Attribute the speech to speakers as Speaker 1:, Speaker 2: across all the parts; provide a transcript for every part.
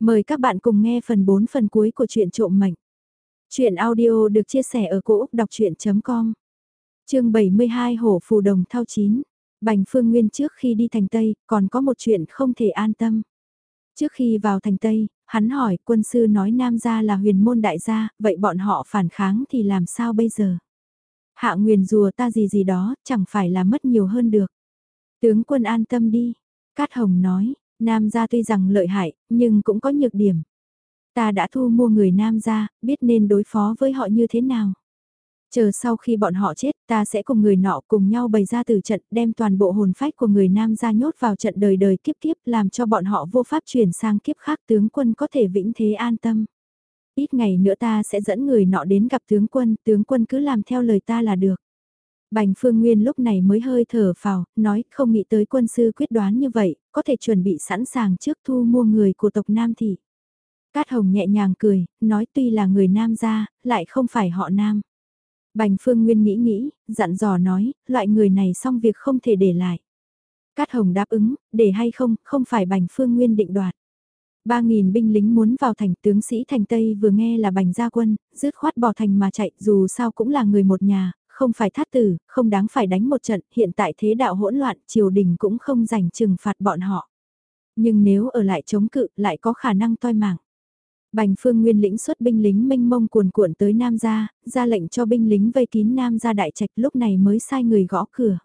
Speaker 1: Mời các bạn cùng nghe phần 4 phần cuối của truyện trộm mệnh. Chuyện audio được chia sẻ ở cỗ đọc chuyện.com Chương 72 Hổ Phù Đồng Thao Chín Bành Phương Nguyên trước khi đi thành Tây còn có một chuyện không thể an tâm. Trước khi vào thành Tây, hắn hỏi quân sư nói Nam gia là huyền môn đại gia, vậy bọn họ phản kháng thì làm sao bây giờ? Hạ nguyền rùa ta gì gì đó, chẳng phải là mất nhiều hơn được. Tướng quân an tâm đi. Cát Hồng nói, Nam gia tuy rằng lợi hại, nhưng cũng có nhược điểm. Ta đã thu mua người Nam gia, biết nên đối phó với họ như thế nào. Chờ sau khi bọn họ chết, ta sẽ cùng người nọ cùng nhau bày ra từ trận, đem toàn bộ hồn phách của người Nam gia nhốt vào trận đời đời kiếp kiếp, làm cho bọn họ vô pháp chuyển sang kiếp khác tướng quân có thể vĩnh thế an tâm. Ít ngày nữa ta sẽ dẫn người nọ đến gặp tướng quân, tướng quân cứ làm theo lời ta là được. Bành Phương Nguyên lúc này mới hơi thở phào, nói không nghĩ tới quân sư quyết đoán như vậy, có thể chuẩn bị sẵn sàng trước thu mua người của tộc Nam Thị. Cát Hồng nhẹ nhàng cười, nói tuy là người Nam gia, lại không phải họ Nam. Bành Phương Nguyên nghĩ nghĩ, dặn dò nói, loại người này xong việc không thể để lại. Cát Hồng đáp ứng, để hay không, không phải Bành Phương Nguyên định đoạt. Ba nghìn binh lính muốn vào thành tướng sĩ thành Tây vừa nghe là bành gia quân, dứt khoát bỏ thành mà chạy dù sao cũng là người một nhà, không phải thát tử, không đáng phải đánh một trận, hiện tại thế đạo hỗn loạn, triều đình cũng không dành trừng phạt bọn họ. Nhưng nếu ở lại chống cự, lại có khả năng toi mạng. Bành phương nguyên lĩnh xuất binh lính mênh mông cuồn cuộn tới Nam gia, ra lệnh cho binh lính vây kín Nam gia đại trạch lúc này mới sai người gõ cửa.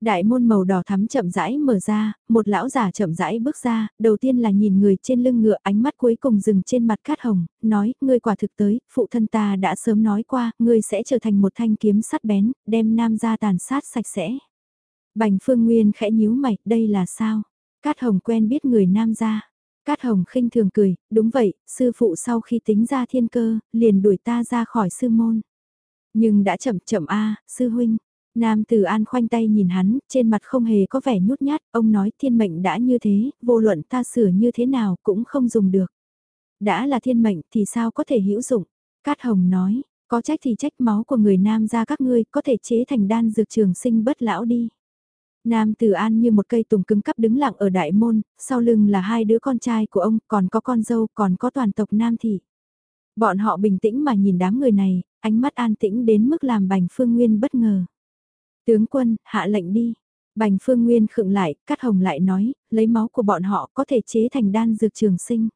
Speaker 1: Đại môn màu đỏ thắm chậm rãi mở ra, một lão giả chậm rãi bước ra, đầu tiên là nhìn người trên lưng ngựa ánh mắt cuối cùng dừng trên mặt cát hồng, nói, ngươi quả thực tới, phụ thân ta đã sớm nói qua, ngươi sẽ trở thành một thanh kiếm sắt bén, đem nam ra tàn sát sạch sẽ. Bành phương nguyên khẽ nhíu mày, đây là sao? Cát hồng quen biết người nam ra. Cát hồng khinh thường cười, đúng vậy, sư phụ sau khi tính ra thiên cơ, liền đuổi ta ra khỏi sư môn. Nhưng đã chậm chậm a sư huynh. Nam Tử An khoanh tay nhìn hắn, trên mặt không hề có vẻ nhút nhát, ông nói thiên mệnh đã như thế, vô luận ta sửa như thế nào cũng không dùng được. Đã là thiên mệnh thì sao có thể hữu dụng? Cát Hồng nói, có trách thì trách máu của người nam ra các ngươi có thể chế thành đan dược trường sinh bất lão đi. Nam Tử An như một cây tùng cứng cắp đứng lặng ở đại môn, sau lưng là hai đứa con trai của ông, còn có con dâu, còn có toàn tộc Nam Thị. Bọn họ bình tĩnh mà nhìn đám người này, ánh mắt an tĩnh đến mức làm Bành Phương Nguyên bất ngờ. Tướng quân, hạ lệnh đi. Bành Phương Nguyên khựng lại, Cát Hồng lại nói, lấy máu của bọn họ có thể chế thành đan dược trường sinh.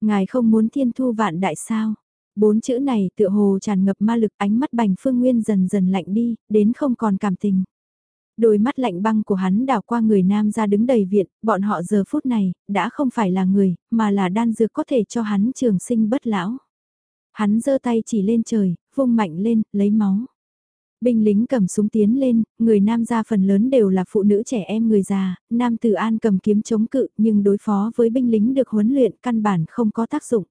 Speaker 1: Ngài không muốn thiên thu vạn đại sao? Bốn chữ này tựa hồ tràn ngập ma lực ánh mắt Bành Phương Nguyên dần dần lạnh đi, đến không còn cảm tình. Đôi mắt lạnh băng của hắn đảo qua người nam ra đứng đầy viện, bọn họ giờ phút này, đã không phải là người, mà là đan dược có thể cho hắn trường sinh bất lão. Hắn giơ tay chỉ lên trời, vung mạnh lên, lấy máu. Binh lính cầm súng tiến lên, người nam gia phần lớn đều là phụ nữ trẻ em người già, nam tử an cầm kiếm chống cự nhưng đối phó với binh lính được huấn luyện căn bản không có tác dụng.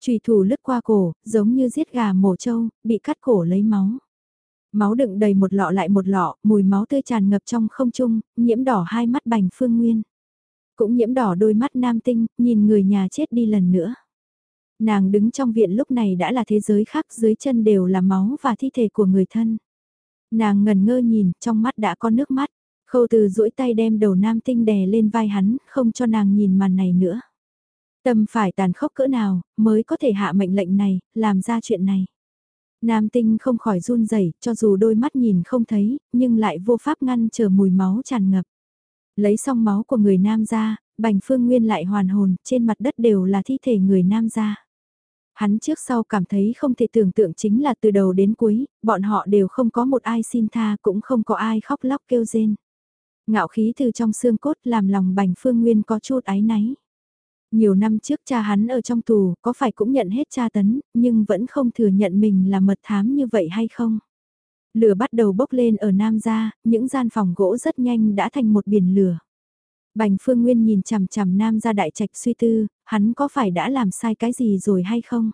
Speaker 1: Trùy thủ lướt qua cổ, giống như giết gà mổ trâu, bị cắt cổ lấy máu. Máu đựng đầy một lọ lại một lọ, mùi máu tươi tràn ngập trong không trung, nhiễm đỏ hai mắt bành phương nguyên. Cũng nhiễm đỏ đôi mắt nam tinh, nhìn người nhà chết đi lần nữa. Nàng đứng trong viện lúc này đã là thế giới khác dưới chân đều là máu và thi thể của người thân. Nàng ngần ngơ nhìn, trong mắt đã có nước mắt. Khâu từ duỗi tay đem đầu nam tinh đè lên vai hắn, không cho nàng nhìn màn này nữa. Tâm phải tàn khốc cỡ nào, mới có thể hạ mệnh lệnh này, làm ra chuyện này. Nam tinh không khỏi run rẩy, cho dù đôi mắt nhìn không thấy, nhưng lại vô pháp ngăn chờ mùi máu tràn ngập. Lấy xong máu của người nam ra, bành phương nguyên lại hoàn hồn, trên mặt đất đều là thi thể người nam ra. Hắn trước sau cảm thấy không thể tưởng tượng chính là từ đầu đến cuối, bọn họ đều không có một ai xin tha cũng không có ai khóc lóc kêu rên. Ngạo khí từ trong xương cốt làm lòng bành phương nguyên có chút ái náy. Nhiều năm trước cha hắn ở trong tù có phải cũng nhận hết tra tấn, nhưng vẫn không thừa nhận mình là mật thám như vậy hay không? Lửa bắt đầu bốc lên ở Nam gia, những gian phòng gỗ rất nhanh đã thành một biển lửa. Bành Phương Nguyên nhìn chằm chằm Nam gia đại trạch suy tư, hắn có phải đã làm sai cái gì rồi hay không?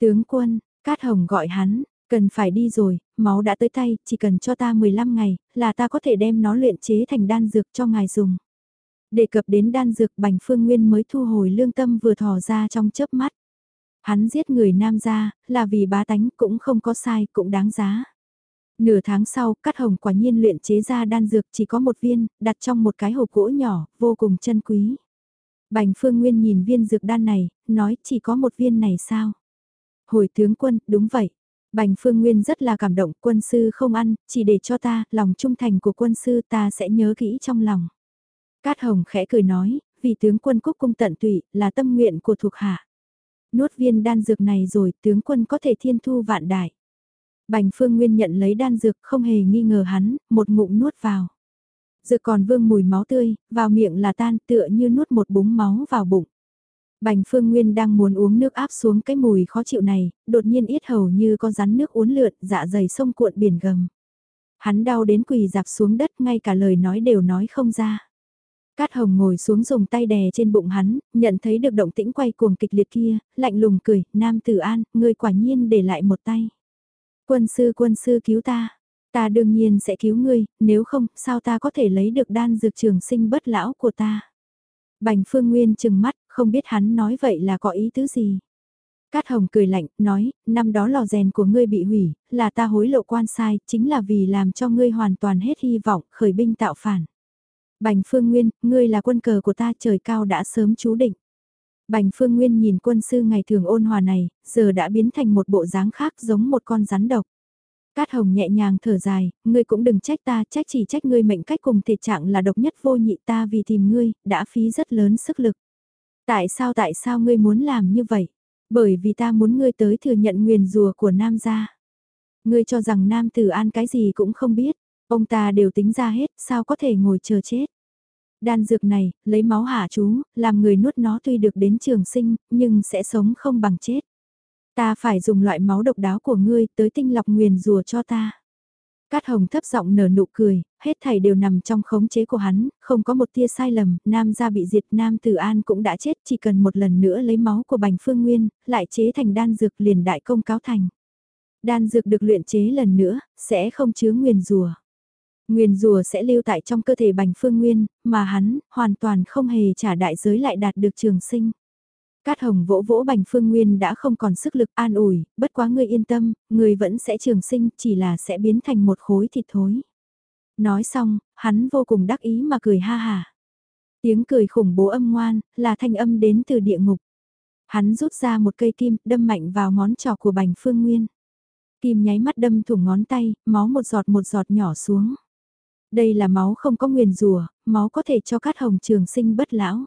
Speaker 1: Tướng quân, Cát Hồng gọi hắn, cần phải đi rồi, máu đã tới tay, chỉ cần cho ta 15 ngày, là ta có thể đem nó luyện chế thành đan dược cho ngài dùng. Đề cập đến đan dược Bành Phương Nguyên mới thu hồi lương tâm vừa thò ra trong chớp mắt. Hắn giết người nam gia, là vì bá tánh cũng không có sai, cũng đáng giá. Nửa tháng sau, Cát Hồng quả nhiên luyện chế ra đan dược chỉ có một viên, đặt trong một cái hộp gỗ nhỏ, vô cùng chân quý. Bành Phương Nguyên nhìn viên dược đan này, nói chỉ có một viên này sao? Hồi tướng quân, đúng vậy. Bành Phương Nguyên rất là cảm động, quân sư không ăn, chỉ để cho ta, lòng trung thành của quân sư ta sẽ nhớ kỹ trong lòng. Cát Hồng khẽ cười nói, vì tướng quân cúc cung tận tụy là tâm nguyện của thuộc hạ. Nuốt viên đan dược này rồi, tướng quân có thể thiên thu vạn đại. Bành Phương Nguyên nhận lấy đan dược không hề nghi ngờ hắn, một ngụm nuốt vào. Dược còn vương mùi máu tươi, vào miệng là tan tựa như nuốt một búng máu vào bụng. Bành Phương Nguyên đang muốn uống nước áp xuống cái mùi khó chịu này, đột nhiên yết hầu như có rắn nước uốn lượn, dạ dày sông cuộn biển gầm. Hắn đau đến quỳ dạp xuống đất ngay cả lời nói đều nói không ra. Cát Hồng ngồi xuống dùng tay đè trên bụng hắn, nhận thấy được động tĩnh quay cuồng kịch liệt kia, lạnh lùng cười, Nam Tử An, ngươi quả nhiên để lại một tay. Quân sư quân sư cứu ta, ta đương nhiên sẽ cứu ngươi, nếu không, sao ta có thể lấy được đan dược trường sinh bất lão của ta. Bành Phương Nguyên chừng mắt, không biết hắn nói vậy là có ý tứ gì. Cát Hồng cười lạnh, nói, năm đó lò rèn của ngươi bị hủy, là ta hối lộ quan sai, chính là vì làm cho ngươi hoàn toàn hết hy vọng, khởi binh tạo phản. Bành Phương Nguyên, ngươi là quân cờ của ta trời cao đã sớm chú định. Bành Phương Nguyên nhìn quân sư ngày thường ôn hòa này, giờ đã biến thành một bộ dáng khác giống một con rắn độc. Cát Hồng nhẹ nhàng thở dài, ngươi cũng đừng trách ta, trách chỉ trách ngươi mệnh cách cùng thể trạng là độc nhất vô nhị ta vì tìm ngươi, đã phí rất lớn sức lực. Tại sao tại sao ngươi muốn làm như vậy? Bởi vì ta muốn ngươi tới thừa nhận nguyền rùa của nam gia. Ngươi cho rằng nam tử an cái gì cũng không biết, ông ta đều tính ra hết, sao có thể ngồi chờ chết. Đan dược này, lấy máu hạ chú, làm người nuốt nó tuy được đến trường sinh, nhưng sẽ sống không bằng chết. Ta phải dùng loại máu độc đáo của ngươi tới tinh lọc nguyền rùa cho ta. Cát Hồng thấp giọng nở nụ cười, hết thảy đều nằm trong khống chế của hắn, không có một tia sai lầm, Nam gia bị diệt, Nam Tử An cũng đã chết, chỉ cần một lần nữa lấy máu của Bành Phương Nguyên, lại chế thành đan dược liền đại công cáo thành. Đan dược được luyện chế lần nữa, sẽ không chứa nguyền rùa. Nguyền rùa sẽ lưu tại trong cơ thể Bành Phương Nguyên, mà hắn, hoàn toàn không hề trả đại giới lại đạt được trường sinh. Cát Hồng vỗ vỗ Bành Phương Nguyên đã không còn sức lực an ủi, bất quá ngươi yên tâm, ngươi vẫn sẽ trường sinh, chỉ là sẽ biến thành một khối thịt thối. Nói xong, hắn vô cùng đắc ý mà cười ha hà. Tiếng cười khủng bố âm ngoan, là thanh âm đến từ địa ngục. Hắn rút ra một cây kim, đâm mạnh vào ngón trỏ của Bành Phương Nguyên. Kim nháy mắt đâm thủng ngón tay, máu một giọt một giọt nhỏ xuống. Đây là máu không có nguyền rùa, máu có thể cho Cát Hồng trường sinh bất lão.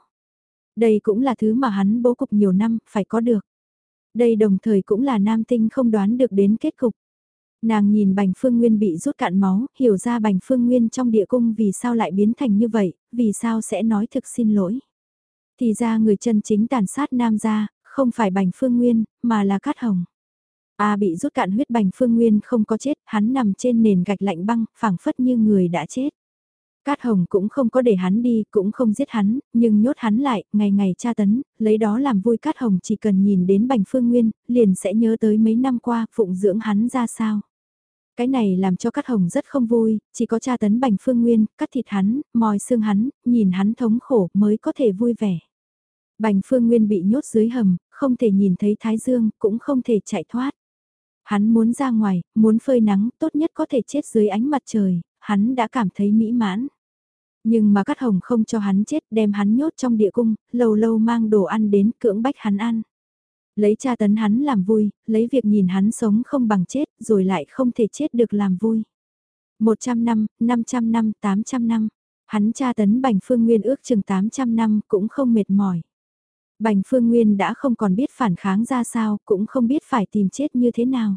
Speaker 1: Đây cũng là thứ mà hắn bố cục nhiều năm, phải có được. Đây đồng thời cũng là nam tinh không đoán được đến kết cục. Nàng nhìn Bành Phương Nguyên bị rút cạn máu, hiểu ra Bành Phương Nguyên trong địa cung vì sao lại biến thành như vậy, vì sao sẽ nói thực xin lỗi. Thì ra người chân chính tàn sát nam gia, không phải Bành Phương Nguyên, mà là Cát Hồng. A bị rút cạn huyết Bành Phương Nguyên không có chết, hắn nằm trên nền gạch lạnh băng, phảng phất như người đã chết. Cát Hồng cũng không có để hắn đi, cũng không giết hắn, nhưng nhốt hắn lại, ngày ngày tra tấn, lấy đó làm vui Cát Hồng chỉ cần nhìn đến Bành Phương Nguyên, liền sẽ nhớ tới mấy năm qua phụng dưỡng hắn ra sao. Cái này làm cho Cát Hồng rất không vui, chỉ có tra tấn Bành Phương Nguyên, cắt thịt hắn, mòi xương hắn, nhìn hắn thống khổ mới có thể vui vẻ. Bành Phương Nguyên bị nhốt dưới hầm, không thể nhìn thấy Thái Dương, cũng không thể chạy thoát. Hắn muốn ra ngoài, muốn phơi nắng, tốt nhất có thể chết dưới ánh mặt trời, hắn đã cảm thấy mỹ mãn. Nhưng mà Cát Hồng không cho hắn chết đem hắn nhốt trong địa cung, lâu lâu mang đồ ăn đến cưỡng bách hắn ăn. Lấy cha tấn hắn làm vui, lấy việc nhìn hắn sống không bằng chết rồi lại không thể chết được làm vui. 100 năm, 500 năm, 800 năm, hắn cha tấn Bành Phương Nguyên ước chừng 800 năm cũng không mệt mỏi. Bành Phương Nguyên đã không còn biết phản kháng ra sao, cũng không biết phải tìm chết như thế nào.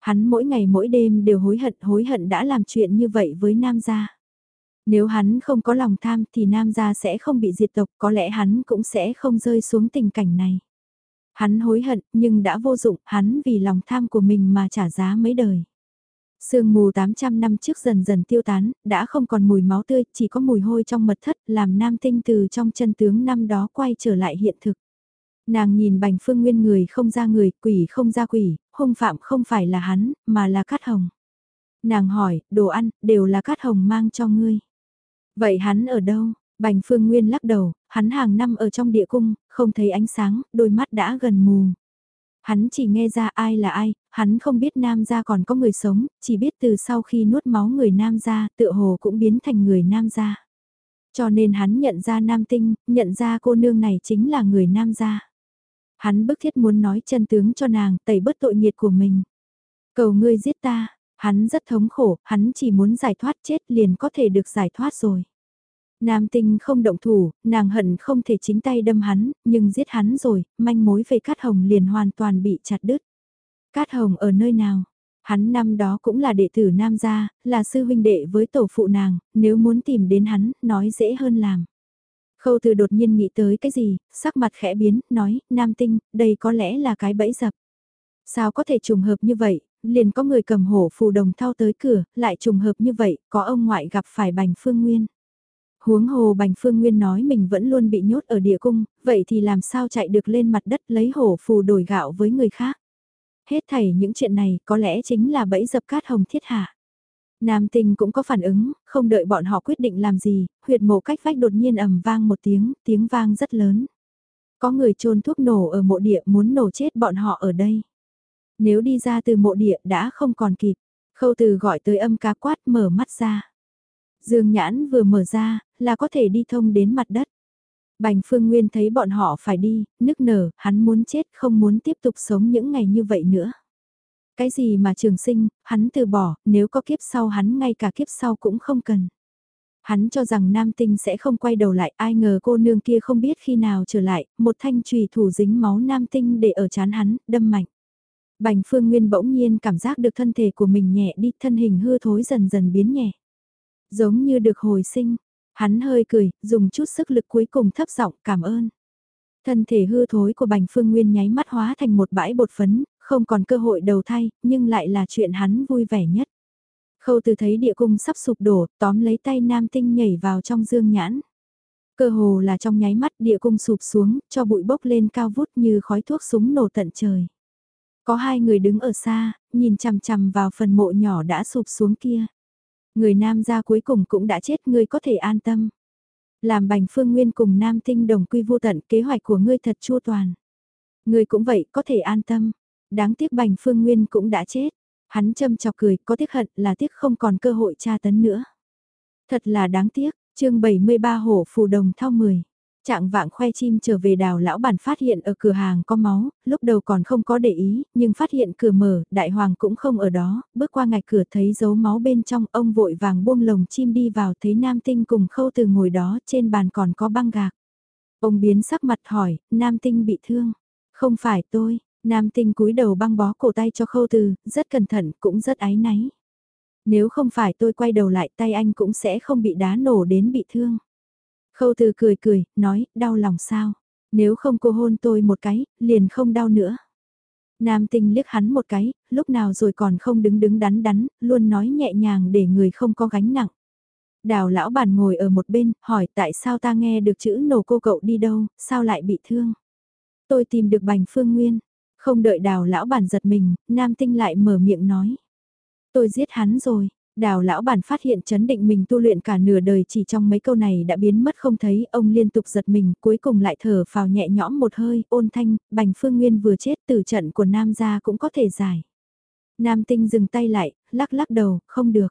Speaker 1: Hắn mỗi ngày mỗi đêm đều hối hận hối hận đã làm chuyện như vậy với Nam gia. Nếu hắn không có lòng tham thì Nam gia sẽ không bị diệt tộc, có lẽ hắn cũng sẽ không rơi xuống tình cảnh này. Hắn hối hận, nhưng đã vô dụng, hắn vì lòng tham của mình mà trả giá mấy đời. Sương mù 800 năm trước dần dần tiêu tán, đã không còn mùi máu tươi, chỉ có mùi hôi trong mật thất, làm nam tinh từ trong chân tướng năm đó quay trở lại hiện thực. Nàng nhìn bành phương nguyên người không ra người, quỷ không ra quỷ, hung phạm không phải là hắn, mà là cát hồng. Nàng hỏi, đồ ăn, đều là cát hồng mang cho ngươi. Vậy hắn ở đâu? Bành phương nguyên lắc đầu, hắn hàng năm ở trong địa cung, không thấy ánh sáng, đôi mắt đã gần mù. Hắn chỉ nghe ra ai là ai, hắn không biết nam gia còn có người sống, chỉ biết từ sau khi nuốt máu người nam gia, tựa hồ cũng biến thành người nam gia. Cho nên hắn nhận ra nam tinh, nhận ra cô nương này chính là người nam gia. Hắn bức thiết muốn nói chân tướng cho nàng, tẩy bớt tội nghiệt của mình. Cầu ngươi giết ta, hắn rất thống khổ, hắn chỉ muốn giải thoát chết liền có thể được giải thoát rồi. Nam tinh không động thủ, nàng hận không thể chính tay đâm hắn, nhưng giết hắn rồi, manh mối về Cát Hồng liền hoàn toàn bị chặt đứt. Cát Hồng ở nơi nào? Hắn năm đó cũng là đệ tử Nam gia, là sư huynh đệ với tổ phụ nàng, nếu muốn tìm đến hắn, nói dễ hơn làm. Khâu từ đột nhiên nghĩ tới cái gì, sắc mặt khẽ biến, nói, Nam tinh, đây có lẽ là cái bẫy dập. Sao có thể trùng hợp như vậy, liền có người cầm hổ phù đồng thao tới cửa, lại trùng hợp như vậy, có ông ngoại gặp phải bành phương nguyên. Huống hồ Bành Phương Nguyên nói mình vẫn luôn bị nhốt ở địa cung, vậy thì làm sao chạy được lên mặt đất lấy hổ phù đổi gạo với người khác. Hết thảy những chuyện này có lẽ chính là bẫy dập cát hồng thiết hạ. Nam tình cũng có phản ứng, không đợi bọn họ quyết định làm gì, huyệt mộ cách vách đột nhiên ầm vang một tiếng, tiếng vang rất lớn. Có người trôn thuốc nổ ở mộ địa muốn nổ chết bọn họ ở đây. Nếu đi ra từ mộ địa đã không còn kịp, khâu từ gọi tới âm cá quát mở mắt ra. Dương nhãn vừa mở ra, là có thể đi thông đến mặt đất. Bành Phương Nguyên thấy bọn họ phải đi, nức nở, hắn muốn chết không muốn tiếp tục sống những ngày như vậy nữa. Cái gì mà trường sinh, hắn từ bỏ, nếu có kiếp sau hắn ngay cả kiếp sau cũng không cần. Hắn cho rằng nam tinh sẽ không quay đầu lại, ai ngờ cô nương kia không biết khi nào trở lại, một thanh trùy thủ dính máu nam tinh để ở chán hắn, đâm mạnh. Bành Phương Nguyên bỗng nhiên cảm giác được thân thể của mình nhẹ đi, thân hình hư thối dần dần biến nhẹ. Giống như được hồi sinh, hắn hơi cười, dùng chút sức lực cuối cùng thấp giọng cảm ơn. Thân thể hư thối của Bành Phương Nguyên nháy mắt hóa thành một bãi bột phấn, không còn cơ hội đầu thay, nhưng lại là chuyện hắn vui vẻ nhất. Khâu từ thấy địa cung sắp sụp đổ, tóm lấy tay nam tinh nhảy vào trong dương nhãn. Cơ hồ là trong nháy mắt địa cung sụp xuống, cho bụi bốc lên cao vút như khói thuốc súng nổ tận trời. Có hai người đứng ở xa, nhìn chằm chằm vào phần mộ nhỏ đã sụp xuống kia. Người nam gia cuối cùng cũng đã chết ngươi có thể an tâm. Làm bành phương nguyên cùng nam tinh đồng quy vô tận kế hoạch của ngươi thật chua toàn. Ngươi cũng vậy có thể an tâm. Đáng tiếc bành phương nguyên cũng đã chết. Hắn châm chọc cười có tiếc hận là tiếc không còn cơ hội tra tấn nữa. Thật là đáng tiếc, chương 73 hổ phù đồng thao 10. Trạng vạng khoe chim trở về đào lão bản phát hiện ở cửa hàng có máu, lúc đầu còn không có để ý, nhưng phát hiện cửa mở, đại hoàng cũng không ở đó, bước qua ngạch cửa thấy dấu máu bên trong, ông vội vàng buông lồng chim đi vào thấy nam tinh cùng khâu từ ngồi đó, trên bàn còn có băng gạc. Ông biến sắc mặt hỏi, nam tinh bị thương. Không phải tôi, nam tinh cúi đầu băng bó cổ tay cho khâu từ, rất cẩn thận, cũng rất áy náy. Nếu không phải tôi quay đầu lại tay anh cũng sẽ không bị đá nổ đến bị thương. Khâu từ cười cười, nói, đau lòng sao? Nếu không cô hôn tôi một cái, liền không đau nữa. Nam tinh liếc hắn một cái, lúc nào rồi còn không đứng đứng đắn đắn, luôn nói nhẹ nhàng để người không có gánh nặng. Đào lão bản ngồi ở một bên, hỏi tại sao ta nghe được chữ nổ cô cậu đi đâu, sao lại bị thương? Tôi tìm được bành phương nguyên, không đợi đào lão bản giật mình, nam tinh lại mở miệng nói. Tôi giết hắn rồi, Đào lão bản phát hiện chấn định mình tu luyện cả nửa đời chỉ trong mấy câu này đã biến mất không thấy, ông liên tục giật mình, cuối cùng lại thở phào nhẹ nhõm một hơi, ôn thanh, bành phương nguyên vừa chết từ trận của nam gia cũng có thể giải. Nam tinh dừng tay lại, lắc lắc đầu, không được.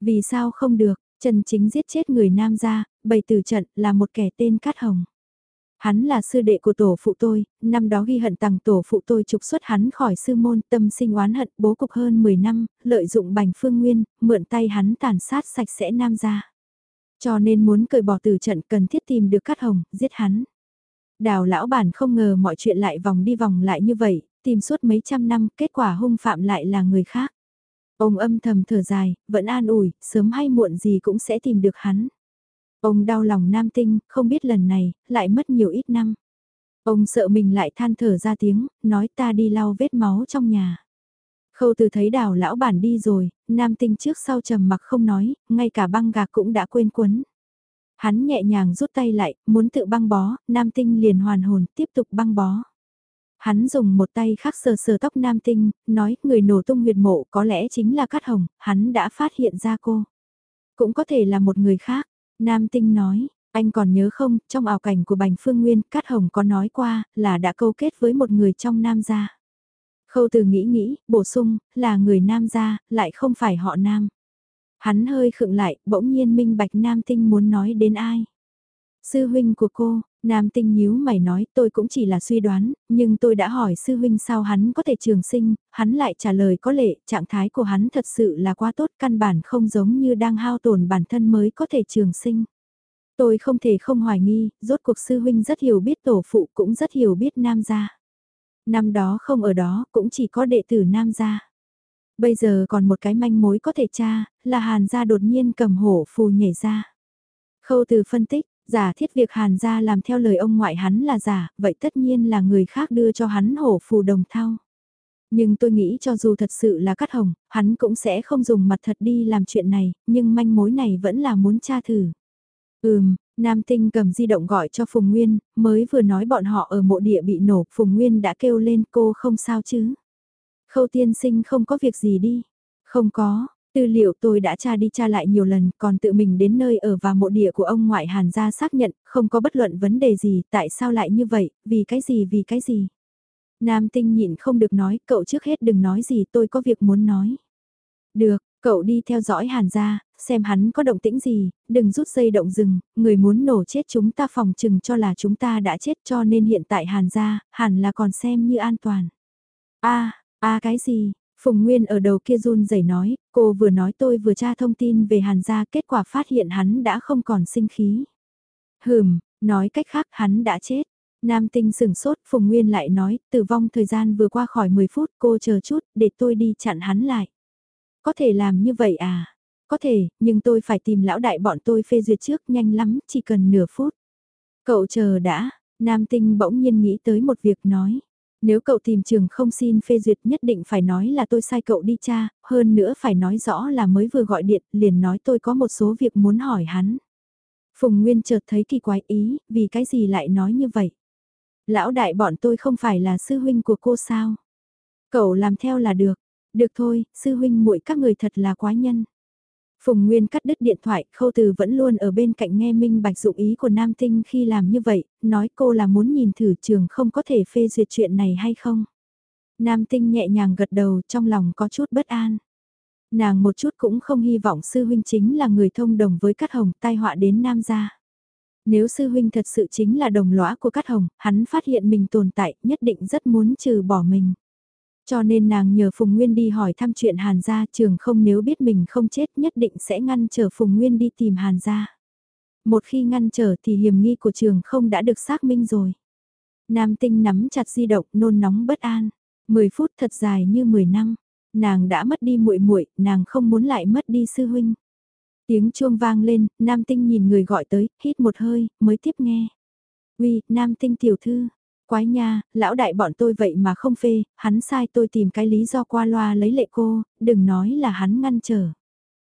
Speaker 1: Vì sao không được, Trần Chính giết chết người nam gia, bày từ trận là một kẻ tên Cát Hồng. Hắn là sư đệ của tổ phụ tôi, năm đó ghi hận tặng tổ phụ tôi trục xuất hắn khỏi sư môn tâm sinh oán hận bố cục hơn 10 năm, lợi dụng bành phương nguyên, mượn tay hắn tàn sát sạch sẽ nam gia Cho nên muốn cởi bỏ từ trận cần thiết tìm được cắt hồng, giết hắn. Đào lão bản không ngờ mọi chuyện lại vòng đi vòng lại như vậy, tìm suốt mấy trăm năm, kết quả hung phạm lại là người khác. Ông âm thầm thở dài, vẫn an ủi, sớm hay muộn gì cũng sẽ tìm được hắn. Ông đau lòng nam tinh, không biết lần này, lại mất nhiều ít năm. Ông sợ mình lại than thở ra tiếng, nói ta đi lau vết máu trong nhà. Khâu từ thấy đào lão bản đi rồi, nam tinh trước sau trầm mặc không nói, ngay cả băng gạc cũng đã quên quấn. Hắn nhẹ nhàng rút tay lại, muốn tự băng bó, nam tinh liền hoàn hồn, tiếp tục băng bó. Hắn dùng một tay khác sờ sờ tóc nam tinh, nói người nổ tung huyệt mộ có lẽ chính là Cát Hồng, hắn đã phát hiện ra cô. Cũng có thể là một người khác, Nam Tinh nói, anh còn nhớ không, trong ảo cảnh của Bành Phương Nguyên, Cát Hồng có nói qua, là đã câu kết với một người trong Nam gia. Khâu từ nghĩ nghĩ, bổ sung, là người Nam gia, lại không phải họ Nam. Hắn hơi khựng lại, bỗng nhiên minh bạch nam tinh muốn nói đến ai. Sư huynh của cô, nam tinh nhíu mày nói tôi cũng chỉ là suy đoán, nhưng tôi đã hỏi sư huynh sao hắn có thể trường sinh, hắn lại trả lời có lệ, trạng thái của hắn thật sự là quá tốt, căn bản không giống như đang hao tổn bản thân mới có thể trường sinh. Tôi không thể không hoài nghi, rốt cuộc sư huynh rất hiểu biết tổ phụ cũng rất hiểu biết nam gia. Năm đó không ở đó cũng chỉ có đệ tử nam gia. Bây giờ còn một cái manh mối có thể tra, là hàn gia đột nhiên cầm hổ phù nhảy ra. Khâu từ phân tích, giả thiết việc hàn gia làm theo lời ông ngoại hắn là giả, vậy tất nhiên là người khác đưa cho hắn hổ phù đồng thau. Nhưng tôi nghĩ cho dù thật sự là cắt hồng, hắn cũng sẽ không dùng mặt thật đi làm chuyện này, nhưng manh mối này vẫn là muốn tra thử. Ừm, Nam Tinh cầm di động gọi cho Phùng Nguyên, mới vừa nói bọn họ ở mộ địa bị nổ, Phùng Nguyên đã kêu lên cô không sao chứ. Khâu tiên sinh không có việc gì đi. Không có, tư liệu tôi đã tra đi tra lại nhiều lần, còn tự mình đến nơi ở và mộ địa của ông ngoại Hàn gia xác nhận, không có bất luận vấn đề gì, tại sao lại như vậy, vì cái gì vì cái gì. Nam tinh nhịn không được nói, cậu trước hết đừng nói gì tôi có việc muốn nói. Được, cậu đi theo dõi Hàn gia, xem hắn có động tĩnh gì, đừng rút dây động rừng, người muốn nổ chết chúng ta phòng chừng cho là chúng ta đã chết cho nên hiện tại Hàn gia, hẳn là còn xem như an toàn. a a cái gì? Phùng Nguyên ở đầu kia run rẩy nói, cô vừa nói tôi vừa tra thông tin về Hàn gia kết quả phát hiện hắn đã không còn sinh khí. Hừm, nói cách khác hắn đã chết. Nam tinh sửng sốt, Phùng Nguyên lại nói, tử vong thời gian vừa qua khỏi 10 phút, cô chờ chút, để tôi đi chặn hắn lại. Có thể làm như vậy à? Có thể, nhưng tôi phải tìm lão đại bọn tôi phê duyệt trước, nhanh lắm, chỉ cần nửa phút. Cậu chờ đã, Nam tinh bỗng nhiên nghĩ tới một việc nói. Nếu cậu tìm trường không xin phê duyệt nhất định phải nói là tôi sai cậu đi cha, hơn nữa phải nói rõ là mới vừa gọi điện, liền nói tôi có một số việc muốn hỏi hắn. Phùng Nguyên chợt thấy kỳ quái ý, vì cái gì lại nói như vậy? Lão đại bọn tôi không phải là sư huynh của cô sao? Cậu làm theo là được. Được thôi, sư huynh muội các người thật là quá nhân. Phùng Nguyên cắt đứt điện thoại, khâu từ vẫn luôn ở bên cạnh nghe minh bạch dụng ý của Nam Tinh khi làm như vậy, nói cô là muốn nhìn thử trường không có thể phê duyệt chuyện này hay không. Nam Tinh nhẹ nhàng gật đầu trong lòng có chút bất an. Nàng một chút cũng không hy vọng sư huynh chính là người thông đồng với Cát Hồng tai họa đến Nam gia. Nếu sư huynh thật sự chính là đồng lõa của Cát Hồng, hắn phát hiện mình tồn tại nhất định rất muốn trừ bỏ mình. Cho nên nàng nhờ Phùng Nguyên đi hỏi thăm chuyện Hàn gia trường không nếu biết mình không chết nhất định sẽ ngăn trở Phùng Nguyên đi tìm Hàn gia. Một khi ngăn trở thì hiểm nghi của trường không đã được xác minh rồi. Nam tinh nắm chặt di động nôn nóng bất an. 10 phút thật dài như 10 năm. Nàng đã mất đi muội muội, nàng không muốn lại mất đi sư huynh. Tiếng chuông vang lên, Nam Tinh nhìn người gọi tới, hít một hơi, mới tiếp nghe. Uy, Nam Tinh tiểu thư, Quái nha, lão đại bọn tôi vậy mà không phê, hắn sai tôi tìm cái lý do qua loa lấy lệ cô, đừng nói là hắn ngăn trở.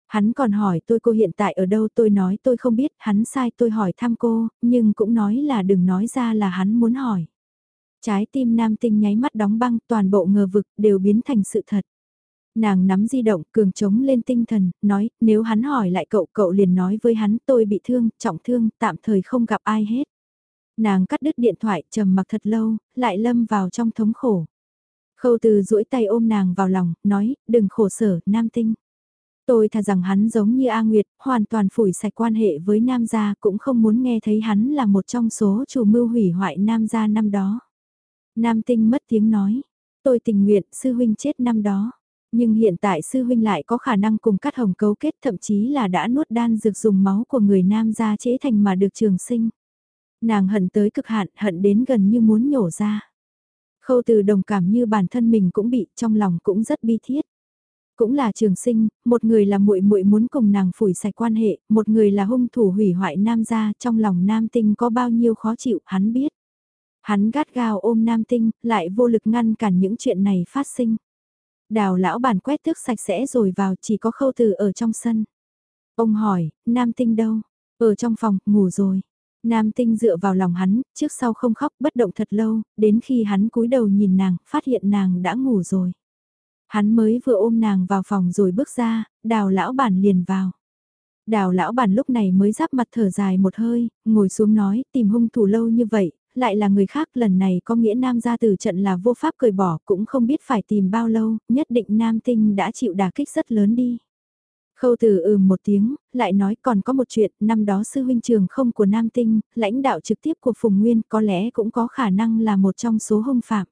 Speaker 1: Hắn còn hỏi tôi cô hiện tại ở đâu tôi nói tôi không biết, hắn sai tôi hỏi thăm cô, nhưng cũng nói là đừng nói ra là hắn muốn hỏi. Trái tim nam tinh nháy mắt đóng băng toàn bộ ngờ vực đều biến thành sự thật. Nàng nắm di động cường trống lên tinh thần, nói nếu hắn hỏi lại cậu cậu liền nói với hắn tôi bị thương, trọng thương, tạm thời không gặp ai hết. Nàng cắt đứt điện thoại trầm mặc thật lâu, lại lâm vào trong thống khổ. Khâu từ duỗi tay ôm nàng vào lòng, nói, đừng khổ sở, nam tinh. Tôi thà rằng hắn giống như A Nguyệt, hoàn toàn phủi sạch quan hệ với nam gia cũng không muốn nghe thấy hắn là một trong số chủ mưu hủy hoại nam gia năm đó. Nam tinh mất tiếng nói, tôi tình nguyện sư huynh chết năm đó. Nhưng hiện tại sư huynh lại có khả năng cùng cắt hồng cấu kết thậm chí là đã nuốt đan dược dùng máu của người nam gia chế thành mà được trường sinh. Nàng hận tới cực hạn, hận đến gần như muốn nhổ ra. Khâu từ đồng cảm như bản thân mình cũng bị, trong lòng cũng rất bi thiết. Cũng là trường sinh, một người là muội muội muốn cùng nàng phủi sạch quan hệ, một người là hung thủ hủy hoại nam gia, trong lòng nam tinh có bao nhiêu khó chịu, hắn biết. Hắn gắt gao ôm nam tinh, lại vô lực ngăn cản những chuyện này phát sinh. Đào lão bản quét thước sạch sẽ rồi vào chỉ có khâu từ ở trong sân. Ông hỏi, nam tinh đâu? Ở trong phòng, ngủ rồi. Nam tinh dựa vào lòng hắn, trước sau không khóc bất động thật lâu, đến khi hắn cúi đầu nhìn nàng, phát hiện nàng đã ngủ rồi. Hắn mới vừa ôm nàng vào phòng rồi bước ra, đào lão bản liền vào. Đào lão bản lúc này mới giáp mặt thở dài một hơi, ngồi xuống nói tìm hung thủ lâu như vậy, lại là người khác lần này có nghĩa nam gia từ trận là vô pháp cởi bỏ cũng không biết phải tìm bao lâu, nhất định nam tinh đã chịu đả kích rất lớn đi. Khâu từ ừ một tiếng, lại nói còn có một chuyện, năm đó sư huynh trường không của Nam Tinh, lãnh đạo trực tiếp của Phùng Nguyên có lẽ cũng có khả năng là một trong số hung phạm.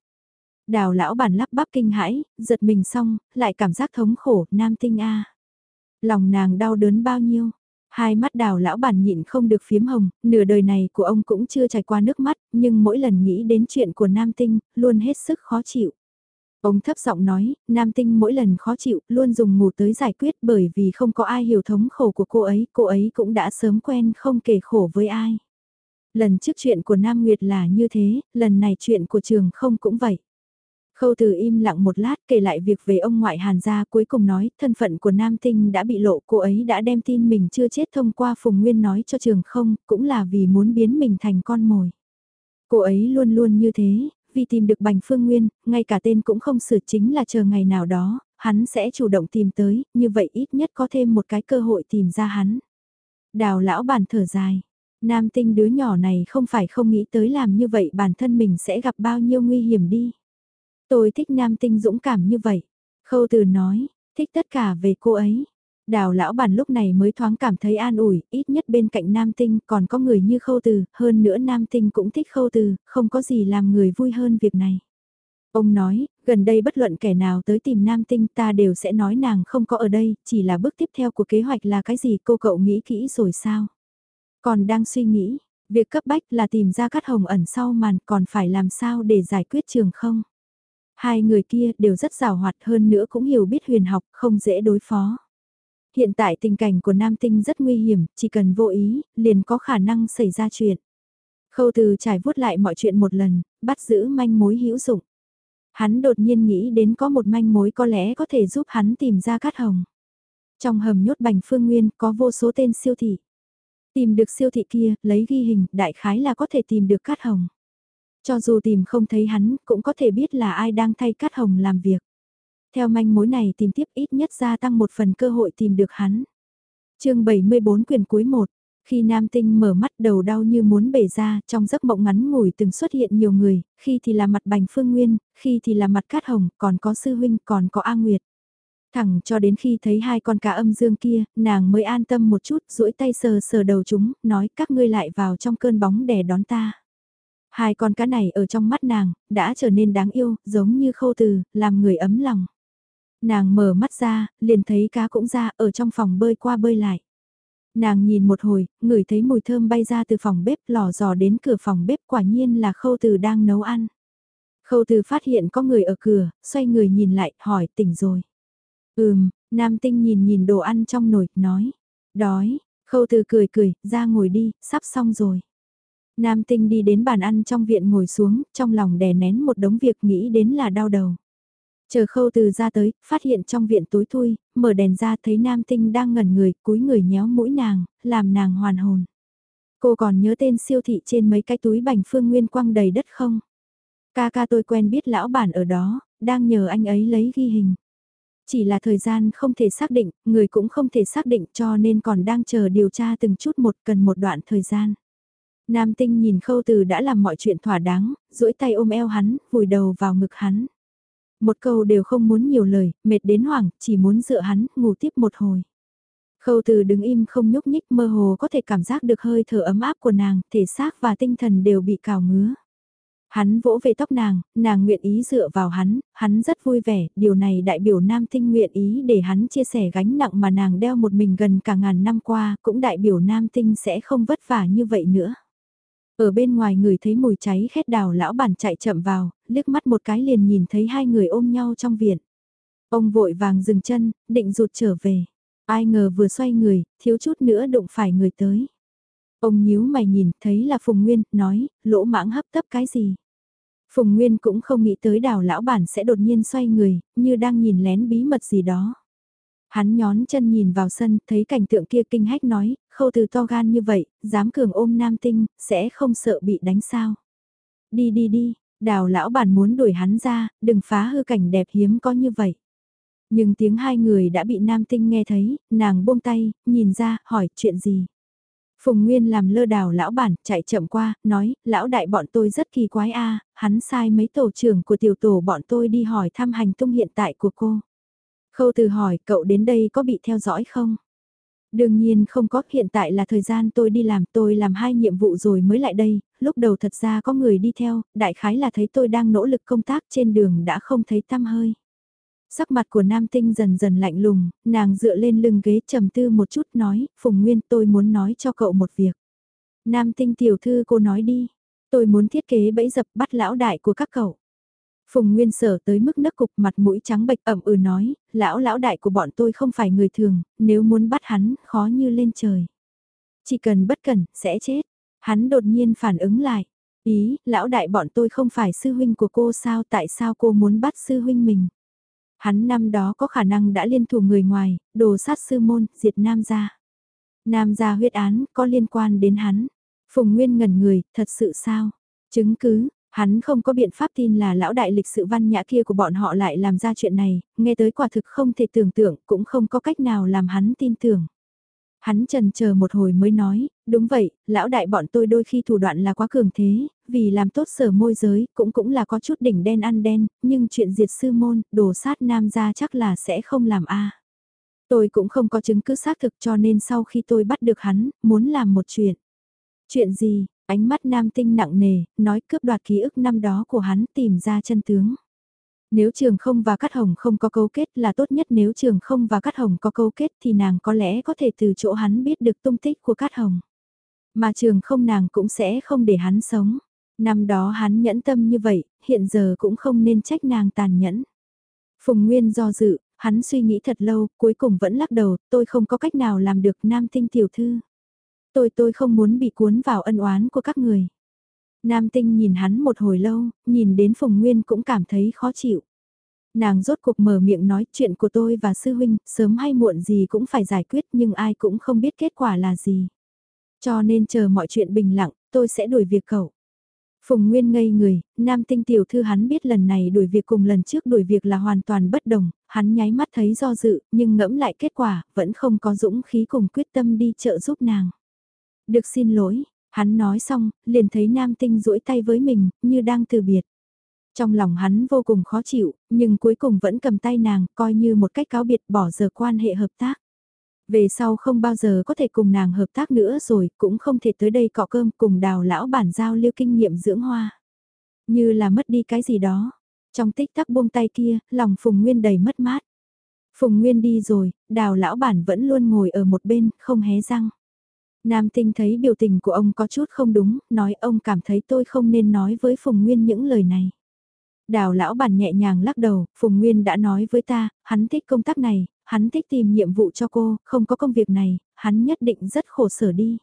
Speaker 1: Đào lão bản lắp bắp kinh hãi, giật mình xong, lại cảm giác thống khổ, Nam Tinh a Lòng nàng đau đớn bao nhiêu, Hai mắt đào lão bản nhịn không được phiếm hồng, nửa đời này của ông cũng chưa trải qua nước mắt, nhưng mỗi lần nghĩ đến chuyện của Nam Tinh, luôn hết sức khó chịu. Ông thấp giọng nói, Nam Tinh mỗi lần khó chịu, luôn dùng ngủ tới giải quyết bởi vì không có ai hiểu thống khổ của cô ấy, cô ấy cũng đã sớm quen không kể khổ với ai. Lần trước chuyện của Nam Nguyệt là như thế, lần này chuyện của trường không cũng vậy. Khâu từ im lặng một lát kể lại việc về ông ngoại Hàn gia cuối cùng nói thân phận của Nam Tinh đã bị lộ cô ấy đã đem tin mình chưa chết thông qua Phùng Nguyên nói cho trường không cũng là vì muốn biến mình thành con mồi. Cô ấy luôn luôn như thế, vì tìm được Bành Phương Nguyên, ngay cả tên cũng không sửa chính là chờ ngày nào đó, hắn sẽ chủ động tìm tới, như vậy ít nhất có thêm một cái cơ hội tìm ra hắn. Đào lão bàn thở dài, nam tinh đứa nhỏ này không phải không nghĩ tới làm như vậy bản thân mình sẽ gặp bao nhiêu nguy hiểm đi. Tôi thích nam tinh dũng cảm như vậy. Khâu từ nói, thích tất cả về cô ấy. Đào lão bản lúc này mới thoáng cảm thấy an ủi, ít nhất bên cạnh nam tinh còn có người như khâu từ, hơn nữa nam tinh cũng thích khâu từ, không có gì làm người vui hơn việc này. Ông nói, gần đây bất luận kẻ nào tới tìm nam tinh ta đều sẽ nói nàng không có ở đây, chỉ là bước tiếp theo của kế hoạch là cái gì cô cậu nghĩ kỹ rồi sao? Còn đang suy nghĩ, việc cấp bách là tìm ra cắt hồng ẩn sau màn còn phải làm sao để giải quyết trường không? Hai người kia đều rất rào hoạt hơn nữa cũng hiểu biết huyền học, không dễ đối phó. Hiện tại tình cảnh của nam tinh rất nguy hiểm, chỉ cần vô ý, liền có khả năng xảy ra chuyện. Khâu từ trải vuốt lại mọi chuyện một lần, bắt giữ manh mối hữu dụng. Hắn đột nhiên nghĩ đến có một manh mối có lẽ có thể giúp hắn tìm ra cát hồng. Trong hầm nhốt bành phương nguyên có vô số tên siêu thị. Tìm được siêu thị kia, lấy ghi hình, đại khái là có thể tìm được cát hồng. Cho dù tìm không thấy hắn, cũng có thể biết là ai đang thay Cát Hồng làm việc. Theo manh mối này tìm tiếp ít nhất gia tăng một phần cơ hội tìm được hắn. chương 74 quyền cuối 1 khi nam tinh mở mắt đầu đau như muốn bể ra, trong giấc mộng ngắn ngủi từng xuất hiện nhiều người, khi thì là mặt bành phương nguyên, khi thì là mặt cát hồng, còn có sư huynh, còn có A Nguyệt. Thẳng cho đến khi thấy hai con cá âm dương kia, nàng mới an tâm một chút, duỗi tay sờ sờ đầu chúng, nói các ngươi lại vào trong cơn bóng để đón ta. Hai con cá này ở trong mắt nàng, đã trở nên đáng yêu, giống như khâu từ, làm người ấm lòng. Nàng mở mắt ra, liền thấy cá cũng ra, ở trong phòng bơi qua bơi lại. Nàng nhìn một hồi, ngửi thấy mùi thơm bay ra từ phòng bếp lò dò đến cửa phòng bếp quả nhiên là khâu từ đang nấu ăn. Khâu từ phát hiện có người ở cửa, xoay người nhìn lại, hỏi tỉnh rồi. Ừm, nam tinh nhìn nhìn đồ ăn trong nồi, nói. Đói, khâu từ cười cười, ra ngồi đi, sắp xong rồi. Nam tinh đi đến bàn ăn trong viện ngồi xuống, trong lòng đè nén một đống việc nghĩ đến là đau đầu. Chờ khâu từ ra tới, phát hiện trong viện tối thui, mở đèn ra thấy nam tinh đang ngẩn người, cúi người nhéo mũi nàng, làm nàng hoàn hồn. Cô còn nhớ tên siêu thị trên mấy cái túi bành phương nguyên quăng đầy đất không? Ca ca tôi quen biết lão bản ở đó, đang nhờ anh ấy lấy ghi hình. Chỉ là thời gian không thể xác định, người cũng không thể xác định cho nên còn đang chờ điều tra từng chút một cần một đoạn thời gian. Nam tinh nhìn khâu từ đã làm mọi chuyện thỏa đáng, duỗi tay ôm eo hắn, vùi đầu vào ngực hắn. Một câu đều không muốn nhiều lời, mệt đến hoảng, chỉ muốn dựa hắn, ngủ tiếp một hồi. Khâu từ đứng im không nhúc nhích mơ hồ có thể cảm giác được hơi thở ấm áp của nàng, thể xác và tinh thần đều bị cào ngứa. Hắn vỗ về tóc nàng, nàng nguyện ý dựa vào hắn, hắn rất vui vẻ, điều này đại biểu nam tinh nguyện ý để hắn chia sẻ gánh nặng mà nàng đeo một mình gần cả ngàn năm qua, cũng đại biểu nam tinh sẽ không vất vả như vậy nữa. Ở bên ngoài người thấy mùi cháy khét đào lão bản chạy chậm vào, liếc mắt một cái liền nhìn thấy hai người ôm nhau trong viện. Ông vội vàng dừng chân, định rụt trở về. Ai ngờ vừa xoay người, thiếu chút nữa đụng phải người tới. Ông nhíu mày nhìn, thấy là Phùng Nguyên, nói, lỗ mãng hấp tấp cái gì. Phùng Nguyên cũng không nghĩ tới đào lão bản sẽ đột nhiên xoay người, như đang nhìn lén bí mật gì đó. Hắn nhón chân nhìn vào sân, thấy cảnh tượng kia kinh hách nói, khâu từ to gan như vậy, dám cường ôm nam tinh, sẽ không sợ bị đánh sao. Đi đi đi, đào lão bản muốn đuổi hắn ra, đừng phá hư cảnh đẹp hiếm có như vậy. Nhưng tiếng hai người đã bị nam tinh nghe thấy, nàng buông tay, nhìn ra, hỏi chuyện gì. Phùng Nguyên làm lơ đào lão bản, chạy chậm qua, nói, lão đại bọn tôi rất kỳ quái a hắn sai mấy tổ trưởng của tiểu tổ bọn tôi đi hỏi thăm hành tung hiện tại của cô. Khâu từ hỏi cậu đến đây có bị theo dõi không? Đương nhiên không có, hiện tại là thời gian tôi đi làm, tôi làm hai nhiệm vụ rồi mới lại đây, lúc đầu thật ra có người đi theo, đại khái là thấy tôi đang nỗ lực công tác trên đường đã không thấy tăm hơi. Sắc mặt của nam tinh dần dần lạnh lùng, nàng dựa lên lưng ghế trầm tư một chút nói, Phùng Nguyên tôi muốn nói cho cậu một việc. Nam tinh tiểu thư cô nói đi, tôi muốn thiết kế bẫy dập bắt lão đại của các cậu. Phùng Nguyên sở tới mức nấc cục mặt mũi trắng bệch ẩm ừ nói, lão lão đại của bọn tôi không phải người thường, nếu muốn bắt hắn, khó như lên trời. Chỉ cần bất cẩn, sẽ chết. Hắn đột nhiên phản ứng lại. Ý, lão đại bọn tôi không phải sư huynh của cô sao tại sao cô muốn bắt sư huynh mình. Hắn năm đó có khả năng đã liên thủ người ngoài, đồ sát sư môn, diệt nam gia. Nam gia huyết án có liên quan đến hắn. Phùng Nguyên ngẩn người, thật sự sao? Chứng cứ, Hắn không có biện pháp tin là lão đại lịch sự văn nhã kia của bọn họ lại làm ra chuyện này, nghe tới quả thực không thể tưởng tượng, cũng không có cách nào làm hắn tin tưởng. Hắn trần chờ một hồi mới nói, đúng vậy, lão đại bọn tôi đôi khi thủ đoạn là quá cường thế, vì làm tốt sở môi giới, cũng cũng là có chút đỉnh đen ăn đen, nhưng chuyện diệt sư môn, đồ sát nam gia chắc là sẽ không làm a. Tôi cũng không có chứng cứ xác thực cho nên sau khi tôi bắt được hắn, muốn làm một chuyện. Chuyện gì, Ánh mắt nam tinh nặng nề, nói cướp đoạt ký ức năm đó của hắn tìm ra chân tướng. Nếu trường không và cắt hồng không có câu kết là tốt nhất nếu trường không và cắt hồng có câu kết thì nàng có lẽ có thể từ chỗ hắn biết được tung tích của cắt hồng. Mà trường không nàng cũng sẽ không để hắn sống. Năm đó hắn nhẫn tâm như vậy, hiện giờ cũng không nên trách nàng tàn nhẫn. Phùng Nguyên do dự, hắn suy nghĩ thật lâu, cuối cùng vẫn lắc đầu, tôi không có cách nào làm được nam tinh tiểu thư. Tôi tôi không muốn bị cuốn vào ân oán của các người. Nam tinh nhìn hắn một hồi lâu, nhìn đến Phùng Nguyên cũng cảm thấy khó chịu. Nàng rốt cuộc mở miệng nói chuyện của tôi và sư huynh, sớm hay muộn gì cũng phải giải quyết nhưng ai cũng không biết kết quả là gì. Cho nên chờ mọi chuyện bình lặng, tôi sẽ đuổi việc cậu. Phùng Nguyên ngây người, nam tinh tiểu thư hắn biết lần này đuổi việc cùng lần trước đuổi việc là hoàn toàn bất đồng, hắn nháy mắt thấy do dự, nhưng ngẫm lại kết quả, vẫn không có dũng khí cùng quyết tâm đi trợ giúp nàng. Được xin lỗi, hắn nói xong, liền thấy nam tinh duỗi tay với mình, như đang từ biệt. Trong lòng hắn vô cùng khó chịu, nhưng cuối cùng vẫn cầm tay nàng, coi như một cách cáo biệt bỏ giờ quan hệ hợp tác. Về sau không bao giờ có thể cùng nàng hợp tác nữa rồi, cũng không thể tới đây cọ cơm cùng đào lão bản giao lưu kinh nghiệm dưỡng hoa. Như là mất đi cái gì đó. Trong tích tắc buông tay kia, lòng Phùng Nguyên đầy mất mát. Phùng Nguyên đi rồi, đào lão bản vẫn luôn ngồi ở một bên, không hé răng. Nam tinh thấy biểu tình của ông có chút không đúng, nói ông cảm thấy tôi không nên nói với Phùng Nguyên những lời này. Đào lão bản nhẹ nhàng lắc đầu, Phùng Nguyên đã nói với ta, hắn thích công tác này, hắn thích tìm nhiệm vụ cho cô, không có công việc này, hắn nhất định rất khổ sở đi.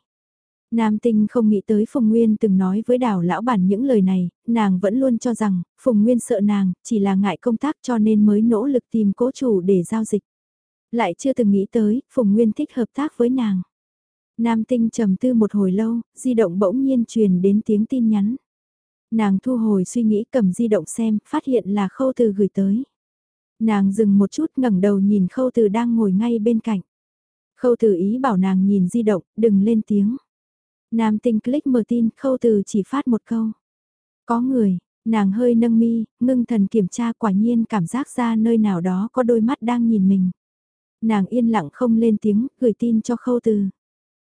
Speaker 1: Nam tinh không nghĩ tới Phùng Nguyên từng nói với đào lão bản những lời này, nàng vẫn luôn cho rằng, Phùng Nguyên sợ nàng, chỉ là ngại công tác cho nên mới nỗ lực tìm cố chủ để giao dịch. Lại chưa từng nghĩ tới, Phùng Nguyên thích hợp tác với nàng. Nam tinh trầm tư một hồi lâu, di động bỗng nhiên truyền đến tiếng tin nhắn. Nàng thu hồi suy nghĩ cầm di động xem, phát hiện là khâu từ gửi tới. Nàng dừng một chút ngẩng đầu nhìn khâu từ đang ngồi ngay bên cạnh. Khâu từ ý bảo nàng nhìn di động, đừng lên tiếng. Nam tinh click mở tin, khâu từ chỉ phát một câu. Có người, nàng hơi nâng mi, ngưng thần kiểm tra quả nhiên cảm giác ra nơi nào đó có đôi mắt đang nhìn mình. Nàng yên lặng không lên tiếng, gửi tin cho khâu từ.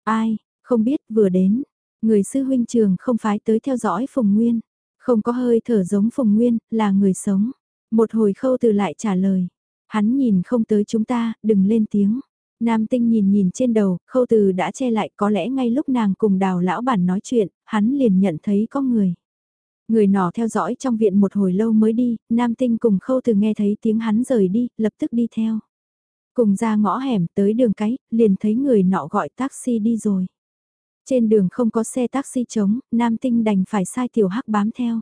Speaker 1: Ai, không biết vừa đến, người sư huynh trường không phái tới theo dõi Phùng Nguyên, không có hơi thở giống Phùng Nguyên, là người sống. Một hồi khâu từ lại trả lời, hắn nhìn không tới chúng ta, đừng lên tiếng. Nam tinh nhìn nhìn trên đầu, khâu từ đã che lại có lẽ ngay lúc nàng cùng đào lão bản nói chuyện, hắn liền nhận thấy có người. Người nọ theo dõi trong viện một hồi lâu mới đi, nam tinh cùng khâu từ nghe thấy tiếng hắn rời đi, lập tức đi theo. Cùng ra ngõ hẻm tới đường cái, liền thấy người nọ gọi taxi đi rồi. Trên đường không có xe taxi trống, nam tinh đành phải sai tiểu hắc bám theo.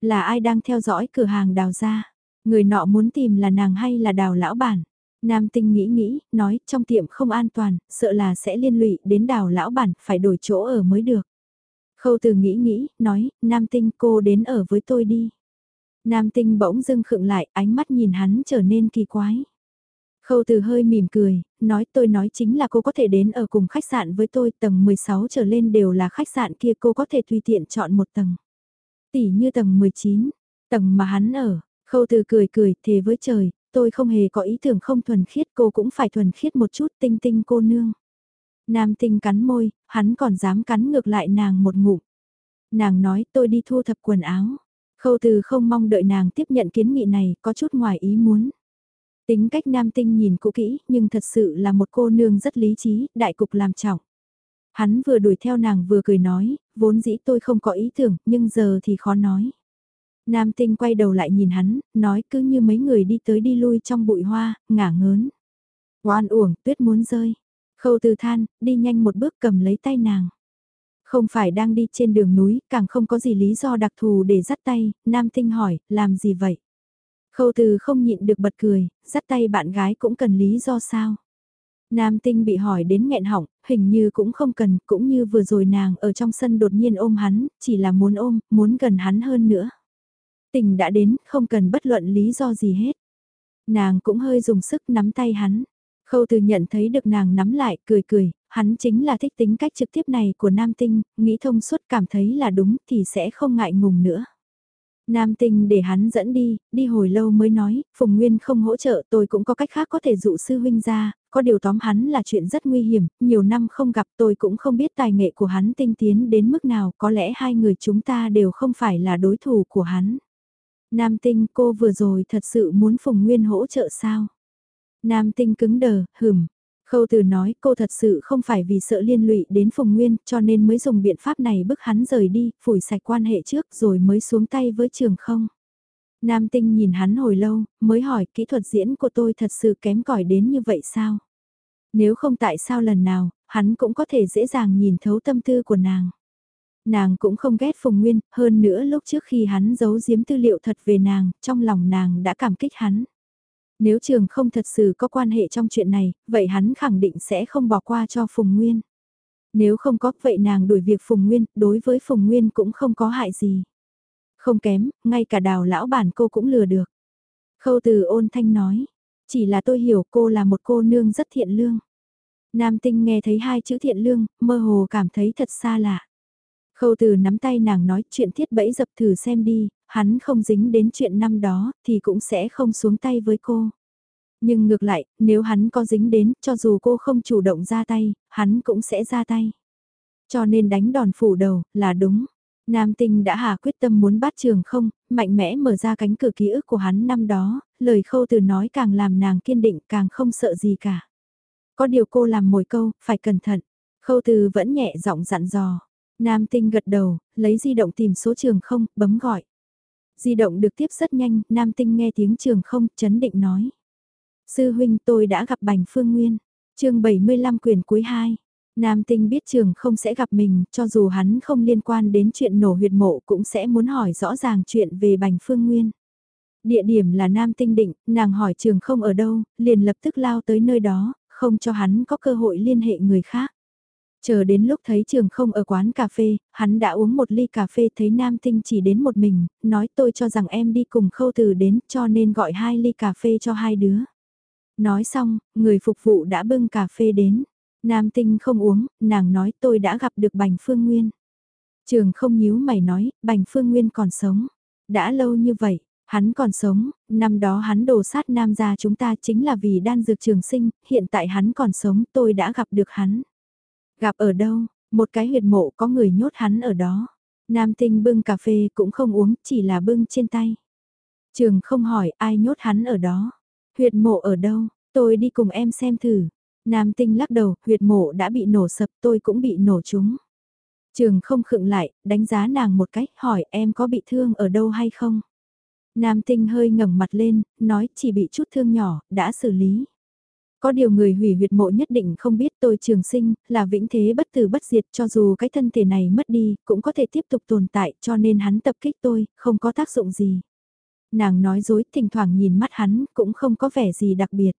Speaker 1: Là ai đang theo dõi cửa hàng đào ra? Người nọ muốn tìm là nàng hay là đào lão bản? Nam tinh nghĩ nghĩ, nói trong tiệm không an toàn, sợ là sẽ liên lụy đến đào lão bản, phải đổi chỗ ở mới được. Khâu từ nghĩ nghĩ, nói, Nam tinh cô đến ở với tôi đi. Nam tinh bỗng dưng khựng lại, ánh mắt nhìn hắn trở nên kỳ quái. Khâu từ hơi mỉm cười, nói tôi nói chính là cô có thể đến ở cùng khách sạn với tôi tầng 16 trở lên đều là khách sạn kia cô có thể tùy tiện chọn một tầng. Tỷ như tầng 19, tầng mà hắn ở, khâu từ cười cười thề với trời, tôi không hề có ý tưởng không thuần khiết cô cũng phải thuần khiết một chút tinh tinh cô nương. Nam tinh cắn môi, hắn còn dám cắn ngược lại nàng một ngụm. Nàng nói tôi đi thu thập quần áo. Khâu từ không mong đợi nàng tiếp nhận kiến nghị này, có chút ngoài ý muốn. Tính cách nam tinh nhìn cũ kỹ, nhưng thật sự là một cô nương rất lý trí, đại cục làm trọng. Hắn vừa đuổi theo nàng vừa cười nói, vốn dĩ tôi không có ý tưởng, nhưng giờ thì khó nói. Nam tinh quay đầu lại nhìn hắn, nói cứ như mấy người đi tới đi lui trong bụi hoa, ngả ngớn. Oan uổng, tuyết muốn rơi. Khâu từ than, đi nhanh một bước cầm lấy tay nàng. Không phải đang đi trên đường núi, càng không có gì lý do đặc thù để dắt tay, nam tinh hỏi, làm gì vậy? Khâu từ không nhịn được bật cười, dắt tay bạn gái cũng cần lý do sao? Nam tinh bị hỏi đến nghẹn họng, hình như cũng không cần, cũng như vừa rồi nàng ở trong sân đột nhiên ôm hắn, chỉ là muốn ôm, muốn gần hắn hơn nữa. Tình đã đến, không cần bất luận lý do gì hết. Nàng cũng hơi dùng sức nắm tay hắn. Khâu từ nhận thấy được nàng nắm lại, cười cười, hắn chính là thích tính cách trực tiếp này của nam tinh, nghĩ thông suốt cảm thấy là đúng thì sẽ không ngại ngùng nữa. Nam tinh để hắn dẫn đi, đi hồi lâu mới nói, Phùng Nguyên không hỗ trợ tôi cũng có cách khác có thể dụ sư huynh ra, có điều tóm hắn là chuyện rất nguy hiểm, nhiều năm không gặp tôi cũng không biết tài nghệ của hắn tinh tiến đến mức nào, có lẽ hai người chúng ta đều không phải là đối thủ của hắn. Nam tinh cô vừa rồi thật sự muốn Phùng Nguyên hỗ trợ sao? Nam tinh cứng đờ, hửm. Khâu từ nói cô thật sự không phải vì sợ liên lụy đến Phùng Nguyên cho nên mới dùng biện pháp này bức hắn rời đi, phủi sạch quan hệ trước rồi mới xuống tay với trường không. Nam tinh nhìn hắn hồi lâu, mới hỏi kỹ thuật diễn của tôi thật sự kém cỏi đến như vậy sao? Nếu không tại sao lần nào, hắn cũng có thể dễ dàng nhìn thấu tâm tư của nàng. Nàng cũng không ghét Phùng Nguyên, hơn nữa lúc trước khi hắn giấu giếm tư liệu thật về nàng, trong lòng nàng đã cảm kích hắn. Nếu trường không thật sự có quan hệ trong chuyện này, vậy hắn khẳng định sẽ không bỏ qua cho Phùng Nguyên. Nếu không có vậy nàng đuổi việc Phùng Nguyên, đối với Phùng Nguyên cũng không có hại gì. Không kém, ngay cả đào lão bản cô cũng lừa được. Khâu từ ôn thanh nói, chỉ là tôi hiểu cô là một cô nương rất thiện lương. Nam tinh nghe thấy hai chữ thiện lương, mơ hồ cảm thấy thật xa lạ. Khâu từ nắm tay nàng nói chuyện thiết bẫy dập thử xem đi, hắn không dính đến chuyện năm đó thì cũng sẽ không xuống tay với cô. Nhưng ngược lại, nếu hắn có dính đến, cho dù cô không chủ động ra tay, hắn cũng sẽ ra tay. Cho nên đánh đòn phủ đầu, là đúng. Nam tinh đã hà quyết tâm muốn bắt trường không, mạnh mẽ mở ra cánh cửa ký ức của hắn năm đó, lời khâu từ nói càng làm nàng kiên định càng không sợ gì cả. Có điều cô làm mồi câu, phải cẩn thận. Khâu từ vẫn nhẹ giọng dặn dò. Nam tinh gật đầu, lấy di động tìm số trường không, bấm gọi. Di động được tiếp rất nhanh, Nam tinh nghe tiếng trường không, chấn định nói. Sư huynh tôi đã gặp Bành Phương Nguyên. chương 75 quyền cuối 2. Nam tinh biết trường không sẽ gặp mình, cho dù hắn không liên quan đến chuyện nổ huyệt mộ cũng sẽ muốn hỏi rõ ràng chuyện về Bành Phương Nguyên. Địa điểm là Nam tinh định, nàng hỏi trường không ở đâu, liền lập tức lao tới nơi đó, không cho hắn có cơ hội liên hệ người khác. Chờ đến lúc thấy trường không ở quán cà phê, hắn đã uống một ly cà phê thấy nam tinh chỉ đến một mình, nói tôi cho rằng em đi cùng khâu từ đến cho nên gọi hai ly cà phê cho hai đứa. Nói xong, người phục vụ đã bưng cà phê đến. Nam tinh không uống, nàng nói tôi đã gặp được Bành Phương Nguyên. Trường không nhíu mày nói, Bành Phương Nguyên còn sống. Đã lâu như vậy, hắn còn sống, năm đó hắn đổ sát nam gia chúng ta chính là vì đan dược trường sinh, hiện tại hắn còn sống tôi đã gặp được hắn. Gặp ở đâu, một cái huyệt mộ có người nhốt hắn ở đó. Nam tinh bưng cà phê cũng không uống, chỉ là bưng trên tay. Trường không hỏi ai nhốt hắn ở đó. Huyệt mộ ở đâu, tôi đi cùng em xem thử. Nam tinh lắc đầu, huyệt mộ đã bị nổ sập tôi cũng bị nổ trúng. Trường không khựng lại, đánh giá nàng một cách, hỏi em có bị thương ở đâu hay không? Nam tinh hơi ngẩng mặt lên, nói chỉ bị chút thương nhỏ, đã xử lý. Có điều người hủy huyệt mộ nhất định không biết tôi trường sinh, là vĩnh thế bất tử bất diệt cho dù cái thân thể này mất đi, cũng có thể tiếp tục tồn tại cho nên hắn tập kích tôi, không có tác dụng gì. Nàng nói dối thỉnh thoảng nhìn mắt hắn, cũng không có vẻ gì đặc biệt.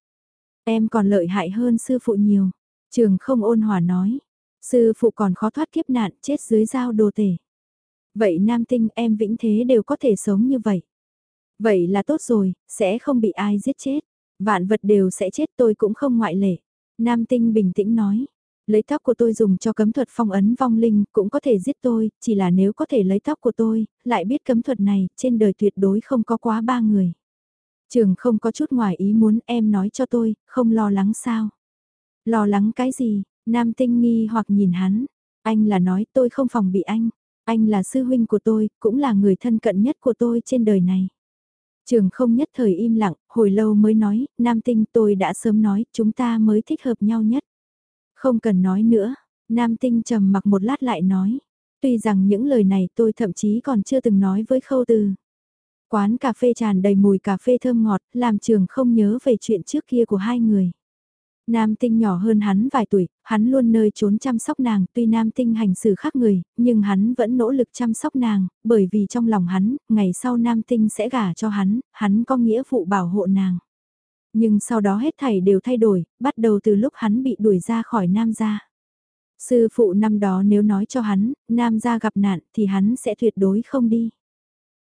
Speaker 1: Em còn lợi hại hơn sư phụ nhiều. Trường không ôn hòa nói. Sư phụ còn khó thoát kiếp nạn chết dưới dao đồ tể. Vậy nam tinh em vĩnh thế đều có thể sống như vậy. Vậy là tốt rồi, sẽ không bị ai giết chết. Vạn vật đều sẽ chết tôi cũng không ngoại lệ. Nam tinh bình tĩnh nói. Lấy tóc của tôi dùng cho cấm thuật phong ấn vong linh cũng có thể giết tôi, chỉ là nếu có thể lấy tóc của tôi, lại biết cấm thuật này, trên đời tuyệt đối không có quá ba người. Trường không có chút ngoài ý muốn em nói cho tôi, không lo lắng sao. Lo lắng cái gì, nam tinh nghi hoặc nhìn hắn, anh là nói tôi không phòng bị anh, anh là sư huynh của tôi, cũng là người thân cận nhất của tôi trên đời này. Trường không nhất thời im lặng, hồi lâu mới nói, nam tinh tôi đã sớm nói, chúng ta mới thích hợp nhau nhất. Không cần nói nữa, nam tinh trầm mặc một lát lại nói, tuy rằng những lời này tôi thậm chí còn chưa từng nói với khâu từ. Quán cà phê tràn đầy mùi cà phê thơm ngọt, làm trường không nhớ về chuyện trước kia của hai người. Nam tinh nhỏ hơn hắn vài tuổi, hắn luôn nơi trốn chăm sóc nàng, tuy nam tinh hành xử khác người, nhưng hắn vẫn nỗ lực chăm sóc nàng, bởi vì trong lòng hắn, ngày sau nam tinh sẽ gả cho hắn, hắn có nghĩa vụ bảo hộ nàng. Nhưng sau đó hết thảy đều thay đổi, bắt đầu từ lúc hắn bị đuổi ra khỏi nam gia. Sư phụ năm đó nếu nói cho hắn, nam gia gặp nạn thì hắn sẽ tuyệt đối không đi.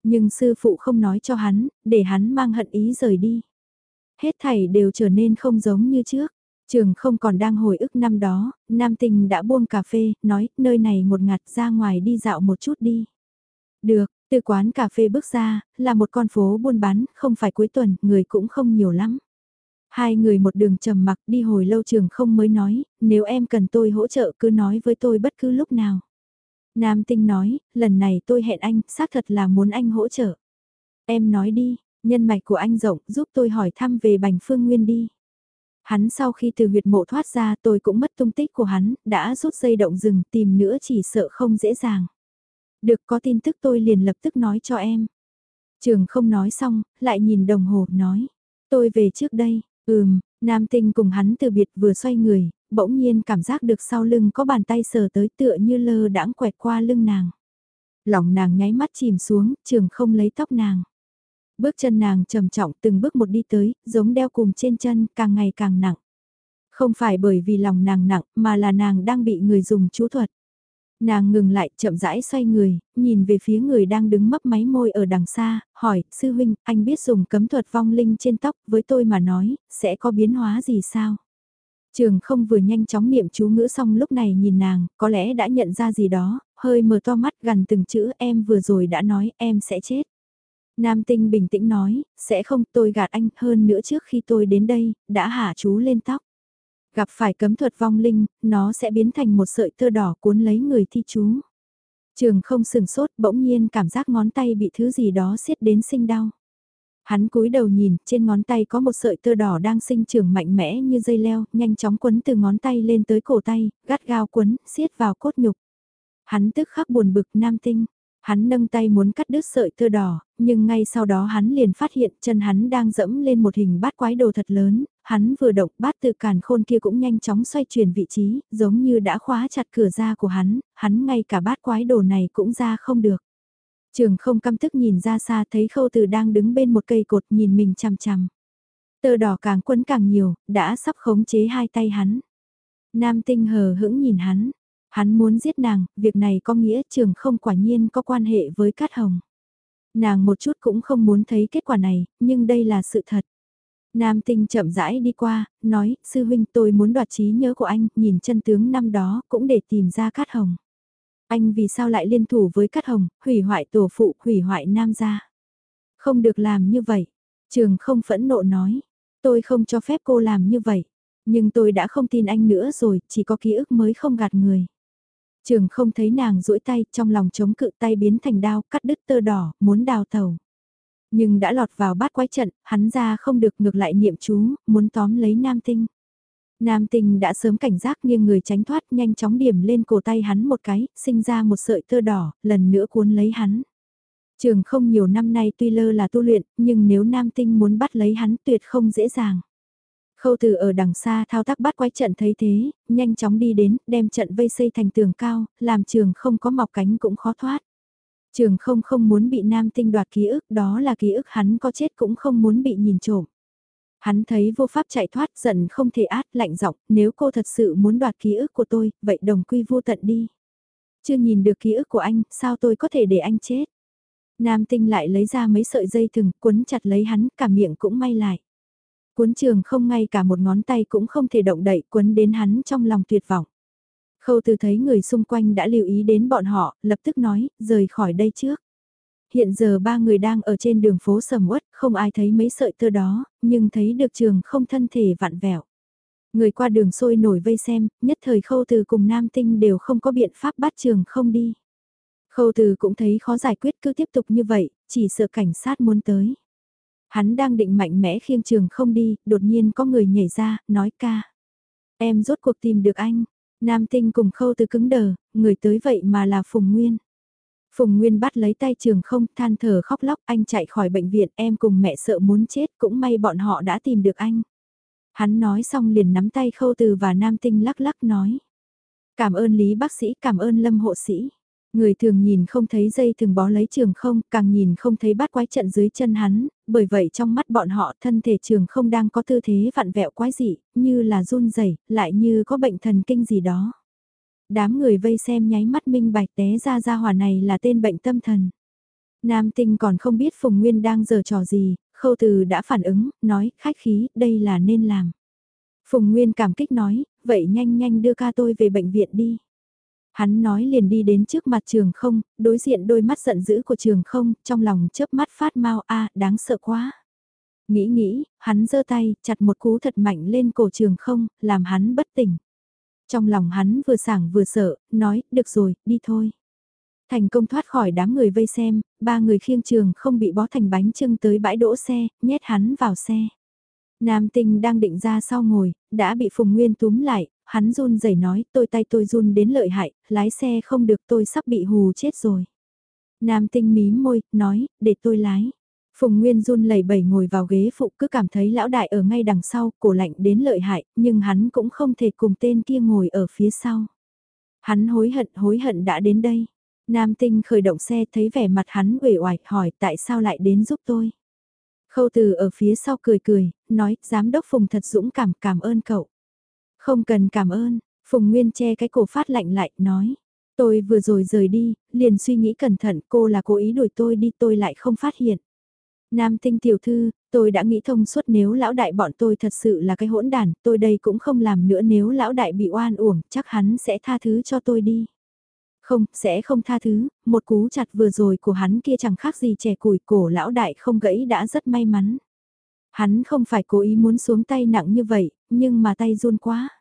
Speaker 1: Nhưng sư phụ không nói cho hắn, để hắn mang hận ý rời đi. Hết thảy đều trở nên không giống như trước. Trường không còn đang hồi ức năm đó, Nam Tình đã buông cà phê, nói, nơi này một ngặt ra ngoài đi dạo một chút đi. Được, từ quán cà phê bước ra, là một con phố buôn bán, không phải cuối tuần, người cũng không nhiều lắm. Hai người một đường trầm mặc đi hồi lâu trường không mới nói, nếu em cần tôi hỗ trợ cứ nói với tôi bất cứ lúc nào. Nam Tinh nói, lần này tôi hẹn anh, xác thật là muốn anh hỗ trợ. Em nói đi, nhân mạch của anh rộng, giúp tôi hỏi thăm về Bành Phương Nguyên đi. Hắn sau khi từ huyệt mộ thoát ra tôi cũng mất tung tích của hắn, đã rút dây động rừng tìm nữa chỉ sợ không dễ dàng. Được có tin tức tôi liền lập tức nói cho em. Trường không nói xong, lại nhìn đồng hồ, nói. Tôi về trước đây, ừm, nam tinh cùng hắn từ biệt vừa xoay người, bỗng nhiên cảm giác được sau lưng có bàn tay sờ tới tựa như lơ đãng quẹt qua lưng nàng. Lòng nàng nháy mắt chìm xuống, trường không lấy tóc nàng. Bước chân nàng trầm trọng từng bước một đi tới, giống đeo cùng trên chân, càng ngày càng nặng. Không phải bởi vì lòng nàng nặng, mà là nàng đang bị người dùng chú thuật. Nàng ngừng lại, chậm rãi xoay người, nhìn về phía người đang đứng mấp máy môi ở đằng xa, hỏi, sư huynh, anh biết dùng cấm thuật vong linh trên tóc, với tôi mà nói, sẽ có biến hóa gì sao? Trường không vừa nhanh chóng niệm chú ngữ xong lúc này nhìn nàng, có lẽ đã nhận ra gì đó, hơi mở to mắt gần từng chữ em vừa rồi đã nói em sẽ chết. Nam tinh bình tĩnh nói, sẽ không tôi gạt anh hơn nữa trước khi tôi đến đây, đã hạ chú lên tóc. Gặp phải cấm thuật vong linh, nó sẽ biến thành một sợi tơ đỏ cuốn lấy người thi chú. Trường không sừng sốt bỗng nhiên cảm giác ngón tay bị thứ gì đó siết đến sinh đau. Hắn cúi đầu nhìn, trên ngón tay có một sợi tơ đỏ đang sinh trưởng mạnh mẽ như dây leo, nhanh chóng quấn từ ngón tay lên tới cổ tay, gắt gao quấn, siết vào cốt nhục. Hắn tức khắc buồn bực nam tinh, Hắn nâng tay muốn cắt đứt sợi tơ đỏ, nhưng ngay sau đó hắn liền phát hiện chân hắn đang dẫm lên một hình bát quái đồ thật lớn, hắn vừa động bát tự càn khôn kia cũng nhanh chóng xoay chuyển vị trí, giống như đã khóa chặt cửa ra của hắn, hắn ngay cả bát quái đồ này cũng ra không được. Trường không căm tức nhìn ra xa thấy khâu từ đang đứng bên một cây cột nhìn mình chằm chằm. Tơ đỏ càng quấn càng nhiều, đã sắp khống chế hai tay hắn. Nam tinh hờ hững nhìn hắn, Hắn muốn giết nàng, việc này có nghĩa trường không quả nhiên có quan hệ với Cát Hồng. Nàng một chút cũng không muốn thấy kết quả này, nhưng đây là sự thật. Nam tinh chậm rãi đi qua, nói, sư huynh tôi muốn đoạt trí nhớ của anh, nhìn chân tướng năm đó, cũng để tìm ra Cát Hồng. Anh vì sao lại liên thủ với Cát Hồng, hủy hoại tổ phụ, hủy hoại Nam gia. Không được làm như vậy. Trường không phẫn nộ nói, tôi không cho phép cô làm như vậy. Nhưng tôi đã không tin anh nữa rồi, chỉ có ký ức mới không gạt người. Trường không thấy nàng duỗi tay, trong lòng chống cự tay biến thành đao, cắt đứt tơ đỏ, muốn đào tàu. Nhưng đã lọt vào bát quái trận, hắn ra không được ngược lại niệm chú, muốn tóm lấy nam tinh. Nam tinh đã sớm cảnh giác nghiêng người tránh thoát nhanh chóng điểm lên cổ tay hắn một cái, sinh ra một sợi tơ đỏ, lần nữa cuốn lấy hắn. Trường không nhiều năm nay tuy lơ là tu luyện, nhưng nếu nam tinh muốn bắt lấy hắn tuyệt không dễ dàng. Khâu từ ở đằng xa thao tác bắt quái trận thấy thế, nhanh chóng đi đến, đem trận vây xây thành tường cao, làm trường không có mọc cánh cũng khó thoát. Trường không không muốn bị nam tinh đoạt ký ức, đó là ký ức hắn có chết cũng không muốn bị nhìn trộm. Hắn thấy vô pháp chạy thoát giận không thể át lạnh giọng nếu cô thật sự muốn đoạt ký ức của tôi, vậy đồng quy vô tận đi. Chưa nhìn được ký ức của anh, sao tôi có thể để anh chết? Nam tinh lại lấy ra mấy sợi dây thừng, quấn chặt lấy hắn, cả miệng cũng may lại cuốn trường không ngay cả một ngón tay cũng không thể động đậy cuốn đến hắn trong lòng tuyệt vọng. Khâu từ thấy người xung quanh đã lưu ý đến bọn họ, lập tức nói, rời khỏi đây trước. hiện giờ ba người đang ở trên đường phố sầm uất, không ai thấy mấy sợi tơ đó, nhưng thấy được trường không thân thể vặn vẹo. Người qua đường sôi nổi vây xem, nhất thời khâu từ cùng nam tinh đều không có biện pháp bắt trường không đi. Khâu từ cũng thấy khó giải quyết cứ tiếp tục như vậy, chỉ sợ cảnh sát muốn tới. Hắn đang định mạnh mẽ khiêng trường không đi, đột nhiên có người nhảy ra, nói ca. Em rốt cuộc tìm được anh. Nam tinh cùng khâu từ cứng đờ, người tới vậy mà là Phùng Nguyên. Phùng Nguyên bắt lấy tay trường không than thở khóc lóc anh chạy khỏi bệnh viện em cùng mẹ sợ muốn chết cũng may bọn họ đã tìm được anh. Hắn nói xong liền nắm tay khâu từ và nam tinh lắc lắc nói. Cảm ơn Lý bác sĩ, cảm ơn Lâm hộ sĩ. Người thường nhìn không thấy dây thường bó lấy trường không, càng nhìn không thấy bát quái trận dưới chân hắn, bởi vậy trong mắt bọn họ thân thể trường không đang có tư thế vặn vẹo quái dị, như là run rẩy lại như có bệnh thần kinh gì đó. Đám người vây xem nháy mắt minh bạch té ra ra hỏa này là tên bệnh tâm thần. Nam tinh còn không biết Phùng Nguyên đang giở trò gì, khâu từ đã phản ứng, nói, khách khí, đây là nên làm. Phùng Nguyên cảm kích nói, vậy nhanh nhanh đưa ca tôi về bệnh viện đi. Hắn nói liền đi đến trước mặt trường không, đối diện đôi mắt giận dữ của trường không, trong lòng chớp mắt phát mau a đáng sợ quá. Nghĩ nghĩ, hắn giơ tay, chặt một cú thật mạnh lên cổ trường không, làm hắn bất tỉnh. Trong lòng hắn vừa sảng vừa sợ, nói, được rồi, đi thôi. Thành công thoát khỏi đám người vây xem, ba người khiêng trường không bị bó thành bánh trưng tới bãi đỗ xe, nhét hắn vào xe. Nam tinh đang định ra sau ngồi, đã bị Phùng Nguyên túm lại, hắn run rẩy nói tôi tay tôi run đến lợi hại, lái xe không được tôi sắp bị hù chết rồi. Nam tinh mím môi, nói, để tôi lái. Phùng Nguyên run lẩy bẩy ngồi vào ghế phụ cứ cảm thấy lão đại ở ngay đằng sau, cổ lạnh đến lợi hại, nhưng hắn cũng không thể cùng tên kia ngồi ở phía sau. Hắn hối hận hối hận đã đến đây. Nam tinh khởi động xe thấy vẻ mặt hắn uể oải hỏi tại sao lại đến giúp tôi. Khâu từ ở phía sau cười cười, nói giám đốc Phùng thật dũng cảm cảm ơn cậu. Không cần cảm ơn, Phùng Nguyên che cái cổ phát lạnh lại, nói. Tôi vừa rồi rời đi, liền suy nghĩ cẩn thận cô là cố ý đuổi tôi đi tôi lại không phát hiện. Nam tinh tiểu thư, tôi đã nghĩ thông suốt nếu lão đại bọn tôi thật sự là cái hỗn đàn, tôi đây cũng không làm nữa nếu lão đại bị oan uổng, chắc hắn sẽ tha thứ cho tôi đi. Không, sẽ không tha thứ, một cú chặt vừa rồi của hắn kia chẳng khác gì trẻ củi cổ lão đại không gãy đã rất may mắn. Hắn không phải cố ý muốn xuống tay nặng như vậy, nhưng mà tay run quá.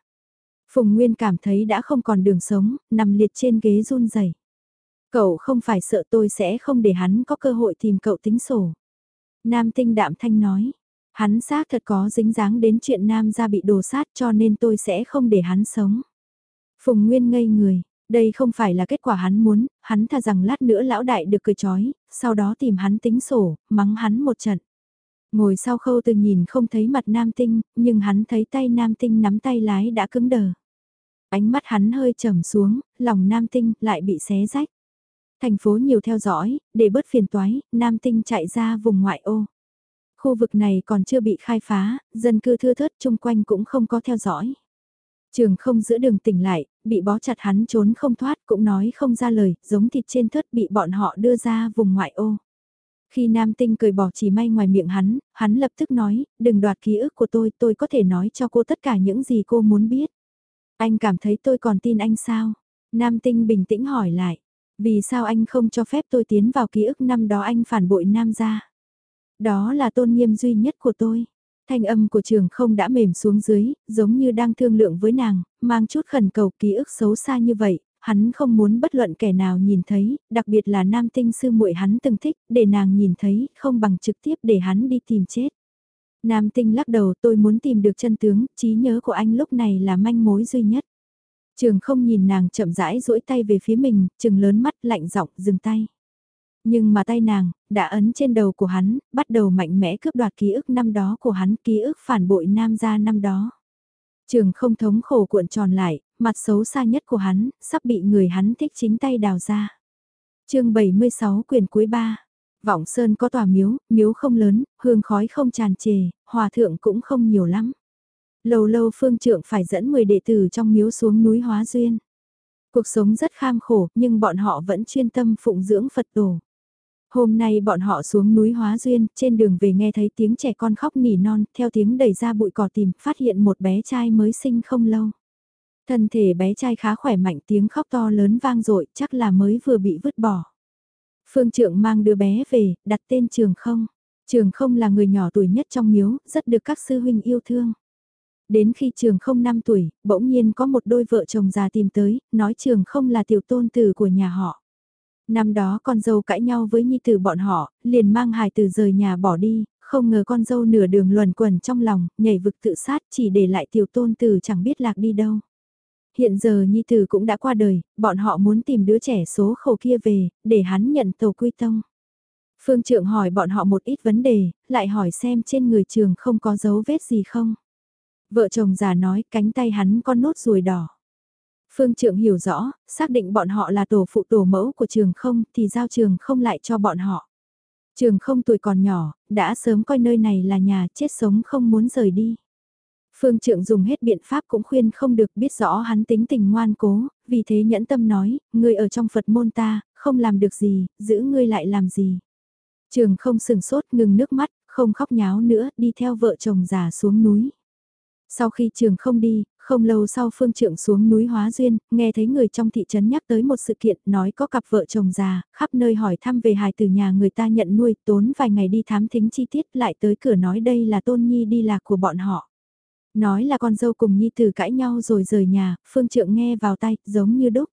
Speaker 1: Phùng Nguyên cảm thấy đã không còn đường sống, nằm liệt trên ghế run rẩy. Cậu không phải sợ tôi sẽ không để hắn có cơ hội tìm cậu tính sổ. Nam tinh đạm thanh nói, hắn xác thật có dính dáng đến chuyện Nam gia bị đồ sát cho nên tôi sẽ không để hắn sống. Phùng Nguyên ngây người, đây không phải là kết quả hắn muốn, hắn thà rằng lát nữa lão đại được cười chói, sau đó tìm hắn tính sổ, mắng hắn một trận. Ngồi sau khâu từng nhìn không thấy mặt nam tinh, nhưng hắn thấy tay nam tinh nắm tay lái đã cứng đờ. Ánh mắt hắn hơi trầm xuống, lòng nam tinh lại bị xé rách. Thành phố nhiều theo dõi, để bớt phiền toái, nam tinh chạy ra vùng ngoại ô. Khu vực này còn chưa bị khai phá, dân cư thưa thớt chung quanh cũng không có theo dõi. Trường không giữa đường tỉnh lại, bị bó chặt hắn trốn không thoát cũng nói không ra lời, giống thịt trên thớt bị bọn họ đưa ra vùng ngoại ô. Khi nam tinh cười bỏ chỉ may ngoài miệng hắn, hắn lập tức nói, đừng đoạt ký ức của tôi, tôi có thể nói cho cô tất cả những gì cô muốn biết. Anh cảm thấy tôi còn tin anh sao? Nam tinh bình tĩnh hỏi lại, vì sao anh không cho phép tôi tiến vào ký ức năm đó anh phản bội nam gia? Đó là tôn nghiêm duy nhất của tôi. Thanh âm của trường không đã mềm xuống dưới, giống như đang thương lượng với nàng, mang chút khẩn cầu ký ức xấu xa như vậy, hắn không muốn bất luận kẻ nào nhìn thấy, đặc biệt là nam tinh sư muội hắn từng thích, để nàng nhìn thấy, không bằng trực tiếp để hắn đi tìm chết. Nam tinh lắc đầu tôi muốn tìm được chân tướng, trí nhớ của anh lúc này là manh mối duy nhất. Trường không nhìn nàng chậm rãi duỗi tay về phía mình, trường lớn mắt lạnh giọng dừng tay. Nhưng mà tay nàng, đã ấn trên đầu của hắn, bắt đầu mạnh mẽ cướp đoạt ký ức năm đó của hắn, ký ức phản bội nam gia năm đó. Trường không thống khổ cuộn tròn lại, mặt xấu xa nhất của hắn, sắp bị người hắn thích chính tay đào ra. chương 76 quyền cuối ba. Vọng Sơn có tòa miếu, miếu không lớn, hương khói không tràn trề, hòa thượng cũng không nhiều lắm. Lâu lâu phương trượng phải dẫn 10 đệ tử trong miếu xuống núi Hóa Duyên. Cuộc sống rất kham khổ, nhưng bọn họ vẫn chuyên tâm phụng dưỡng Phật tổ. Hôm nay bọn họ xuống núi Hóa Duyên, trên đường về nghe thấy tiếng trẻ con khóc nỉ non, theo tiếng đẩy ra bụi cỏ tìm, phát hiện một bé trai mới sinh không lâu. Thân thể bé trai khá khỏe mạnh tiếng khóc to lớn vang dội chắc là mới vừa bị vứt bỏ. Phương Trượng mang đứa bé về, đặt tên Trường Không. Trường Không là người nhỏ tuổi nhất trong miếu, rất được các sư huynh yêu thương. Đến khi Trường Không 5 tuổi, bỗng nhiên có một đôi vợ chồng già tìm tới, nói Trường Không là tiểu tôn tử của nhà họ. Năm đó con dâu cãi nhau với nhi tử bọn họ, liền mang hài tử rời nhà bỏ đi, không ngờ con dâu nửa đường luẩn quẩn trong lòng, nhảy vực tự sát chỉ để lại tiểu tôn tử chẳng biết lạc đi đâu. Hiện giờ nhi tử cũng đã qua đời, bọn họ muốn tìm đứa trẻ số khổ kia về, để hắn nhận tàu quy tông. Phương trượng hỏi bọn họ một ít vấn đề, lại hỏi xem trên người trường không có dấu vết gì không. Vợ chồng già nói cánh tay hắn có nốt ruồi đỏ. Phương trượng hiểu rõ, xác định bọn họ là tổ phụ tổ mẫu của trường không thì giao trường không lại cho bọn họ. Trường không tuổi còn nhỏ, đã sớm coi nơi này là nhà chết sống không muốn rời đi. Phương Trượng dùng hết biện pháp cũng khuyên không được biết rõ hắn tính tình ngoan cố, vì thế nhẫn tâm nói, ngươi ở trong Phật môn ta, không làm được gì, giữ ngươi lại làm gì. Trường không sừng sốt ngừng nước mắt, không khóc nháo nữa, đi theo vợ chồng già xuống núi. Sau khi trường không đi, không lâu sau phương trượng xuống núi Hóa Duyên, nghe thấy người trong thị trấn nhắc tới một sự kiện nói có cặp vợ chồng già, khắp nơi hỏi thăm về hài từ nhà người ta nhận nuôi, tốn vài ngày đi thám thính chi tiết lại tới cửa nói đây là tôn nhi đi lạc của bọn họ. Nói là con dâu cùng nhi tử cãi nhau rồi rời nhà, phương trượng nghe vào tay, giống như đúc.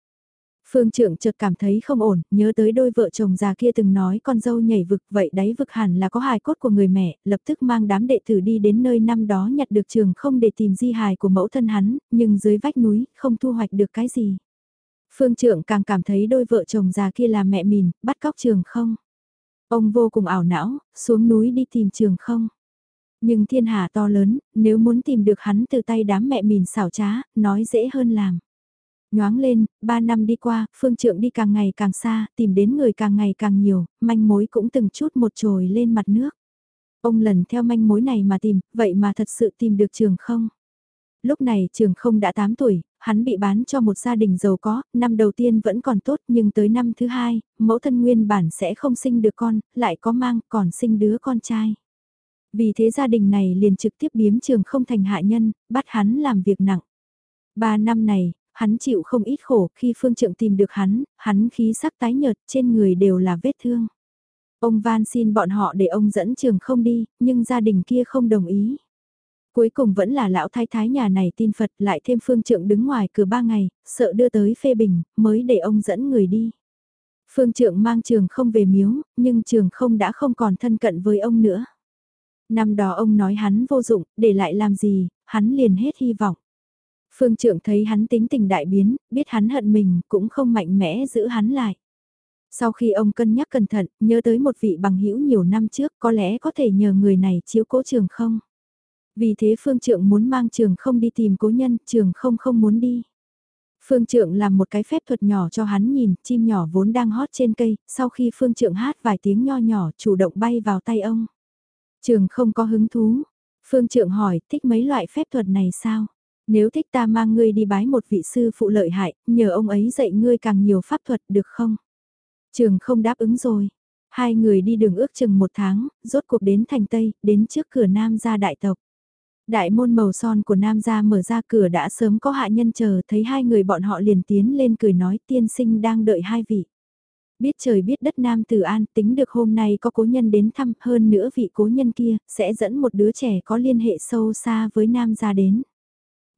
Speaker 1: Phương trượng chợt cảm thấy không ổn, nhớ tới đôi vợ chồng già kia từng nói con dâu nhảy vực vậy đáy vực hẳn là có hài cốt của người mẹ, lập tức mang đám đệ tử đi đến nơi năm đó nhặt được trường không để tìm di hài của mẫu thân hắn, nhưng dưới vách núi không thu hoạch được cái gì. Phương trượng càng cảm thấy đôi vợ chồng già kia là mẹ mình, bắt cóc trường không. Ông vô cùng ảo não, xuống núi đi tìm trường không. Nhưng thiên hà to lớn, nếu muốn tìm được hắn từ tay đám mẹ mình xảo trá, nói dễ hơn làm. Nhoáng lên, ba năm đi qua, phương trượng đi càng ngày càng xa, tìm đến người càng ngày càng nhiều, manh mối cũng từng chút một trồi lên mặt nước. Ông lần theo manh mối này mà tìm, vậy mà thật sự tìm được trường không? Lúc này trường không đã 8 tuổi, hắn bị bán cho một gia đình giàu có, năm đầu tiên vẫn còn tốt nhưng tới năm thứ hai, mẫu thân nguyên bản sẽ không sinh được con, lại có mang còn sinh đứa con trai. Vì thế gia đình này liền trực tiếp biếm trường không thành hạ nhân, bắt hắn làm việc nặng. Ba năm này, hắn chịu không ít khổ khi phương trượng tìm được hắn, hắn khí sắc tái nhợt trên người đều là vết thương. Ông van xin bọn họ để ông dẫn trường không đi, nhưng gia đình kia không đồng ý. Cuối cùng vẫn là lão thái thái nhà này tin Phật lại thêm phương trượng đứng ngoài cửa ba ngày, sợ đưa tới phê bình, mới để ông dẫn người đi. Phương trượng mang trường không về miếu, nhưng trường không đã không còn thân cận với ông nữa. Năm đó ông nói hắn vô dụng, để lại làm gì, hắn liền hết hy vọng. Phương trưởng thấy hắn tính tình đại biến, biết hắn hận mình, cũng không mạnh mẽ giữ hắn lại. Sau khi ông cân nhắc cẩn thận, nhớ tới một vị bằng hữu nhiều năm trước, có lẽ có thể nhờ người này chiếu cố trường không. Vì thế phương trượng muốn mang trường không đi tìm cố nhân, trường không không muốn đi. Phương trượng làm một cái phép thuật nhỏ cho hắn nhìn, chim nhỏ vốn đang hót trên cây, sau khi phương trượng hát vài tiếng nho nhỏ chủ động bay vào tay ông. Trường không có hứng thú. Phương trượng hỏi, thích mấy loại phép thuật này sao? Nếu thích ta mang ngươi đi bái một vị sư phụ lợi hại, nhờ ông ấy dạy ngươi càng nhiều pháp thuật được không? Trường không đáp ứng rồi. Hai người đi đường ước chừng một tháng, rốt cuộc đến thành Tây, đến trước cửa Nam gia đại tộc. Đại môn màu son của Nam gia mở ra cửa đã sớm có hạ nhân chờ thấy hai người bọn họ liền tiến lên cười nói tiên sinh đang đợi hai vị. Biết trời biết đất Nam Tử An tính được hôm nay có cố nhân đến thăm hơn nữa vị cố nhân kia sẽ dẫn một đứa trẻ có liên hệ sâu xa với Nam gia đến.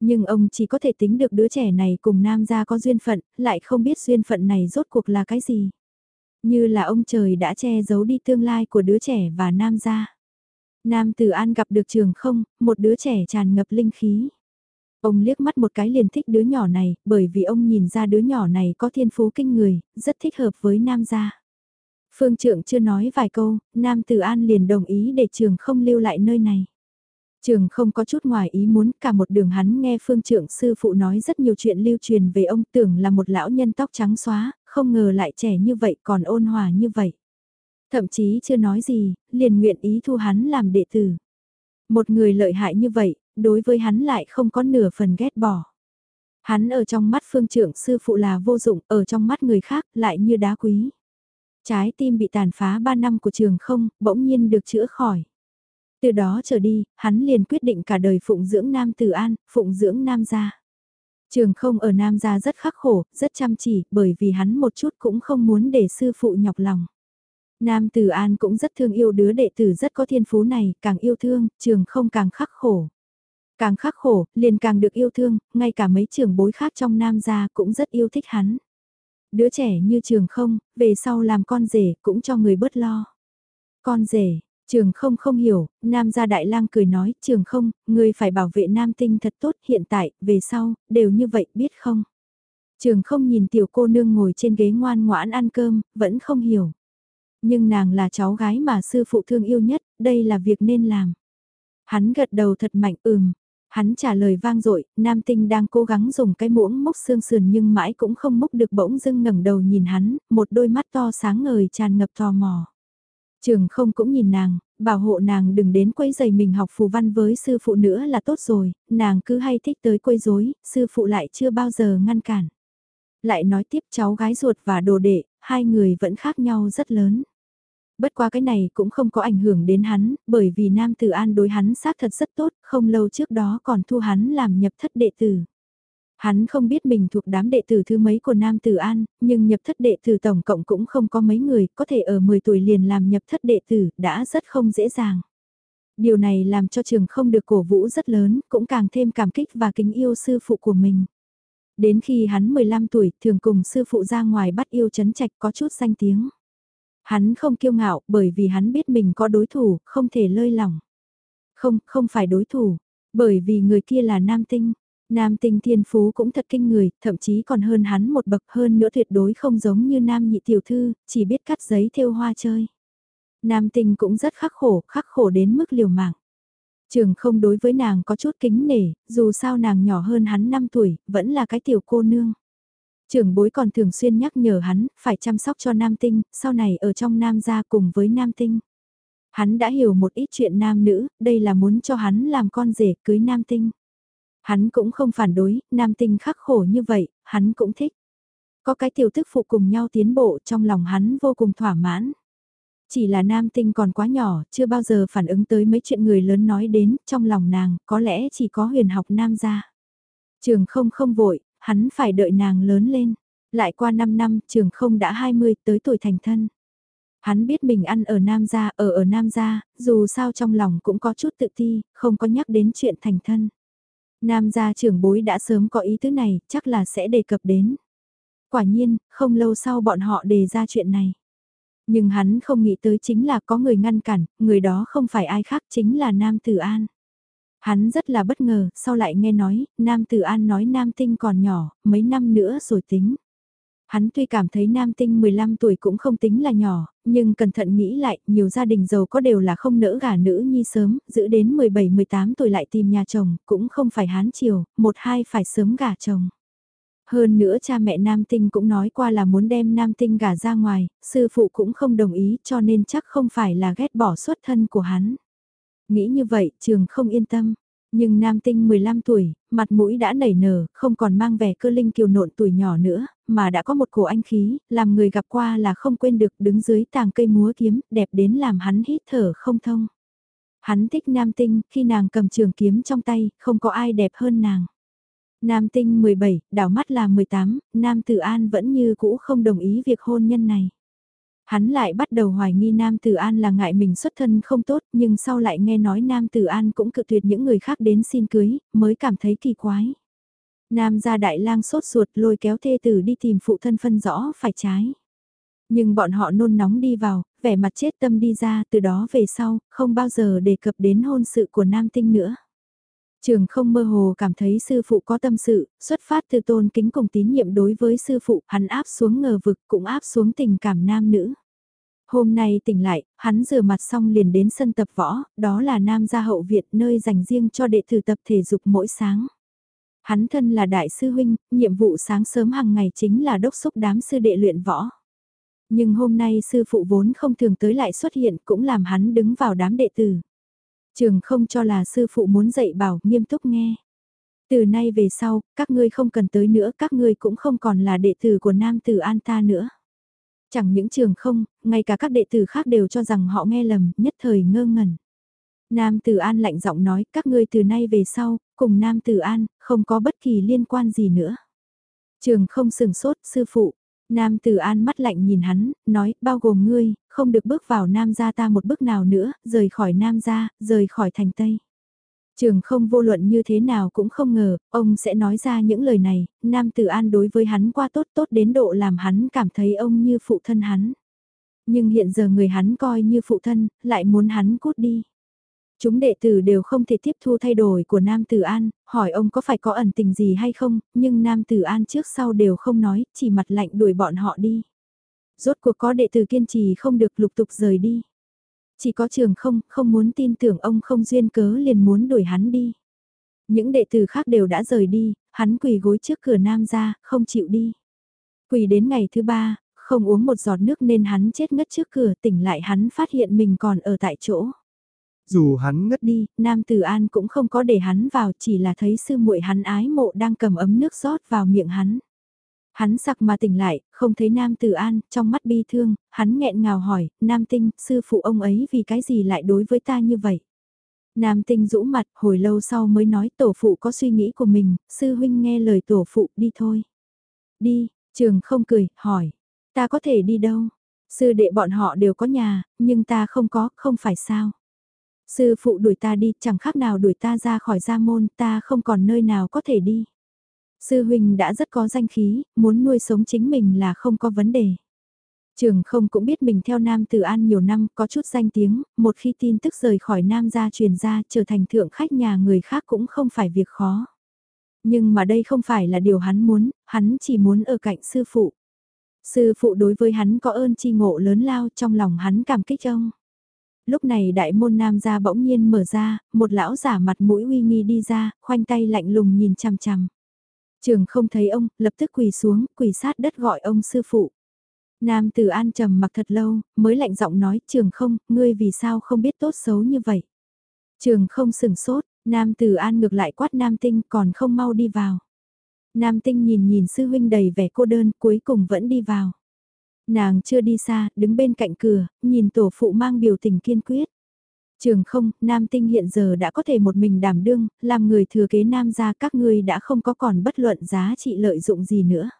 Speaker 1: Nhưng ông chỉ có thể tính được đứa trẻ này cùng Nam gia có duyên phận, lại không biết duyên phận này rốt cuộc là cái gì. Như là ông trời đã che giấu đi tương lai của đứa trẻ và Nam gia. Nam Tử An gặp được trường không, một đứa trẻ tràn ngập linh khí. Ông liếc mắt một cái liền thích đứa nhỏ này, bởi vì ông nhìn ra đứa nhỏ này có thiên phú kinh người, rất thích hợp với Nam gia. Phương trưởng chưa nói vài câu, Nam Tử An liền đồng ý để trường không lưu lại nơi này. Trường không có chút ngoài ý muốn cả một đường hắn nghe phương trưởng sư phụ nói rất nhiều chuyện lưu truyền về ông tưởng là một lão nhân tóc trắng xóa, không ngờ lại trẻ như vậy còn ôn hòa như vậy. Thậm chí chưa nói gì, liền nguyện ý thu hắn làm đệ tử. Một người lợi hại như vậy, đối với hắn lại không có nửa phần ghét bỏ. Hắn ở trong mắt phương trưởng sư phụ là vô dụng, ở trong mắt người khác lại như đá quý. Trái tim bị tàn phá 3 năm của trường không, bỗng nhiên được chữa khỏi. Từ đó trở đi, hắn liền quyết định cả đời phụng dưỡng Nam Từ An, phụng dưỡng Nam gia. Trường không ở Nam gia rất khắc khổ, rất chăm chỉ, bởi vì hắn một chút cũng không muốn để sư phụ nhọc lòng. Nam Tử An cũng rất thương yêu đứa đệ tử rất có thiên phú này, càng yêu thương, trường không càng khắc khổ. Càng khắc khổ, liền càng được yêu thương, ngay cả mấy trưởng bối khác trong Nam gia cũng rất yêu thích hắn. Đứa trẻ như trường không, về sau làm con rể cũng cho người bớt lo. Con rể, trường không không hiểu, Nam gia đại lang cười nói, trường không, người phải bảo vệ Nam tinh thật tốt hiện tại, về sau, đều như vậy biết không? Trường không nhìn tiểu cô nương ngồi trên ghế ngoan ngoãn ăn cơm, vẫn không hiểu. Nhưng nàng là cháu gái mà sư phụ thương yêu nhất, đây là việc nên làm. Hắn gật đầu thật mạnh ừm. Hắn trả lời vang dội nam tinh đang cố gắng dùng cái muỗng mốc xương sườn nhưng mãi cũng không mốc được bỗng dưng ngẩng đầu nhìn hắn, một đôi mắt to sáng ngời tràn ngập tò mò. Trường không cũng nhìn nàng, bảo hộ nàng đừng đến quấy giày mình học phù văn với sư phụ nữa là tốt rồi, nàng cứ hay thích tới quấy rối, sư phụ lại chưa bao giờ ngăn cản. Lại nói tiếp cháu gái ruột và đồ đệ, hai người vẫn khác nhau rất lớn. Bất qua cái này cũng không có ảnh hưởng đến hắn, bởi vì Nam Tử An đối hắn xác thật rất tốt, không lâu trước đó còn thu hắn làm nhập thất đệ tử. Hắn không biết mình thuộc đám đệ tử thứ mấy của Nam Tử An, nhưng nhập thất đệ tử tổng cộng cũng không có mấy người, có thể ở 10 tuổi liền làm nhập thất đệ tử, đã rất không dễ dàng. Điều này làm cho trường không được cổ vũ rất lớn, cũng càng thêm cảm kích và kính yêu sư phụ của mình. Đến khi hắn 15 tuổi, thường cùng sư phụ ra ngoài bắt yêu chấn trạch có chút danh tiếng. Hắn không kiêu ngạo bởi vì hắn biết mình có đối thủ, không thể lơi lỏng. Không, không phải đối thủ, bởi vì người kia là nam tinh. Nam tinh thiên phú cũng thật kinh người, thậm chí còn hơn hắn một bậc hơn nữa tuyệt đối không giống như nam nhị tiểu thư, chỉ biết cắt giấy thêu hoa chơi. Nam tinh cũng rất khắc khổ, khắc khổ đến mức liều mạng. Trường không đối với nàng có chút kính nể, dù sao nàng nhỏ hơn hắn 5 tuổi, vẫn là cái tiểu cô nương. Trưởng bối còn thường xuyên nhắc nhở hắn, phải chăm sóc cho nam tinh, sau này ở trong nam gia cùng với nam tinh. Hắn đã hiểu một ít chuyện nam nữ, đây là muốn cho hắn làm con rể cưới nam tinh. Hắn cũng không phản đối, nam tinh khắc khổ như vậy, hắn cũng thích. Có cái tiểu thức phụ cùng nhau tiến bộ trong lòng hắn vô cùng thỏa mãn. Chỉ là nam tinh còn quá nhỏ, chưa bao giờ phản ứng tới mấy chuyện người lớn nói đến, trong lòng nàng, có lẽ chỉ có huyền học nam gia. Trường không không vội, hắn phải đợi nàng lớn lên. Lại qua 5 năm, trường không đã 20 tới tuổi thành thân. Hắn biết mình ăn ở Nam Gia, ở ở Nam Gia, dù sao trong lòng cũng có chút tự ti, không có nhắc đến chuyện thành thân. Nam Gia trưởng bối đã sớm có ý tứ này, chắc là sẽ đề cập đến. Quả nhiên, không lâu sau bọn họ đề ra chuyện này. Nhưng hắn không nghĩ tới chính là có người ngăn cản, người đó không phải ai khác chính là Nam Tử An. Hắn rất là bất ngờ, sau lại nghe nói, Nam Tử An nói Nam Tinh còn nhỏ, mấy năm nữa rồi tính. Hắn tuy cảm thấy nam tinh 15 tuổi cũng không tính là nhỏ, nhưng cẩn thận nghĩ lại, nhiều gia đình giàu có đều là không nỡ gả nữ nhi sớm, giữ đến 17-18 tuổi lại tìm nhà chồng, cũng không phải hán chiều, một hai phải sớm gả chồng. Hơn nữa cha mẹ nam tinh cũng nói qua là muốn đem nam tinh gả ra ngoài, sư phụ cũng không đồng ý cho nên chắc không phải là ghét bỏ xuất thân của hắn. Nghĩ như vậy, trường không yên tâm. Nhưng nam tinh 15 tuổi, mặt mũi đã nảy nở, không còn mang vẻ cơ linh kiều nộn tuổi nhỏ nữa, mà đã có một cổ anh khí, làm người gặp qua là không quên được đứng dưới tàng cây múa kiếm, đẹp đến làm hắn hít thở không thông. Hắn thích nam tinh, khi nàng cầm trường kiếm trong tay, không có ai đẹp hơn nàng. Nam tinh 17, đảo mắt là 18, Nam Tử An vẫn như cũ không đồng ý việc hôn nhân này. Hắn lại bắt đầu hoài nghi Nam Tử An là ngại mình xuất thân không tốt nhưng sau lại nghe nói Nam Tử An cũng cự tuyệt những người khác đến xin cưới, mới cảm thấy kỳ quái. Nam gia đại lang sốt ruột lôi kéo thê tử đi tìm phụ thân phân rõ phải trái. Nhưng bọn họ nôn nóng đi vào, vẻ mặt chết tâm đi ra từ đó về sau, không bao giờ đề cập đến hôn sự của nam tinh nữa. Trường không mơ hồ cảm thấy sư phụ có tâm sự, xuất phát từ tôn kính cùng tín nhiệm đối với sư phụ, hắn áp xuống ngờ vực cũng áp xuống tình cảm nam nữ. Hôm nay tỉnh lại, hắn rửa mặt xong liền đến sân tập võ, đó là Nam gia hậu viện nơi dành riêng cho đệ tử tập thể dục mỗi sáng. Hắn thân là đại sư huynh, nhiệm vụ sáng sớm hàng ngày chính là đốc xúc đám sư đệ luyện võ. Nhưng hôm nay sư phụ vốn không thường tới lại xuất hiện cũng làm hắn đứng vào đám đệ tử. Trường không cho là sư phụ muốn dạy bảo, nghiêm túc nghe. Từ nay về sau, các ngươi không cần tới nữa, các ngươi cũng không còn là đệ tử của nam tử An ta nữa. Chẳng những trường không, ngay cả các đệ tử khác đều cho rằng họ nghe lầm, nhất thời ngơ ngẩn. Nam Tử An lạnh giọng nói, các ngươi từ nay về sau, cùng Nam Tử An, không có bất kỳ liên quan gì nữa. Trường không sừng sốt, sư phụ. Nam Tử An mắt lạnh nhìn hắn, nói, bao gồm ngươi, không được bước vào Nam gia ta một bước nào nữa, rời khỏi Nam gia, rời khỏi thành Tây. Trường không vô luận như thế nào cũng không ngờ, ông sẽ nói ra những lời này, Nam Tử An đối với hắn qua tốt tốt đến độ làm hắn cảm thấy ông như phụ thân hắn. Nhưng hiện giờ người hắn coi như phụ thân, lại muốn hắn cút đi. Chúng đệ tử đều không thể tiếp thu thay đổi của Nam Tử An, hỏi ông có phải có ẩn tình gì hay không, nhưng Nam Tử An trước sau đều không nói, chỉ mặt lạnh đuổi bọn họ đi. Rốt cuộc có đệ tử kiên trì không được lục tục rời đi. Chỉ có trường không, không muốn tin tưởng ông không duyên cớ liền muốn đuổi hắn đi. Những đệ tử khác đều đã rời đi, hắn quỳ gối trước cửa nam ra, không chịu đi. Quỳ đến ngày thứ ba, không uống một giọt nước nên hắn chết ngất trước cửa tỉnh lại hắn phát hiện mình còn ở tại chỗ.
Speaker 2: Dù hắn ngất
Speaker 1: đi, Nam Tử An cũng không có để hắn vào chỉ là thấy sư muội hắn ái mộ đang cầm ấm nước rót vào miệng hắn. Hắn sặc mà tỉnh lại, không thấy Nam Tử An, trong mắt bi thương, hắn nghẹn ngào hỏi, Nam Tinh, sư phụ ông ấy vì cái gì lại đối với ta như vậy? Nam Tinh rũ mặt, hồi lâu sau mới nói tổ phụ có suy nghĩ của mình, sư huynh nghe lời tổ phụ, đi thôi. Đi, trường không cười, hỏi, ta có thể đi đâu? Sư đệ bọn họ đều có nhà, nhưng ta không có, không phải sao? Sư phụ đuổi ta đi, chẳng khác nào đuổi ta ra khỏi gia môn, ta không còn nơi nào có thể đi. Sư huynh đã rất có danh khí, muốn nuôi sống chính mình là không có vấn đề. Trường không cũng biết mình theo Nam Từ An nhiều năm, có chút danh tiếng, một khi tin tức rời khỏi Nam gia truyền ra trở thành thượng khách nhà người khác cũng không phải việc khó. Nhưng mà đây không phải là điều hắn muốn, hắn chỉ muốn ở cạnh sư phụ. Sư phụ đối với hắn có ơn chi ngộ lớn lao trong lòng hắn cảm kích ông. Lúc này đại môn nam gia bỗng nhiên mở ra, một lão giả mặt mũi uy nghi đi ra, khoanh tay lạnh lùng nhìn chằm chằm. Trường không thấy ông, lập tức quỳ xuống, quỳ sát đất gọi ông sư phụ. Nam Tử An trầm mặc thật lâu, mới lạnh giọng nói, trường không, ngươi vì sao không biết tốt xấu như vậy. Trường không sừng sốt, Nam Tử An ngược lại quát Nam Tinh còn không mau đi vào. Nam Tinh nhìn nhìn sư huynh đầy vẻ cô đơn cuối cùng vẫn đi vào. Nàng chưa đi xa, đứng bên cạnh cửa, nhìn tổ phụ mang biểu tình kiên quyết. Trường không, nam tinh hiện giờ đã có thể một mình đảm đương, làm người thừa kế nam gia các ngươi đã không có còn bất luận giá trị lợi dụng gì nữa.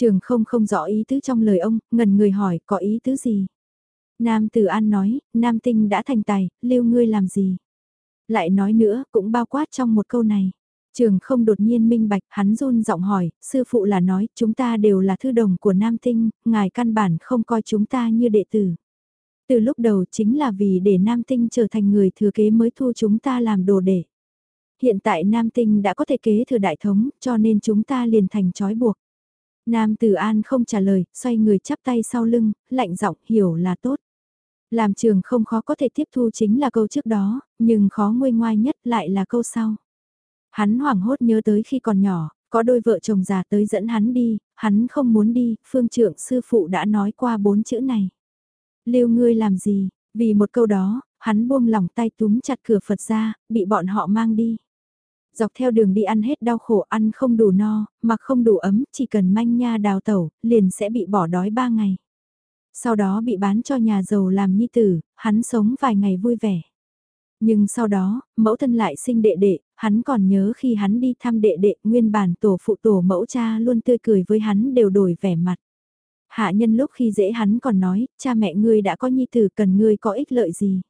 Speaker 1: Trường không không rõ ý tứ trong lời ông, ngần người hỏi có ý tứ gì. Nam Tử An nói, Nam Tinh đã thành tài, lưu ngươi làm gì. Lại nói nữa, cũng bao quát trong một câu này. Trường không đột nhiên minh bạch, hắn run giọng hỏi, sư phụ là nói, chúng ta đều là thư đồng của Nam Tinh, ngài căn bản không coi chúng ta như đệ tử. Từ lúc đầu chính là vì để Nam Tinh trở thành người thừa kế mới thu chúng ta làm đồ đệ. Hiện tại Nam Tinh đã có thể kế thừa đại thống, cho nên chúng ta liền thành trói buộc. Nam Tử An không trả lời, xoay người chắp tay sau lưng, lạnh giọng hiểu là tốt. Làm trường không khó có thể tiếp thu chính là câu trước đó, nhưng khó nguôi ngoai nhất lại là câu sau. Hắn hoảng hốt nhớ tới khi còn nhỏ, có đôi vợ chồng già tới dẫn hắn đi, hắn không muốn đi, phương trưởng sư phụ đã nói qua bốn chữ này. Lưu ngươi làm gì, vì một câu đó, hắn buông lỏng tay túm chặt cửa Phật ra, bị bọn họ mang đi. Dọc theo đường đi ăn hết đau khổ ăn không đủ no, mặc không đủ ấm, chỉ cần manh nha đào tẩu, liền sẽ bị bỏ đói ba ngày. Sau đó bị bán cho nhà giàu làm nhi tử, hắn sống vài ngày vui vẻ. Nhưng sau đó, mẫu thân lại sinh đệ đệ, hắn còn nhớ khi hắn đi thăm đệ đệ, nguyên bản tổ phụ tổ mẫu cha luôn tươi cười với hắn đều đổi vẻ mặt. Hạ nhân lúc khi dễ hắn còn nói, cha mẹ ngươi đã có nhi tử cần ngươi có ích lợi gì.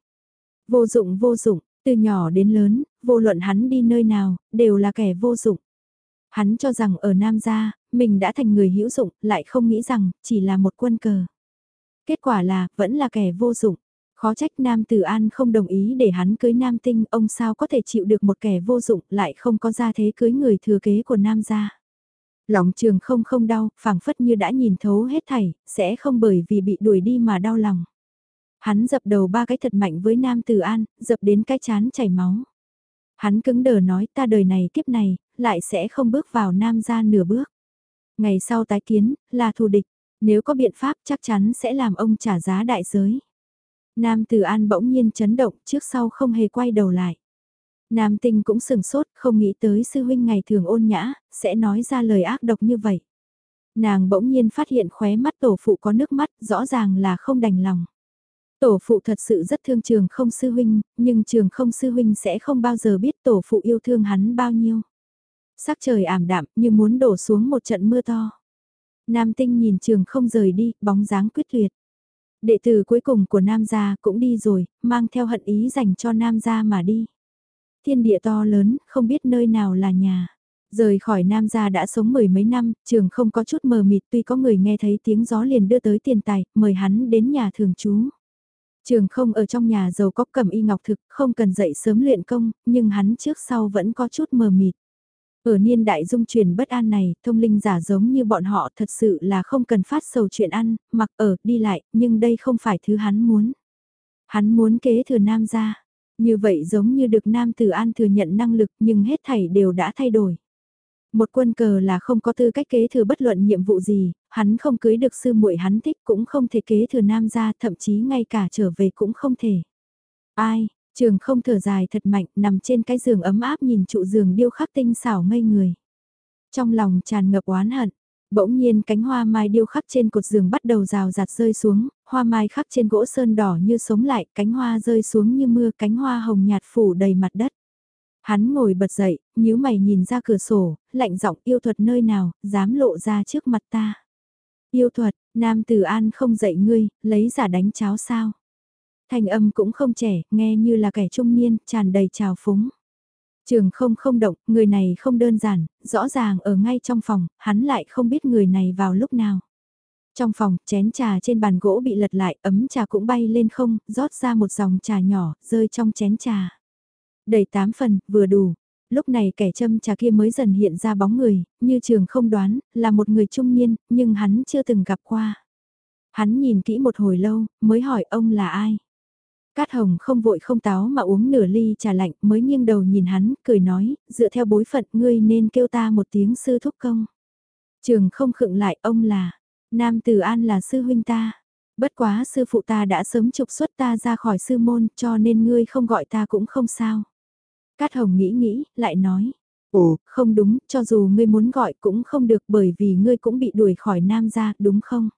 Speaker 1: Vô dụng vô dụng, từ nhỏ đến lớn, vô luận hắn đi nơi nào, đều là kẻ vô dụng. Hắn cho rằng ở Nam gia, mình đã thành người hữu dụng, lại không nghĩ rằng, chỉ là một quân cờ. Kết quả là, vẫn là kẻ vô dụng. Khó trách Nam Tử An không đồng ý để hắn cưới Nam Tinh, ông sao có thể chịu được một kẻ vô dụng lại không có gia thế cưới người thừa kế của Nam gia. Lòng trường không không đau, phảng phất như đã nhìn thấu hết thảy, sẽ không bởi vì bị đuổi đi mà đau lòng. Hắn dập đầu ba cái thật mạnh với Nam Tử An, dập đến cái chán chảy máu. Hắn cứng đờ nói ta đời này kiếp này, lại sẽ không bước vào Nam gia nửa bước. Ngày sau tái kiến, là thù địch, nếu có biện pháp chắc chắn sẽ làm ông trả giá đại giới. Nam Tử An bỗng nhiên chấn động trước sau không hề quay đầu lại. Nam tinh cũng sừng sốt, không nghĩ tới sư huynh ngày thường ôn nhã, sẽ nói ra lời ác độc như vậy. Nàng bỗng nhiên phát hiện khóe mắt tổ phụ có nước mắt, rõ ràng là không đành lòng. Tổ phụ thật sự rất thương trường không sư huynh, nhưng trường không sư huynh sẽ không bao giờ biết tổ phụ yêu thương hắn bao nhiêu. Sắc trời ảm đạm như muốn đổ xuống một trận mưa to. Nam tinh nhìn trường không rời đi, bóng dáng quyết liệt. Đệ tử cuối cùng của Nam gia cũng đi rồi, mang theo hận ý dành cho Nam gia mà đi. Thiên địa to lớn, không biết nơi nào là nhà. Rời khỏi Nam gia đã sống mười mấy năm, trường không có chút mờ mịt tuy có người nghe thấy tiếng gió liền đưa tới tiền tài, mời hắn đến nhà thường trú. Trường không ở trong nhà giàu có cầm y ngọc thực, không cần dậy sớm luyện công, nhưng hắn trước sau vẫn có chút mờ mịt. Ở niên đại dung truyền bất an này, thông linh giả giống như bọn họ thật sự là không cần phát sầu chuyện ăn, mặc ở, đi lại, nhưng đây không phải thứ hắn muốn. Hắn muốn kế thừa nam gia. Như vậy giống như được nam tử an thừa nhận năng lực nhưng hết thảy đều đã thay đổi. Một quân cờ là không có tư cách kế thừa bất luận nhiệm vụ gì, hắn không cưới được sư muội hắn thích cũng không thể kế thừa nam gia, thậm chí ngay cả trở về cũng không thể. Ai, trường không thở dài thật mạnh, nằm trên cái giường ấm áp nhìn trụ giường điêu khắc tinh xảo ngây người. Trong lòng tràn ngập oán hận, Bỗng nhiên cánh hoa mai điêu khắc trên cột giường bắt đầu rào rạt rơi xuống, hoa mai khắc trên gỗ sơn đỏ như sống lại, cánh hoa rơi xuống như mưa, cánh hoa hồng nhạt phủ đầy mặt đất. Hắn ngồi bật dậy, nhíu mày nhìn ra cửa sổ, lạnh giọng yêu thuật nơi nào, dám lộ ra trước mặt ta. Yêu thuật, nam tử an không dạy ngươi, lấy giả đánh cháo sao. thành âm cũng không trẻ, nghe như là kẻ trung niên, tràn đầy trào phúng. Trường không không động, người này không đơn giản, rõ ràng ở ngay trong phòng, hắn lại không biết người này vào lúc nào. Trong phòng, chén trà trên bàn gỗ bị lật lại, ấm trà cũng bay lên không, rót ra một dòng trà nhỏ, rơi trong chén trà. Đầy tám phần, vừa đủ. Lúc này kẻ châm trà kia mới dần hiện ra bóng người, như trường không đoán, là một người trung niên, nhưng hắn chưa từng gặp qua. Hắn nhìn kỹ một hồi lâu, mới hỏi ông là ai. Cát hồng không vội không táo mà uống nửa ly trà lạnh mới nghiêng đầu nhìn hắn, cười nói, dựa theo bối phận ngươi nên kêu ta một tiếng sư thúc công. Trường không khựng lại ông là, Nam Tử An là sư huynh ta. Bất quá sư phụ ta đã sớm trục xuất ta ra khỏi sư môn cho nên ngươi không gọi ta cũng không sao. Cát hồng nghĩ nghĩ, lại nói. Ồ, không đúng, cho dù ngươi muốn gọi cũng không được bởi vì ngươi cũng bị đuổi khỏi nam gia, đúng không?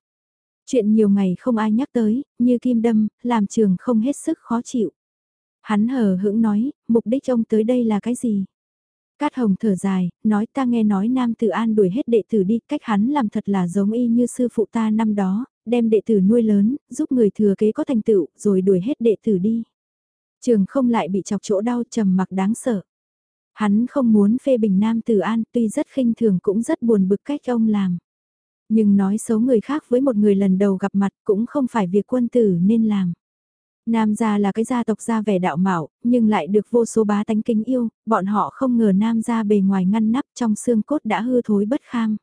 Speaker 1: Chuyện nhiều ngày không ai nhắc tới, như kim đâm, làm trường không hết sức khó chịu. Hắn hờ hững nói, mục đích ông tới đây là cái gì? Cát hồng thở dài, nói ta nghe nói nam tử an đuổi hết đệ tử đi, cách hắn làm thật là giống y như sư phụ ta năm đó, đem đệ tử nuôi lớn, giúp người thừa kế có thành tựu, rồi đuổi hết đệ tử đi. Trường không lại bị chọc chỗ đau trầm mặc đáng sợ. Hắn không muốn phê bình nam tử an, tuy rất khinh thường cũng rất buồn bực cách ông làm. Nhưng nói xấu người khác với một người lần đầu gặp mặt cũng không phải việc quân tử nên làm. Nam gia là cái gia tộc gia vẻ đạo mạo, nhưng lại được vô số bá tánh kính yêu, bọn họ không ngờ nam gia bề ngoài ngăn nắp trong xương cốt đã hư thối bất kham.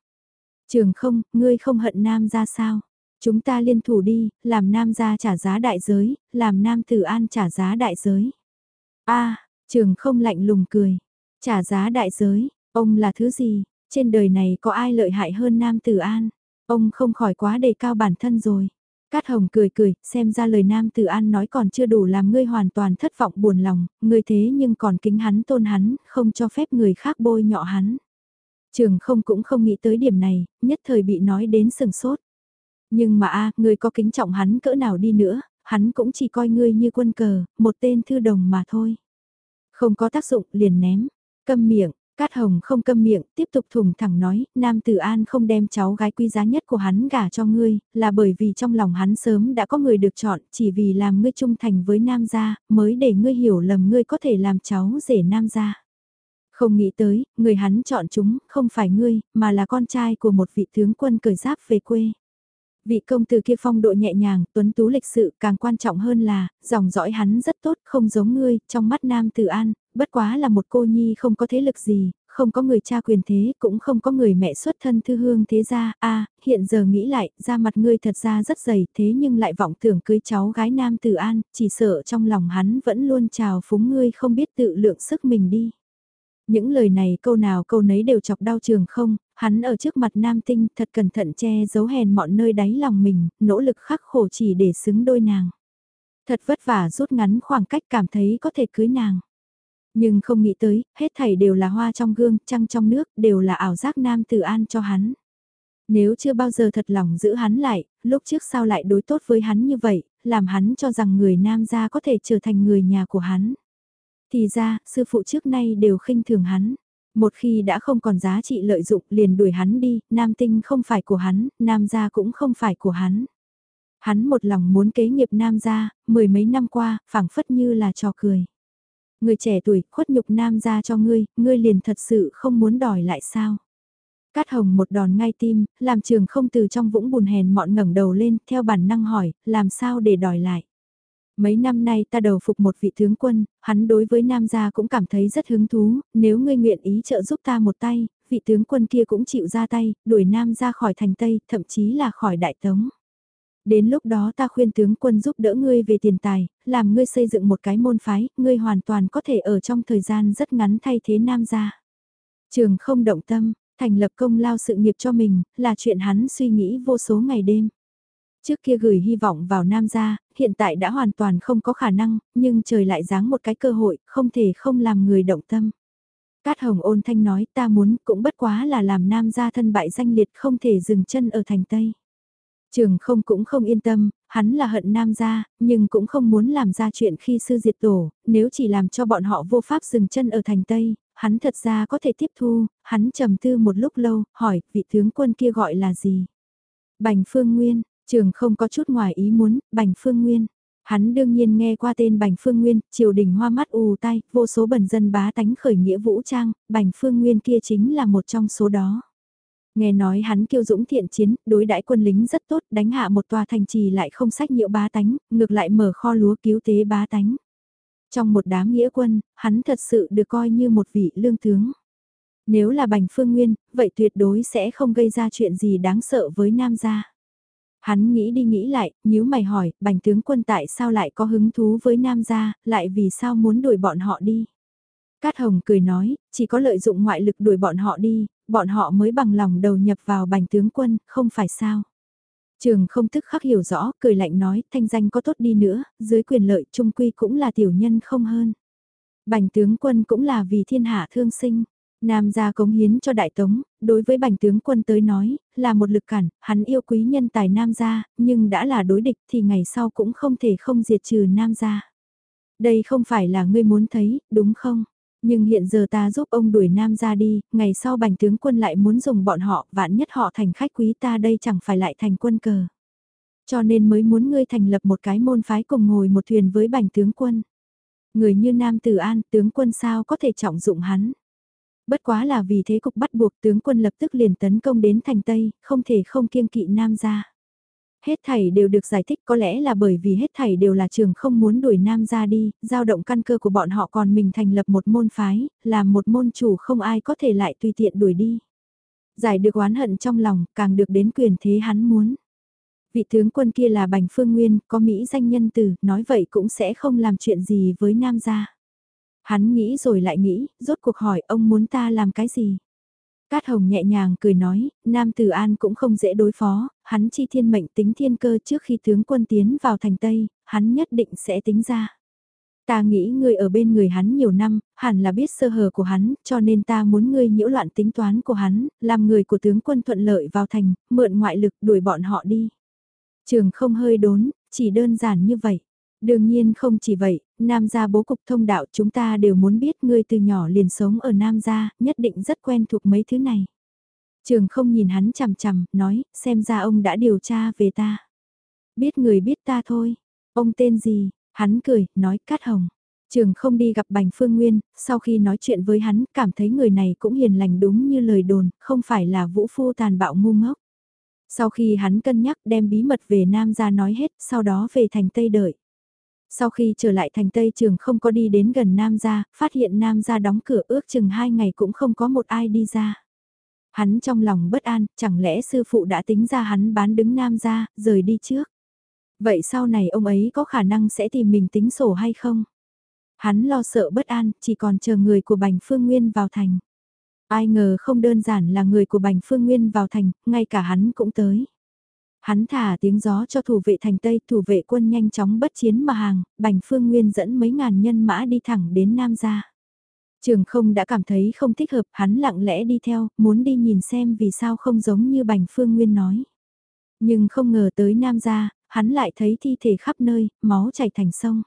Speaker 1: Trường không, ngươi không hận nam gia sao? Chúng ta liên thủ đi, làm nam gia trả giá đại giới, làm nam tử an trả giá đại giới. a trường không lạnh lùng cười. Trả giá đại giới, ông là thứ gì? Trên đời này có ai lợi hại hơn nam tử an? Ông không khỏi quá đề cao bản thân rồi. Cát Hồng cười cười, xem ra lời Nam Tử An nói còn chưa đủ làm ngươi hoàn toàn thất vọng buồn lòng, ngươi thế nhưng còn kính hắn tôn hắn, không cho phép người khác bôi nhọ hắn. Trường không cũng không nghĩ tới điểm này, nhất thời bị nói đến sừng sốt. Nhưng mà a, ngươi có kính trọng hắn cỡ nào đi nữa, hắn cũng chỉ coi ngươi như quân cờ, một tên thư đồng mà thôi. Không có tác dụng liền ném, câm miệng, Cát Hồng không câm miệng, tiếp tục thủng thẳng nói, Nam Tử An không đem cháu gái quý giá nhất của hắn gả cho ngươi, là bởi vì trong lòng hắn sớm đã có người được chọn, chỉ vì làm ngươi trung thành với Nam gia, mới để ngươi hiểu lầm ngươi có thể làm cháu rể Nam gia. Không nghĩ tới, người hắn chọn chúng, không phải ngươi, mà là con trai của một vị tướng quân cởi giáp về quê. Vị công tử kia phong độ nhẹ nhàng, tuấn tú lịch sự, càng quan trọng hơn là, dòng dõi hắn rất tốt, không giống ngươi, trong mắt Nam Tử An, bất quá là một cô nhi không có thế lực gì, không có người cha quyền thế, cũng không có người mẹ xuất thân thư hương thế gia, a hiện giờ nghĩ lại, ra mặt ngươi thật ra rất dày, thế nhưng lại vọng tưởng cưới cháu gái Nam Tử An, chỉ sợ trong lòng hắn vẫn luôn trào phúng ngươi không biết tự lượng sức mình đi. Những lời này câu nào câu nấy đều chọc đau trường không, hắn ở trước mặt nam tinh thật cẩn thận che giấu hèn mọn nơi đáy lòng mình, nỗ lực khắc khổ chỉ để xứng đôi nàng. Thật vất vả rút ngắn khoảng cách cảm thấy có thể cưới nàng. Nhưng không nghĩ tới, hết thảy đều là hoa trong gương, trăng trong nước, đều là ảo giác nam tử an cho hắn. Nếu chưa bao giờ thật lòng giữ hắn lại, lúc trước sao lại đối tốt với hắn như vậy, làm hắn cho rằng người nam gia có thể trở thành người nhà của hắn. Thì ra, sư phụ trước nay đều khinh thường hắn. Một khi đã không còn giá trị lợi dụng liền đuổi hắn đi, nam tinh không phải của hắn, nam gia cũng không phải của hắn. Hắn một lòng muốn kế nghiệp nam gia, mười mấy năm qua, phảng phất như là trò cười. Người trẻ tuổi, khuất nhục nam gia cho ngươi, ngươi liền thật sự không muốn đòi lại sao? Cát hồng một đòn ngay tim, làm trường không từ trong vũng bùn hèn mọn ngẩng đầu lên, theo bản năng hỏi, làm sao để đòi lại? Mấy năm nay ta đầu phục một vị tướng quân, hắn đối với nam gia cũng cảm thấy rất hứng thú, nếu ngươi nguyện ý trợ giúp ta một tay, vị tướng quân kia cũng chịu ra tay, đuổi nam ra khỏi thành Tây, thậm chí là khỏi đại tống. Đến lúc đó ta khuyên tướng quân giúp đỡ ngươi về tiền tài, làm ngươi xây dựng một cái môn phái, ngươi hoàn toàn có thể ở trong thời gian rất ngắn thay thế nam gia. Trường không động tâm, thành lập công lao sự nghiệp cho mình, là chuyện hắn suy nghĩ vô số ngày đêm. Trước kia gửi hy vọng vào nam gia, hiện tại đã hoàn toàn không có khả năng, nhưng trời lại giáng một cái cơ hội, không thể không làm người động tâm. Cát Hồng ôn thanh nói ta muốn cũng bất quá là làm nam gia thân bại danh liệt không thể dừng chân ở thành Tây. Trường không cũng không yên tâm, hắn là hận nam gia, nhưng cũng không muốn làm ra chuyện khi sư diệt tổ, nếu chỉ làm cho bọn họ vô pháp dừng chân ở thành Tây, hắn thật ra có thể tiếp thu, hắn trầm tư một lúc lâu, hỏi, vị tướng quân kia gọi là gì? Bành Phương Nguyên, trường không có chút ngoài ý muốn, Bành Phương Nguyên. Hắn đương nhiên nghe qua tên Bành Phương Nguyên, triều đình hoa mắt ù tai, vô số bần dân bá tánh khởi nghĩa vũ trang, Bành Phương Nguyên kia chính là một trong số đó. Nghe nói hắn kiêu dũng thiện chiến, đối đãi quân lính rất tốt, đánh hạ một tòa thành trì lại không sách nhiễu bá tánh, ngược lại mở kho lúa cứu tế bá tánh. Trong một đám nghĩa quân, hắn thật sự được coi như một vị lương tướng. Nếu là Bành Phương Nguyên, vậy tuyệt đối sẽ không gây ra chuyện gì đáng sợ với Nam gia. Hắn nghĩ đi nghĩ lại, nếu mày hỏi, bành tướng quân tại sao lại có hứng thú với nam gia, lại vì sao muốn đuổi bọn họ đi. Cát Hồng cười nói, chỉ có lợi dụng ngoại lực đuổi bọn họ đi, bọn họ mới bằng lòng đầu nhập vào bành tướng quân, không phải sao. Trường không tức khắc hiểu rõ, cười lạnh nói, thanh danh có tốt đi nữa, dưới quyền lợi trung quy cũng là tiểu nhân không hơn. Bành tướng quân cũng là vì thiên hạ thương sinh. Nam gia cống hiến cho Đại Tống, đối với bành tướng quân tới nói, là một lực cản, hắn yêu quý nhân tài Nam gia, nhưng đã là đối địch thì ngày sau cũng không thể không diệt trừ Nam gia. Đây không phải là ngươi muốn thấy, đúng không? Nhưng hiện giờ ta giúp ông đuổi Nam ra đi, ngày sau bành tướng quân lại muốn dùng bọn họ, vạn nhất họ thành khách quý ta đây chẳng phải lại thành quân cờ. Cho nên mới muốn ngươi thành lập một cái môn phái cùng ngồi một thuyền với bành tướng quân. Người như Nam Tử An, tướng quân sao có thể trọng dụng hắn. Bất quá là vì thế cục bắt buộc tướng quân lập tức liền tấn công đến thành Tây, không thể không kiêng kỵ Nam ra. Hết thảy đều được giải thích có lẽ là bởi vì hết thảy đều là trường không muốn đuổi Nam ra đi, giao động căn cơ của bọn họ còn mình thành lập một môn phái, làm một môn chủ không ai có thể lại tùy tiện đuổi đi. Giải được oán hận trong lòng, càng được đến quyền thế hắn muốn. Vị tướng quân kia là Bành Phương Nguyên, có Mỹ danh nhân từ, nói vậy cũng sẽ không làm chuyện gì với Nam gia. Hắn nghĩ rồi lại nghĩ, rốt cuộc hỏi ông muốn ta làm cái gì? Cát Hồng nhẹ nhàng cười nói, Nam Tử An cũng không dễ đối phó, hắn chi thiên mệnh tính thiên cơ trước khi tướng quân tiến vào thành Tây, hắn nhất định sẽ tính ra. Ta nghĩ ngươi ở bên người hắn nhiều năm, hẳn là biết sơ hở của hắn, cho nên ta muốn ngươi nhiễu loạn tính toán của hắn, làm người của tướng quân thuận lợi vào thành, mượn ngoại lực đuổi bọn họ đi. Trường không hơi đốn, chỉ đơn giản như vậy. Đương nhiên không chỉ vậy, Nam gia bố cục thông đạo chúng ta đều muốn biết ngươi từ nhỏ liền sống ở Nam gia, nhất định rất quen thuộc mấy thứ này. Trường không nhìn hắn chằm chằm, nói, xem ra ông đã điều tra về ta. Biết người biết ta thôi. Ông tên gì? Hắn cười, nói Cát Hồng. Trường không đi gặp Bành Phương Nguyên, sau khi nói chuyện với hắn, cảm thấy người này cũng hiền lành đúng như lời đồn, không phải là vũ phu tàn bạo ngu ngốc. Sau khi hắn cân nhắc đem bí mật về Nam ra nói hết, sau đó về thành Tây đợi. Sau khi trở lại thành Tây Trường không có đi đến gần Nam gia, phát hiện Nam gia đóng cửa ước chừng hai ngày cũng không có một ai đi ra. Hắn trong lòng bất an, chẳng lẽ sư phụ đã tính ra hắn bán đứng Nam gia, rời đi trước. Vậy sau này ông ấy có khả năng sẽ tìm mình tính sổ hay không? Hắn lo sợ bất an, chỉ còn chờ người của Bành Phương Nguyên vào thành. Ai ngờ không đơn giản là người của Bành Phương Nguyên vào thành, ngay cả hắn cũng tới. Hắn thả tiếng gió cho thủ vệ thành Tây, thủ vệ quân nhanh chóng bất chiến mà hàng, Bành Phương Nguyên dẫn mấy ngàn nhân mã đi thẳng đến Nam gia. Trường không đã cảm thấy không thích hợp, hắn lặng lẽ đi theo, muốn đi nhìn xem vì sao không giống như Bành Phương Nguyên nói. Nhưng không ngờ tới Nam gia, hắn lại thấy thi thể khắp nơi, máu chảy thành sông.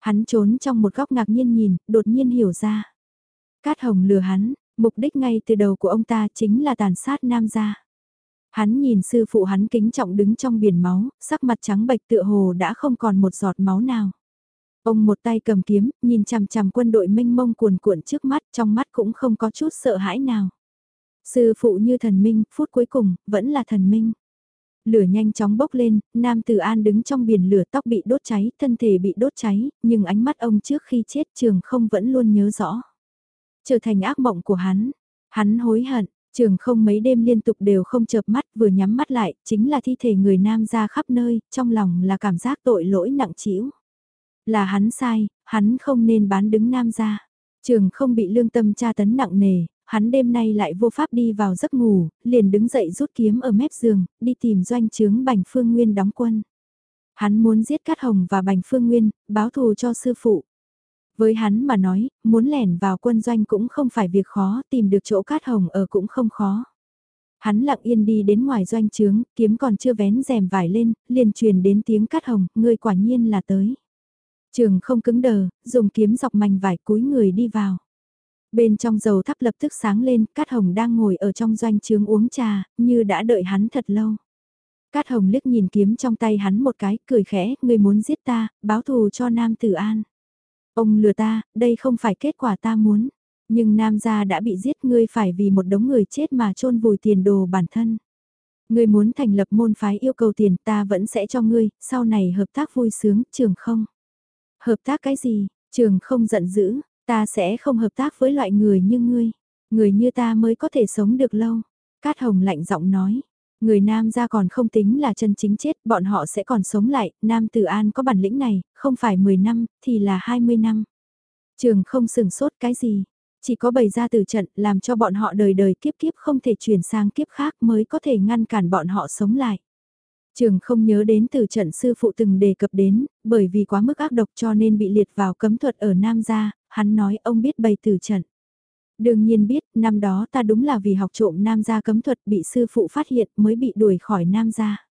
Speaker 1: Hắn trốn trong một góc ngạc nhiên nhìn, đột nhiên hiểu ra. Cát Hồng lừa hắn, mục đích ngay từ đầu của ông ta chính là tàn sát Nam gia. Hắn nhìn sư phụ hắn kính trọng đứng trong biển máu, sắc mặt trắng bệch tựa hồ đã không còn một giọt máu nào. Ông một tay cầm kiếm, nhìn chằm chằm quân đội mênh mông cuồn cuộn trước mắt, trong mắt cũng không có chút sợ hãi nào. Sư phụ như thần minh, phút cuối cùng, vẫn là thần minh. Lửa nhanh chóng bốc lên, Nam Tử An đứng trong biển lửa tóc bị đốt cháy, thân thể bị đốt cháy, nhưng ánh mắt ông trước khi chết trường không vẫn luôn nhớ rõ. Trở thành ác mộng của hắn, hắn hối hận, trường không mấy đêm liên tục đều không chợp mắt vừa nhắm mắt lại, chính là thi thể người nam ra khắp nơi, trong lòng là cảm giác tội lỗi nặng trĩu. Là hắn sai, hắn không nên bán đứng nam ra. Trường không bị lương tâm tra tấn nặng nề, hắn đêm nay lại vô pháp đi vào giấc ngủ, liền đứng dậy rút kiếm ở mép giường, đi tìm doanh trướng Bành Phương Nguyên đóng quân. Hắn muốn giết Cát Hồng và Bành Phương Nguyên, báo thù cho sư phụ. Với hắn mà nói, muốn lẻn vào quân doanh cũng không phải việc khó, tìm được chỗ Cát Hồng ở cũng không khó. Hắn lặng yên đi đến ngoài doanh trướng, kiếm còn chưa vén rèm vải lên, liền truyền đến tiếng Cát Hồng, ngươi quả nhiên là tới. Trường không cứng đờ, dùng kiếm dọc mảnh vải cúi người đi vào. Bên trong dầu thắp lập tức sáng lên, Cát Hồng đang ngồi ở trong doanh trướng uống trà, như đã đợi hắn thật lâu. Cát Hồng liếc nhìn kiếm trong tay hắn một cái, cười khẽ, ngươi muốn giết ta, báo thù cho Nam Tử An. Ông lừa ta, đây không phải kết quả ta muốn. Nhưng Nam gia đã bị giết ngươi phải vì một đống người chết mà chôn vùi tiền đồ bản thân. Ngươi muốn thành lập môn phái yêu cầu tiền ta vẫn sẽ cho ngươi, sau này hợp tác vui sướng, trường không. Hợp tác cái gì, trường không giận dữ, Ta sẽ không hợp tác với loại người như ngươi. Người như ta mới có thể sống được lâu. Cát Hồng lạnh giọng nói. Người nam ra còn không tính là chân chính chết, bọn họ sẽ còn sống lại, nam tử an có bản lĩnh này, không phải 10 năm, thì là 20 năm. Trường không sừng sốt cái gì, chỉ có bày ra từ trận làm cho bọn họ đời đời kiếp kiếp không thể chuyển sang kiếp khác mới có thể ngăn cản bọn họ sống lại. Trường không nhớ đến từ trận sư phụ từng đề cập đến, bởi vì quá mức ác độc cho nên bị liệt vào cấm thuật ở Nam gia, hắn nói ông biết bày tử trận. Đương nhiên biết, năm đó ta đúng là vì học trộm nam gia cấm thuật bị sư phụ phát hiện mới bị đuổi khỏi nam gia.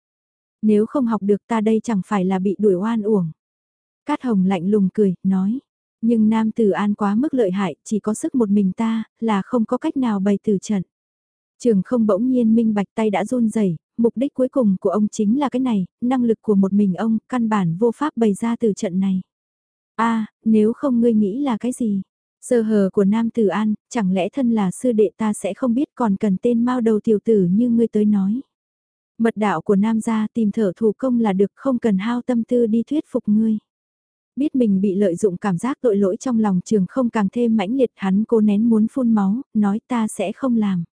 Speaker 1: Nếu không học được ta đây chẳng phải là bị đuổi oan uổng. Cát hồng lạnh lùng cười, nói. Nhưng nam tử an quá mức lợi hại, chỉ có sức một mình ta, là không có cách nào bày tử trận. Trường không bỗng nhiên minh bạch tay đã run rẩy mục đích cuối cùng của ông chính là cái này, năng lực của một mình ông, căn bản vô pháp bày ra từ trận này a nếu không ngươi nghĩ là cái gì? Sơ hờ của Nam Tử An, chẳng lẽ thân là sư đệ ta sẽ không biết còn cần tên mao đầu tiểu tử như ngươi tới nói. Mật đạo của Nam gia tìm thở thủ công là được không cần hao tâm tư đi thuyết phục ngươi. Biết mình bị lợi dụng cảm giác tội lỗi trong lòng trường không càng thêm mãnh liệt hắn cố nén muốn phun máu, nói ta sẽ không làm.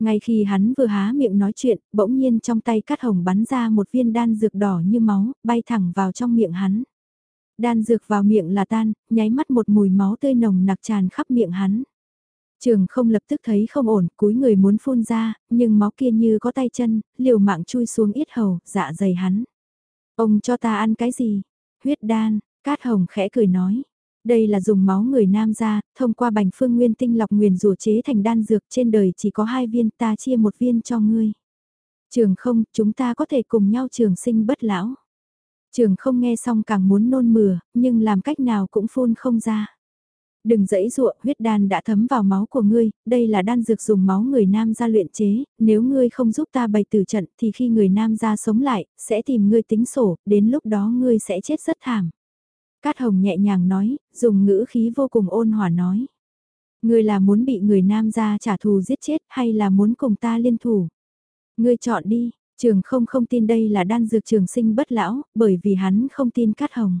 Speaker 1: Ngay khi hắn vừa há miệng nói chuyện, bỗng nhiên trong tay cắt hồng bắn ra một viên đan dược đỏ như máu, bay thẳng vào trong miệng hắn. Đan dược vào miệng là tan, nháy mắt một mùi máu tươi nồng nặc tràn khắp miệng hắn. Trường không lập tức thấy không ổn, cúi người muốn phun ra, nhưng máu kia như có tay chân, liều mạng chui xuống yết hầu, dạ dày hắn. Ông cho ta ăn cái gì? Huyết đan, Cát Hồng khẽ cười nói. Đây là dùng máu người nam ra, thông qua bành phương nguyên tinh lọc nguyền rùa chế thành đan dược trên đời chỉ có hai viên ta chia một viên cho ngươi. Trường không, chúng ta có thể cùng nhau trường sinh bất lão. Trường không nghe xong càng muốn nôn mửa, nhưng làm cách nào cũng phun không ra. Đừng dẫy dụa, huyết đan đã thấm vào máu của ngươi, đây là đan dược dùng máu người nam ra luyện chế, nếu ngươi không giúp ta bày tử trận thì khi người nam ra sống lại, sẽ tìm ngươi tính sổ, đến lúc đó ngươi sẽ chết rất thảm. Cát Hồng nhẹ nhàng nói, dùng ngữ khí vô cùng ôn hòa nói. Ngươi là muốn bị người nam ra trả thù giết chết hay là muốn cùng ta liên thủ? Ngươi chọn đi, Trường không không tin đây là đan dược trường sinh bất lão, bởi vì hắn không tin cát hồng.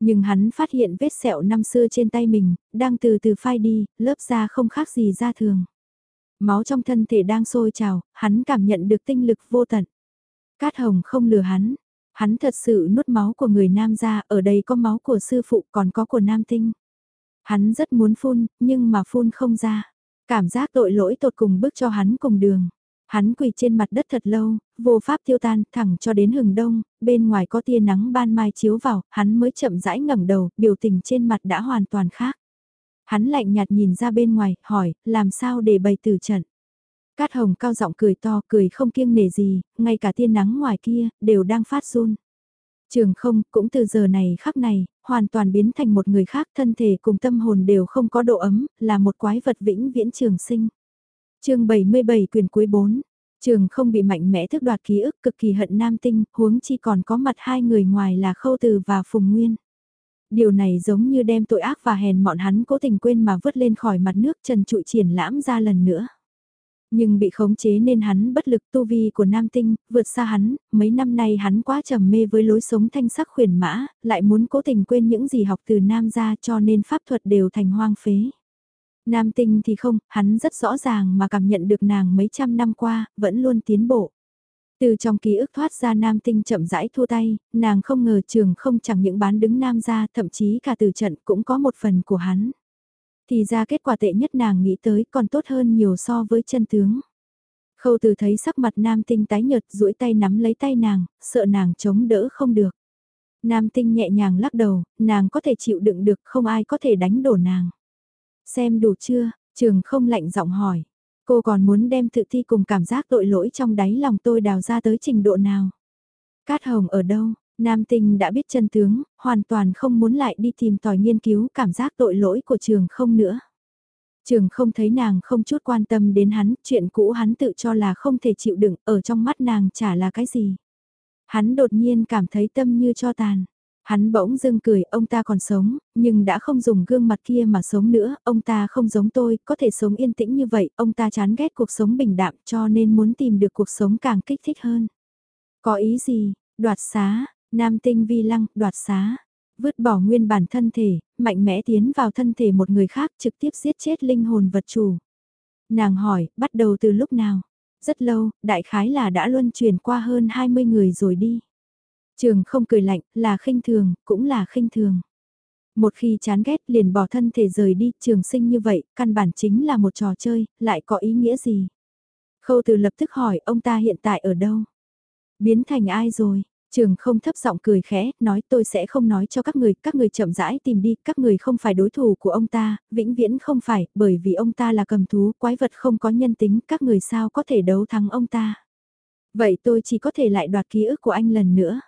Speaker 1: Nhưng hắn phát hiện vết sẹo năm xưa trên tay mình, đang từ từ phai đi, lớp da không khác gì da thường. Máu trong thân thể đang sôi trào, hắn cảm nhận được tinh lực vô tận. Cát hồng không lừa hắn, hắn thật sự nuốt máu của người nam ra, ở đây có máu của sư phụ còn có của nam tinh. Hắn rất muốn phun, nhưng mà phun không ra. Cảm giác tội lỗi tột cùng bước cho hắn cùng đường. Hắn quỳ trên mặt đất thật lâu, vô pháp tiêu tan, thẳng cho đến hừng đông, bên ngoài có tia nắng ban mai chiếu vào, hắn mới chậm rãi ngẩng đầu, biểu tình trên mặt đã hoàn toàn khác. Hắn lạnh nhạt nhìn ra bên ngoài, hỏi, làm sao để bày tử trận. Cát hồng cao giọng cười to, cười không kiêng nể gì, ngay cả tia nắng ngoài kia, đều đang phát run. Trường không, cũng từ giờ này khắc này, hoàn toàn biến thành một người khác thân thể cùng tâm hồn đều không có độ ấm, là một quái vật vĩnh viễn trường sinh chương 77 quyền cuối 4 Trường không bị mạnh mẽ thức đoạt ký ức cực kỳ hận nam tinh, huống chi còn có mặt hai người ngoài là khâu từ và phùng nguyên. Điều này giống như đem tội ác và hèn mọn hắn cố tình quên mà vớt lên khỏi mặt nước trần trụi triển lãm ra lần nữa. Nhưng bị khống chế nên hắn bất lực tu vi của nam tinh, vượt xa hắn, mấy năm nay hắn quá trầm mê với lối sống thanh sắc khuyển mã, lại muốn cố tình quên những gì học từ nam ra cho nên pháp thuật đều thành hoang phế. Nam tinh thì không, hắn rất rõ ràng mà cảm nhận được nàng mấy trăm năm qua, vẫn luôn tiến bộ. Từ trong ký ức thoát ra nam tinh chậm rãi thua tay, nàng không ngờ trường không chẳng những bán đứng nam ra, thậm chí cả từ trận cũng có một phần của hắn. Thì ra kết quả tệ nhất nàng nghĩ tới còn tốt hơn nhiều so với chân tướng. Khâu từ thấy sắc mặt nam tinh tái nhợt duỗi tay nắm lấy tay nàng, sợ nàng chống đỡ không được. Nam tinh nhẹ nhàng lắc đầu, nàng có thể chịu đựng được không ai có thể đánh đổ nàng. Xem đủ chưa, trường không lạnh giọng hỏi. Cô còn muốn đem tự thi cùng cảm giác tội lỗi trong đáy lòng tôi đào ra tới trình độ nào? Cát hồng ở đâu? Nam tinh đã biết chân tướng, hoàn toàn không muốn lại đi tìm tòi nghiên cứu cảm giác tội lỗi của trường không nữa. Trường không thấy nàng không chút quan tâm đến hắn, chuyện cũ hắn tự cho là không thể chịu đựng, ở trong mắt nàng chả là cái gì. Hắn đột nhiên cảm thấy tâm như cho tàn. Hắn bỗng dưng cười, ông ta còn sống, nhưng đã không dùng gương mặt kia mà sống nữa, ông ta không giống tôi, có thể sống yên tĩnh như vậy, ông ta chán ghét cuộc sống bình đạm cho nên muốn tìm được cuộc sống càng kích thích hơn. Có ý gì, đoạt xá, nam tinh vi lăng, đoạt xá, vứt bỏ nguyên bản thân thể, mạnh mẽ tiến vào thân thể một người khác trực tiếp giết chết linh hồn vật chủ. Nàng hỏi, bắt đầu từ lúc nào? Rất lâu, đại khái là đã luân chuyển qua hơn 20 người rồi đi. Trường không cười lạnh, là khinh thường, cũng là khinh thường. Một khi chán ghét liền bỏ thân thể rời đi, trường sinh như vậy, căn bản chính là một trò chơi, lại có ý nghĩa gì? Khâu từ lập tức hỏi ông ta hiện tại ở đâu? Biến thành ai rồi? Trường không thấp giọng cười khẽ, nói tôi sẽ không nói cho các người, các người chậm rãi tìm đi, các người không phải đối thủ của ông ta, vĩnh viễn không phải, bởi vì ông ta là cầm thú, quái vật không có nhân tính, các người sao có thể đấu thắng ông ta. Vậy tôi chỉ có thể lại đoạt ký ức của anh lần nữa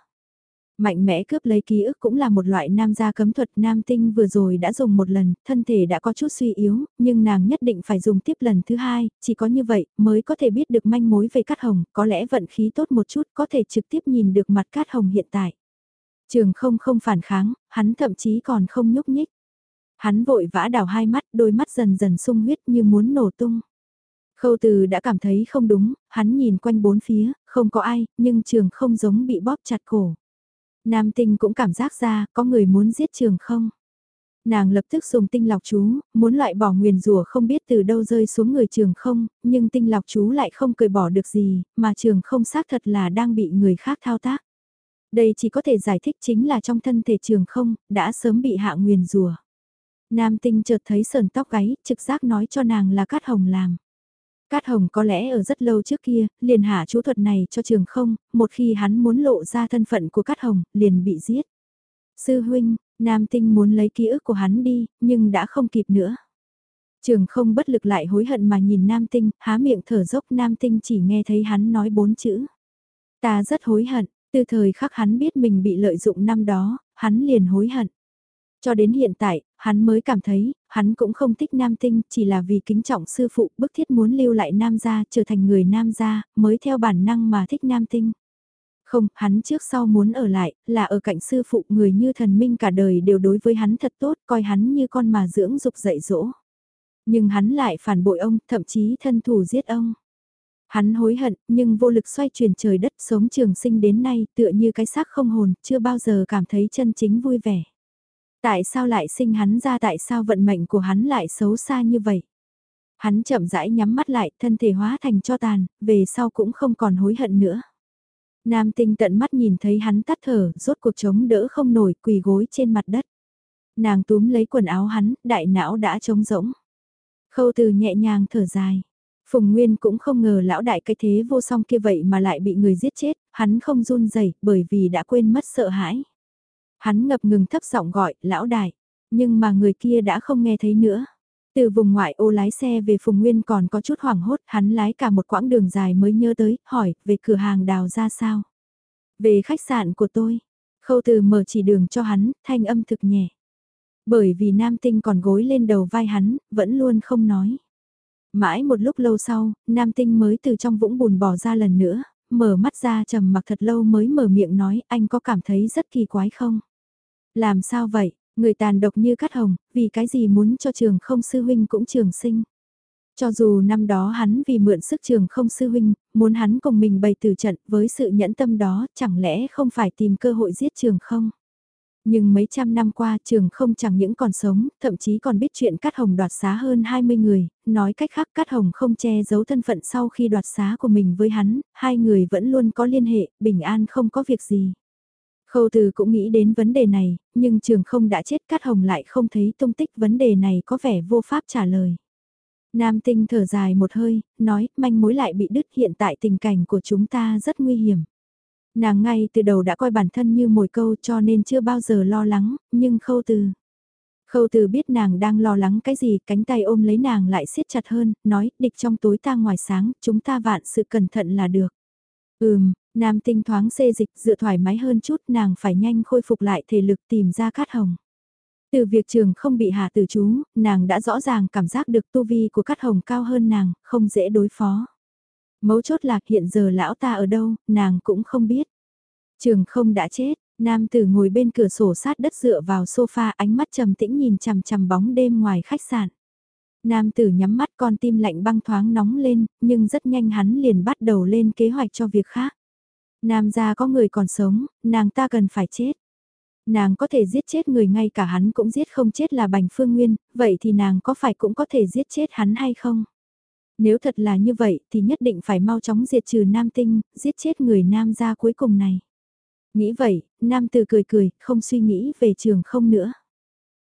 Speaker 1: mạnh mẽ cướp lấy ký ức cũng là một loại nam gia cấm thuật nam tinh vừa rồi đã dùng một lần, thân thể đã có chút suy yếu, nhưng nàng nhất định phải dùng tiếp lần thứ hai, chỉ có như vậy mới có thể biết được manh mối về cát hồng, có lẽ vận khí tốt một chút có thể trực tiếp nhìn được mặt cát hồng hiện tại. Trường không không phản kháng, hắn thậm chí còn không nhúc nhích. Hắn vội vã đào hai mắt, đôi mắt dần dần sung huyết như muốn nổ tung. Khâu từ đã cảm thấy không đúng, hắn nhìn quanh bốn phía, không có ai, nhưng trường không giống bị bóp chặt cổ. Nam tinh cũng cảm giác ra có người muốn giết trường không. Nàng lập tức dùng tinh lọc chú, muốn loại bỏ nguyền rủa không biết từ đâu rơi xuống người trường không, nhưng tinh lọc chú lại không cười bỏ được gì, mà trường không xác thật là đang bị người khác thao tác. Đây chỉ có thể giải thích chính là trong thân thể trường không, đã sớm bị hạ nguyền rùa. Nam tinh chợt thấy sờn tóc gáy, trực giác nói cho nàng là cát hồng làm. Cát Hồng có lẽ ở rất lâu trước kia, liền hạ chú thuật này cho trường không, một khi hắn muốn lộ ra thân phận của Cát Hồng, liền bị giết. Sư huynh, Nam Tinh muốn lấy ký ức của hắn đi, nhưng đã không kịp nữa. Trường không bất lực lại hối hận mà nhìn Nam Tinh, há miệng thở dốc Nam Tinh chỉ nghe thấy hắn nói bốn chữ. Ta rất hối hận, từ thời khắc hắn biết mình bị lợi dụng năm đó, hắn liền hối hận. Cho đến hiện tại, hắn mới cảm thấy, hắn cũng không thích nam tinh, chỉ là vì kính trọng sư phụ bức thiết muốn lưu lại nam gia, trở thành người nam gia, mới theo bản năng mà thích nam tinh. Không, hắn trước sau muốn ở lại, là ở cạnh sư phụ người như thần minh cả đời đều đối với hắn thật tốt, coi hắn như con mà dưỡng dục dạy dỗ. Nhưng hắn lại phản bội ông, thậm chí thân thủ giết ông. Hắn hối hận, nhưng vô lực xoay chuyển trời đất sống trường sinh đến nay tựa như cái xác không hồn, chưa bao giờ cảm thấy chân chính vui vẻ. Tại sao lại sinh hắn ra tại sao vận mệnh của hắn lại xấu xa như vậy? Hắn chậm rãi nhắm mắt lại, thân thể hóa thành cho tàn, về sau cũng không còn hối hận nữa. Nam tinh tận mắt nhìn thấy hắn tắt thở, rốt cuộc chống đỡ không nổi, quỳ gối trên mặt đất. Nàng túm lấy quần áo hắn, đại não đã trống rỗng. Khâu từ nhẹ nhàng thở dài. Phùng Nguyên cũng không ngờ lão đại cái thế vô song kia vậy mà lại bị người giết chết, hắn không run rẩy bởi vì đã quên mất sợ hãi. Hắn ngập ngừng thấp giọng gọi, lão đại, nhưng mà người kia đã không nghe thấy nữa. Từ vùng ngoại ô lái xe về Phùng Nguyên còn có chút hoảng hốt, hắn lái cả một quãng đường dài mới nhớ tới, hỏi, về cửa hàng đào ra sao? Về khách sạn của tôi. Khâu từ mở chỉ đường cho hắn, thanh âm thực nhẹ. Bởi vì nam tinh còn gối lên đầu vai hắn, vẫn luôn không nói. Mãi một lúc lâu sau, nam tinh mới từ trong vũng bùn bò ra lần nữa, mở mắt ra trầm mặc thật lâu mới mở miệng nói anh có cảm thấy rất kỳ quái không? Làm sao vậy, người tàn độc như cắt hồng, vì cái gì muốn cho trường không sư huynh cũng trường sinh? Cho dù năm đó hắn vì mượn sức trường không sư huynh, muốn hắn cùng mình bày tử trận với sự nhẫn tâm đó, chẳng lẽ không phải tìm cơ hội giết trường không? Nhưng mấy trăm năm qua trường không chẳng những còn sống, thậm chí còn biết chuyện Cát Hồng đoạt xá hơn 20 người, nói cách khác Cát Hồng không che giấu thân phận sau khi đoạt xá của mình với hắn, hai người vẫn luôn có liên hệ, bình an không có việc gì. Khâu từ cũng nghĩ đến vấn đề này, nhưng trường không đã chết Cát Hồng lại không thấy tung tích vấn đề này có vẻ vô pháp trả lời. Nam tinh thở dài một hơi, nói, manh mối lại bị đứt hiện tại tình cảnh của chúng ta rất nguy hiểm. Nàng ngay từ đầu đã coi bản thân như mồi câu cho nên chưa bao giờ lo lắng, nhưng khâu từ. Khâu từ biết nàng đang lo lắng cái gì, cánh tay ôm lấy nàng lại siết chặt hơn, nói, địch trong tối ta ngoài sáng, chúng ta vạn sự cẩn thận là được. Ừm, nam tinh thoáng xê dịch dựa thoải mái hơn chút nàng phải nhanh khôi phục lại thể lực tìm ra cát hồng. Từ việc trường không bị hạ tử chú, nàng đã rõ ràng cảm giác được tu vi của cát hồng cao hơn nàng, không dễ đối phó. Mấu chốt là hiện giờ lão ta ở đâu, nàng cũng không biết. Trường không đã chết, nam tử ngồi bên cửa sổ sát đất dựa vào sofa ánh mắt trầm tĩnh nhìn chằm chằm bóng đêm ngoài khách sạn. Nam tử nhắm mắt con tim lạnh băng thoáng nóng lên, nhưng rất nhanh hắn liền bắt đầu lên kế hoạch cho việc khác. Nam gia có người còn sống, nàng ta cần phải chết. Nàng có thể giết chết người ngay cả hắn cũng giết không chết là Bành Phương Nguyên, vậy thì nàng có phải cũng có thể giết chết hắn hay không? Nếu thật là như vậy thì nhất định phải mau chóng diệt trừ nam tinh, giết chết người nam gia cuối cùng này. Nghĩ vậy, nam tử cười cười, không suy nghĩ về trường không nữa.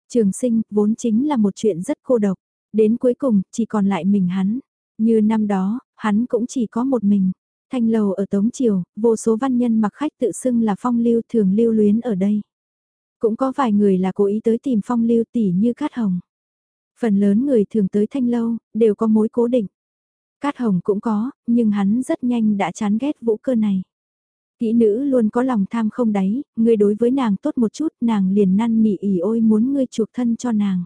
Speaker 1: Trường sinh vốn chính là một chuyện rất cô độc, đến cuối cùng chỉ còn lại mình hắn. Như năm đó, hắn cũng chỉ có một mình. Thanh lầu ở Tống Triều, vô số văn nhân mặc khách tự xưng là phong lưu thường lưu luyến ở đây. Cũng có vài người là cố ý tới tìm phong lưu tỷ như Cát Hồng. Phần lớn người thường tới thanh lâu, đều có mối cố định. Cát Hồng cũng có, nhưng hắn rất nhanh đã chán ghét vũ cơ này. Kỹ nữ luôn có lòng tham không đáy, ngươi đối với nàng tốt một chút, nàng liền năn nỉ ỉ ôi muốn ngươi chuộc thân cho nàng.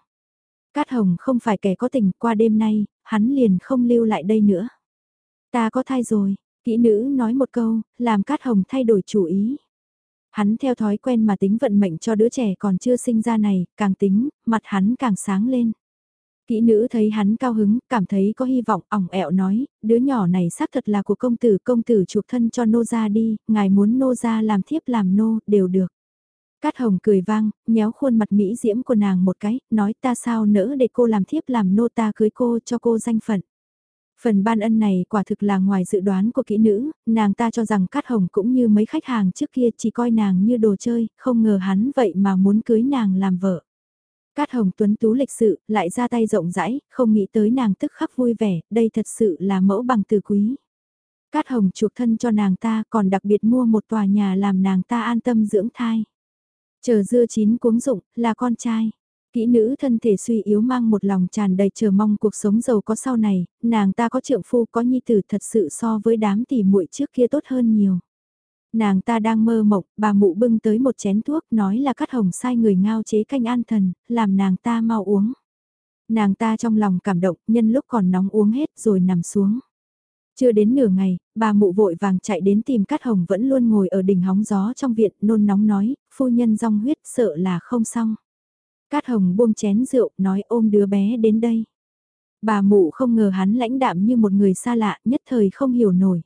Speaker 1: Cát Hồng không phải kẻ có tình, qua đêm nay, hắn liền không lưu lại đây nữa. Ta có thai rồi, kỹ nữ nói một câu, làm Cát Hồng thay đổi chủ ý. Hắn theo thói quen mà tính vận mệnh cho đứa trẻ còn chưa sinh ra này, càng tính, mặt hắn càng sáng lên. Kỹ nữ thấy hắn cao hứng, cảm thấy có hy vọng, ỏng ẹo nói, đứa nhỏ này xác thật là của công tử, công tử chuộc thân cho nô gia đi, ngài muốn nô gia làm thiếp làm nô, đều được. Cát hồng cười vang, nhéo khuôn mặt mỹ diễm của nàng một cái, nói ta sao nỡ để cô làm thiếp làm nô ta cưới cô cho cô danh phận. Phần ban ân này quả thực là ngoài dự đoán của kỹ nữ, nàng ta cho rằng Cát Hồng cũng như mấy khách hàng trước kia chỉ coi nàng như đồ chơi, không ngờ hắn vậy mà muốn cưới nàng làm vợ. Cát Hồng Tuấn Tú lịch sự, lại ra tay rộng rãi, không nghĩ tới nàng tức khắc vui vẻ, đây thật sự là mẫu bằng từ quý. Cát Hồng chuộc thân cho nàng ta còn đặc biệt mua một tòa nhà làm nàng ta an tâm dưỡng thai. Chờ dưa chín cuống dụng, là con trai. Kỹ nữ thân thể suy yếu mang một lòng tràn đầy chờ mong cuộc sống giàu có sau này, nàng ta có trượng phu có nhi tử thật sự so với đám tỷ muội trước kia tốt hơn nhiều. Nàng ta đang mơ mộng, bà mụ bưng tới một chén thuốc nói là cắt hồng sai người ngao chế canh an thần, làm nàng ta mau uống. Nàng ta trong lòng cảm động, nhân lúc còn nóng uống hết rồi nằm xuống. Chưa đến nửa ngày, bà mụ vội vàng chạy đến tìm Cát Hồng vẫn luôn ngồi ở đỉnh hóng gió trong viện nôn nóng nói, phu nhân rong huyết sợ là không xong. Cát Hồng buông chén rượu nói ôm đứa bé đến đây. Bà mụ không ngờ hắn lãnh đạm như một người xa lạ nhất thời không hiểu nổi.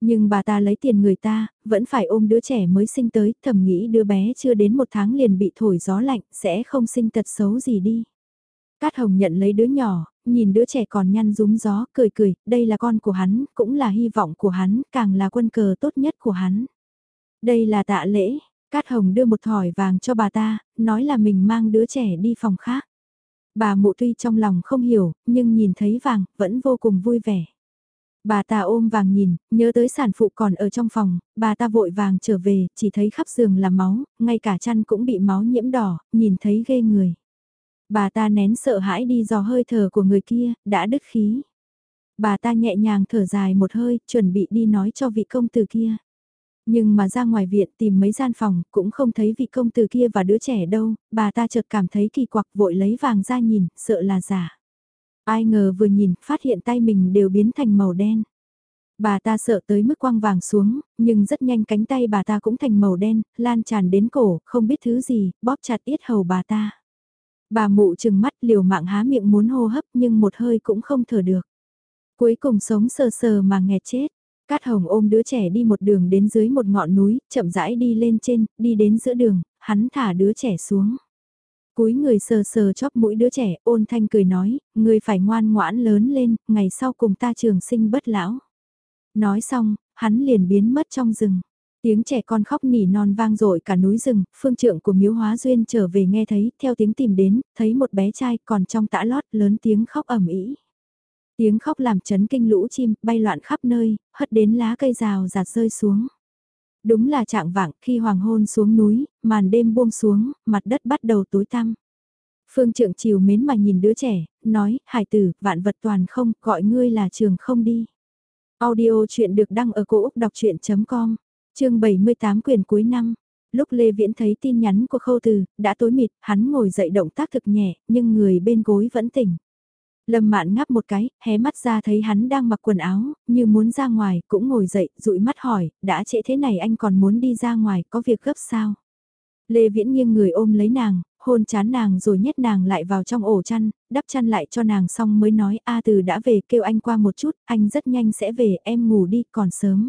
Speaker 1: Nhưng bà ta lấy tiền người ta, vẫn phải ôm đứa trẻ mới sinh tới, thầm nghĩ đứa bé chưa đến một tháng liền bị thổi gió lạnh, sẽ không sinh tật xấu gì đi. Cát Hồng nhận lấy đứa nhỏ, nhìn đứa trẻ còn nhăn rúm gió, cười cười, đây là con của hắn, cũng là hy vọng của hắn, càng là quân cờ tốt nhất của hắn. Đây là tạ lễ, Cát Hồng đưa một thỏi vàng cho bà ta, nói là mình mang đứa trẻ đi phòng khác. Bà mụ tuy trong lòng không hiểu, nhưng nhìn thấy vàng, vẫn vô cùng vui vẻ. Bà ta ôm vàng nhìn, nhớ tới sản phụ còn ở trong phòng, bà ta vội vàng trở về, chỉ thấy khắp giường là máu, ngay cả chăn cũng bị máu nhiễm đỏ, nhìn thấy ghê người. Bà ta nén sợ hãi đi dò hơi thở của người kia, đã đứt khí. Bà ta nhẹ nhàng thở dài một hơi, chuẩn bị đi nói cho vị công tử kia. Nhưng mà ra ngoài viện tìm mấy gian phòng, cũng không thấy vị công tử kia và đứa trẻ đâu, bà ta chợt cảm thấy kỳ quặc vội lấy vàng ra nhìn, sợ là giả. Ai ngờ vừa nhìn, phát hiện tay mình đều biến thành màu đen. Bà ta sợ tới mức quăng vàng xuống, nhưng rất nhanh cánh tay bà ta cũng thành màu đen, lan tràn đến cổ, không biết thứ gì, bóp chặt yết hầu bà ta. Bà mụ chừng mắt liều mạng há miệng muốn hô hấp nhưng một hơi cũng không thở được. Cuối cùng sống sờ sờ mà nghẹt chết. Cát Hồng ôm đứa trẻ đi một đường đến dưới một ngọn núi, chậm rãi đi lên trên, đi đến giữa đường, hắn thả đứa trẻ xuống. Cúi người sờ sờ chóp mũi đứa trẻ, ôn thanh cười nói, người phải ngoan ngoãn lớn lên, ngày sau cùng ta trường sinh bất lão. Nói xong, hắn liền biến mất trong rừng. Tiếng trẻ con khóc nỉ non vang dội cả núi rừng, phương trượng của miếu hóa duyên trở về nghe thấy, theo tiếng tìm đến, thấy một bé trai còn trong tã lót lớn tiếng khóc ẩm ý. Tiếng khóc làm chấn kinh lũ chim, bay loạn khắp nơi, hất đến lá cây rào rạt rơi xuống. Đúng là trạng vạng khi hoàng hôn xuống núi, màn đêm buông xuống, mặt đất bắt đầu tối tăm. Phương trượng chiều mến mà nhìn đứa trẻ, nói, hải tử, vạn vật toàn không, gọi ngươi là trường không đi. Audio chuyện được đăng ở cổ Úc đọc chuyện.com, chương 78 quyền cuối năm. Lúc Lê Viễn thấy tin nhắn của khâu từ, đã tối mịt, hắn ngồi dậy động tác thực nhẹ, nhưng người bên gối vẫn tỉnh. Lâm mạn ngáp một cái, hé mắt ra thấy hắn đang mặc quần áo, như muốn ra ngoài, cũng ngồi dậy, dụi mắt hỏi, đã trễ thế này anh còn muốn đi ra ngoài, có việc gấp sao? Lê Viễn nghiêng người ôm lấy nàng, hôn chán nàng rồi nhét nàng lại vào trong ổ chăn, đắp chăn lại cho nàng xong mới nói A từ đã về kêu anh qua một chút, anh rất nhanh sẽ về, em ngủ đi, còn sớm.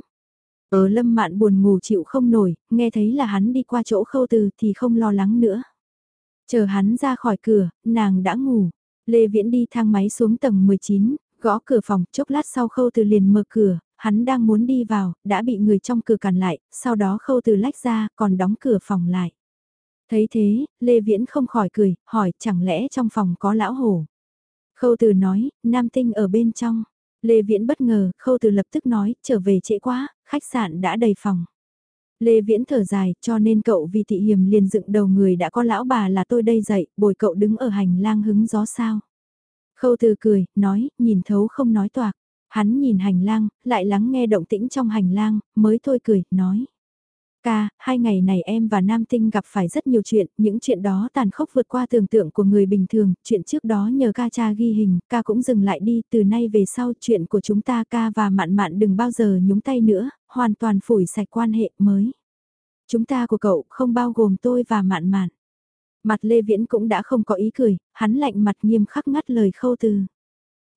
Speaker 1: Ở lâm mạn buồn ngủ chịu không nổi, nghe thấy là hắn đi qua chỗ khâu từ thì không lo lắng nữa. Chờ hắn ra khỏi cửa, nàng đã ngủ. Lê Viễn đi thang máy xuống tầng 19, gõ cửa phòng, chốc lát sau khâu từ liền mở cửa, hắn đang muốn đi vào, đã bị người trong cửa cản lại, sau đó khâu từ lách ra, còn đóng cửa phòng lại. Thấy thế, Lê Viễn không khỏi cười, hỏi chẳng lẽ trong phòng có lão hổ. Khâu từ nói, nam tinh ở bên trong. Lê Viễn bất ngờ, khâu từ lập tức nói, trở về trễ quá, khách sạn đã đầy phòng. Lê Viễn thở dài, cho nên cậu vì thị hiểm liền dựng đầu người đã có lão bà là tôi đây dậy, bồi cậu đứng ở hành lang hứng gió sao. Khâu từ cười, nói, nhìn thấu không nói toạc. Hắn nhìn hành lang, lại lắng nghe động tĩnh trong hành lang, mới thôi cười, nói. Ca, hai ngày này em và Nam Tinh gặp phải rất nhiều chuyện, những chuyện đó tàn khốc vượt qua tưởng tượng của người bình thường, chuyện trước đó nhờ ca cha ghi hình, ca cũng dừng lại đi, từ nay về sau chuyện của chúng ta ca và mạn mạn đừng bao giờ nhúng tay nữa, hoàn toàn phủi sạch quan hệ mới. Chúng ta của cậu không bao gồm tôi và mạn mạn. Mặt Lê Viễn cũng đã không có ý cười, hắn lạnh mặt nghiêm khắc ngắt lời khâu từ.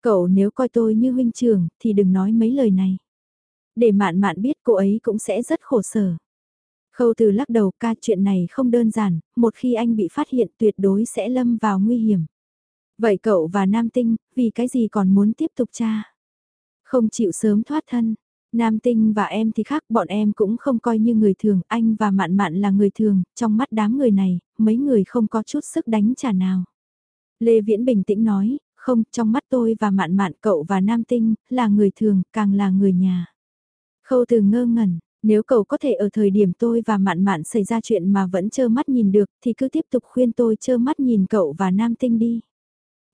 Speaker 1: Cậu nếu coi tôi như huynh trưởng thì đừng nói mấy lời này. Để mạn mạn biết cô ấy cũng sẽ rất khổ sở. Khâu từ lắc đầu ca chuyện này không đơn giản, một khi anh bị phát hiện tuyệt đối sẽ lâm vào nguy hiểm. Vậy cậu và Nam Tinh, vì cái gì còn muốn tiếp tục tra? Không chịu sớm thoát thân. Nam Tinh và em thì khác, bọn em cũng không coi như người thường, anh và Mạn Mạn là người thường, trong mắt đám người này, mấy người không có chút sức đánh trả nào. Lê Viễn bình tĩnh nói, không, trong mắt tôi và Mạn Mạn cậu và Nam Tinh, là người thường, càng là người nhà. Khâu từ ngơ ngẩn, nếu cậu có thể ở thời điểm tôi và mạn mạn xảy ra chuyện mà vẫn trơ mắt nhìn được thì cứ tiếp tục khuyên tôi trơ mắt nhìn cậu và nam tinh đi.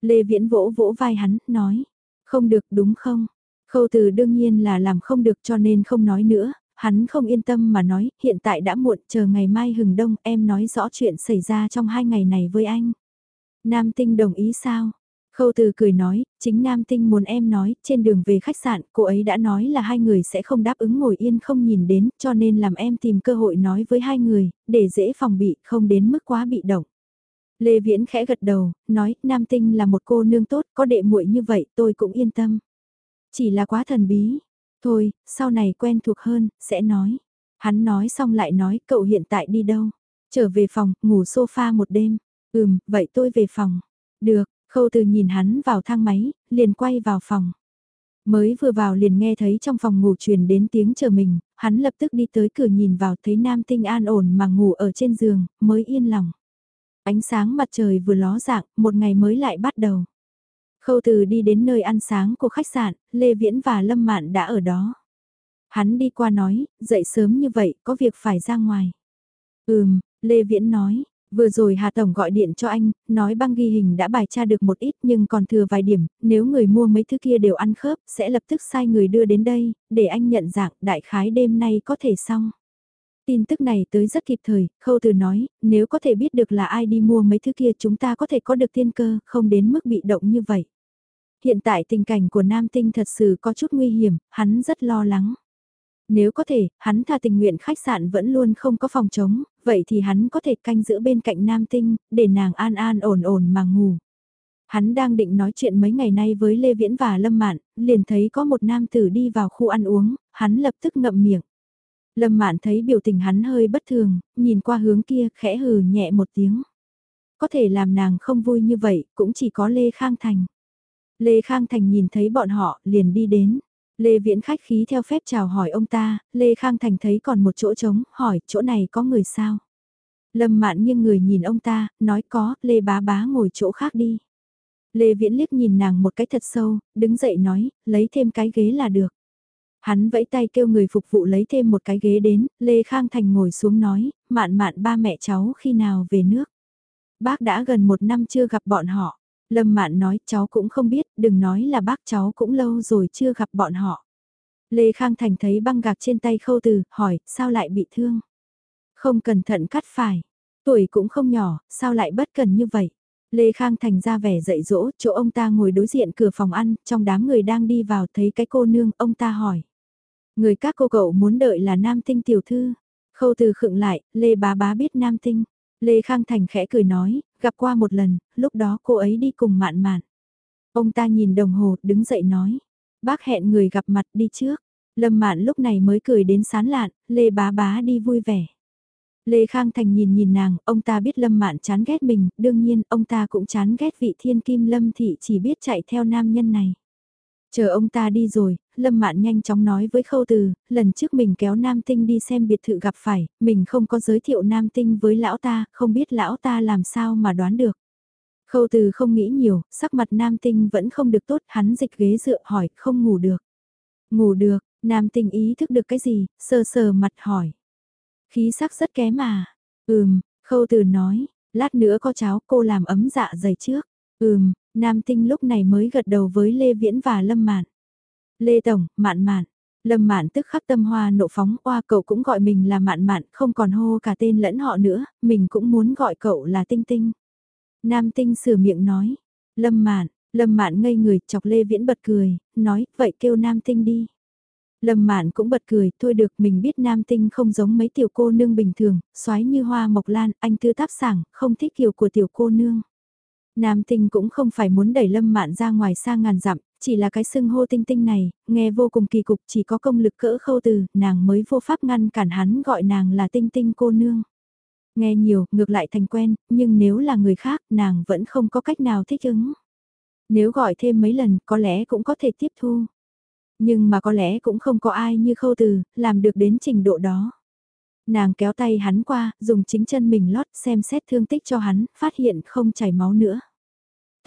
Speaker 1: Lê Viễn vỗ vỗ vai hắn, nói. Không được đúng không? Khâu từ đương nhiên là làm không được cho nên không nói nữa. Hắn không yên tâm mà nói, hiện tại đã muộn, chờ ngày mai hừng đông em nói rõ chuyện xảy ra trong hai ngày này với anh. Nam tinh đồng ý sao? Khâu từ cười nói, chính Nam Tinh muốn em nói, trên đường về khách sạn, cô ấy đã nói là hai người sẽ không đáp ứng ngồi yên không nhìn đến, cho nên làm em tìm cơ hội nói với hai người, để dễ phòng bị, không đến mức quá bị động. Lê Viễn khẽ gật đầu, nói, Nam Tinh là một cô nương tốt, có đệ muội như vậy, tôi cũng yên tâm. Chỉ là quá thần bí. Thôi, sau này quen thuộc hơn, sẽ nói. Hắn nói xong lại nói, cậu hiện tại đi đâu? Trở về phòng, ngủ sofa một đêm. Ừm, vậy tôi về phòng. Được, Khâu từ nhìn hắn vào thang máy, liền quay vào phòng. Mới vừa vào liền nghe thấy trong phòng ngủ truyền đến tiếng chờ mình, hắn lập tức đi tới cửa nhìn vào thấy nam tinh an ổn mà ngủ ở trên giường, mới yên lòng. Ánh sáng mặt trời vừa ló dạng, một ngày mới lại bắt đầu. Khâu từ đi đến nơi ăn sáng của khách sạn, Lê Viễn và Lâm Mạn đã ở đó. Hắn đi qua nói, dậy sớm như vậy, có việc phải ra ngoài. Ừm, Lê Viễn nói, Vừa rồi Hà Tổng gọi điện cho anh, nói băng ghi hình đã bài tra được một ít nhưng còn thừa vài điểm, nếu người mua mấy thứ kia đều ăn khớp, sẽ lập tức sai người đưa đến đây, để anh nhận dạng đại khái đêm nay có thể xong. Tin tức này tới rất kịp thời, khâu từ nói, nếu có thể biết được là ai đi mua mấy thứ kia chúng ta có thể có được tiên cơ, không đến mức bị động như vậy. Hiện tại tình cảnh của nam tinh thật sự có chút nguy hiểm, hắn rất lo lắng. Nếu có thể, hắn tha tình nguyện khách sạn vẫn luôn không có phòng chống, vậy thì hắn có thể canh giữ bên cạnh nam tinh, để nàng an an ổn ổn mà ngủ. Hắn đang định nói chuyện mấy ngày nay với Lê Viễn và Lâm Mạn, liền thấy có một nam tử đi vào khu ăn uống, hắn lập tức ngậm miệng. Lâm Mạn thấy biểu tình hắn hơi bất thường, nhìn qua hướng kia khẽ hừ nhẹ một tiếng. Có thể làm nàng không vui như vậy, cũng chỉ có Lê Khang Thành. Lê Khang Thành nhìn thấy bọn họ, liền đi đến. Lê Viễn khách khí theo phép chào hỏi ông ta, Lê Khang Thành thấy còn một chỗ trống, hỏi chỗ này có người sao? Lâm Mạn nghiêng người nhìn ông ta, nói có, Lê Bá Bá ngồi chỗ khác đi. Lê Viễn liếc nhìn nàng một cái thật sâu, đứng dậy nói, lấy thêm cái ghế là được. Hắn vẫy tay kêu người phục vụ lấy thêm một cái ghế đến, Lê Khang Thành ngồi xuống nói, mạn mạn ba mẹ cháu khi nào về nước. Bác đã gần một năm chưa gặp bọn họ. Lâm mạn nói cháu cũng không biết, đừng nói là bác cháu cũng lâu rồi chưa gặp bọn họ. Lê Khang Thành thấy băng gạc trên tay khâu từ, hỏi, sao lại bị thương? Không cẩn thận cắt phải. Tuổi cũng không nhỏ, sao lại bất cần như vậy? Lê Khang Thành ra vẻ dạy dỗ, chỗ ông ta ngồi đối diện cửa phòng ăn, trong đám người đang đi vào thấy cái cô nương, ông ta hỏi. Người các cô cậu muốn đợi là nam tinh tiểu thư. Khâu từ khựng lại, Lê bá bá biết nam tinh. Lê Khang Thành khẽ cười nói, gặp qua một lần, lúc đó cô ấy đi cùng mạn mạn. Ông ta nhìn đồng hồ, đứng dậy nói. Bác hẹn người gặp mặt đi trước. Lâm mạn lúc này mới cười đến sán lạn, Lê bá bá đi vui vẻ. Lê Khang Thành nhìn nhìn nàng, ông ta biết Lâm Mạn chán ghét mình, đương nhiên ông ta cũng chán ghét vị thiên kim Lâm Thị chỉ biết chạy theo nam nhân này. Chờ ông ta đi rồi, Lâm Mạn nhanh chóng nói với Khâu Từ, lần trước mình kéo Nam Tinh đi xem biệt thự gặp phải, mình không có giới thiệu Nam Tinh với lão ta, không biết lão ta làm sao mà đoán được. Khâu Từ không nghĩ nhiều, sắc mặt Nam Tinh vẫn không được tốt, hắn dịch ghế dựa hỏi, không ngủ được. Ngủ được, Nam Tinh ý thức được cái gì, sờ sờ mặt hỏi. Khí sắc rất kém à. Ừm, Khâu Từ nói, lát nữa có cháo cô làm ấm dạ dày trước. Ừm, Nam Tinh lúc này mới gật đầu với Lê Viễn và Lâm Mạn. Lê Tổng, Mạn Mạn. Lâm Mạn tức khắc tâm hoa nộ phóng, oa cậu cũng gọi mình là Mạn Mạn, không còn hô cả tên lẫn họ nữa, mình cũng muốn gọi cậu là Tinh Tinh. Nam Tinh sửa miệng nói, Lâm Mạn, Lâm Mạn ngây người, chọc Lê Viễn bật cười, nói, vậy kêu Nam Tinh đi. Lâm Mạn cũng bật cười, thôi được mình biết Nam Tinh không giống mấy tiểu cô nương bình thường, xoái như hoa mộc lan, anh tư táp sảng, không thích kiểu của tiểu cô nương. Nam tinh cũng không phải muốn đẩy lâm mạn ra ngoài xa ngàn dặm, chỉ là cái xưng hô tinh tinh này, nghe vô cùng kỳ cục chỉ có công lực cỡ khâu từ, nàng mới vô pháp ngăn cản hắn gọi nàng là tinh tinh cô nương. Nghe nhiều, ngược lại thành quen, nhưng nếu là người khác, nàng vẫn không có cách nào thích ứng. Nếu gọi thêm mấy lần, có lẽ cũng có thể tiếp thu. Nhưng mà có lẽ cũng không có ai như khâu từ, làm được đến trình độ đó. Nàng kéo tay hắn qua, dùng chính chân mình lót xem xét thương tích cho hắn, phát hiện không chảy máu nữa.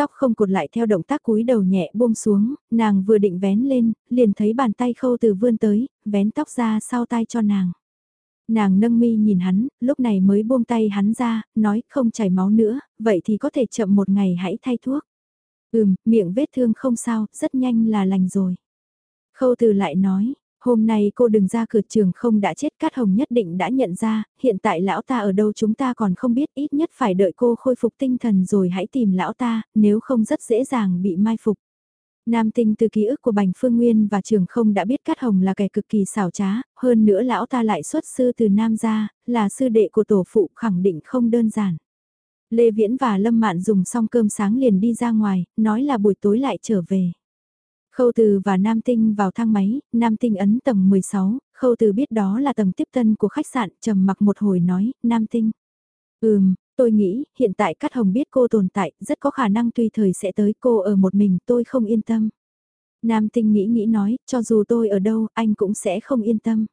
Speaker 1: Tóc không cột lại theo động tác cúi đầu nhẹ buông xuống, nàng vừa định vén lên, liền thấy bàn tay khâu từ vươn tới, vén tóc ra sau tay cho nàng. Nàng nâng mi nhìn hắn, lúc này mới buông tay hắn ra, nói không chảy máu nữa, vậy thì có thể chậm một ngày hãy thay thuốc. Ừm, miệng vết thương không sao, rất nhanh là lành rồi. Khâu từ lại nói, Hôm nay cô đừng ra cửa trường không đã chết Cát Hồng nhất định đã nhận ra, hiện tại lão ta ở đâu chúng ta còn không biết ít nhất phải đợi cô khôi phục tinh thần rồi hãy tìm lão ta, nếu không rất dễ dàng bị mai phục. Nam tinh từ ký ức của Bành Phương Nguyên và Trường không đã biết Cát Hồng là kẻ cực kỳ xảo trá, hơn nữa lão ta lại xuất sư từ Nam gia, là sư đệ của tổ phụ khẳng định không đơn giản. Lê Viễn và Lâm Mạn dùng xong cơm sáng liền đi ra ngoài, nói là buổi tối lại trở về. Khâu Từ và Nam Tinh vào thang máy, Nam Tinh ấn tầng 16, Khâu Từ biết đó là tầng tiếp tân của khách sạn, trầm mặc một hồi nói, Nam Tinh. Ừm, tôi nghĩ, hiện tại Cát Hồng biết cô tồn tại, rất có khả năng tùy thời sẽ tới cô ở một mình, tôi không yên tâm. Nam Tinh nghĩ nghĩ nói, cho dù tôi ở đâu, anh cũng sẽ không yên tâm.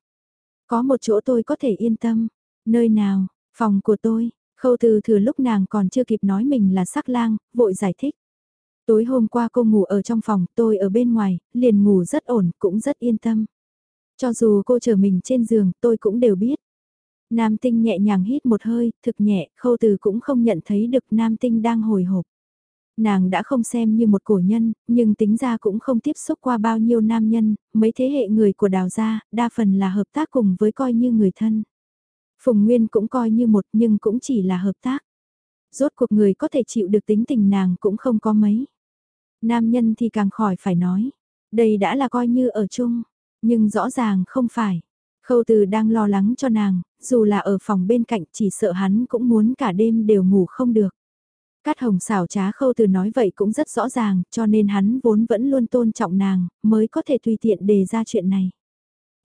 Speaker 1: Có một chỗ tôi có thể yên tâm. Nơi nào, phòng của tôi, Khâu Từ thừa lúc nàng còn chưa kịp nói mình là sắc lang, vội giải thích. Tối hôm qua cô ngủ ở trong phòng, tôi ở bên ngoài, liền ngủ rất ổn, cũng rất yên tâm. Cho dù cô chờ mình trên giường, tôi cũng đều biết. Nam tinh nhẹ nhàng hít một hơi, thực nhẹ, khâu từ cũng không nhận thấy được nam tinh đang hồi hộp. Nàng đã không xem như một cổ nhân, nhưng tính ra cũng không tiếp xúc qua bao nhiêu nam nhân, mấy thế hệ người của đào gia, đa phần là hợp tác cùng với coi như người thân. Phùng Nguyên cũng coi như một nhưng cũng chỉ là hợp tác. Rốt cuộc người có thể chịu được tính tình nàng cũng không có mấy. Nam nhân thì càng khỏi phải nói. Đây đã là coi như ở chung, nhưng rõ ràng không phải. Khâu từ đang lo lắng cho nàng, dù là ở phòng bên cạnh chỉ sợ hắn cũng muốn cả đêm đều ngủ không được. Cát hồng xảo trá khâu từ nói vậy cũng rất rõ ràng, cho nên hắn vốn vẫn luôn tôn trọng nàng, mới có thể tùy tiện đề ra chuyện này.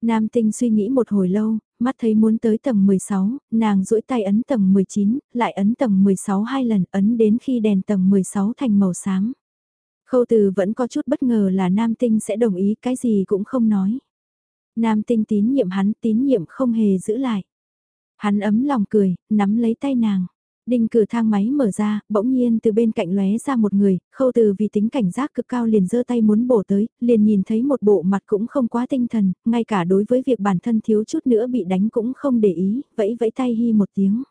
Speaker 1: Nam tinh suy nghĩ một hồi lâu, mắt thấy muốn tới tầng 16, nàng duỗi tay ấn tầng 19, lại ấn tầng 16 hai lần, ấn đến khi đèn tầng 16 thành màu sáng. Khâu từ vẫn có chút bất ngờ là nam tinh sẽ đồng ý cái gì cũng không nói. Nam tinh tín nhiệm hắn tín nhiệm không hề giữ lại. Hắn ấm lòng cười, nắm lấy tay nàng. Đinh cửa thang máy mở ra, bỗng nhiên từ bên cạnh lóe ra một người, khâu từ vì tính cảnh giác cực cao liền giơ tay muốn bổ tới, liền nhìn thấy một bộ mặt cũng không quá tinh thần, ngay cả đối với việc bản thân thiếu chút nữa bị đánh cũng không để ý, vẫy vẫy tay hi một tiếng.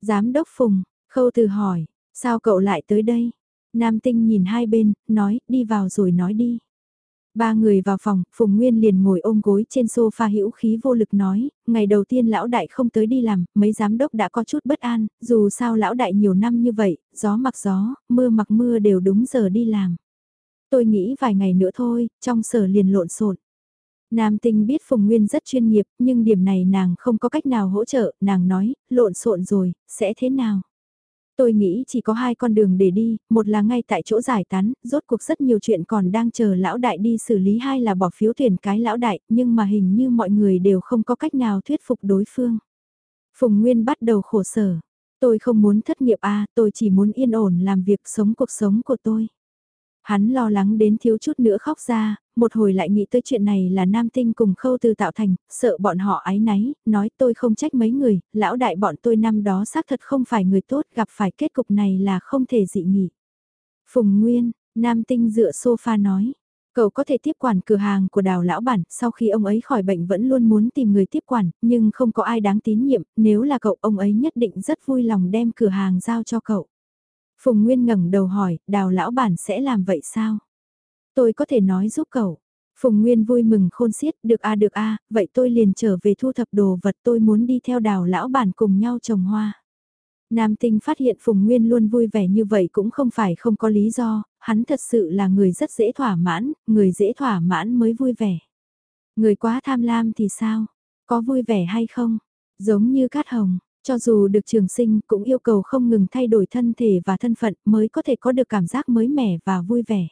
Speaker 1: Giám đốc Phùng, khâu từ hỏi, sao cậu lại tới đây? Nam tinh nhìn hai bên, nói, đi vào rồi nói đi. Ba người vào phòng, Phùng Nguyên liền ngồi ôm gối trên sofa hữu khí vô lực nói, ngày đầu tiên lão đại không tới đi làm, mấy giám đốc đã có chút bất an, dù sao lão đại nhiều năm như vậy, gió mặc gió, mưa mặc mưa đều đúng giờ đi làm. Tôi nghĩ vài ngày nữa thôi, trong sở liền lộn xộn. Nam tinh biết Phùng Nguyên rất chuyên nghiệp, nhưng điểm này nàng không có cách nào hỗ trợ, nàng nói, lộn xộn rồi, sẽ thế nào? Tôi nghĩ chỉ có hai con đường để đi, một là ngay tại chỗ giải tán, rốt cuộc rất nhiều chuyện còn đang chờ lão đại đi xử lý hai là bỏ phiếu tuyển cái lão đại, nhưng mà hình như mọi người đều không có cách nào thuyết phục đối phương. Phùng Nguyên bắt đầu khổ sở. Tôi không muốn thất nghiệp a tôi chỉ muốn yên ổn làm việc sống cuộc sống của tôi. Hắn lo lắng đến thiếu chút nữa khóc ra, một hồi lại nghĩ tới chuyện này là nam tinh cùng khâu từ tạo thành, sợ bọn họ ái náy, nói tôi không trách mấy người, lão đại bọn tôi năm đó xác thật không phải người tốt, gặp phải kết cục này là không thể dị nghị. Phùng Nguyên, nam tinh dựa sofa nói, cậu có thể tiếp quản cửa hàng của đào lão bản, sau khi ông ấy khỏi bệnh vẫn luôn muốn tìm người tiếp quản, nhưng không có ai đáng tín nhiệm, nếu là cậu ông ấy nhất định rất vui lòng đem cửa hàng giao cho cậu. Phùng Nguyên ngẩng đầu hỏi, đào lão bản sẽ làm vậy sao? Tôi có thể nói giúp cậu. Phùng Nguyên vui mừng khôn xiết, được a được a, vậy tôi liền trở về thu thập đồ vật tôi muốn đi theo đào lão bản cùng nhau trồng hoa. Nam tinh phát hiện Phùng Nguyên luôn vui vẻ như vậy cũng không phải không có lý do, hắn thật sự là người rất dễ thỏa mãn, người dễ thỏa mãn mới vui vẻ. Người quá tham lam thì sao? Có vui vẻ hay không? Giống như cát hồng, cho dù được trường sinh cũng yêu cầu không ngừng thay đổi thân thể và thân phận mới có thể có được cảm giác mới mẻ và vui vẻ.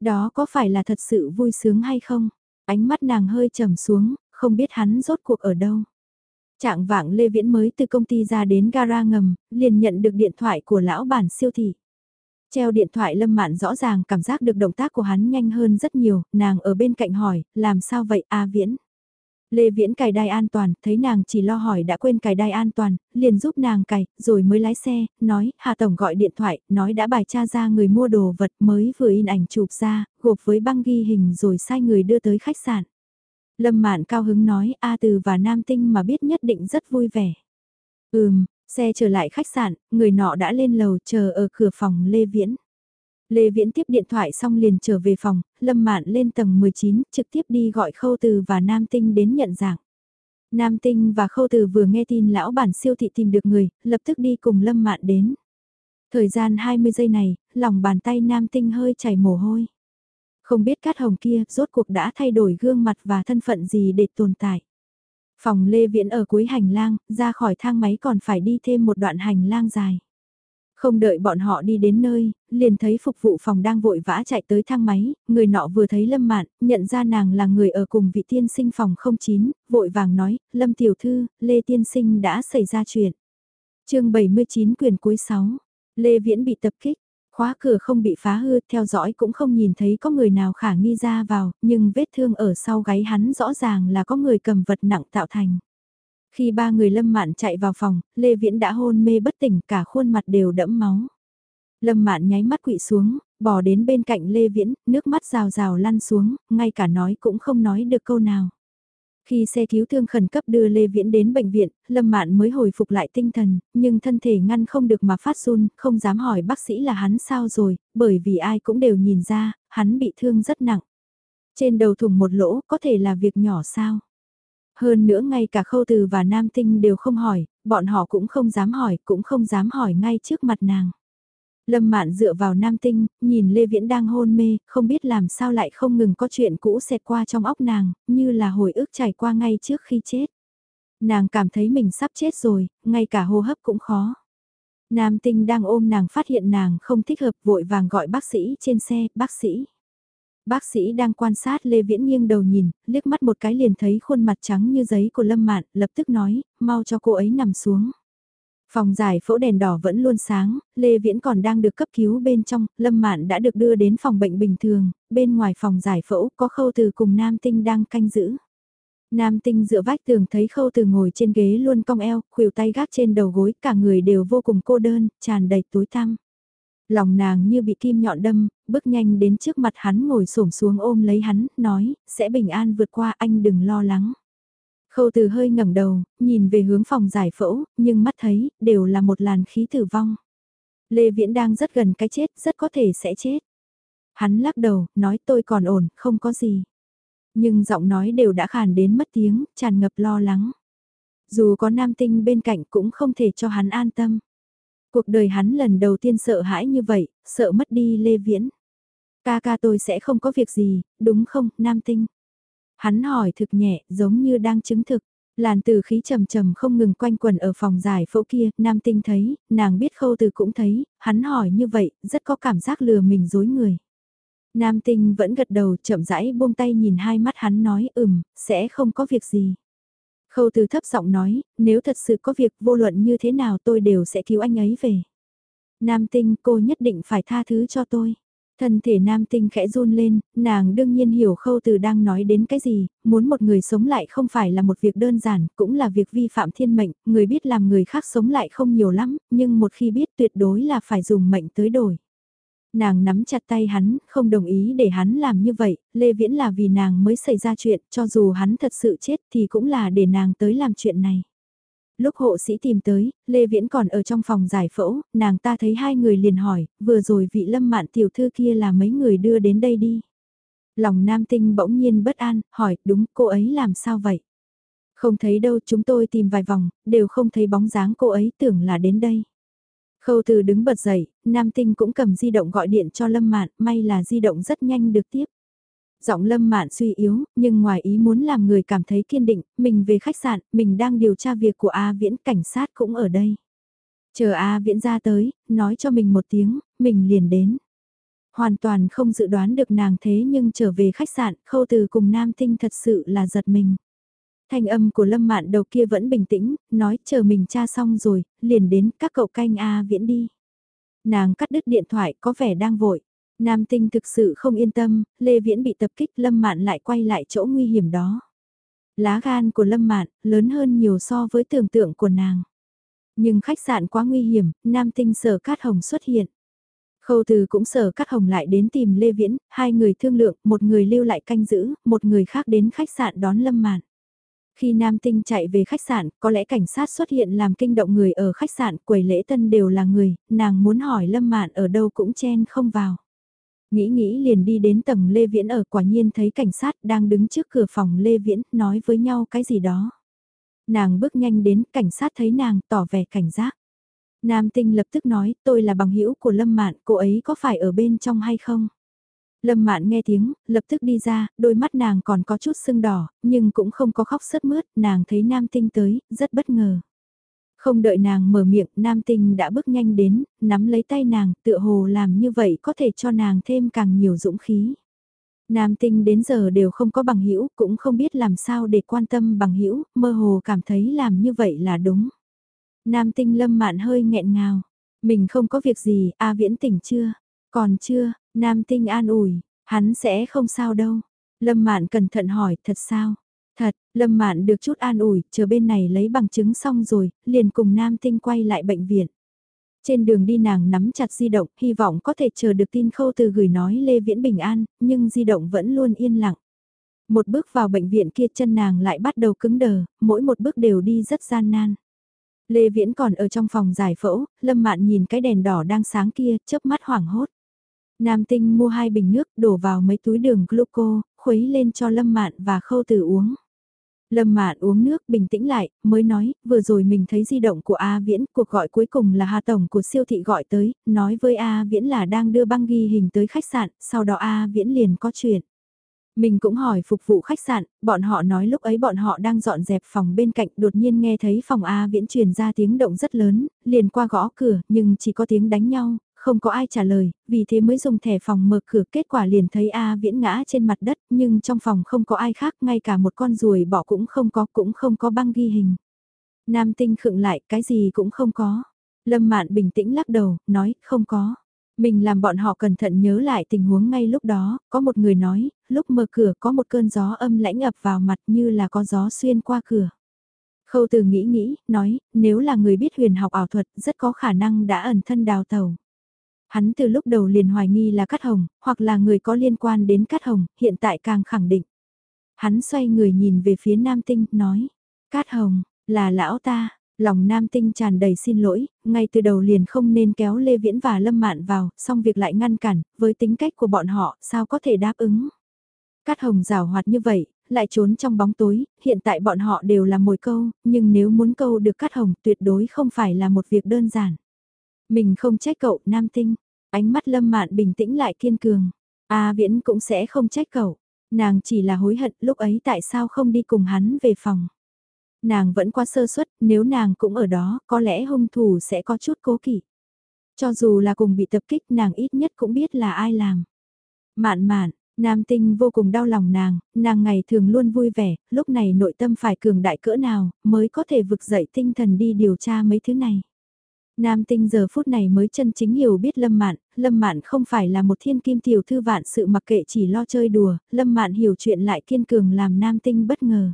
Speaker 1: Đó có phải là thật sự vui sướng hay không? Ánh mắt nàng hơi trầm xuống, không biết hắn rốt cuộc ở đâu. Trạng vạng Lê Viễn mới từ công ty ra đến gara ngầm, liền nhận được điện thoại của lão bản siêu thị. Treo điện thoại lâm mạn rõ ràng cảm giác được động tác của hắn nhanh hơn rất nhiều, nàng ở bên cạnh hỏi, làm sao vậy A Viễn? Lê Viễn cài đai an toàn, thấy nàng chỉ lo hỏi đã quên cài đai an toàn, liền giúp nàng cài, rồi mới lái xe, nói, Hà Tổng gọi điện thoại, nói đã bài tra ra người mua đồ vật mới vừa in ảnh chụp ra, gộp với băng ghi hình rồi sai người đưa tới khách sạn. Lâm Mạn cao hứng nói, A Từ và Nam Tinh mà biết nhất định rất vui vẻ. Ừm, xe trở lại khách sạn, người nọ đã lên lầu chờ ở cửa phòng Lê Viễn. Lê Viễn tiếp điện thoại xong liền trở về phòng, Lâm Mạn lên tầng 19, trực tiếp đi gọi Khâu Từ và Nam Tinh đến nhận dạng. Nam Tinh và Khâu Từ vừa nghe tin lão bản siêu thị tìm được người, lập tức đi cùng Lâm Mạn đến. Thời gian 20 giây này, lòng bàn tay Nam Tinh hơi chảy mồ hôi. Không biết Cát Hồng kia rốt cuộc đã thay đổi gương mặt và thân phận gì để tồn tại. Phòng Lê Viễn ở cuối hành lang, ra khỏi thang máy còn phải đi thêm một đoạn hành lang dài. Không đợi bọn họ đi đến nơi, liền thấy phục vụ phòng đang vội vã chạy tới thang máy, người nọ vừa thấy Lâm Mạn, nhận ra nàng là người ở cùng vị tiên sinh phòng 09, vội vàng nói, Lâm Tiểu Thư, Lê Tiên Sinh đã xảy ra chuyện. chương 79 quyền cuối 6, Lê Viễn bị tập kích, khóa cửa không bị phá hư, theo dõi cũng không nhìn thấy có người nào khả nghi ra vào, nhưng vết thương ở sau gáy hắn rõ ràng là có người cầm vật nặng tạo thành. Khi ba người Lâm Mạn chạy vào phòng, Lê Viễn đã hôn mê bất tỉnh cả khuôn mặt đều đẫm máu. Lâm Mạn nháy mắt quỵ xuống, bỏ đến bên cạnh Lê Viễn, nước mắt rào rào lăn xuống, ngay cả nói cũng không nói được câu nào. Khi xe cứu thương khẩn cấp đưa Lê Viễn đến bệnh viện, Lâm Mạn mới hồi phục lại tinh thần, nhưng thân thể ngăn không được mà phát run, không dám hỏi bác sĩ là hắn sao rồi, bởi vì ai cũng đều nhìn ra, hắn bị thương rất nặng. Trên đầu thủng một lỗ có thể là việc nhỏ sao? Hơn nữa ngay cả khâu từ và nam tinh đều không hỏi, bọn họ cũng không dám hỏi, cũng không dám hỏi ngay trước mặt nàng. Lâm Mạn dựa vào nam tinh, nhìn Lê Viễn đang hôn mê, không biết làm sao lại không ngừng có chuyện cũ xẹt qua trong óc nàng, như là hồi ức trải qua ngay trước khi chết. Nàng cảm thấy mình sắp chết rồi, ngay cả hô hấp cũng khó. Nam tinh đang ôm nàng phát hiện nàng không thích hợp vội vàng gọi bác sĩ trên xe, bác sĩ. Bác sĩ đang quan sát Lê Viễn nghiêng đầu nhìn, liếc mắt một cái liền thấy khuôn mặt trắng như giấy của Lâm Mạn, lập tức nói, mau cho cô ấy nằm xuống. Phòng giải phẫu đèn đỏ vẫn luôn sáng, Lê Viễn còn đang được cấp cứu bên trong, Lâm Mạn đã được đưa đến phòng bệnh bình thường, bên ngoài phòng giải phẫu có khâu từ cùng Nam Tinh đang canh giữ. Nam Tinh dựa vách tường thấy khâu từ ngồi trên ghế luôn cong eo, khuỷu tay gác trên đầu gối, cả người đều vô cùng cô đơn, tràn đầy tối tăm. Lòng nàng như bị kim nhọn đâm, bước nhanh đến trước mặt hắn ngồi xổm xuống ôm lấy hắn, nói, sẽ bình an vượt qua anh đừng lo lắng. Khâu từ hơi ngẩng đầu, nhìn về hướng phòng giải phẫu, nhưng mắt thấy, đều là một làn khí tử vong. Lê Viễn đang rất gần cái chết, rất có thể sẽ chết. Hắn lắc đầu, nói tôi còn ổn, không có gì. Nhưng giọng nói đều đã khàn đến mất tiếng, tràn ngập lo lắng. Dù có nam tinh bên cạnh cũng không thể cho hắn an tâm. Cuộc đời hắn lần đầu tiên sợ hãi như vậy, sợ mất đi Lê Viễn. Ca ca tôi sẽ không có việc gì, đúng không, nam tinh? Hắn hỏi thực nhẹ, giống như đang chứng thực. Làn từ khí trầm trầm không ngừng quanh quần ở phòng giải phẫu kia, nam tinh thấy, nàng biết khâu từ cũng thấy, hắn hỏi như vậy, rất có cảm giác lừa mình dối người. Nam tinh vẫn gật đầu chậm rãi buông tay nhìn hai mắt hắn nói ừm, sẽ không có việc gì. Khâu từ thấp giọng nói, nếu thật sự có việc vô luận như thế nào tôi đều sẽ cứu anh ấy về. Nam tinh cô nhất định phải tha thứ cho tôi. Thân thể nam tinh khẽ run lên, nàng đương nhiên hiểu khâu từ đang nói đến cái gì, muốn một người sống lại không phải là một việc đơn giản, cũng là việc vi phạm thiên mệnh, người biết làm người khác sống lại không nhiều lắm, nhưng một khi biết tuyệt đối là phải dùng mệnh tới đổi. Nàng nắm chặt tay hắn, không đồng ý để hắn làm như vậy, Lê Viễn là vì nàng mới xảy ra chuyện, cho dù hắn thật sự chết thì cũng là để nàng tới làm chuyện này lúc hộ sĩ tìm tới, Lê Viễn còn ở trong phòng giải phẫu, nàng ta thấy hai người liền hỏi, vừa rồi vị lâm mạn tiểu thư kia là mấy người đưa đến đây đi. Lòng nam tinh bỗng nhiên bất an, hỏi, đúng, cô ấy làm sao vậy? Không thấy đâu, chúng tôi tìm vài vòng, đều không thấy bóng dáng cô ấy, tưởng là đến đây. Khâu từ đứng bật dậy, nam tinh cũng cầm di động gọi điện cho lâm mạn, may là di động rất nhanh được tiếp. Giọng lâm mạn suy yếu, nhưng ngoài ý muốn làm người cảm thấy kiên định, mình về khách sạn, mình đang điều tra việc của A Viễn, cảnh sát cũng ở đây. Chờ A Viễn ra tới, nói cho mình một tiếng, mình liền đến. Hoàn toàn không dự đoán được nàng thế nhưng trở về khách sạn, khâu từ cùng nam tinh thật sự là giật mình. Thanh âm của lâm mạn đầu kia vẫn bình tĩnh, nói chờ mình tra xong rồi, liền đến các cậu canh A Viễn đi. Nàng cắt đứt điện thoại có vẻ đang vội. Nam tinh thực sự không yên tâm, Lê Viễn bị tập kích Lâm Mạn lại quay lại chỗ nguy hiểm đó. Lá gan của Lâm Mạn lớn hơn nhiều so với tưởng tượng của nàng. Nhưng khách sạn quá nguy hiểm, Nam tinh sở cát hồng xuất hiện. Khâu từ cũng sở cát hồng lại đến tìm Lê Viễn, hai người thương lượng, một người lưu lại canh giữ, một người khác đến khách sạn đón Lâm Mạn. Khi Nam Tinh chạy về khách sạn, có lẽ cảnh sát xuất hiện làm kinh động người ở khách sạn, quầy lễ tân đều là người, nàng muốn hỏi Lâm Mạn ở đâu cũng chen không vào. Nghĩ nghĩ liền đi đến tầng Lê Viễn ở quả nhiên thấy cảnh sát đang đứng trước cửa phòng Lê Viễn nói với nhau cái gì đó. Nàng bước nhanh đến cảnh sát thấy nàng tỏ vẻ cảnh giác. Nam tinh lập tức nói tôi là bằng hữu của Lâm Mạn cô ấy có phải ở bên trong hay không? Lâm Mạn nghe tiếng, lập tức đi ra, đôi mắt nàng còn có chút sưng đỏ, nhưng cũng không có khóc sớt mướt, nàng thấy nam tinh tới, rất bất ngờ. Không đợi nàng mở miệng, nam tinh đã bước nhanh đến, nắm lấy tay nàng, tựa hồ làm như vậy có thể cho nàng thêm càng nhiều dũng khí. Nam tinh đến giờ đều không có bằng hữu cũng không biết làm sao để quan tâm bằng hữu mơ hồ cảm thấy làm như vậy là đúng. Nam tinh lâm mạn hơi nghẹn ngào, mình không có việc gì, A viễn tỉnh chưa? Còn chưa, nam tinh an ủi, hắn sẽ không sao đâu. Lâm mạn cẩn thận hỏi, thật sao? Thật, Lâm Mạn được chút an ủi, chờ bên này lấy bằng chứng xong rồi, liền cùng Nam Tinh quay lại bệnh viện. Trên đường đi nàng nắm chặt di động, hy vọng có thể chờ được tin khâu từ gửi nói Lê Viễn bình an, nhưng di động vẫn luôn yên lặng. Một bước vào bệnh viện kia chân nàng lại bắt đầu cứng đờ, mỗi một bước đều đi rất gian nan. Lê Viễn còn ở trong phòng giải phẫu, Lâm Mạn nhìn cái đèn đỏ đang sáng kia, chớp mắt hoảng hốt. Nam Tinh mua hai bình nước, đổ vào mấy túi đường gluco, khuấy lên cho Lâm Mạn và Khâu Tử uống. Lâm Mạn uống nước bình tĩnh lại, mới nói, vừa rồi mình thấy di động của A Viễn, cuộc gọi cuối cùng là Hà Tổng của siêu thị gọi tới, nói với A Viễn là đang đưa băng ghi hình tới khách sạn, sau đó A Viễn liền có chuyện. Mình cũng hỏi phục vụ khách sạn, bọn họ nói lúc ấy bọn họ đang dọn dẹp phòng bên cạnh đột nhiên nghe thấy phòng A Viễn truyền ra tiếng động rất lớn, liền qua gõ cửa nhưng chỉ có tiếng đánh nhau, không có ai trả lời, vì thế mới dùng thẻ phòng mở cửa kết quả liền thấy A Viễn ngã trên mặt đất nhưng trong phòng không có ai khác ngay cả một con ruồi bỏ cũng không có cũng không có băng ghi hình. Nam tinh khựng lại cái gì cũng không có. Lâm Mạn bình tĩnh lắc đầu, nói không có. Mình làm bọn họ cẩn thận nhớ lại tình huống ngay lúc đó, có một người nói, lúc mở cửa có một cơn gió âm lãnh ập vào mặt như là có gió xuyên qua cửa. Khâu từ nghĩ nghĩ, nói, nếu là người biết huyền học ảo thuật rất có khả năng đã ẩn thân đào tàu. Hắn từ lúc đầu liền hoài nghi là Cát Hồng, hoặc là người có liên quan đến Cát Hồng, hiện tại càng khẳng định. Hắn xoay người nhìn về phía Nam Tinh, nói, Cát Hồng, là lão ta, lòng Nam Tinh tràn đầy xin lỗi, ngay từ đầu liền không nên kéo Lê Viễn và Lâm Mạn vào, xong việc lại ngăn cản, với tính cách của bọn họ, sao có thể đáp ứng. Cát Hồng rào hoạt như vậy, lại trốn trong bóng tối, hiện tại bọn họ đều là mồi câu, nhưng nếu muốn câu được Cát Hồng tuyệt đối không phải là một việc đơn giản. Mình không trách cậu, Nam Tinh. Ánh mắt Lâm Mạn bình tĩnh lại kiên cường. A Viễn cũng sẽ không trách cậu. Nàng chỉ là hối hận lúc ấy tại sao không đi cùng hắn về phòng. Nàng vẫn quá sơ suất, nếu nàng cũng ở đó, có lẽ hung thủ sẽ có chút cố kỵ. Cho dù là cùng bị tập kích nàng ít nhất cũng biết là ai làm. Mạn mạn, Nam tinh vô cùng đau lòng nàng, nàng ngày thường luôn vui vẻ, lúc này nội tâm phải cường đại cỡ nào, mới có thể vực dậy tinh thần đi điều tra mấy thứ này. Nam tinh giờ phút này mới chân chính hiểu biết Lâm Mạn, Lâm Mạn không phải là một thiên kim tiểu thư vạn sự mặc kệ chỉ lo chơi đùa, Lâm Mạn hiểu chuyện lại kiên cường làm Nam tinh bất ngờ.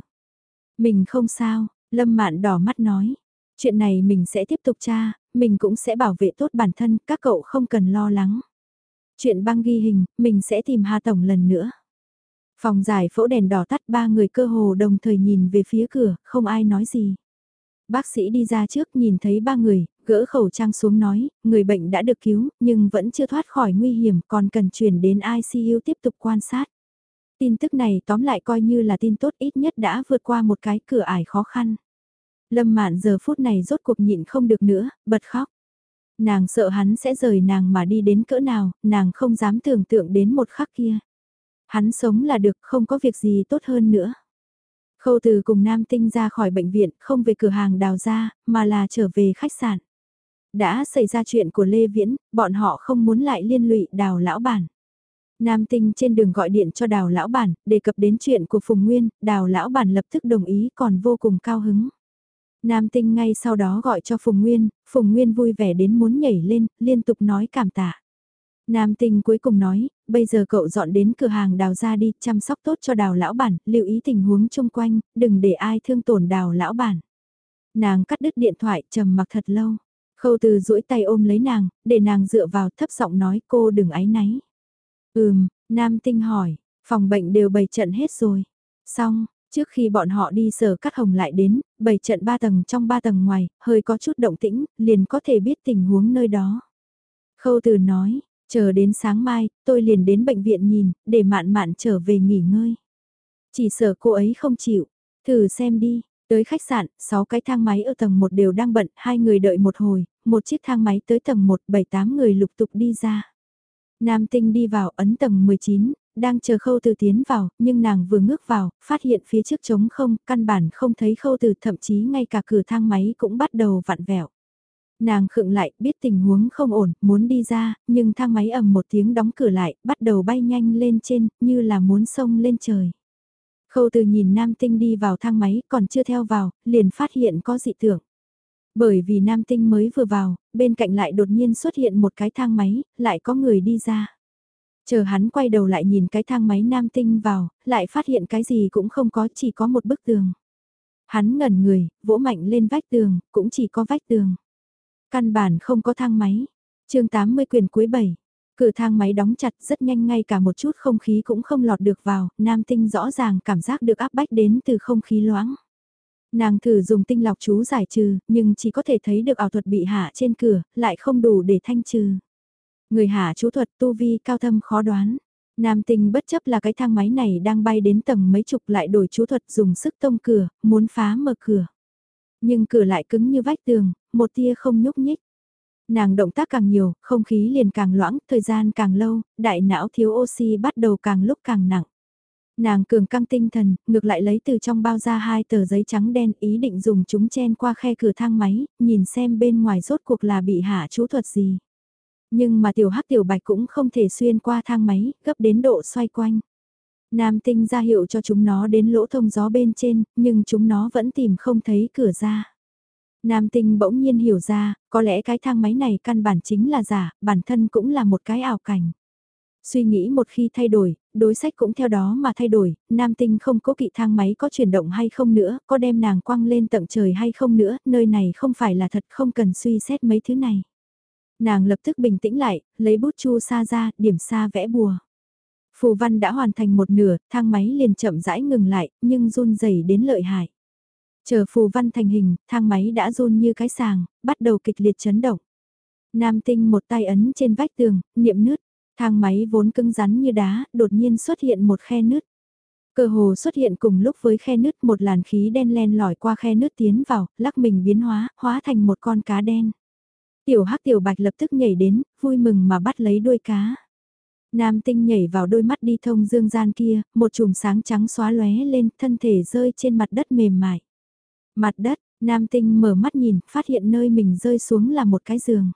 Speaker 1: Mình không sao, Lâm Mạn đỏ mắt nói. Chuyện này mình sẽ tiếp tục tra, mình cũng sẽ bảo vệ tốt bản thân, các cậu không cần lo lắng. Chuyện băng ghi hình, mình sẽ tìm Hà Tổng lần nữa. Phòng giải phẫu đèn đỏ tắt ba người cơ hồ đồng thời nhìn về phía cửa, không ai nói gì. Bác sĩ đi ra trước nhìn thấy ba người, gỡ khẩu trang xuống nói, người bệnh đã được cứu, nhưng vẫn chưa thoát khỏi nguy hiểm, còn cần chuyển đến ICU tiếp tục quan sát. Tin tức này tóm lại coi như là tin tốt ít nhất đã vượt qua một cái cửa ải khó khăn. Lâm mạn giờ phút này rốt cuộc nhịn không được nữa, bật khóc. Nàng sợ hắn sẽ rời nàng mà đi đến cỡ nào, nàng không dám tưởng tượng đến một khắc kia. Hắn sống là được, không có việc gì tốt hơn nữa. Khâu từ cùng Nam Tinh ra khỏi bệnh viện, không về cửa hàng đào ra, mà là trở về khách sạn. Đã xảy ra chuyện của Lê Viễn, bọn họ không muốn lại liên lụy đào lão bản. Nam Tinh trên đường gọi điện cho đào lão bản, đề cập đến chuyện của Phùng Nguyên, đào lão bản lập tức đồng ý còn vô cùng cao hứng. Nam Tinh ngay sau đó gọi cho Phùng Nguyên, Phùng Nguyên vui vẻ đến muốn nhảy lên, liên tục nói cảm tạ. Nam Tinh cuối cùng nói, bây giờ cậu dọn đến cửa hàng đào ra đi, chăm sóc tốt cho đào lão bản, lưu ý tình huống chung quanh, đừng để ai thương tổn đào lão bản. Nàng cắt đứt điện thoại, trầm mặc thật lâu. Khâu từ duỗi tay ôm lấy nàng, để nàng dựa vào thấp giọng nói cô đừng áy náy. Ừm, Nam Tinh hỏi, phòng bệnh đều bày trận hết rồi. Xong, trước khi bọn họ đi sở cắt hồng lại đến, bày trận ba tầng trong ba tầng ngoài, hơi có chút động tĩnh, liền có thể biết tình huống nơi đó. Khâu từ nói, chờ đến sáng mai, tôi liền đến bệnh viện nhìn, để mạn mạn trở về nghỉ ngơi. Chỉ sợ cô ấy không chịu, thử xem đi, Tới khách sạn, 6 cái thang máy ở tầng 1 đều đang bận, hai người đợi một hồi, một chiếc thang máy tới tầng 1, 7-8 người lục tục đi ra. Nam tinh đi vào ấn tầng 19, đang chờ khâu từ tiến vào, nhưng nàng vừa ngước vào, phát hiện phía trước trống không, căn bản không thấy khâu từ, thậm chí ngay cả cửa thang máy cũng bắt đầu vặn vẹo. Nàng khựng lại, biết tình huống không ổn, muốn đi ra, nhưng thang máy ầm một tiếng đóng cửa lại, bắt đầu bay nhanh lên trên, như là muốn sông lên trời. Khâu từ nhìn nam tinh đi vào thang máy còn chưa theo vào, liền phát hiện có dị tưởng. Bởi vì nam tinh mới vừa vào, bên cạnh lại đột nhiên xuất hiện một cái thang máy, lại có người đi ra. Chờ hắn quay đầu lại nhìn cái thang máy nam tinh vào, lại phát hiện cái gì cũng không có, chỉ có một bức tường. Hắn ngẩn người, vỗ mạnh lên vách tường, cũng chỉ có vách tường. Căn bản không có thang máy. chương 80 quyền cuối 7. Cửa thang máy đóng chặt rất nhanh ngay cả một chút không khí cũng không lọt được vào, nam tinh rõ ràng cảm giác được áp bách đến từ không khí loãng. Nàng thử dùng tinh lọc chú giải trừ, nhưng chỉ có thể thấy được ảo thuật bị hạ trên cửa, lại không đủ để thanh trừ. Người hạ chú thuật tu vi cao thâm khó đoán. Nam tinh bất chấp là cái thang máy này đang bay đến tầng mấy chục lại đổi chú thuật dùng sức tông cửa, muốn phá mở cửa. Nhưng cửa lại cứng như vách tường, một tia không nhúc nhích. Nàng động tác càng nhiều, không khí liền càng loãng, thời gian càng lâu, đại não thiếu oxy bắt đầu càng lúc càng nặng. Nàng cường căng tinh thần, ngược lại lấy từ trong bao ra hai tờ giấy trắng đen ý định dùng chúng chen qua khe cửa thang máy, nhìn xem bên ngoài rốt cuộc là bị hạ chú thuật gì. Nhưng mà tiểu hắc tiểu bạch cũng không thể xuyên qua thang máy, gấp đến độ xoay quanh. Nam tinh ra hiệu cho chúng nó đến lỗ thông gió bên trên, nhưng chúng nó vẫn tìm không thấy cửa ra. Nam tinh bỗng nhiên hiểu ra, có lẽ cái thang máy này căn bản chính là giả, bản thân cũng là một cái ảo cảnh. Suy nghĩ một khi thay đổi, đối sách cũng theo đó mà thay đổi, nam tinh không có kỵ thang máy có chuyển động hay không nữa, có đem nàng quăng lên tận trời hay không nữa, nơi này không phải là thật không cần suy xét mấy thứ này. Nàng lập tức bình tĩnh lại, lấy bút chu sa ra, điểm xa vẽ bùa. Phù văn đã hoàn thành một nửa, thang máy liền chậm rãi ngừng lại, nhưng run rẩy đến lợi hại. Chờ phù văn thành hình, thang máy đã run như cái sàng, bắt đầu kịch liệt chấn động. Nam tinh một tay ấn trên vách tường, niệm nứt, thang máy vốn cứng rắn như đá, đột nhiên xuất hiện một khe nứt. Cơ hồ xuất hiện cùng lúc với khe nứt một làn khí đen len lỏi qua khe nứt tiến vào, lắc mình biến hóa, hóa thành một con cá đen. Tiểu hắc tiểu bạch lập tức nhảy đến, vui mừng mà bắt lấy đuôi cá. Nam tinh nhảy vào đôi mắt đi thông dương gian kia, một chùm sáng trắng xóa lóe lên, thân thể rơi trên mặt đất mềm mại. Mặt đất, nam tinh mở mắt nhìn, phát hiện nơi mình rơi xuống là một cái giường.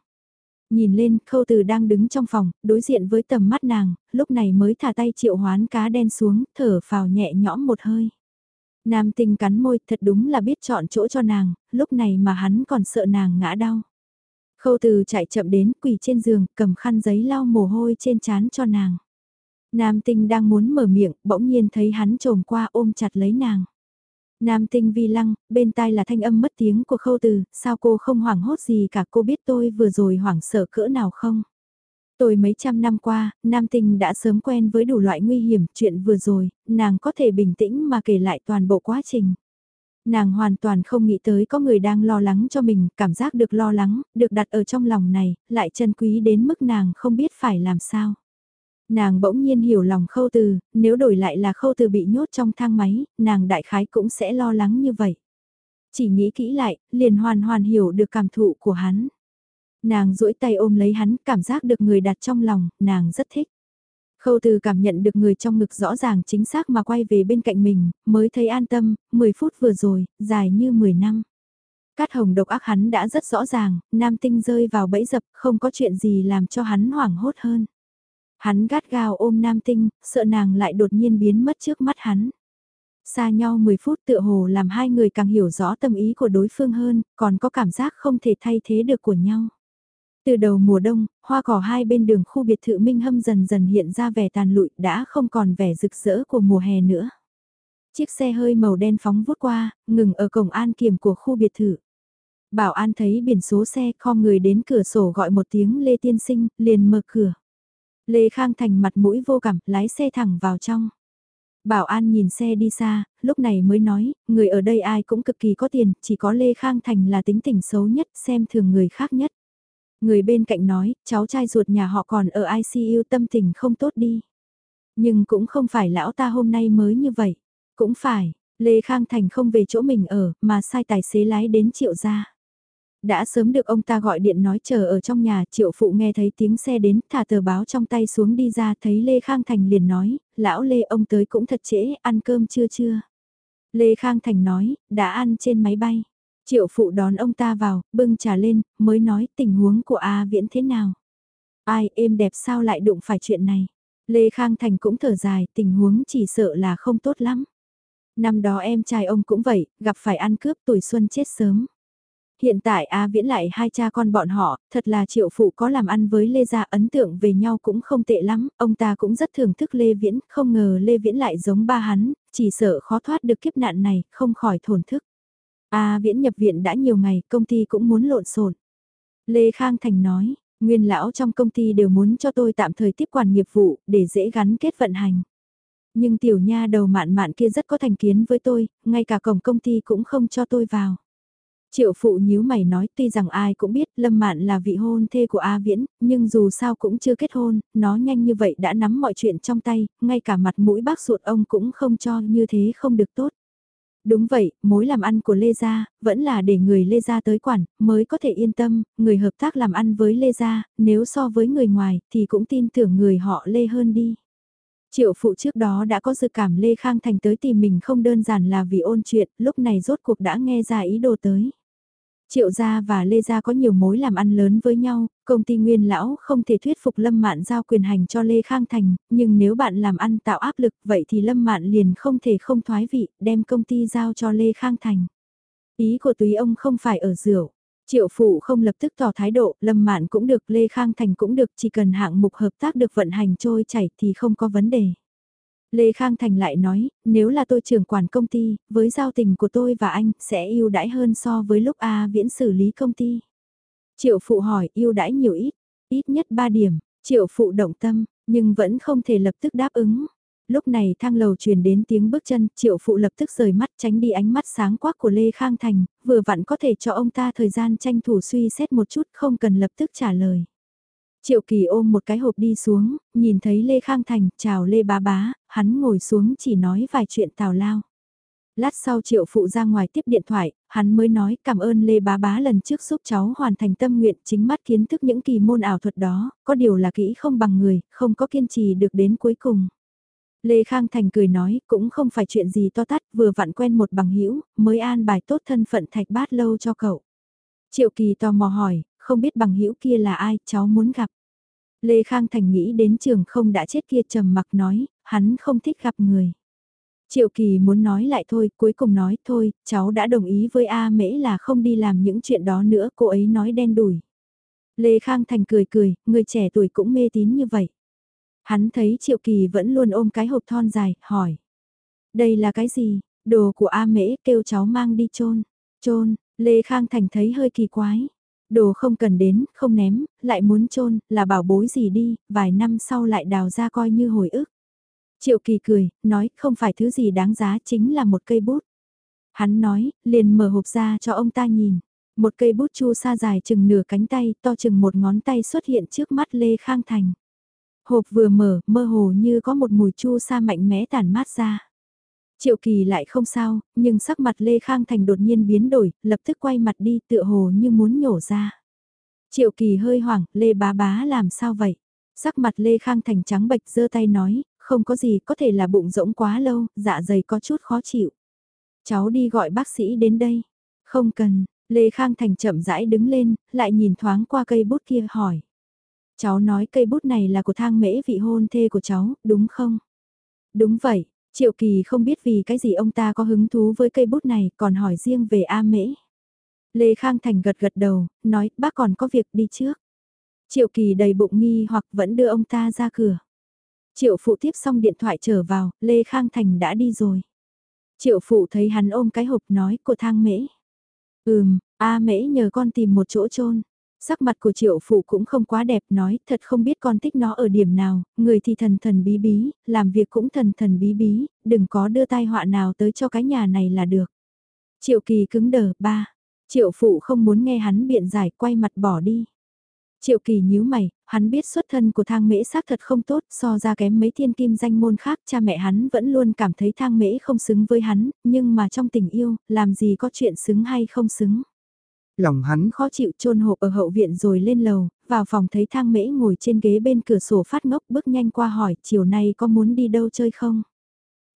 Speaker 1: Nhìn lên, khâu từ đang đứng trong phòng, đối diện với tầm mắt nàng, lúc này mới thả tay triệu hoán cá đen xuống, thở phào nhẹ nhõm một hơi. Nam tinh cắn môi, thật đúng là biết chọn chỗ cho nàng, lúc này mà hắn còn sợ nàng ngã đau. Khâu từ chạy chậm đến quỳ trên giường, cầm khăn giấy lau mồ hôi trên trán cho nàng. Nam tinh đang muốn mở miệng, bỗng nhiên thấy hắn trồm qua ôm chặt lấy nàng. Nam tinh vi lăng, bên tai là thanh âm mất tiếng của khâu từ, sao cô không hoảng hốt gì cả cô biết tôi vừa rồi hoảng sợ cỡ nào không? Tôi mấy trăm năm qua, Nam tinh đã sớm quen với đủ loại nguy hiểm, chuyện vừa rồi, nàng có thể bình tĩnh mà kể lại toàn bộ quá trình. Nàng hoàn toàn không nghĩ tới có người đang lo lắng cho mình, cảm giác được lo lắng, được đặt ở trong lòng này, lại chân quý đến mức nàng không biết phải làm sao. Nàng bỗng nhiên hiểu lòng khâu từ, nếu đổi lại là khâu từ bị nhốt trong thang máy, nàng đại khái cũng sẽ lo lắng như vậy. Chỉ nghĩ kỹ lại, liền hoàn hoàn hiểu được cảm thụ của hắn. Nàng duỗi tay ôm lấy hắn, cảm giác được người đặt trong lòng, nàng rất thích. Khâu từ cảm nhận được người trong ngực rõ ràng chính xác mà quay về bên cạnh mình, mới thấy an tâm, 10 phút vừa rồi, dài như 10 năm. Cát hồng độc ác hắn đã rất rõ ràng, nam tinh rơi vào bẫy dập, không có chuyện gì làm cho hắn hoảng hốt hơn. Hắn gắt gao ôm nam tinh, sợ nàng lại đột nhiên biến mất trước mắt hắn. Xa nhau 10 phút tựa hồ làm hai người càng hiểu rõ tâm ý của đối phương hơn, còn có cảm giác không thể thay thế được của nhau. Từ đầu mùa đông, hoa cỏ hai bên đường khu biệt thự Minh Hâm dần dần hiện ra vẻ tàn lụi đã không còn vẻ rực rỡ của mùa hè nữa. Chiếc xe hơi màu đen phóng vút qua, ngừng ở cổng an kiểm của khu biệt thự. Bảo an thấy biển số xe kho người đến cửa sổ gọi một tiếng Lê Tiên Sinh, liền mở cửa. Lê Khang Thành mặt mũi vô cảm, lái xe thẳng vào trong. Bảo an nhìn xe đi xa, lúc này mới nói, người ở đây ai cũng cực kỳ có tiền, chỉ có Lê Khang Thành là tính tình xấu nhất, xem thường người khác nhất. Người bên cạnh nói, cháu trai ruột nhà họ còn ở ICU tâm tình không tốt đi. Nhưng cũng không phải lão ta hôm nay mới như vậy. Cũng phải, Lê Khang Thành không về chỗ mình ở, mà sai tài xế lái đến triệu gia. Đã sớm được ông ta gọi điện nói chờ ở trong nhà, triệu phụ nghe thấy tiếng xe đến, thả tờ báo trong tay xuống đi ra, thấy Lê Khang Thành liền nói, lão Lê ông tới cũng thật trễ, ăn cơm chưa chưa? Lê Khang Thành nói, đã ăn trên máy bay. Triệu phụ đón ông ta vào, bưng trà lên, mới nói tình huống của A Viễn thế nào. Ai êm đẹp sao lại đụng phải chuyện này. Lê Khang Thành cũng thở dài, tình huống chỉ sợ là không tốt lắm. Năm đó em trai ông cũng vậy, gặp phải ăn cướp tuổi xuân chết sớm. Hiện tại A Viễn lại hai cha con bọn họ, thật là triệu phụ có làm ăn với Lê Gia ấn tượng về nhau cũng không tệ lắm, ông ta cũng rất thưởng thức Lê Viễn, không ngờ Lê Viễn lại giống ba hắn, chỉ sợ khó thoát được kiếp nạn này, không khỏi thổn thức. A Viễn nhập viện đã nhiều ngày, công ty cũng muốn lộn xộn. Lê Khang Thành nói, nguyên lão trong công ty đều muốn cho tôi tạm thời tiếp quản nghiệp vụ, để dễ gắn kết vận hành. Nhưng tiểu nha đầu mạn mạn kia rất có thành kiến với tôi, ngay cả cổng công ty cũng không cho tôi vào. Triệu phụ nhíu mày nói tuy rằng ai cũng biết Lâm Mạn là vị hôn thê của A Viễn, nhưng dù sao cũng chưa kết hôn, nó nhanh như vậy đã nắm mọi chuyện trong tay, ngay cả mặt mũi bác ruột ông cũng không cho như thế không được tốt. Đúng vậy, mối làm ăn của Lê Gia, vẫn là để người Lê Gia tới quản, mới có thể yên tâm, người hợp tác làm ăn với Lê Gia, nếu so với người ngoài, thì cũng tin tưởng người họ Lê hơn đi. Triệu phụ trước đó đã có dự cảm Lê Khang Thành tới tìm mình không đơn giản là vì ôn chuyện, lúc này rốt cuộc đã nghe ra ý đồ tới. Triệu gia và Lê gia có nhiều mối làm ăn lớn với nhau, công ty Nguyên lão không thể thuyết phục Lâm Mạn giao quyền hành cho Lê Khang Thành, nhưng nếu bạn làm ăn tạo áp lực, vậy thì Lâm Mạn liền không thể không thoái vị, đem công ty giao cho Lê Khang Thành. Ý của túy ông không phải ở rượu. Triệu phụ không lập tức tỏ thái độ, Lâm Mạn cũng được, Lê Khang Thành cũng được, chỉ cần hạng mục hợp tác được vận hành trôi chảy thì không có vấn đề. Lê Khang Thành lại nói, nếu là tôi trưởng quản công ty, với giao tình của tôi và anh, sẽ ưu đãi hơn so với lúc A Viễn xử lý công ty. Triệu phụ hỏi, ưu đãi nhiều ít, ít nhất 3 điểm, triệu phụ động tâm, nhưng vẫn không thể lập tức đáp ứng. Lúc này thang lầu truyền đến tiếng bước chân, triệu phụ lập tức rời mắt tránh đi ánh mắt sáng quắc của Lê Khang Thành, vừa vặn có thể cho ông ta thời gian tranh thủ suy xét một chút không cần lập tức trả lời. Triệu Kỳ ôm một cái hộp đi xuống, nhìn thấy Lê Khang Thành, chào Lê Bá Bá, hắn ngồi xuống chỉ nói vài chuyện tào lao. Lát sau Triệu Phụ ra ngoài tiếp điện thoại, hắn mới nói cảm ơn Lê Bá Bá lần trước giúp cháu hoàn thành tâm nguyện chính mắt kiến thức những kỳ môn ảo thuật đó, có điều là kỹ không bằng người, không có kiên trì được đến cuối cùng. Lê Khang Thành cười nói, cũng không phải chuyện gì to tát, vừa vặn quen một bằng hữu mới an bài tốt thân phận thạch bát lâu cho cậu. Triệu Kỳ tò mò hỏi, không biết bằng hữu kia là ai, cháu muốn gặp. Lê Khang Thành nghĩ đến trường không đã chết kia trầm mặc nói, hắn không thích gặp người. Triệu Kỳ muốn nói lại thôi, cuối cùng nói thôi, cháu đã đồng ý với A Mễ là không đi làm những chuyện đó nữa, cô ấy nói đen đủi. Lê Khang Thành cười cười, người trẻ tuổi cũng mê tín như vậy. Hắn thấy Triệu Kỳ vẫn luôn ôm cái hộp thon dài, hỏi. Đây là cái gì? Đồ của A Mễ kêu cháu mang đi chôn chôn Lê Khang Thành thấy hơi kỳ quái. Đồ không cần đến, không ném, lại muốn chôn là bảo bối gì đi, vài năm sau lại đào ra coi như hồi ức. Triệu Kỳ cười, nói không phải thứ gì đáng giá chính là một cây bút. Hắn nói, liền mở hộp ra cho ông ta nhìn. Một cây bút chu sa dài chừng nửa cánh tay, to chừng một ngón tay xuất hiện trước mắt Lê Khang Thành. Hộp vừa mở, mơ hồ như có một mùi chu sa mạnh mẽ tản mát ra. Triệu Kỳ lại không sao, nhưng sắc mặt Lê Khang Thành đột nhiên biến đổi, lập tức quay mặt đi tựa hồ như muốn nhổ ra. Triệu Kỳ hơi hoảng, Lê bá bá làm sao vậy? Sắc mặt Lê Khang Thành trắng bệch giơ tay nói, không có gì, có thể là bụng rỗng quá lâu, dạ dày có chút khó chịu. Cháu đi gọi bác sĩ đến đây. Không cần, Lê Khang Thành chậm rãi đứng lên, lại nhìn thoáng qua cây bút kia hỏi. Cháu nói cây bút này là của thang mễ vị hôn thê của cháu, đúng không? Đúng vậy, Triệu Kỳ không biết vì cái gì ông ta có hứng thú với cây bút này, còn hỏi riêng về A Mễ. Lê Khang Thành gật gật đầu, nói bác còn có việc đi trước. Triệu Kỳ đầy bụng nghi hoặc vẫn đưa ông ta ra cửa. Triệu Phụ tiếp xong điện thoại trở vào, Lê Khang Thành đã đi rồi. Triệu Phụ thấy hắn ôm cái hộp nói của thang mễ. Ừm, A Mễ nhờ con tìm một chỗ chôn Sắc mặt của triệu phụ cũng không quá đẹp nói thật không biết con thích nó ở điểm nào, người thì thần thần bí bí, làm việc cũng thần thần bí bí, đừng có đưa tai họa nào tới cho cái nhà này là được. Triệu kỳ cứng đờ, ba. Triệu phụ không muốn nghe hắn biện giải quay mặt bỏ đi. Triệu kỳ nhíu mày, hắn biết xuất thân của thang mễ xác thật không tốt, so ra kém mấy thiên kim danh môn khác, cha mẹ hắn vẫn luôn cảm thấy thang mễ không xứng với hắn, nhưng mà trong tình yêu, làm gì có chuyện xứng hay không xứng.
Speaker 2: Lòng hắn
Speaker 1: khó chịu chôn hộp ở hậu viện rồi lên lầu, vào phòng thấy thang mễ ngồi trên ghế bên cửa sổ phát ngốc bước nhanh qua hỏi chiều nay có muốn đi đâu chơi không?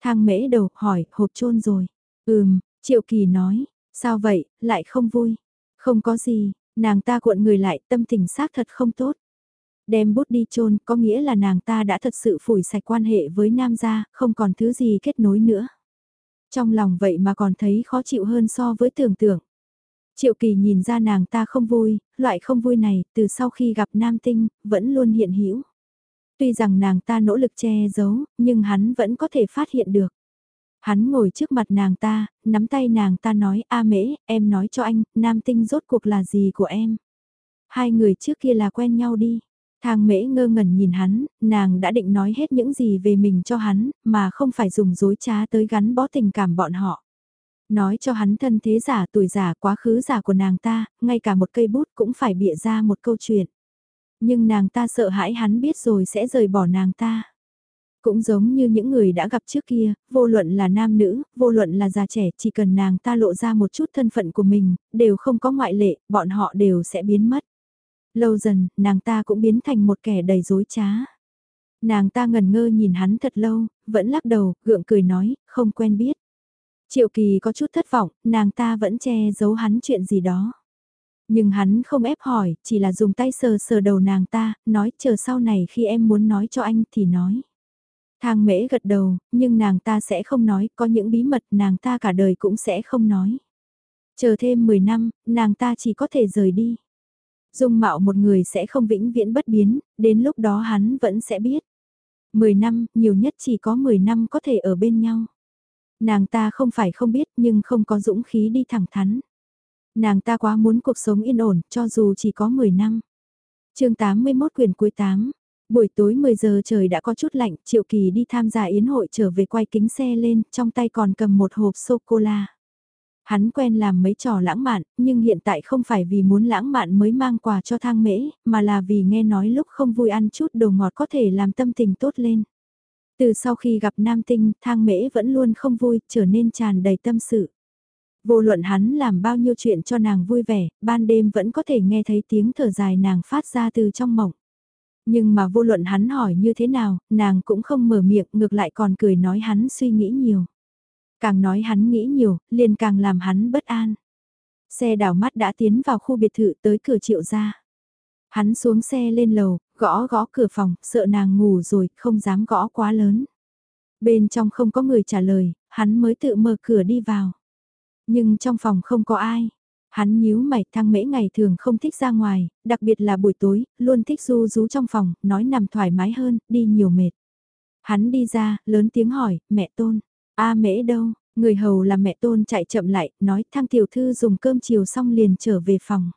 Speaker 1: Thang mễ đầu hỏi hộp chôn rồi. Ừm, triệu kỳ nói, sao vậy, lại không vui. Không có gì, nàng ta cuộn người lại tâm tình xác thật không tốt. Đem bút đi chôn có nghĩa là nàng ta đã thật sự phủi sạch quan hệ với nam gia, không còn thứ gì kết nối nữa. Trong lòng vậy mà còn thấy khó chịu hơn so với tưởng tượng. Triệu kỳ nhìn ra nàng ta không vui, loại không vui này, từ sau khi gặp nam tinh, vẫn luôn hiện hữu Tuy rằng nàng ta nỗ lực che giấu, nhưng hắn vẫn có thể phát hiện được. Hắn ngồi trước mặt nàng ta, nắm tay nàng ta nói, A mễ, em nói cho anh, nam tinh rốt cuộc là gì của em. Hai người trước kia là quen nhau đi. Thang mễ ngơ ngẩn nhìn hắn, nàng đã định nói hết những gì về mình cho hắn, mà không phải dùng dối trá tới gắn bó tình cảm bọn họ. Nói cho hắn thân thế giả tuổi giả quá khứ giả của nàng ta, ngay cả một cây bút cũng phải bịa ra một câu chuyện. Nhưng nàng ta sợ hãi hắn biết rồi sẽ rời bỏ nàng ta. Cũng giống như những người đã gặp trước kia, vô luận là nam nữ, vô luận là già trẻ, chỉ cần nàng ta lộ ra một chút thân phận của mình, đều không có ngoại lệ, bọn họ đều sẽ biến mất. Lâu dần, nàng ta cũng biến thành một kẻ đầy dối trá. Nàng ta ngần ngơ nhìn hắn thật lâu, vẫn lắc đầu, gượng cười nói, không quen biết. Triệu kỳ có chút thất vọng, nàng ta vẫn che giấu hắn chuyện gì đó. Nhưng hắn không ép hỏi, chỉ là dùng tay sờ sờ đầu nàng ta, nói chờ sau này khi em muốn nói cho anh thì nói. Thang mễ gật đầu, nhưng nàng ta sẽ không nói, có những bí mật nàng ta cả đời cũng sẽ không nói. Chờ thêm 10 năm, nàng ta chỉ có thể rời đi. Dung mạo một người sẽ không vĩnh viễn bất biến, đến lúc đó hắn vẫn sẽ biết. 10 năm, nhiều nhất chỉ có 10 năm có thể ở bên nhau. Nàng ta không phải không biết nhưng không có dũng khí đi thẳng thắn. Nàng ta quá muốn cuộc sống yên ổn cho dù chỉ có 10 năm. chương 81 quyền cuối 8 Buổi tối 10 giờ trời đã có chút lạnh, Triệu Kỳ đi tham gia yến hội trở về quay kính xe lên, trong tay còn cầm một hộp sô-cô-la. Hắn quen làm mấy trò lãng mạn, nhưng hiện tại không phải vì muốn lãng mạn mới mang quà cho thang mễ, mà là vì nghe nói lúc không vui ăn chút đồ ngọt có thể làm tâm tình tốt lên. Từ sau khi gặp nam tinh, thang mễ vẫn luôn không vui, trở nên tràn đầy tâm sự. Vô luận hắn làm bao nhiêu chuyện cho nàng vui vẻ, ban đêm vẫn có thể nghe thấy tiếng thở dài nàng phát ra từ trong mộng. Nhưng mà vô luận hắn hỏi như thế nào, nàng cũng không mở miệng, ngược lại còn cười nói hắn suy nghĩ nhiều. Càng nói hắn nghĩ nhiều, liền càng làm hắn bất an. Xe đảo mắt đã tiến vào khu biệt thự tới cửa triệu ra. Hắn xuống xe lên lầu, gõ gõ cửa phòng, sợ nàng ngủ rồi, không dám gõ quá lớn. Bên trong không có người trả lời, hắn mới tự mở cửa đi vào. Nhưng trong phòng không có ai. Hắn nhíu mày thăng mễ ngày thường không thích ra ngoài, đặc biệt là buổi tối, luôn thích du rú trong phòng, nói nằm thoải mái hơn, đi nhiều mệt. Hắn đi ra, lớn tiếng hỏi, mẹ tôn, a mễ đâu, người hầu là mẹ tôn chạy chậm lại, nói thang tiểu thư dùng cơm chiều xong liền trở về phòng.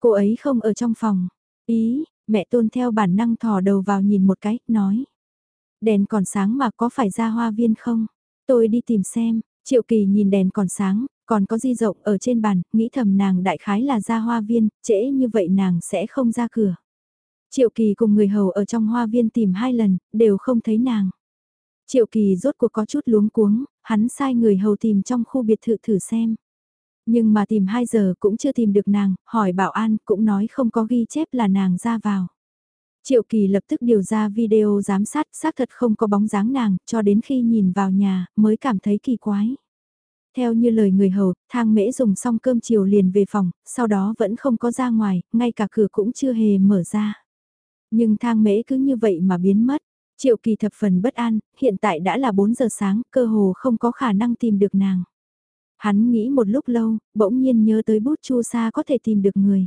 Speaker 1: Cô ấy không ở trong phòng, ý, mẹ tôn theo bản năng thò đầu vào nhìn một cái, nói. Đèn còn sáng mà có phải ra hoa viên không? Tôi đi tìm xem, Triệu Kỳ nhìn đèn còn sáng, còn có di rộng ở trên bàn, nghĩ thầm nàng đại khái là ra hoa viên, trễ như vậy nàng sẽ không ra cửa. Triệu Kỳ cùng người hầu ở trong hoa viên tìm hai lần, đều không thấy nàng. Triệu Kỳ rốt cuộc có chút luống cuống, hắn sai người hầu tìm trong khu biệt thự thử xem. Nhưng mà tìm 2 giờ cũng chưa tìm được nàng, hỏi bảo an cũng nói không có ghi chép là nàng ra vào. Triệu Kỳ lập tức điều ra video giám sát, xác thật không có bóng dáng nàng, cho đến khi nhìn vào nhà, mới cảm thấy kỳ quái. Theo như lời người hầu, thang mễ dùng xong cơm chiều liền về phòng, sau đó vẫn không có ra ngoài, ngay cả cửa cũng chưa hề mở ra. Nhưng thang mễ cứ như vậy mà biến mất. Triệu kỳ thập phần bất an, hiện tại đã là 4 giờ sáng, cơ hồ không có khả năng tìm được nàng. Hắn nghĩ một lúc lâu, bỗng nhiên nhớ tới bút chu sa có thể tìm được người.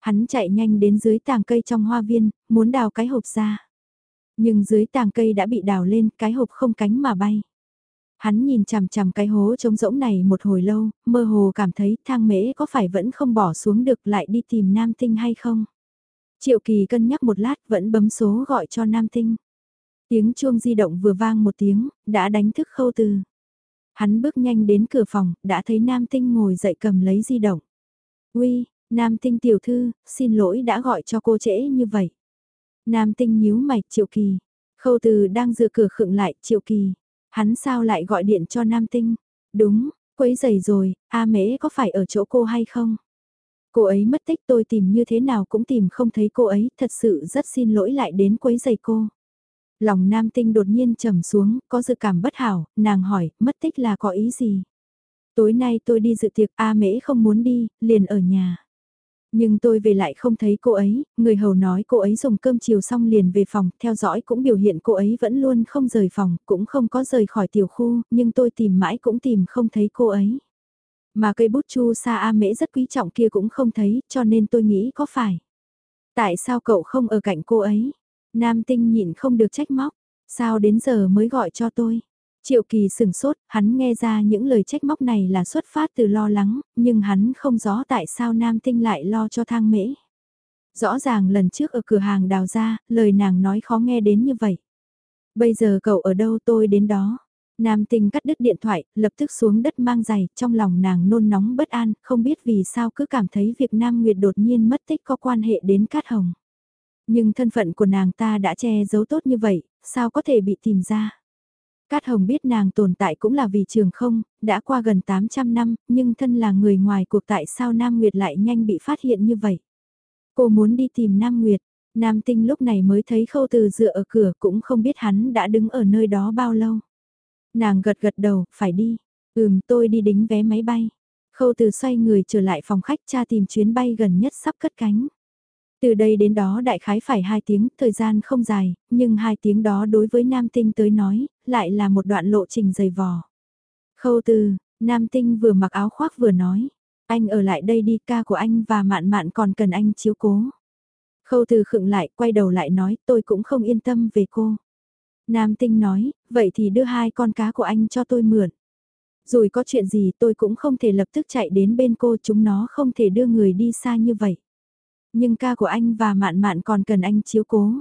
Speaker 1: Hắn chạy nhanh đến dưới tàng cây trong hoa viên, muốn đào cái hộp ra. Nhưng dưới tàng cây đã bị đào lên, cái hộp không cánh mà bay. Hắn nhìn chằm chằm cái hố trống rỗng này một hồi lâu, mơ hồ cảm thấy thang mễ có phải vẫn không bỏ xuống được lại đi tìm nam tinh hay không. Triệu kỳ cân nhắc một lát vẫn bấm số gọi cho nam tinh. Tiếng chuông di động vừa vang một tiếng, đã đánh thức khâu từ. Hắn bước nhanh đến cửa phòng, đã thấy nam tinh ngồi dậy cầm lấy di động. Uy, nam tinh tiểu thư, xin lỗi đã gọi cho cô trễ như vậy. Nam tinh nhíu mày, triệu kỳ. Khâu từ đang dựa cửa khựng lại, triệu kỳ. Hắn sao lại gọi điện cho Nam Tinh? Đúng, quấy giày rồi, A Mễ có phải ở chỗ cô hay không? Cô ấy mất tích tôi tìm như thế nào cũng tìm không thấy cô ấy, thật sự rất xin lỗi lại đến quấy giày cô. Lòng Nam Tinh đột nhiên trầm xuống, có dự cảm bất hảo, nàng hỏi, mất tích là có ý gì? Tối nay tôi đi dự tiệc A Mễ không muốn đi, liền ở nhà. Nhưng tôi về lại không thấy cô ấy, người hầu nói cô ấy dùng cơm chiều xong liền về phòng, theo dõi cũng biểu hiện cô ấy vẫn luôn không rời phòng, cũng không có rời khỏi tiểu khu, nhưng tôi tìm mãi cũng tìm không thấy cô ấy. Mà cây bút chu sa A mễ rất quý trọng kia cũng không thấy, cho nên tôi nghĩ có phải. Tại sao cậu không ở cạnh cô ấy? Nam tinh nhịn không được trách móc, sao đến giờ mới gọi cho tôi? Triệu kỳ sừng sốt, hắn nghe ra những lời trách móc này là xuất phát từ lo lắng, nhưng hắn không rõ tại sao nam tinh lại lo cho thang mễ. Rõ ràng lần trước ở cửa hàng đào ra, lời nàng nói khó nghe đến như vậy. Bây giờ cậu ở đâu tôi đến đó. Nam tinh cắt đứt điện thoại, lập tức xuống đất mang giày, trong lòng nàng nôn nóng bất an, không biết vì sao cứ cảm thấy việc Nam Nguyệt đột nhiên mất tích có quan hệ đến Cát Hồng. Nhưng thân phận của nàng ta đã che giấu tốt như vậy, sao có thể bị tìm ra? Cát Hồng biết nàng tồn tại cũng là vì trường không, đã qua gần 800 năm, nhưng thân là người ngoài cuộc tại sao Nam Nguyệt lại nhanh bị phát hiện như vậy? Cô muốn đi tìm Nam Nguyệt, Nam Tinh lúc này mới thấy khâu từ dựa ở cửa cũng không biết hắn đã đứng ở nơi đó bao lâu. Nàng gật gật đầu, phải đi. Ừm tôi đi đính vé máy bay. Khâu từ xoay người trở lại phòng khách cha tìm chuyến bay gần nhất sắp cất cánh. Từ đây đến đó đại khái phải 2 tiếng, thời gian không dài, nhưng 2 tiếng đó đối với Nam Tinh tới nói, lại là một đoạn lộ trình dày vò. Khâu từ, Nam Tinh vừa mặc áo khoác vừa nói, anh ở lại đây đi ca của anh và mạn mạn còn cần anh chiếu cố. Khâu từ khựng lại, quay đầu lại nói tôi cũng không yên tâm về cô. Nam Tinh nói, vậy thì đưa hai con cá của anh cho tôi mượn. Rồi có chuyện gì tôi cũng không thể lập tức chạy đến bên cô chúng nó không thể đưa người đi xa như vậy. Nhưng ca của anh và mạn mạn còn cần anh chiếu cố.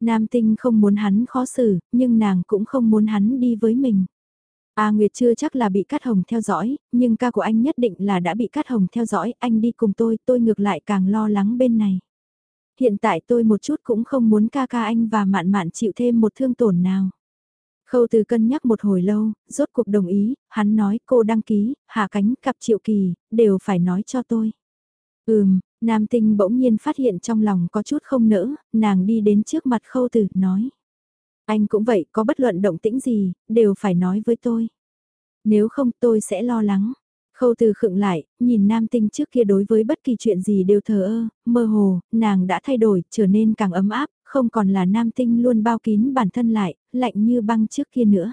Speaker 1: Nam Tinh không muốn hắn khó xử, nhưng nàng cũng không muốn hắn đi với mình. A Nguyệt chưa chắc là bị Cát Hồng theo dõi, nhưng ca của anh nhất định là đã bị Cát Hồng theo dõi, anh đi cùng tôi, tôi ngược lại càng lo lắng bên này. Hiện tại tôi một chút cũng không muốn ca ca anh và mạn mạn chịu thêm một thương tổn nào. Khâu từ cân nhắc một hồi lâu, rốt cuộc đồng ý, hắn nói cô đăng ký, hạ cánh, cặp triệu kỳ, đều phải nói cho tôi. Ừm, Nam tinh bỗng nhiên phát hiện trong lòng có chút không nỡ, nàng đi đến trước mặt khâu Tử nói. Anh cũng vậy, có bất luận động tĩnh gì, đều phải nói với tôi. Nếu không tôi sẽ lo lắng. Khâu từ khựng lại, nhìn nam tinh trước kia đối với bất kỳ chuyện gì đều thờ ơ, mơ hồ, nàng đã thay đổi, trở nên càng ấm áp, không còn là nam tinh luôn bao kín bản thân lại, lạnh như băng trước kia nữa.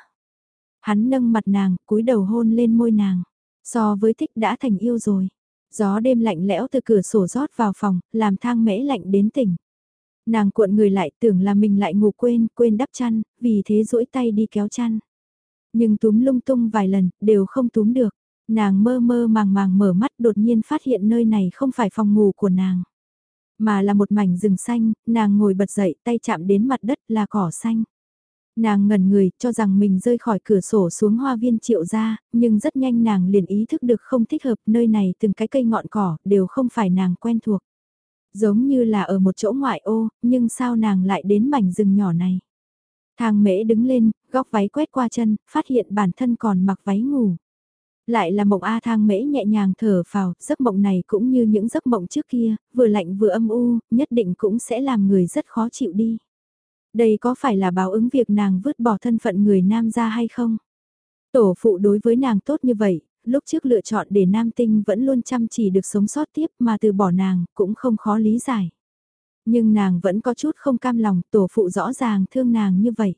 Speaker 1: Hắn nâng mặt nàng, cúi đầu hôn lên môi nàng. So với thích đã thành yêu rồi. Gió đêm lạnh lẽo từ cửa sổ rót vào phòng, làm thang mễ lạnh đến tỉnh. Nàng cuộn người lại tưởng là mình lại ngủ quên, quên đắp chăn, vì thế duỗi tay đi kéo chăn. Nhưng túm lung tung vài lần, đều không túm được. Nàng mơ mơ màng màng mở mắt đột nhiên phát hiện nơi này không phải phòng ngủ của nàng. Mà là một mảnh rừng xanh, nàng ngồi bật dậy tay chạm đến mặt đất là cỏ xanh. Nàng ngẩn người cho rằng mình rơi khỏi cửa sổ xuống hoa viên triệu ra, nhưng rất nhanh nàng liền ý thức được không thích hợp nơi này từng cái cây ngọn cỏ đều không phải nàng quen thuộc. Giống như là ở một chỗ ngoại ô, nhưng sao nàng lại đến mảnh rừng nhỏ này. Thang mễ đứng lên, góc váy quét qua chân, phát hiện bản thân còn mặc váy ngủ. Lại là mộng A thang mễ nhẹ nhàng thở vào, giấc mộng này cũng như những giấc mộng trước kia, vừa lạnh vừa âm u, nhất định cũng sẽ làm người rất khó chịu đi. Đây có phải là báo ứng việc nàng vứt bỏ thân phận người nam ra hay không? Tổ phụ đối với nàng tốt như vậy, lúc trước lựa chọn để nam tinh vẫn luôn chăm chỉ được sống sót tiếp mà từ bỏ nàng cũng không khó lý giải. Nhưng nàng vẫn có chút không cam lòng tổ phụ rõ ràng thương nàng như vậy.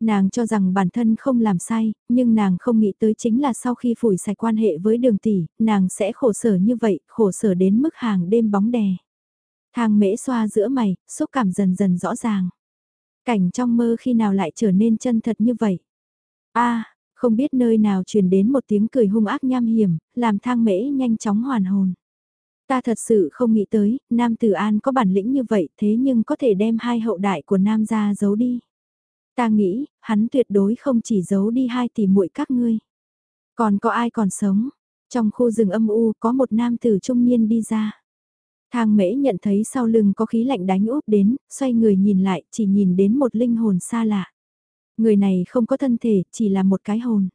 Speaker 1: Nàng cho rằng bản thân không làm sai, nhưng nàng không nghĩ tới chính là sau khi phủi sạch quan hệ với đường tỷ, nàng sẽ khổ sở như vậy, khổ sở đến mức hàng đêm bóng đè. Thang mễ xoa giữa mày, xúc cảm dần dần rõ ràng. Cảnh trong mơ khi nào lại trở nên chân thật như vậy? a không biết nơi nào truyền đến một tiếng cười hung ác nham hiểm, làm thang mễ nhanh chóng hoàn hồn. Ta thật sự không nghĩ tới, Nam Tử An có bản lĩnh như vậy thế nhưng có thể đem hai hậu đại của Nam gia giấu đi. Ta nghĩ, hắn tuyệt đối không chỉ giấu đi hai tỷ muội các ngươi. Còn có ai còn sống? Trong khu rừng âm u có một nam tử trung niên đi ra. Thang mễ nhận thấy sau lưng có khí lạnh đánh úp đến, xoay người nhìn lại, chỉ nhìn đến một linh hồn xa lạ. Người này không có thân thể, chỉ là một cái hồn.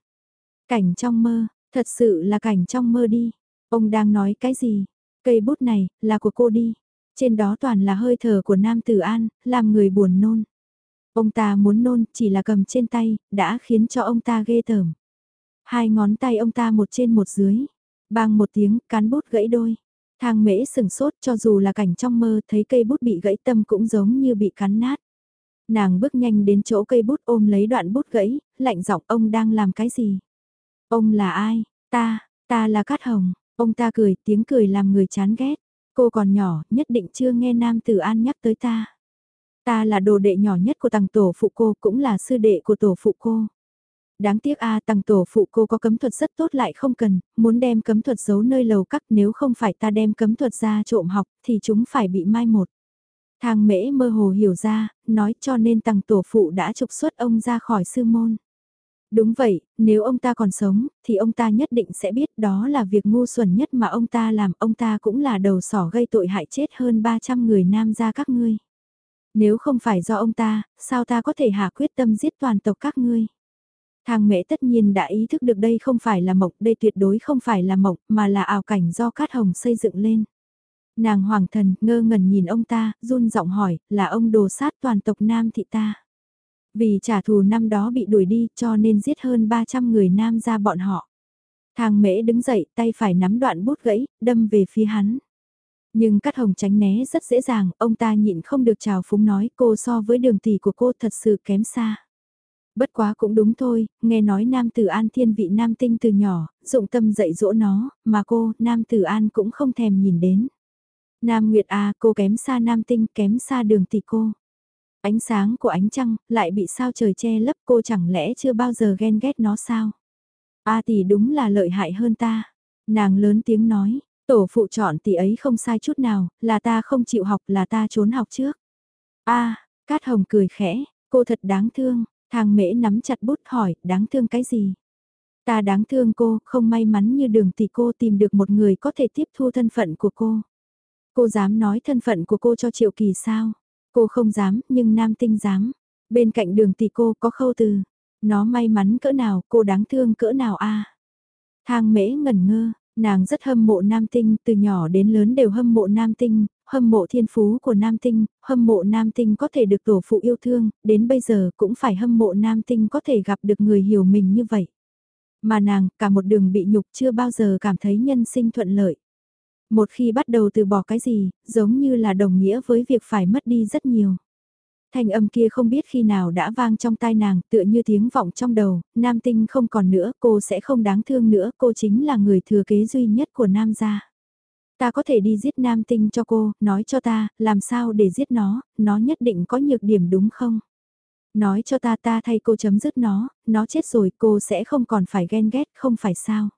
Speaker 1: Cảnh trong mơ, thật sự là cảnh trong mơ đi. Ông đang nói cái gì? Cây bút này, là của cô đi. Trên đó toàn là hơi thở của Nam Tử An, làm người buồn nôn. Ông ta muốn nôn, chỉ là cầm trên tay, đã khiến cho ông ta ghê tởm. Hai ngón tay ông ta một trên một dưới. Bang một tiếng, cán bút gãy đôi. Thang mễ sừng sốt cho dù là cảnh trong mơ thấy cây bút bị gãy tâm cũng giống như bị cắn nát. Nàng bước nhanh đến chỗ cây bút ôm lấy đoạn bút gãy, lạnh giọng ông đang làm cái gì? Ông là ai? Ta, ta là Cát Hồng. Ông ta cười, tiếng cười làm người chán ghét. Cô còn nhỏ, nhất định chưa nghe Nam Tử An nhắc tới ta. Ta là đồ đệ nhỏ nhất của tàng tổ phụ cô, cũng là sư đệ của tổ phụ cô. Đáng tiếc a tầng tổ phụ cô có cấm thuật rất tốt lại không cần, muốn đem cấm thuật giấu nơi lầu cắt nếu không phải ta đem cấm thuật ra trộm học thì chúng phải bị mai một. Thang mễ mơ hồ hiểu ra, nói cho nên tầng tổ phụ đã trục xuất ông ra khỏi sư môn. Đúng vậy, nếu ông ta còn sống, thì ông ta nhất định sẽ biết đó là việc ngu xuẩn nhất mà ông ta làm, ông ta cũng là đầu sỏ gây tội hại chết hơn 300 người nam gia các ngươi. Nếu không phải do ông ta, sao ta có thể hạ quyết tâm giết toàn tộc các ngươi? Thang mẹ tất nhiên đã ý thức được đây không phải là mộng, đây tuyệt đối không phải là mộng, mà là ảo cảnh do Cát Hồng xây dựng lên. Nàng hoàng thần ngơ ngẩn nhìn ông ta, run giọng hỏi, là ông đồ sát toàn tộc Nam thị ta. Vì trả thù năm đó bị đuổi đi cho nên giết hơn 300 người Nam ra bọn họ. Thang mễ đứng dậy, tay phải nắm đoạn bút gãy, đâm về phía hắn. Nhưng Cát Hồng tránh né rất dễ dàng, ông ta nhịn không được chào phúng nói cô so với đường tỷ của cô thật sự kém xa. Bất quá cũng đúng thôi, nghe nói nam tử an thiên vị nam tinh từ nhỏ, dụng tâm dạy dỗ nó, mà cô, nam tử an cũng không thèm nhìn đến. Nam Nguyệt A, cô kém xa nam tinh, kém xa đường tỷ cô. Ánh sáng của ánh trăng, lại bị sao trời che lấp cô chẳng lẽ chưa bao giờ ghen ghét nó sao? A tỷ đúng là lợi hại hơn ta. Nàng lớn tiếng nói, tổ phụ chọn tỷ ấy không sai chút nào, là ta không chịu học là ta trốn học trước. A, Cát Hồng cười khẽ, cô thật đáng thương, thang mễ nắm chặt bút hỏi, đáng thương cái gì? Ta đáng thương cô, không may mắn như đường tỷ cô tìm được một người có thể tiếp thu thân phận của cô. Cô dám nói thân phận của cô cho Triệu Kỳ sao? Cô không dám, nhưng Nam Tinh dám. Bên cạnh đường tỷ cô có khâu từ. Nó may mắn cỡ nào, cô đáng thương cỡ nào a Thang mễ ngẩn ngơ, nàng rất hâm mộ Nam Tinh, từ nhỏ đến lớn đều hâm mộ Nam Tinh, hâm mộ thiên phú của Nam Tinh, hâm mộ Nam Tinh có thể được tổ phụ yêu thương, đến bây giờ cũng phải hâm mộ Nam Tinh có thể gặp được người hiểu mình như vậy. Mà nàng, cả một đường bị nhục chưa bao giờ cảm thấy nhân sinh thuận lợi. Một khi bắt đầu từ bỏ cái gì, giống như là đồng nghĩa với việc phải mất đi rất nhiều. Thanh âm kia không biết khi nào đã vang trong tai nàng, tựa như tiếng vọng trong đầu, nam tinh không còn nữa, cô sẽ không đáng thương nữa, cô chính là người thừa kế duy nhất của nam gia. Ta có thể đi giết nam tinh cho cô, nói cho ta, làm sao để giết nó, nó nhất định có nhược điểm đúng không? Nói cho ta ta thay cô chấm dứt nó, nó chết rồi cô sẽ không còn phải ghen ghét, không phải sao?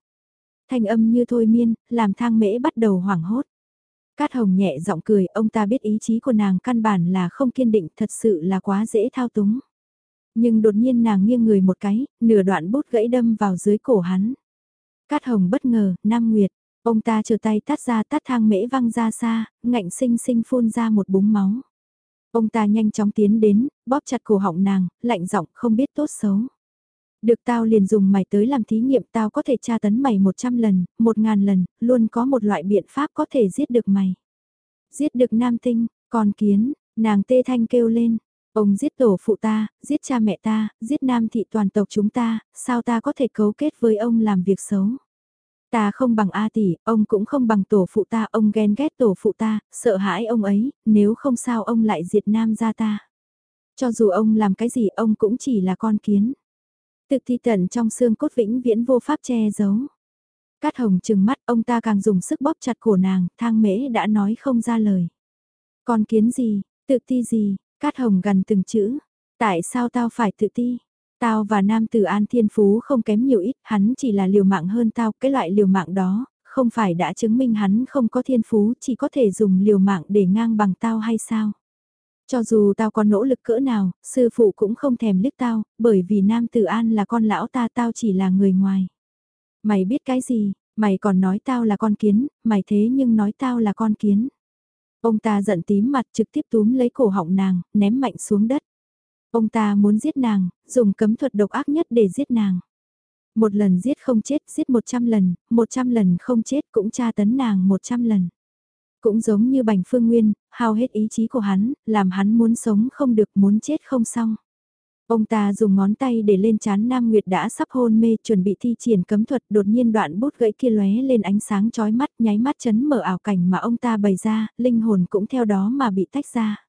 Speaker 1: thanh âm như thôi miên, làm thang mễ bắt đầu hoảng hốt. Cát Hồng nhẹ giọng cười, ông ta biết ý chí của nàng căn bản là không kiên định, thật sự là quá dễ thao túng. Nhưng đột nhiên nàng nghiêng người một cái, nửa đoạn bút gãy đâm vào dưới cổ hắn. Cát Hồng bất ngờ, Nam Nguyệt, ông ta trở tay tát ra tát thang mễ văng ra xa, ngạnh sinh sinh phun ra một búng máu. Ông ta nhanh chóng tiến đến, bóp chặt cổ họng nàng, lạnh giọng không biết tốt xấu. Được tao liền dùng mày tới làm thí nghiệm tao có thể tra tấn mày 100 lần, 1000 lần, luôn có một loại biện pháp có thể giết được mày. Giết được nam tinh, còn kiến, nàng tê thanh kêu lên. Ông giết tổ phụ ta, giết cha mẹ ta, giết nam thị toàn tộc chúng ta, sao ta có thể cấu kết với ông làm việc xấu. Ta không bằng A tỷ, ông cũng không bằng tổ phụ ta, ông ghen ghét tổ phụ ta, sợ hãi ông ấy, nếu không sao ông lại diệt nam ra ta. Cho dù ông làm cái gì ông cũng chỉ là con kiến. Thực thi tận trong xương cốt vĩnh viễn vô pháp che giấu. Cát hồng trừng mắt ông ta càng dùng sức bóp chặt cổ nàng, thang mễ đã nói không ra lời. Con kiến gì, tự ti gì, Cát hồng gần từng chữ. Tại sao tao phải tự ti? Tao và nam tử an thiên phú không kém nhiều ít, hắn chỉ là liều mạng hơn tao, cái loại liều mạng đó, không phải đã chứng minh hắn không có thiên phú, chỉ có thể dùng liều mạng để ngang bằng tao hay sao? Cho dù tao có nỗ lực cỡ nào, sư phụ cũng không thèm liếc tao, bởi vì Nam Tử An là con lão ta tao chỉ là người ngoài. Mày biết cái gì, mày còn nói tao là con kiến, mày thế nhưng nói tao là con kiến. Ông ta giận tím mặt trực tiếp túm lấy cổ họng nàng, ném mạnh xuống đất. Ông ta muốn giết nàng, dùng cấm thuật độc ác nhất để giết nàng. Một lần giết không chết, giết một trăm lần, một trăm lần không chết cũng tra tấn nàng một trăm lần. Cũng giống như Bành Phương Nguyên, hao hết ý chí của hắn, làm hắn muốn sống không được muốn chết không xong. Ông ta dùng ngón tay để lên chán Nam Nguyệt đã sắp hôn mê chuẩn bị thi triển cấm thuật đột nhiên đoạn bút gãy kia lóe lên ánh sáng chói mắt nháy mắt chấn mở ảo cảnh mà ông ta bày ra, linh hồn cũng theo đó mà bị tách ra.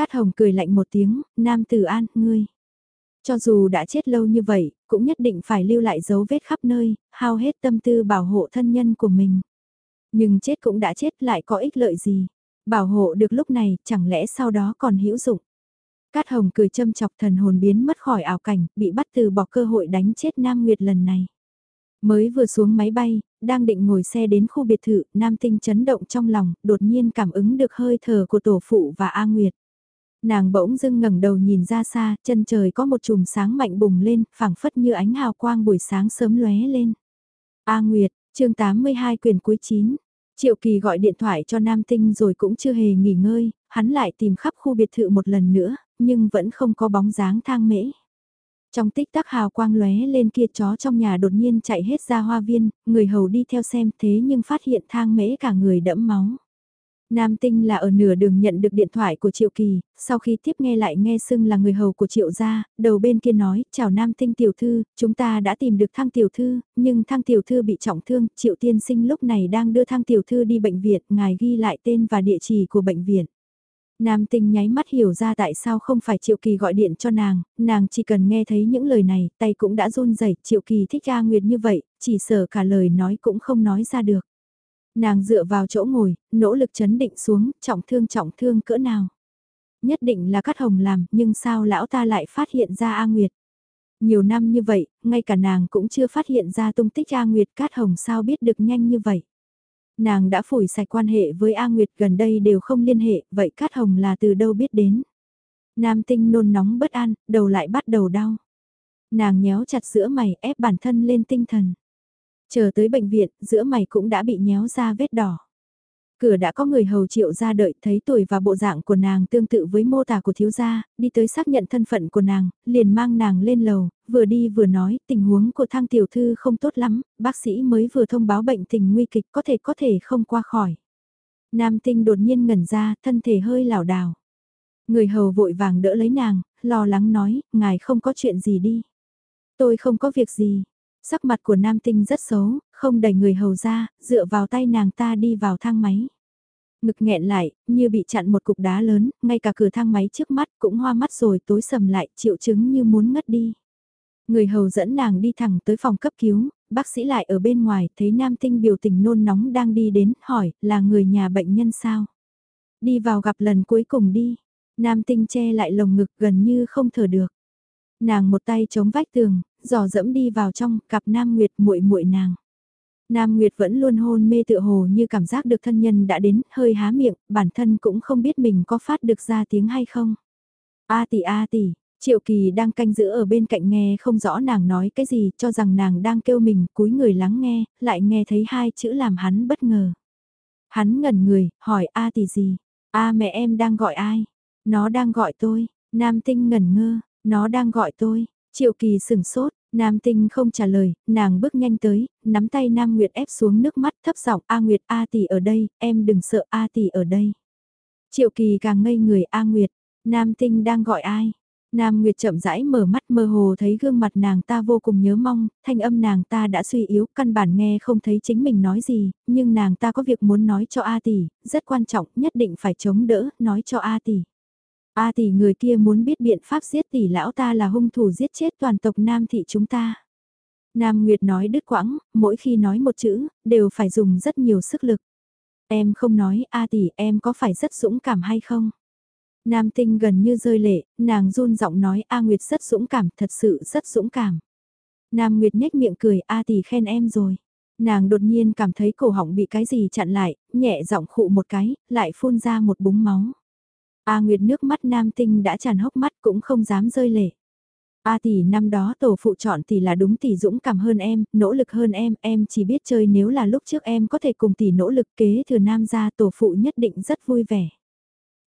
Speaker 1: Cát Hồng cười lạnh một tiếng, Nam Tử An, ngươi. Cho dù đã chết lâu như vậy, cũng nhất định phải lưu lại dấu vết khắp nơi, hao hết tâm tư bảo hộ thân nhân của mình. Nhưng chết cũng đã chết lại có ích lợi gì. Bảo hộ được lúc này, chẳng lẽ sau đó còn hữu dụng. Cát Hồng cười châm chọc thần hồn biến mất khỏi ảo cảnh, bị bắt từ bỏ cơ hội đánh chết Nam Nguyệt lần này. Mới vừa xuống máy bay, đang định ngồi xe đến khu biệt thự, Nam Tinh chấn động trong lòng, đột nhiên cảm ứng được hơi thở của tổ phụ và A Nguyệt. Nàng bỗng dưng ngẩng đầu nhìn ra xa, chân trời có một chùm sáng mạnh bùng lên, phảng phất như ánh hào quang buổi sáng sớm lóe lên. A Nguyệt, chương 82 quyển cuối 9. Triệu Kỳ gọi điện thoại cho Nam Tinh rồi cũng chưa hề nghỉ ngơi, hắn lại tìm khắp khu biệt thự một lần nữa, nhưng vẫn không có bóng dáng thang mễ. Trong tích tắc hào quang lóe lên kia chó trong nhà đột nhiên chạy hết ra hoa viên, người hầu đi theo xem thế nhưng phát hiện thang mễ cả người đẫm máu. Nam Tinh là ở nửa đường nhận được điện thoại của Triệu Kỳ, sau khi tiếp nghe lại nghe xưng là người hầu của Triệu gia, đầu bên kia nói, chào Nam Tinh tiểu thư, chúng ta đã tìm được thang tiểu thư, nhưng thang tiểu thư bị trọng thương, Triệu tiên sinh lúc này đang đưa thang tiểu thư đi bệnh viện, ngài ghi lại tên và địa chỉ của bệnh viện. Nam tinh nháy mắt hiểu ra tại sao không phải Triệu Kỳ gọi điện cho nàng, nàng chỉ cần nghe thấy những lời này, tay cũng đã run rẩy Triệu Kỳ thích A Nguyệt như vậy, chỉ sợ cả lời nói cũng không nói ra được. Nàng dựa vào chỗ ngồi, nỗ lực chấn định xuống, trọng thương trọng thương cỡ nào. Nhất định là cắt hồng làm, nhưng sao lão ta lại phát hiện ra A Nguyệt. Nhiều năm như vậy, ngay cả nàng cũng chưa phát hiện ra tung tích A Nguyệt cát hồng sao biết được nhanh như vậy. Nàng đã phủi sạch quan hệ với A Nguyệt gần đây đều không liên hệ, vậy Cát Hồng là từ đâu biết đến. Nam tinh nôn nóng bất an, đầu lại bắt đầu đau. Nàng nhéo chặt giữa mày ép bản thân lên tinh thần. Chờ tới bệnh viện, giữa mày cũng đã bị nhéo ra vết đỏ. Cửa đã có người hầu triệu ra đợi thấy tuổi và bộ dạng của nàng tương tự với mô tả của thiếu gia, đi tới xác nhận thân phận của nàng, liền mang nàng lên lầu, vừa đi vừa nói tình huống của thang tiểu thư không tốt lắm, bác sĩ mới vừa thông báo bệnh tình nguy kịch có thể có thể không qua khỏi. Nam tinh đột nhiên ngẩn ra, thân thể hơi lảo đảo. Người hầu vội vàng đỡ lấy nàng, lo lắng nói, ngài không có chuyện gì đi. Tôi không có việc gì. Sắc mặt của nam tinh rất xấu, không đẩy người hầu ra, dựa vào tay nàng ta đi vào thang máy. Ngực nghẹn lại, như bị chặn một cục đá lớn, ngay cả cửa thang máy trước mắt cũng hoa mắt rồi tối sầm lại, triệu chứng như muốn ngất đi. Người hầu dẫn nàng đi thẳng tới phòng cấp cứu, bác sĩ lại ở bên ngoài, thấy nam tinh biểu tình nôn nóng đang đi đến, hỏi, là người nhà bệnh nhân sao? Đi vào gặp lần cuối cùng đi. Nam tinh che lại lồng ngực gần như không thở được. Nàng một tay chống vách tường, dò dẫm đi vào trong, cặp Nam Nguyệt muội muội nàng. Nam Nguyệt vẫn luôn hôn mê tựa hồ như cảm giác được thân nhân đã đến, hơi há miệng, bản thân cũng không biết mình có phát được ra tiếng hay không. A tỷ a tỷ, Triệu Kỳ đang canh giữ ở bên cạnh nghe không rõ nàng nói cái gì, cho rằng nàng đang kêu mình, cúi người lắng nghe, lại nghe thấy hai chữ làm hắn bất ngờ. Hắn ngẩn người, hỏi A tỷ gì? A mẹ em đang gọi ai? Nó đang gọi tôi, Nam Tinh ngẩn ngơ, nó đang gọi tôi, Triệu Kỳ sừng sốt, Nam Tinh không trả lời, nàng bước nhanh tới, nắm tay Nam Nguyệt ép xuống nước mắt thấp giọng A Nguyệt A tỷ ở đây, em đừng sợ A tỷ ở đây. Triệu Kỳ càng ngây người A Nguyệt, Nam Tinh đang gọi ai? Nam Nguyệt chậm rãi mở mắt mơ hồ thấy gương mặt nàng ta vô cùng nhớ mong, thanh âm nàng ta đã suy yếu, căn bản nghe không thấy chính mình nói gì, nhưng nàng ta có việc muốn nói cho A tỷ, rất quan trọng, nhất định phải chống đỡ, nói cho A tỷ. A tỷ người kia muốn biết biện pháp giết tỷ lão ta là hung thủ giết chết toàn tộc Nam thị chúng ta. Nam Nguyệt nói đứt quãng, mỗi khi nói một chữ, đều phải dùng rất nhiều sức lực. Em không nói A tỷ em có phải rất dũng cảm hay không? Nam tinh gần như rơi lệ, nàng run giọng nói A Nguyệt rất dũng cảm, thật sự rất dũng cảm. Nam Nguyệt nhếch miệng cười A tỷ khen em rồi. Nàng đột nhiên cảm thấy cổ họng bị cái gì chặn lại, nhẹ giọng khụ một cái, lại phun ra một búng máu. A Nguyệt nước mắt nam tinh đã tràn hốc mắt cũng không dám rơi lệ. A tỷ năm đó tổ phụ chọn tỷ là đúng tỷ dũng cảm hơn em, nỗ lực hơn em, em chỉ biết chơi nếu là lúc trước em có thể cùng tỷ nỗ lực kế thừa nam gia tổ phụ nhất định rất vui vẻ.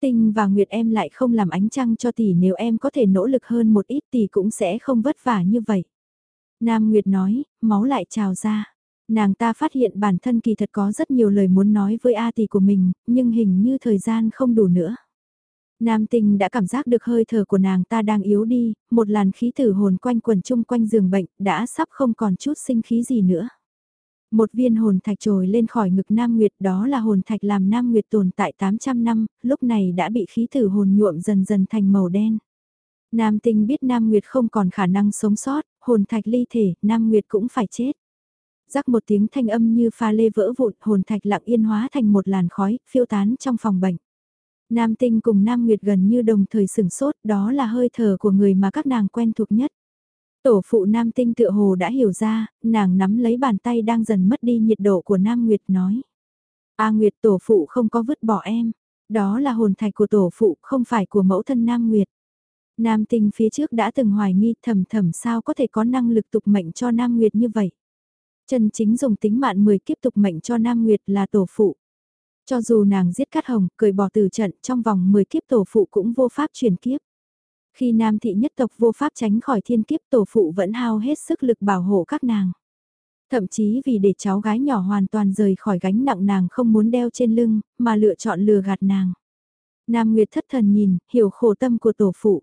Speaker 1: Tinh và Nguyệt em lại không làm ánh trăng cho tỷ nếu em có thể nỗ lực hơn một ít tỷ cũng sẽ không vất vả như vậy. Nam Nguyệt nói, máu lại trào ra. Nàng ta phát hiện bản thân kỳ thật có rất nhiều lời muốn nói với A tỷ của mình, nhưng hình như thời gian không đủ nữa. Nam tinh đã cảm giác được hơi thở của nàng ta đang yếu đi, một làn khí tử hồn quanh quần chung quanh giường bệnh, đã sắp không còn chút sinh khí gì nữa. Một viên hồn thạch trồi lên khỏi ngực Nam Nguyệt đó là hồn thạch làm Nam Nguyệt tồn tại 800 năm, lúc này đã bị khí tử hồn nhuộm dần dần thành màu đen. Nam tinh biết Nam Nguyệt không còn khả năng sống sót, hồn thạch ly thể, Nam Nguyệt cũng phải chết. Rắc một tiếng thanh âm như pha lê vỡ vụn, hồn thạch lặng yên hóa thành một làn khói, phiêu tán trong phòng bệnh. Nam Tinh cùng Nam Nguyệt gần như đồng thời sửng sốt, đó là hơi thở của người mà các nàng quen thuộc nhất. Tổ phụ Nam Tinh tựa hồ đã hiểu ra, nàng nắm lấy bàn tay đang dần mất đi nhiệt độ của Nam Nguyệt nói. A Nguyệt tổ phụ không có vứt bỏ em. Đó là hồn thạch của tổ phụ, không phải của mẫu thân Nam Nguyệt. Nam tinh phía trước đã từng hoài nghi thầm thầm sao có thể có năng lực tục mệnh cho Nam Nguyệt như vậy. Chân chính dùng tính mạng 10 kiếp tục mệnh cho Nam Nguyệt là tổ phụ. Cho dù nàng giết cát hồng, cười bỏ từ trận trong vòng 10 kiếp tổ phụ cũng vô pháp truyền kiếp. Khi nam thị nhất tộc vô pháp tránh khỏi thiên kiếp tổ phụ vẫn hao hết sức lực bảo hộ các nàng. Thậm chí vì để cháu gái nhỏ hoàn toàn rời khỏi gánh nặng nàng không muốn đeo trên lưng, mà lựa chọn lừa gạt nàng. Nam Nguyệt thất thần nhìn, hiểu khổ tâm của tổ phụ.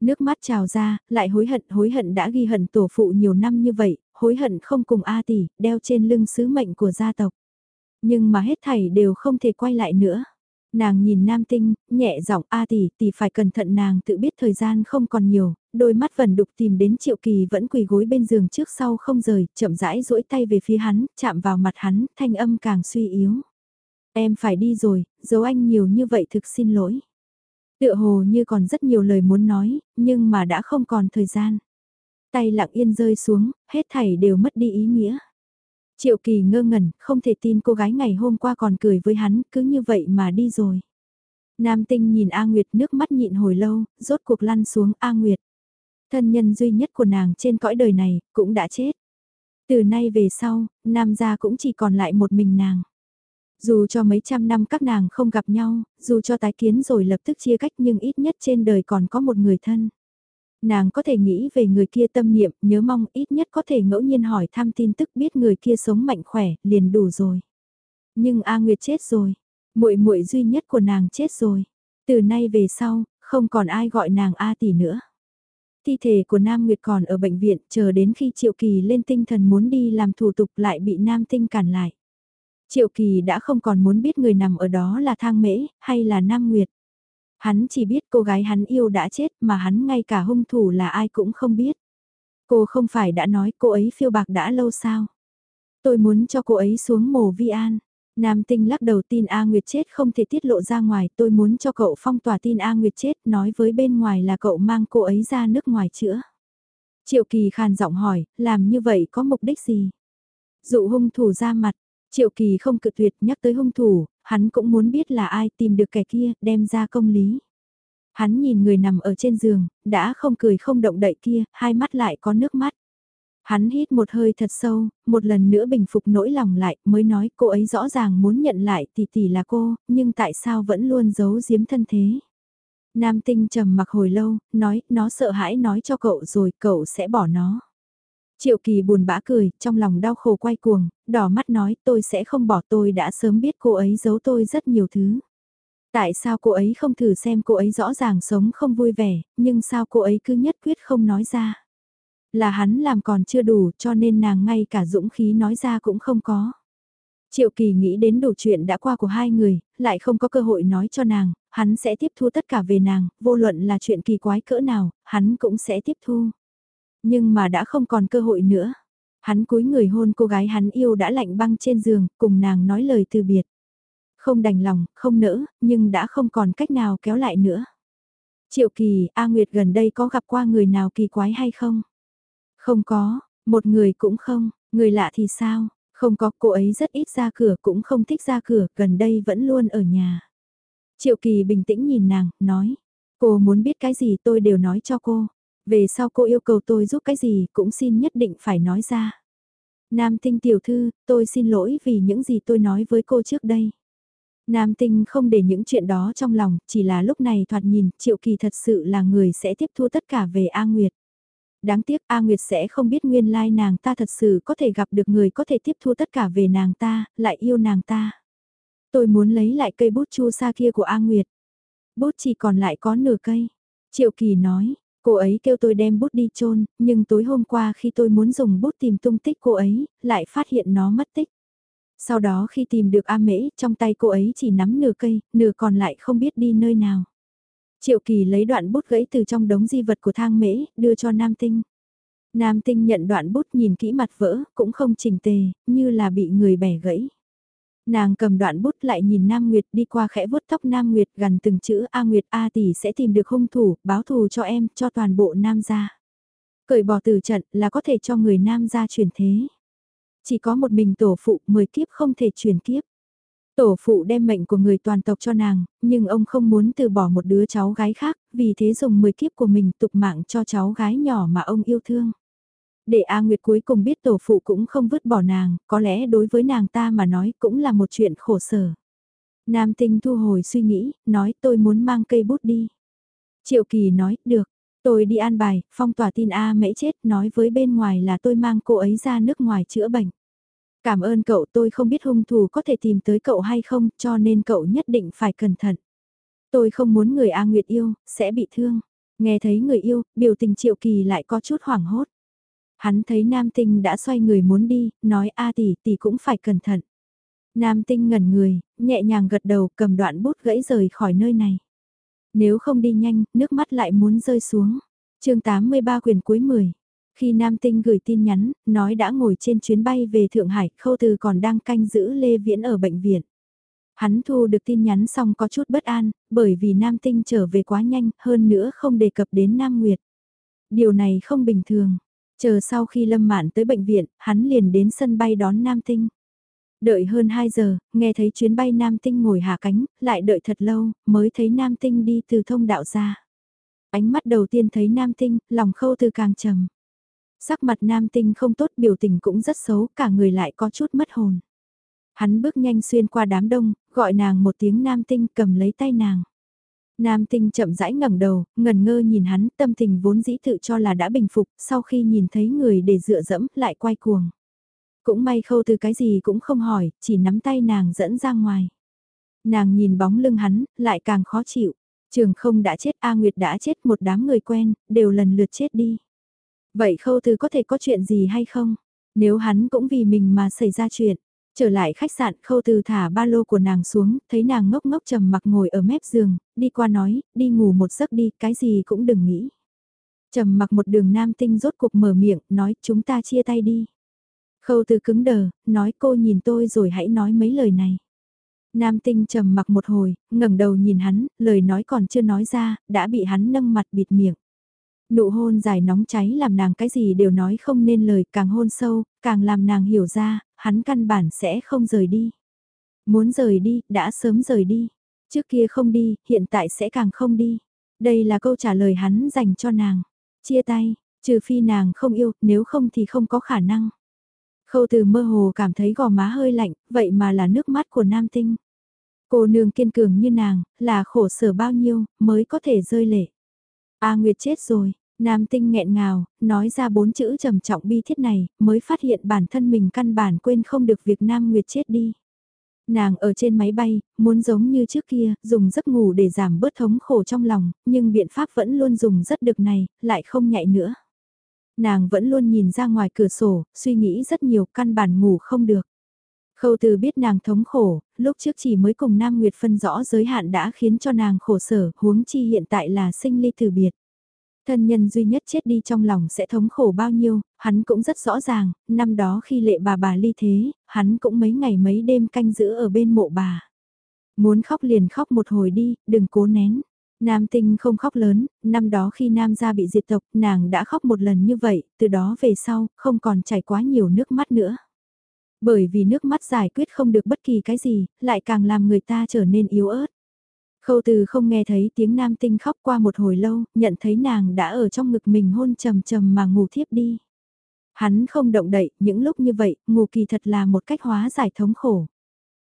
Speaker 1: Nước mắt trào ra, lại hối hận, hối hận đã ghi hận tổ phụ nhiều năm như vậy, hối hận không cùng A tỷ, đeo trên lưng sứ mệnh của gia tộc. Nhưng mà hết thảy đều không thể quay lại nữa. Nàng nhìn nam tinh, nhẹ giọng A tỷ, tỷ phải cẩn thận nàng tự biết thời gian không còn nhiều, đôi mắt vần đục tìm đến triệu kỳ vẫn quỳ gối bên giường trước sau không rời, chậm rãi duỗi tay về phía hắn, chạm vào mặt hắn, thanh âm càng suy yếu. Em phải đi rồi, giấu anh nhiều như vậy thực xin lỗi. Tựa hồ như còn rất nhiều lời muốn nói, nhưng mà đã không còn thời gian. Tay lặng yên rơi xuống, hết thảy đều mất đi ý nghĩa. Triệu kỳ ngơ ngẩn, không thể tin cô gái ngày hôm qua còn cười với hắn, cứ như vậy mà đi rồi. Nam tinh nhìn A Nguyệt nước mắt nhịn hồi lâu, rốt cuộc lăn xuống A Nguyệt. Thân nhân duy nhất của nàng trên cõi đời này, cũng đã chết. Từ nay về sau, Nam gia cũng chỉ còn lại một mình nàng. Dù cho mấy trăm năm các nàng không gặp nhau, dù cho tái kiến rồi lập tức chia cách nhưng ít nhất trên đời còn có một người thân. Nàng có thể nghĩ về người kia tâm niệm, nhớ mong ít nhất có thể ngẫu nhiên hỏi thăm tin tức biết người kia sống mạnh khỏe, liền đủ rồi. Nhưng A Nguyệt chết rồi, muội muội duy nhất của nàng chết rồi. Từ nay về sau, không còn ai gọi nàng A tỷ nữa. Thi thể của Nam Nguyệt còn ở bệnh viện chờ đến khi Triệu Kỳ lên tinh thần muốn đi làm thủ tục lại bị Nam Tinh cản lại. Triệu Kỳ đã không còn muốn biết người nằm ở đó là Thang Mễ hay là Nam Nguyệt. Hắn chỉ biết cô gái hắn yêu đã chết mà hắn ngay cả hung thủ là ai cũng không biết. Cô không phải đã nói cô ấy phiêu bạc đã lâu sao? Tôi muốn cho cô ấy xuống mồ vi an. Nam tinh lắc đầu tin A Nguyệt chết không thể tiết lộ ra ngoài, tôi muốn cho cậu phong tỏa tin A Nguyệt chết, nói với bên ngoài là cậu mang cô ấy ra nước ngoài chữa. Triệu Kỳ khàn giọng hỏi, làm như vậy có mục đích gì? Dụ hung thủ ra mặt, Triệu Kỳ không cự tuyệt nhắc tới hung thủ, hắn cũng muốn biết là ai tìm được kẻ kia, đem ra công lý. Hắn nhìn người nằm ở trên giường, đã không cười không động đậy kia, hai mắt lại có nước mắt. Hắn hít một hơi thật sâu, một lần nữa bình phục nỗi lòng lại, mới nói cô ấy rõ ràng muốn nhận lại tỷ tỷ là cô, nhưng tại sao vẫn luôn giấu giếm thân thế. Nam tinh trầm mặc hồi lâu, nói, nó sợ hãi nói cho cậu rồi, cậu sẽ bỏ nó. Triệu kỳ buồn bã cười, trong lòng đau khổ quay cuồng, đỏ mắt nói tôi sẽ không bỏ tôi đã sớm biết cô ấy giấu tôi rất nhiều thứ. Tại sao cô ấy không thử xem cô ấy rõ ràng sống không vui vẻ, nhưng sao cô ấy cứ nhất quyết không nói ra. Là hắn làm còn chưa đủ cho nên nàng ngay cả dũng khí nói ra cũng không có. Triệu kỳ nghĩ đến đủ chuyện đã qua của hai người, lại không có cơ hội nói cho nàng, hắn sẽ tiếp thu tất cả về nàng, vô luận là chuyện kỳ quái cỡ nào, hắn cũng sẽ tiếp thu. Nhưng mà đã không còn cơ hội nữa. Hắn cúi người hôn cô gái hắn yêu đã lạnh băng trên giường, cùng nàng nói lời từ biệt. Không đành lòng, không nỡ, nhưng đã không còn cách nào kéo lại nữa. Triệu kỳ, A Nguyệt gần đây có gặp qua người nào kỳ quái hay không? Không có, một người cũng không, người lạ thì sao? Không có, cô ấy rất ít ra cửa cũng không thích ra cửa, gần đây vẫn luôn ở nhà. Triệu kỳ bình tĩnh nhìn nàng, nói. Cô muốn biết cái gì tôi đều nói cho cô. Về sau cô yêu cầu tôi giúp cái gì cũng xin nhất định phải nói ra. Nam tinh tiểu thư, tôi xin lỗi vì những gì tôi nói với cô trước đây. Nam tinh không để những chuyện đó trong lòng, chỉ là lúc này thoạt nhìn, Triệu Kỳ thật sự là người sẽ tiếp thu tất cả về A Nguyệt. Đáng tiếc A Nguyệt sẽ không biết nguyên lai nàng ta thật sự có thể gặp được người có thể tiếp thu tất cả về nàng ta, lại yêu nàng ta. Tôi muốn lấy lại cây bút chu sa kia của A Nguyệt. Bút chỉ còn lại có nửa cây. Triệu Kỳ nói, Cô ấy kêu tôi đem bút đi chôn nhưng tối hôm qua khi tôi muốn dùng bút tìm tung tích cô ấy, lại phát hiện nó mất tích. Sau đó khi tìm được A Mễ, trong tay cô ấy chỉ nắm nửa cây, nửa còn lại không biết đi nơi nào. Triệu Kỳ lấy đoạn bút gãy từ trong đống di vật của thang mễ, đưa cho Nam Tinh. Nam Tinh nhận đoạn bút nhìn kỹ mặt vỡ, cũng không chỉnh tề, như là bị người bẻ gãy. Nàng cầm đoạn bút lại nhìn Nam Nguyệt đi qua khẽ vuốt tóc Nam Nguyệt gần từng chữ A Nguyệt A tỷ sẽ tìm được hung thủ, báo thù cho em, cho toàn bộ Nam gia. Cởi bỏ từ trận là có thể cho người Nam gia chuyển thế. Chỉ có một mình tổ phụ, mười kiếp không thể chuyển kiếp. Tổ phụ đem mệnh của người toàn tộc cho nàng, nhưng ông không muốn từ bỏ một đứa cháu gái khác, vì thế dùng 10 kiếp của mình tục mạng cho cháu gái nhỏ mà ông yêu thương. Để A Nguyệt cuối cùng biết tổ phụ cũng không vứt bỏ nàng, có lẽ đối với nàng ta mà nói cũng là một chuyện khổ sở. Nam tinh thu hồi suy nghĩ, nói tôi muốn mang cây bút đi. Triệu Kỳ nói, được, tôi đi an bài, phong tỏa tin A mễ chết, nói với bên ngoài là tôi mang cô ấy ra nước ngoài chữa bệnh. Cảm ơn cậu tôi không biết hung thủ có thể tìm tới cậu hay không, cho nên cậu nhất định phải cẩn thận. Tôi không muốn người A Nguyệt yêu, sẽ bị thương. Nghe thấy người yêu, biểu tình Triệu Kỳ lại có chút hoảng hốt. Hắn thấy Nam Tinh đã xoay người muốn đi, nói A tỷ tỷ cũng phải cẩn thận. Nam Tinh ngẩn người, nhẹ nhàng gật đầu cầm đoạn bút gãy rời khỏi nơi này. Nếu không đi nhanh, nước mắt lại muốn rơi xuống. chương 83 quyền cuối 10. Khi Nam Tinh gửi tin nhắn, nói đã ngồi trên chuyến bay về Thượng Hải, Khâu Từ còn đang canh giữ Lê Viễn ở bệnh viện. Hắn thu được tin nhắn xong có chút bất an, bởi vì Nam Tinh trở về quá nhanh, hơn nữa không đề cập đến Nam Nguyệt. Điều này không bình thường. Chờ sau khi Lâm Mạn tới bệnh viện, hắn liền đến sân bay đón Nam Tinh. Đợi hơn 2 giờ, nghe thấy chuyến bay Nam Tinh ngồi hạ cánh, lại đợi thật lâu, mới thấy Nam Tinh đi từ thông đạo ra. Ánh mắt đầu tiên thấy Nam Tinh, lòng khâu từ càng trầm. Sắc mặt Nam Tinh không tốt biểu tình cũng rất xấu, cả người lại có chút mất hồn. Hắn bước nhanh xuyên qua đám đông, gọi nàng một tiếng Nam Tinh cầm lấy tay nàng. Nam tinh chậm rãi ngẩng đầu, ngần ngơ nhìn hắn, tâm tình vốn dĩ tự cho là đã bình phục, sau khi nhìn thấy người để dựa dẫm, lại quay cuồng. Cũng may khâu từ cái gì cũng không hỏi, chỉ nắm tay nàng dẫn ra ngoài. Nàng nhìn bóng lưng hắn, lại càng khó chịu. Trường không đã chết, A Nguyệt đã chết, một đám người quen, đều lần lượt chết đi. Vậy khâu từ có thể có chuyện gì hay không? Nếu hắn cũng vì mình mà xảy ra chuyện, Trở lại khách sạn khâu từ thả ba lô của nàng xuống, thấy nàng ngốc ngốc trầm mặc ngồi ở mép giường, đi qua nói, đi ngủ một giấc đi, cái gì cũng đừng nghĩ. Trầm mặc một đường nam tinh rốt cuộc mở miệng, nói chúng ta chia tay đi. Khâu từ cứng đờ, nói cô nhìn tôi rồi hãy nói mấy lời này. Nam tinh trầm mặc một hồi, ngẩng đầu nhìn hắn, lời nói còn chưa nói ra, đã bị hắn nâng mặt bịt miệng. Nụ hôn dài nóng cháy làm nàng cái gì đều nói không nên lời, càng hôn sâu, càng làm nàng hiểu ra, hắn căn bản sẽ không rời đi. Muốn rời đi, đã sớm rời đi. Trước kia không đi, hiện tại sẽ càng không đi. Đây là câu trả lời hắn dành cho nàng. Chia tay, trừ phi nàng không yêu, nếu không thì không có khả năng. Khâu từ mơ hồ cảm thấy gò má hơi lạnh, vậy mà là nước mắt của nam tinh. Cô nương kiên cường như nàng, là khổ sở bao nhiêu, mới có thể rơi lệ. A Nguyệt chết rồi, Nam tinh nghẹn ngào, nói ra bốn chữ trầm trọng bi thiết này, mới phát hiện bản thân mình căn bản quên không được việc Nam Nguyệt chết đi. Nàng ở trên máy bay, muốn giống như trước kia, dùng giấc ngủ để giảm bớt thống khổ trong lòng, nhưng biện pháp vẫn luôn dùng rất được này, lại không nhạy nữa. Nàng vẫn luôn nhìn ra ngoài cửa sổ, suy nghĩ rất nhiều, căn bản ngủ không được. Khâu từ biết nàng thống khổ, lúc trước chỉ mới cùng Nam Nguyệt phân rõ giới hạn đã khiến cho nàng khổ sở, huống chi hiện tại là sinh ly từ biệt. Thân nhân duy nhất chết đi trong lòng sẽ thống khổ bao nhiêu, hắn cũng rất rõ ràng, năm đó khi lệ bà bà ly thế, hắn cũng mấy ngày mấy đêm canh giữ ở bên mộ bà. Muốn khóc liền khóc một hồi đi, đừng cố nén. Nam tinh không khóc lớn, năm đó khi Nam gia bị diệt tộc, nàng đã khóc một lần như vậy, từ đó về sau, không còn chảy quá nhiều nước mắt nữa. Bởi vì nước mắt giải quyết không được bất kỳ cái gì, lại càng làm người ta trở nên yếu ớt. Khâu từ không nghe thấy tiếng nam tinh khóc qua một hồi lâu, nhận thấy nàng đã ở trong ngực mình hôn trầm trầm mà ngủ thiếp đi. Hắn không động đậy, những lúc như vậy, ngủ kỳ thật là một cách hóa giải thống khổ.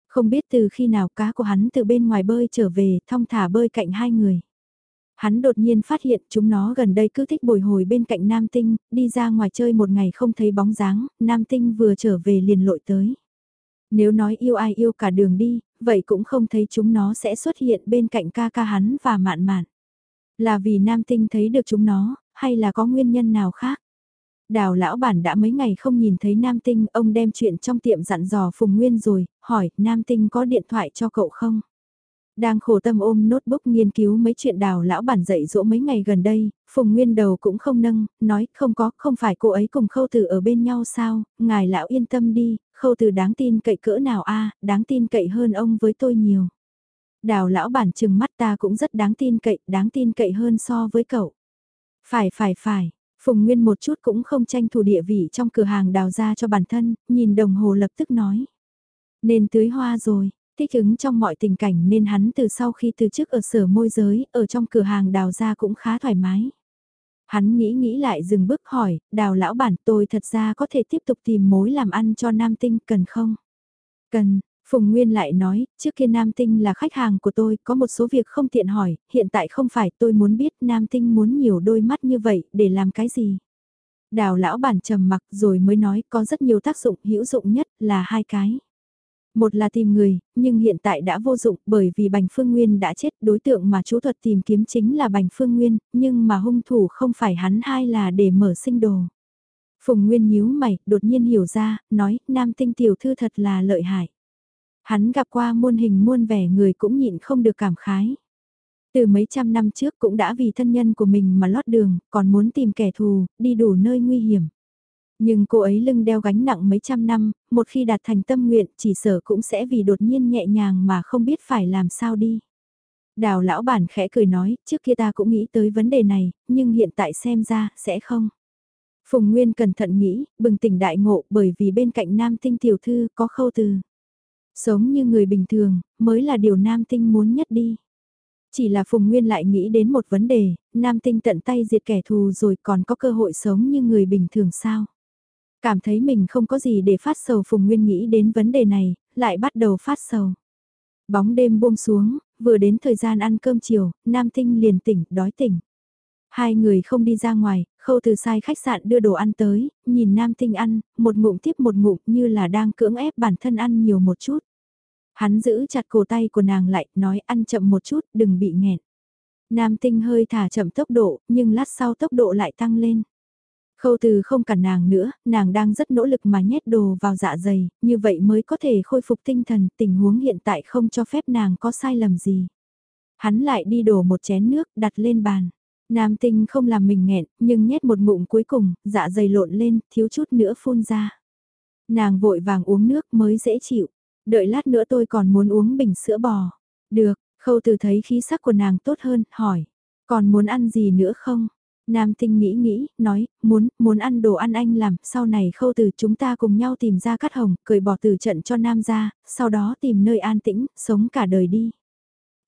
Speaker 1: Không biết từ khi nào cá của hắn từ bên ngoài bơi trở về, thong thả bơi cạnh hai người. Hắn đột nhiên phát hiện chúng nó gần đây cứ thích bồi hồi bên cạnh Nam Tinh, đi ra ngoài chơi một ngày không thấy bóng dáng, Nam Tinh vừa trở về liền lội tới. Nếu nói yêu ai yêu cả đường đi, vậy cũng không thấy chúng nó sẽ xuất hiện bên cạnh ca ca hắn và mạn mạn. Là vì nam tinh thấy được chúng nó, hay là có nguyên nhân nào khác? Đào lão bản đã mấy ngày không nhìn thấy nam tinh, ông đem chuyện trong tiệm dặn dò Phùng Nguyên rồi, hỏi nam tinh có điện thoại cho cậu không? Đang khổ tâm ôm notebook nghiên cứu mấy chuyện đào lão bản dạy dỗ mấy ngày gần đây, Phùng Nguyên đầu cũng không nâng, nói không có, không phải cô ấy cùng khâu từ ở bên nhau sao, ngài lão yên tâm đi, khâu từ đáng tin cậy cỡ nào a đáng tin cậy hơn ông với tôi nhiều. Đào lão bản chừng mắt ta cũng rất đáng tin cậy, đáng tin cậy hơn so với cậu. Phải phải phải, Phùng Nguyên một chút cũng không tranh thủ địa vị trong cửa hàng đào ra cho bản thân, nhìn đồng hồ lập tức nói. Nên tưới hoa rồi, Thích ứng trong mọi tình cảnh nên hắn từ sau khi từ chức ở sở môi giới, ở trong cửa hàng đào ra cũng khá thoải mái. Hắn nghĩ nghĩ lại dừng bước hỏi, đào lão bản tôi thật ra có thể tiếp tục tìm mối làm ăn cho nam tinh cần không? Cần, Phùng Nguyên lại nói, trước kia Nam Tinh là khách hàng của tôi, có một số việc không tiện hỏi, hiện tại không phải tôi muốn biết Nam Tinh muốn nhiều đôi mắt như vậy để làm cái gì. Đào lão bản trầm mặc rồi mới nói có rất nhiều tác dụng hữu dụng nhất là hai cái. Một là tìm người, nhưng hiện tại đã vô dụng bởi vì Bành Phương Nguyên đã chết đối tượng mà chú thuật tìm kiếm chính là Bành Phương Nguyên, nhưng mà hung thủ không phải hắn hai là để mở sinh đồ. Phùng Nguyên nhíu mày, đột nhiên hiểu ra, nói, nam tinh tiểu thư thật là lợi hại. Hắn gặp qua muôn hình muôn vẻ người cũng nhịn không được cảm khái. Từ mấy trăm năm trước cũng đã vì thân nhân của mình mà lót đường, còn muốn tìm kẻ thù, đi đủ nơi nguy hiểm. Nhưng cô ấy lưng đeo gánh nặng mấy trăm năm, một khi đạt thành tâm nguyện chỉ sở cũng sẽ vì đột nhiên nhẹ nhàng mà không biết phải làm sao đi. Đào lão bản khẽ cười nói, trước kia ta cũng nghĩ tới vấn đề này, nhưng hiện tại xem ra, sẽ không. Phùng Nguyên cẩn thận nghĩ, bừng tỉnh đại ngộ bởi vì bên cạnh nam tinh tiểu thư có khâu từ. Sống như người bình thường, mới là điều nam tinh muốn nhất đi. Chỉ là Phùng Nguyên lại nghĩ đến một vấn đề, nam tinh tận tay diệt kẻ thù rồi còn có cơ hội sống như người bình thường sao? Cảm thấy mình không có gì để phát sầu Phùng Nguyên nghĩ đến vấn đề này, lại bắt đầu phát sầu. Bóng đêm buông xuống, vừa đến thời gian ăn cơm chiều, nam tinh liền tỉnh, đói tỉnh. Hai người không đi ra ngoài, khâu từ sai khách sạn đưa đồ ăn tới, nhìn nam tinh ăn, một ngụm tiếp một ngụm như là đang cưỡng ép bản thân ăn nhiều một chút. Hắn giữ chặt cổ tay của nàng lại, nói ăn chậm một chút, đừng bị nghẹn. Nam tinh hơi thả chậm tốc độ, nhưng lát sau tốc độ lại tăng lên. Khâu từ không cản nàng nữa, nàng đang rất nỗ lực mà nhét đồ vào dạ dày, như vậy mới có thể khôi phục tinh thần, tình huống hiện tại không cho phép nàng có sai lầm gì. Hắn lại đi đổ một chén nước đặt lên bàn. Nam tinh không làm mình nghẹn, nhưng nhét một ngụm cuối cùng, dạ dày lộn lên, thiếu chút nữa phun ra. Nàng vội vàng uống nước mới dễ chịu. Đợi lát nữa tôi còn muốn uống bình sữa bò. Được, khâu từ thấy khí sắc của nàng tốt hơn, hỏi. Còn muốn ăn gì nữa không? Nam tinh nghĩ nghĩ, nói, muốn, muốn ăn đồ ăn anh làm, sau này khâu từ chúng ta cùng nhau tìm ra cắt hồng, cởi bỏ từ trận cho Nam ra, sau đó tìm nơi an tĩnh, sống cả đời đi.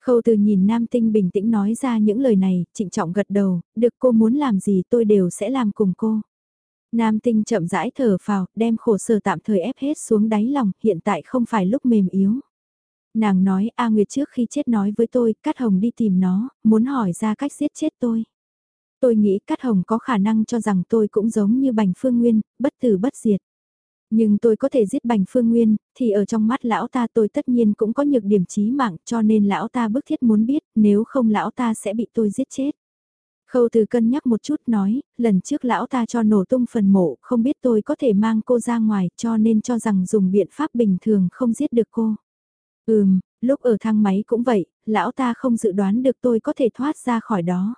Speaker 1: Khâu từ nhìn Nam Tinh bình tĩnh nói ra những lời này, trịnh trọng gật đầu, được cô muốn làm gì tôi đều sẽ làm cùng cô. Nam Tinh chậm rãi thở phào, đem khổ sở tạm thời ép hết xuống đáy lòng, hiện tại không phải lúc mềm yếu. Nàng nói A Nguyệt trước khi chết nói với tôi, Cát Hồng đi tìm nó, muốn hỏi ra cách giết chết tôi. Tôi nghĩ Cát Hồng có khả năng cho rằng tôi cũng giống như Bành Phương Nguyên, bất tử bất diệt. Nhưng tôi có thể giết Bành Phương Nguyên, thì ở trong mắt lão ta tôi tất nhiên cũng có nhược điểm chí mạng cho nên lão ta bức thiết muốn biết, nếu không lão ta sẽ bị tôi giết chết. Khâu từ cân nhắc một chút nói, lần trước lão ta cho nổ tung phần mộ, không biết tôi có thể mang cô ra ngoài cho nên cho rằng dùng biện pháp bình thường không giết được cô. Ừm, lúc ở thang máy cũng vậy, lão ta không dự đoán được tôi có thể thoát ra khỏi đó.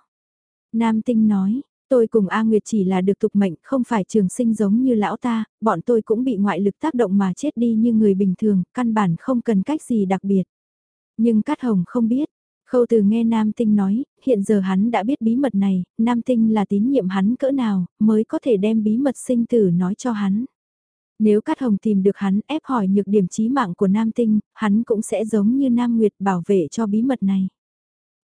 Speaker 1: Nam tinh nói, Tôi cùng A Nguyệt chỉ là được tục mệnh, không phải trường sinh giống như lão ta, bọn tôi cũng bị ngoại lực tác động mà chết đi như người bình thường, căn bản không cần cách gì đặc biệt. Nhưng Cát Hồng không biết. Khâu từ nghe Nam Tinh nói, hiện giờ hắn đã biết bí mật này, Nam Tinh là tín nhiệm hắn cỡ nào, mới có thể đem bí mật sinh tử nói cho hắn. Nếu Cát Hồng tìm được hắn ép hỏi nhược điểm chí mạng của Nam Tinh, hắn cũng sẽ giống như Nam Nguyệt bảo vệ cho bí mật này.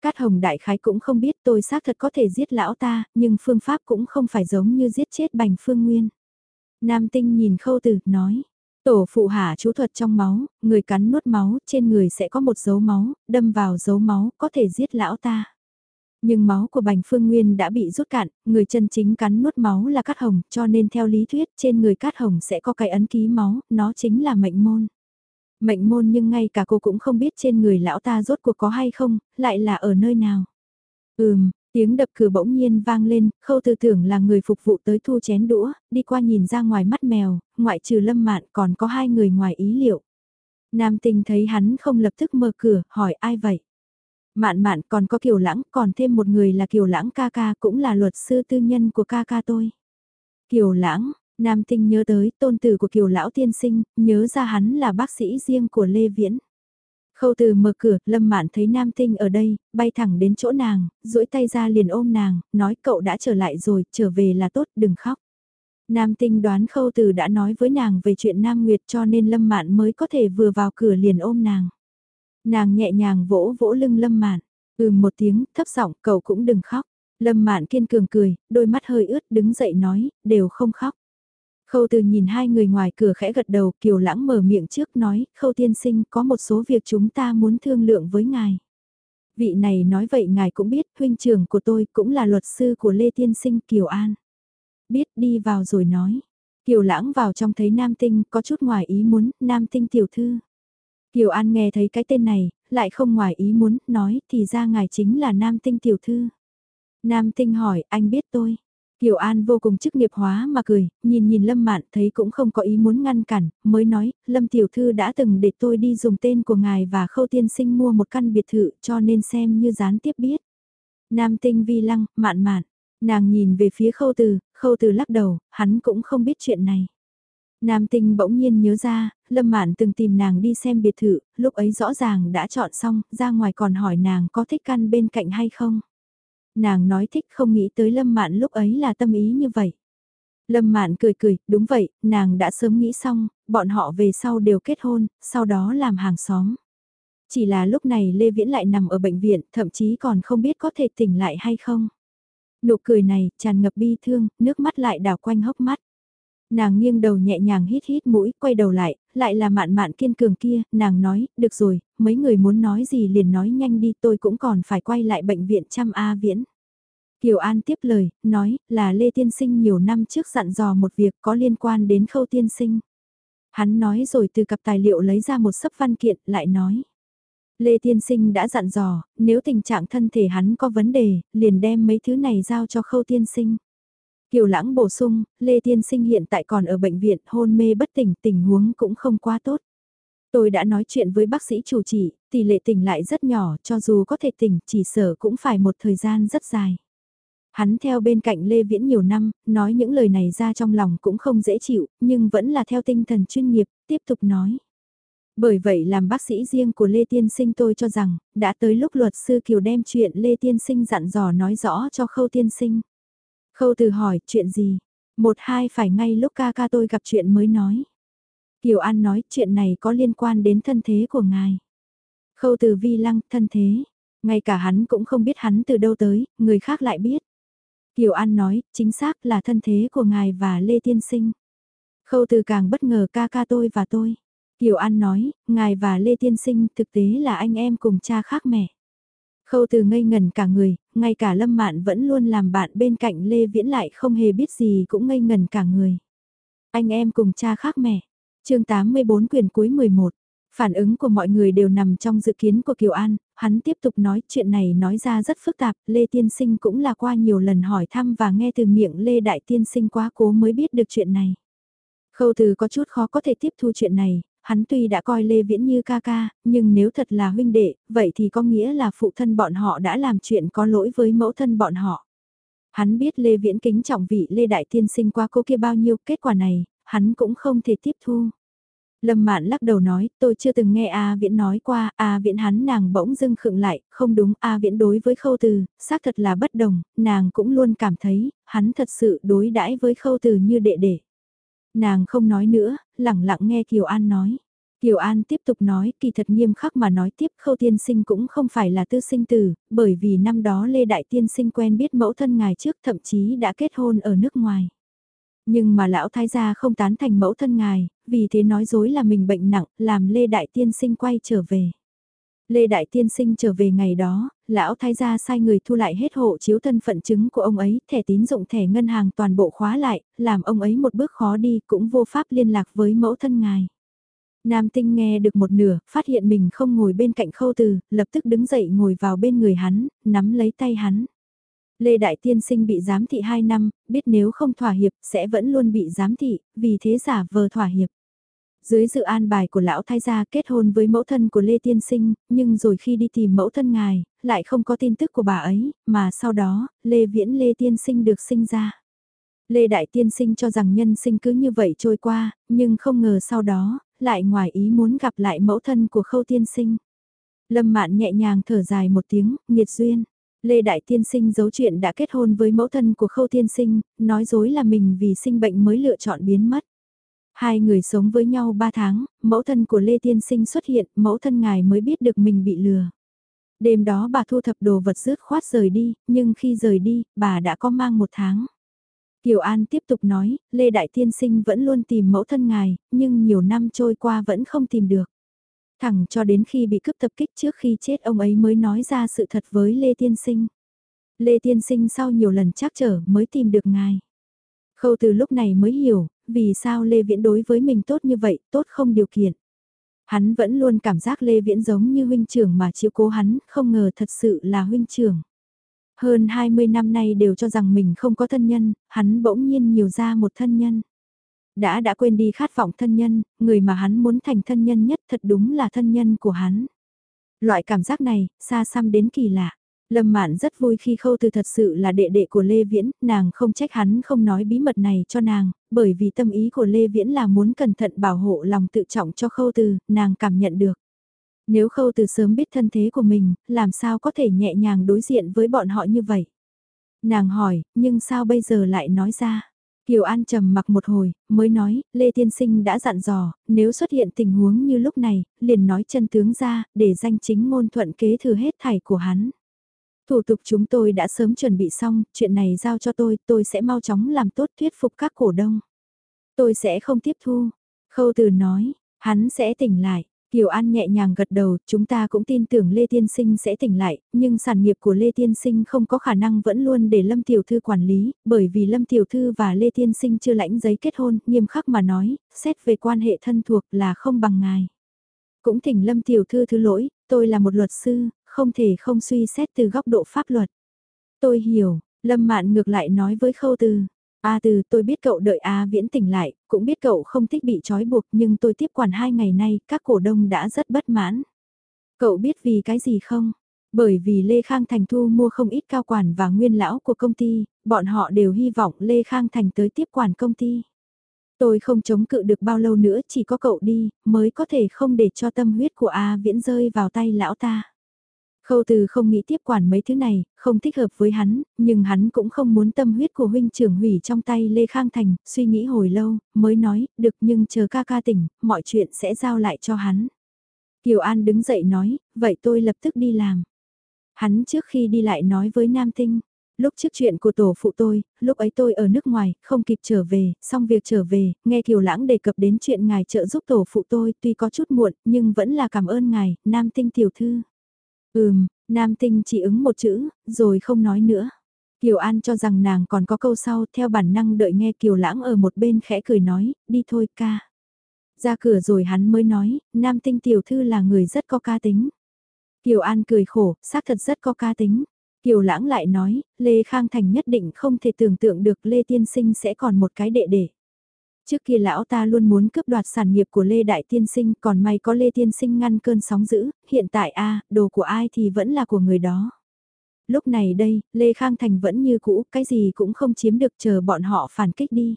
Speaker 1: Cát Hồng Đại Khái cũng không biết tôi xác thật có thể giết lão ta, nhưng phương pháp cũng không phải giống như giết chết Bành Phương Nguyên. Nam Tinh nhìn khâu tử, nói. Tổ phụ hạ chú thuật trong máu, người cắn nuốt máu, trên người sẽ có một dấu máu, đâm vào dấu máu, có thể giết lão ta. Nhưng máu của Bành Phương Nguyên đã bị rút cạn, người chân chính cắn nuốt máu là cát hồng, cho nên theo lý thuyết trên người cát hồng sẽ có cái ấn ký máu, nó chính là mệnh môn. Mệnh môn nhưng ngay cả cô cũng không biết trên người lão ta rốt cuộc có hay không, lại là ở nơi nào. Ừm, tiếng đập cửa bỗng nhiên vang lên, khâu tư tưởng là người phục vụ tới thu chén đũa, đi qua nhìn ra ngoài mắt mèo, ngoại trừ lâm mạn còn có hai người ngoài ý liệu. Nam tình thấy hắn không lập tức mở cửa, hỏi ai vậy? Mạn mạn còn có kiều lãng, còn thêm một người là kiều lãng ca ca cũng là luật sư tư nhân của ca ca tôi. Kiều lãng, Nam tinh nhớ tới tôn tử của kiều lão tiên sinh, nhớ ra hắn là bác sĩ riêng của Lê Viễn. Khâu từ mở cửa, Lâm Mạn thấy Nam Tinh ở đây, bay thẳng đến chỗ nàng, duỗi tay ra liền ôm nàng, nói cậu đã trở lại rồi, trở về là tốt, đừng khóc. Nam Tinh đoán Khâu từ đã nói với nàng về chuyện Nam Nguyệt cho nên Lâm Mạn mới có thể vừa vào cửa liền ôm nàng. Nàng nhẹ nhàng vỗ vỗ lưng Lâm Mạn, ừm một tiếng, thấp giọng, cậu cũng đừng khóc. Lâm Mạn kiên cường cười, đôi mắt hơi ướt đứng dậy nói, đều không khóc. Khâu từ nhìn hai người ngoài cửa khẽ gật đầu, Kiều Lãng mở miệng trước nói, Khâu tiên sinh có một số việc chúng ta muốn thương lượng với ngài. Vị này nói vậy ngài cũng biết, huynh trưởng của tôi cũng là luật sư của Lê Tiên sinh Kiều An. Biết đi vào rồi nói. Kiều Lãng vào trong thấy Nam Tinh có chút ngoài ý muốn, Nam Tinh tiểu thư. Kiều An nghe thấy cái tên này, lại không ngoài ý muốn, nói thì ra ngài chính là Nam Tinh tiểu thư. Nam Tinh hỏi, anh biết tôi. Kiều An vô cùng chức nghiệp hóa mà cười, nhìn nhìn Lâm Mạn thấy cũng không có ý muốn ngăn cản, mới nói, Lâm Tiểu Thư đã từng để tôi đi dùng tên của ngài và khâu tiên sinh mua một căn biệt thự cho nên xem như gián tiếp biết. Nam tinh vi lăng, mạn mạn, nàng nhìn về phía khâu từ, khâu từ lắc đầu, hắn cũng không biết chuyện này. Nam tinh bỗng nhiên nhớ ra, Lâm Mạn từng tìm nàng đi xem biệt thự, lúc ấy rõ ràng đã chọn xong, ra ngoài còn hỏi nàng có thích căn bên cạnh hay không nàng nói thích không nghĩ tới Lâm Mạn lúc ấy là tâm ý như vậy. Lâm Mạn cười cười, đúng vậy, nàng đã sớm nghĩ xong, bọn họ về sau đều kết hôn, sau đó làm hàng xóm. Chỉ là lúc này Lê Viễn lại nằm ở bệnh viện, thậm chí còn không biết có thể tỉnh lại hay không. Nụ cười này, tràn ngập bi thương, nước mắt lại đảo quanh hốc mắt. Nàng nghiêng đầu nhẹ nhàng hít hít mũi, quay đầu lại, lại là mạn mạn kiên cường kia, nàng nói, được rồi, mấy người muốn nói gì liền nói nhanh đi tôi cũng còn phải quay lại bệnh viện chăm A Viễn. Kiều An tiếp lời, nói, là Lê Tiên Sinh nhiều năm trước dặn dò một việc có liên quan đến khâu tiên sinh. Hắn nói rồi từ cặp tài liệu lấy ra một sấp văn kiện, lại nói. Lê Tiên Sinh đã dặn dò, nếu tình trạng thân thể hắn có vấn đề, liền đem mấy thứ này giao cho khâu tiên sinh. Kiều Lãng bổ sung, Lê Tiên Sinh hiện tại còn ở bệnh viện hôn mê bất tỉnh, tình huống cũng không quá tốt. Tôi đã nói chuyện với bác sĩ chủ trị, tỷ lệ tỉnh lại rất nhỏ, cho dù có thể tỉnh, chỉ sở cũng phải một thời gian rất dài. Hắn theo bên cạnh Lê Viễn nhiều năm, nói những lời này ra trong lòng cũng không dễ chịu, nhưng vẫn là theo tinh thần chuyên nghiệp, tiếp tục nói. Bởi vậy làm bác sĩ riêng của Lê Tiên Sinh tôi cho rằng, đã tới lúc luật sư Kiều đem chuyện Lê Tiên Sinh dặn dò nói rõ cho Khâu Tiên Sinh. Khâu từ hỏi, chuyện gì? Một hai phải ngay lúc ca ca tôi gặp chuyện mới nói. Kiều An nói, chuyện này có liên quan đến thân thế của ngài. Khâu từ vi lăng, thân thế. Ngay cả hắn cũng không biết hắn từ đâu tới, người khác lại biết. Kiều An nói, chính xác là thân thế của ngài và Lê Tiên Sinh. Khâu từ càng bất ngờ ca ca tôi và tôi. Kiều An nói, ngài và Lê Tiên Sinh thực tế là anh em cùng cha khác mẹ. Khâu từ ngây ngần cả người, ngay cả Lâm Mạn vẫn luôn làm bạn bên cạnh Lê Viễn lại không hề biết gì cũng ngây ngần cả người. Anh em cùng cha khác mẹ. chương 84 quyền cuối 11. Phản ứng của mọi người đều nằm trong dự kiến của Kiều An, hắn tiếp tục nói chuyện này nói ra rất phức tạp, Lê Tiên Sinh cũng là qua nhiều lần hỏi thăm và nghe từ miệng Lê Đại Tiên Sinh quá cố mới biết được chuyện này. Khâu từ có chút khó có thể tiếp thu chuyện này, hắn tuy đã coi Lê Viễn như ca ca, nhưng nếu thật là huynh đệ, vậy thì có nghĩa là phụ thân bọn họ đã làm chuyện có lỗi với mẫu thân bọn họ. Hắn biết Lê Viễn kính trọng vị Lê Đại Tiên Sinh qua cô kia bao nhiêu, kết quả này, hắn cũng không thể tiếp thu. Lâm Mạn lắc đầu nói, tôi chưa từng nghe A Viễn nói qua, A Viễn hắn nàng bỗng dưng khựng lại, không đúng, A Viễn đối với khâu từ, xác thật là bất đồng, nàng cũng luôn cảm thấy, hắn thật sự đối đãi với khâu từ như đệ đệ. Nàng không nói nữa, lặng lặng nghe Kiều An nói. Kiều An tiếp tục nói, kỳ thật nghiêm khắc mà nói tiếp khâu tiên sinh cũng không phải là tư sinh tử, bởi vì năm đó Lê Đại Tiên sinh quen biết mẫu thân ngài trước thậm chí đã kết hôn ở nước ngoài. Nhưng mà lão thái gia không tán thành mẫu thân ngài, vì thế nói dối là mình bệnh nặng, làm Lê Đại Tiên Sinh quay trở về. Lê Đại Tiên Sinh trở về ngày đó, lão thái gia sai người thu lại hết hộ chiếu thân phận chứng của ông ấy, thẻ tín dụng thẻ ngân hàng toàn bộ khóa lại, làm ông ấy một bước khó đi cũng vô pháp liên lạc với mẫu thân ngài. Nam tinh nghe được một nửa, phát hiện mình không ngồi bên cạnh khâu từ, lập tức đứng dậy ngồi vào bên người hắn, nắm lấy tay hắn. Lê Đại Tiên Sinh bị giám thị 2 năm, biết nếu không thỏa hiệp sẽ vẫn luôn bị giám thị, vì thế giả vờ thỏa hiệp. Dưới dự an bài của lão thái gia kết hôn với mẫu thân của Lê Tiên Sinh, nhưng rồi khi đi tìm mẫu thân ngài, lại không có tin tức của bà ấy, mà sau đó, Lê Viễn Lê Tiên Sinh được sinh ra. Lê Đại Tiên Sinh cho rằng nhân sinh cứ như vậy trôi qua, nhưng không ngờ sau đó, lại ngoài ý muốn gặp lại mẫu thân của Khâu Tiên Sinh. Lâm Mạn nhẹ nhàng thở dài một tiếng, nghiệt duyên. Lê Đại Tiên Sinh giấu chuyện đã kết hôn với mẫu thân của Khâu Tiên Sinh, nói dối là mình vì sinh bệnh mới lựa chọn biến mất. Hai người sống với nhau ba tháng, mẫu thân của Lê Tiên Sinh xuất hiện, mẫu thân ngài mới biết được mình bị lừa. Đêm đó bà thu thập đồ vật rước khoát rời đi, nhưng khi rời đi, bà đã có mang một tháng. Kiều An tiếp tục nói, Lê Đại Tiên Sinh vẫn luôn tìm mẫu thân ngài, nhưng nhiều năm trôi qua vẫn không tìm được. Thẳng cho đến khi bị cướp tập kích trước khi chết ông ấy mới nói ra sự thật với Lê Tiên Sinh. Lê Tiên Sinh sau nhiều lần trắc trở mới tìm được ngài. Khâu từ lúc này mới hiểu, vì sao Lê Viễn đối với mình tốt như vậy, tốt không điều kiện. Hắn vẫn luôn cảm giác Lê Viễn giống như huynh trưởng mà chiếu cố hắn, không ngờ thật sự là huynh trưởng. Hơn 20 năm nay đều cho rằng mình không có thân nhân, hắn bỗng nhiên nhiều ra một thân nhân. Đã đã quên đi khát vọng thân nhân, người mà hắn muốn thành thân nhân nhất thật đúng là thân nhân của hắn. Loại cảm giác này, xa xăm đến kỳ lạ. Lâm Mạn rất vui khi Khâu Từ thật sự là đệ đệ của Lê Viễn, nàng không trách hắn không nói bí mật này cho nàng, bởi vì tâm ý của Lê Viễn là muốn cẩn thận bảo hộ lòng tự trọng cho Khâu Từ, nàng cảm nhận được. Nếu Khâu Từ sớm biết thân thế của mình, làm sao có thể nhẹ nhàng đối diện với bọn họ như vậy? Nàng hỏi, nhưng sao bây giờ lại nói ra? Kiều An trầm mặc một hồi, mới nói, Lê Tiên Sinh đã dặn dò, nếu xuất hiện tình huống như lúc này, liền nói chân tướng ra, để danh chính ngôn thuận kế thừa hết thảy của hắn. Thủ tục chúng tôi đã sớm chuẩn bị xong, chuyện này giao cho tôi, tôi sẽ mau chóng làm tốt thuyết phục các cổ đông. Tôi sẽ không tiếp thu. Khâu từ nói, hắn sẽ tỉnh lại. Kiều An nhẹ nhàng gật đầu, chúng ta cũng tin tưởng Lê Tiên Sinh sẽ tỉnh lại, nhưng sản nghiệp của Lê Tiên Sinh không có khả năng vẫn luôn để Lâm Tiểu Thư quản lý, bởi vì Lâm Tiểu Thư và Lê Tiên Sinh chưa lãnh giấy kết hôn, nghiêm khắc mà nói, xét về quan hệ thân thuộc là không bằng ngài. Cũng thỉnh Lâm Tiểu Thư thứ lỗi, tôi là một luật sư, không thể không suy xét từ góc độ pháp luật. Tôi hiểu, Lâm Mạn ngược lại nói với Khâu Từ. A Từ, tôi biết cậu đợi A Viễn tỉnh lại, cũng biết cậu không thích bị trói buộc nhưng tôi tiếp quản hai ngày nay, các cổ đông đã rất bất mãn. Cậu biết vì cái gì không? Bởi vì Lê Khang Thành thu mua không ít cao quản và nguyên lão của công ty, bọn họ đều hy vọng Lê Khang Thành tới tiếp quản công ty. Tôi không chống cự được bao lâu nữa chỉ có cậu đi, mới có thể không để cho tâm huyết của A Viễn rơi vào tay lão ta. Khâu từ không nghĩ tiếp quản mấy thứ này, không thích hợp với hắn, nhưng hắn cũng không muốn tâm huyết của huynh trưởng hủy trong tay Lê Khang Thành, suy nghĩ hồi lâu, mới nói, được nhưng chờ ca ca tỉnh, mọi chuyện sẽ giao lại cho hắn. Kiều An đứng dậy nói, vậy tôi lập tức đi làm. Hắn trước khi đi lại nói với Nam Tinh, lúc trước chuyện của tổ phụ tôi, lúc ấy tôi ở nước ngoài, không kịp trở về, xong việc trở về, nghe Kiều Lãng đề cập đến chuyện ngài trợ giúp tổ phụ tôi, tuy có chút muộn, nhưng vẫn là cảm ơn ngài, Nam Tinh tiểu thư. Ừm, nam tinh chỉ ứng một chữ, rồi không nói nữa. Kiều An cho rằng nàng còn có câu sau theo bản năng đợi nghe Kiều Lãng ở một bên khẽ cười nói, đi thôi ca. Ra cửa rồi hắn mới nói, nam tinh tiểu thư là người rất có ca tính. Kiều An cười khổ, xác thật rất có ca tính. Kiều Lãng lại nói, Lê Khang Thành nhất định không thể tưởng tượng được Lê Tiên Sinh sẽ còn một cái đệ đệ. Trước kia lão ta luôn muốn cướp đoạt sản nghiệp của Lê Đại Tiên Sinh, còn may có Lê Tiên Sinh ngăn cơn sóng dữ, hiện tại a đồ của ai thì vẫn là của người đó. Lúc này đây, Lê Khang Thành vẫn như cũ, cái gì cũng không chiếm được chờ bọn họ phản kích đi.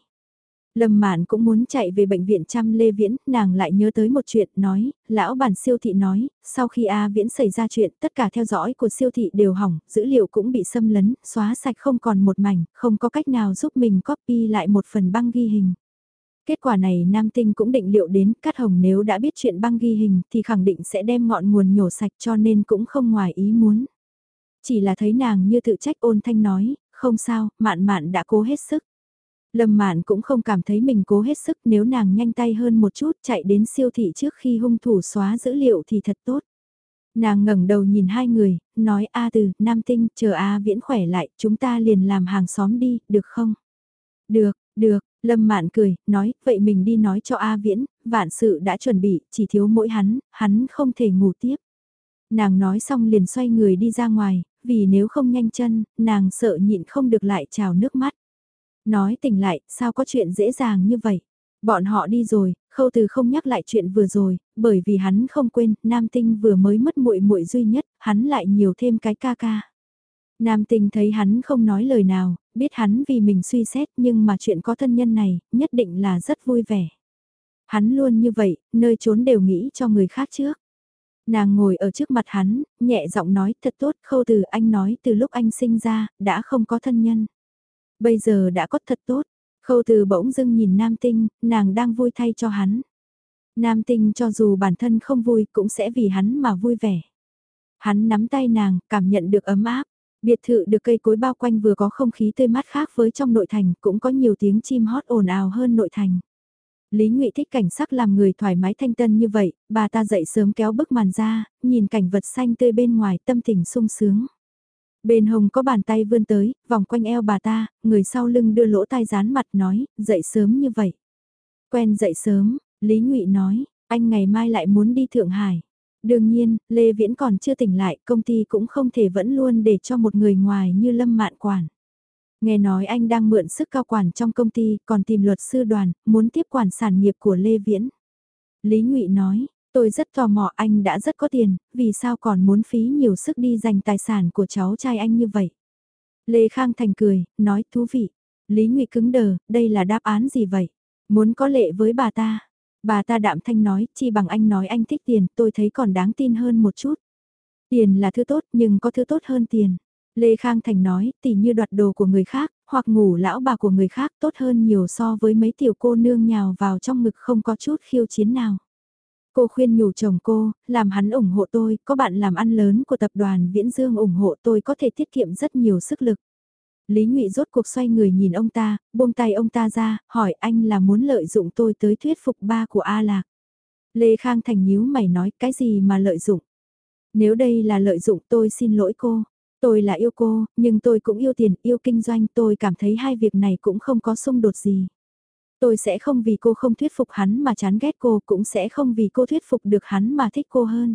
Speaker 1: Lâm Mạn cũng muốn chạy về bệnh viện chăm Lê Viễn, nàng lại nhớ tới một chuyện, nói, lão bản siêu thị nói, sau khi A Viễn xảy ra chuyện, tất cả theo dõi của siêu thị đều hỏng, dữ liệu cũng bị xâm lấn, xóa sạch không còn một mảnh, không có cách nào giúp mình copy lại một phần băng ghi hình. Kết quả này Nam Tinh cũng định liệu đến Cát Hồng nếu đã biết chuyện băng ghi hình thì khẳng định sẽ đem ngọn nguồn nhổ sạch cho nên cũng không ngoài ý muốn. Chỉ là thấy nàng như tự trách ôn thanh nói, không sao, mạn mạn đã cố hết sức. Lâm mạn cũng không cảm thấy mình cố hết sức nếu nàng nhanh tay hơn một chút chạy đến siêu thị trước khi hung thủ xóa dữ liệu thì thật tốt. Nàng ngẩng đầu nhìn hai người, nói A từ, Nam Tinh, chờ A viễn khỏe lại, chúng ta liền làm hàng xóm đi, được không? Được, được, Lâm Mạn cười, nói, vậy mình đi nói cho A Viễn, vạn sự đã chuẩn bị, chỉ thiếu mỗi hắn, hắn không thể ngủ tiếp. Nàng nói xong liền xoay người đi ra ngoài, vì nếu không nhanh chân, nàng sợ nhịn không được lại trào nước mắt. Nói tỉnh lại, sao có chuyện dễ dàng như vậy? Bọn họ đi rồi, khâu từ không nhắc lại chuyện vừa rồi, bởi vì hắn không quên, nam tinh vừa mới mất muội muội duy nhất, hắn lại nhiều thêm cái ca ca. Nam tinh thấy hắn không nói lời nào, biết hắn vì mình suy xét nhưng mà chuyện có thân nhân này, nhất định là rất vui vẻ. Hắn luôn như vậy, nơi trốn đều nghĩ cho người khác trước. Nàng ngồi ở trước mặt hắn, nhẹ giọng nói thật tốt khâu từ anh nói từ lúc anh sinh ra, đã không có thân nhân. Bây giờ đã có thật tốt, Khâu từ bỗng dưng nhìn nam tinh, nàng đang vui thay cho hắn. Nam tinh cho dù bản thân không vui cũng sẽ vì hắn mà vui vẻ. Hắn nắm tay nàng, cảm nhận được ấm áp. Biệt thự được cây cối bao quanh vừa có không khí tươi mát khác với trong nội thành, cũng có nhiều tiếng chim hót ồn ào hơn nội thành. Lý Ngụy thích cảnh sắc làm người thoải mái thanh tân như vậy, bà ta dậy sớm kéo bức màn ra, nhìn cảnh vật xanh tươi bên ngoài tâm tình sung sướng. Bên hồng có bàn tay vươn tới, vòng quanh eo bà ta, người sau lưng đưa lỗ tai dán mặt nói, dậy sớm như vậy. Quen dậy sớm, Lý Ngụy nói, anh ngày mai lại muốn đi Thượng Hải. Đương nhiên, Lê Viễn còn chưa tỉnh lại, công ty cũng không thể vẫn luôn để cho một người ngoài như Lâm Mạn quản. Nghe nói anh đang mượn sức cao quản trong công ty, còn tìm luật sư đoàn, muốn tiếp quản sản nghiệp của Lê Viễn. Lý Ngụy nói, tôi rất tò mò anh đã rất có tiền, vì sao còn muốn phí nhiều sức đi giành tài sản của cháu trai anh như vậy? Lê Khang Thành cười, nói thú vị. Lý Ngụy cứng đờ, đây là đáp án gì vậy? Muốn có lệ với bà ta. Bà ta đạm thanh nói, chi bằng anh nói anh thích tiền, tôi thấy còn đáng tin hơn một chút. Tiền là thứ tốt nhưng có thứ tốt hơn tiền. Lê Khang Thành nói, tỉ như đoạt đồ của người khác, hoặc ngủ lão bà của người khác tốt hơn nhiều so với mấy tiểu cô nương nhào vào trong ngực không có chút khiêu chiến nào. Cô khuyên nhủ chồng cô, làm hắn ủng hộ tôi, có bạn làm ăn lớn của tập đoàn Viễn Dương ủng hộ tôi có thể tiết kiệm rất nhiều sức lực. Lý Ngụy rốt cuộc xoay người nhìn ông ta, buông tay ông ta ra, hỏi anh là muốn lợi dụng tôi tới thuyết phục ba của A Lạc. Lê Khang Thành nhíu mày nói cái gì mà lợi dụng. Nếu đây là lợi dụng tôi xin lỗi cô. Tôi là yêu cô, nhưng tôi cũng yêu tiền, yêu kinh doanh, tôi cảm thấy hai việc này cũng không có xung đột gì. Tôi sẽ không vì cô không thuyết phục hắn mà chán ghét cô, cũng sẽ không vì cô thuyết phục được hắn mà thích cô hơn.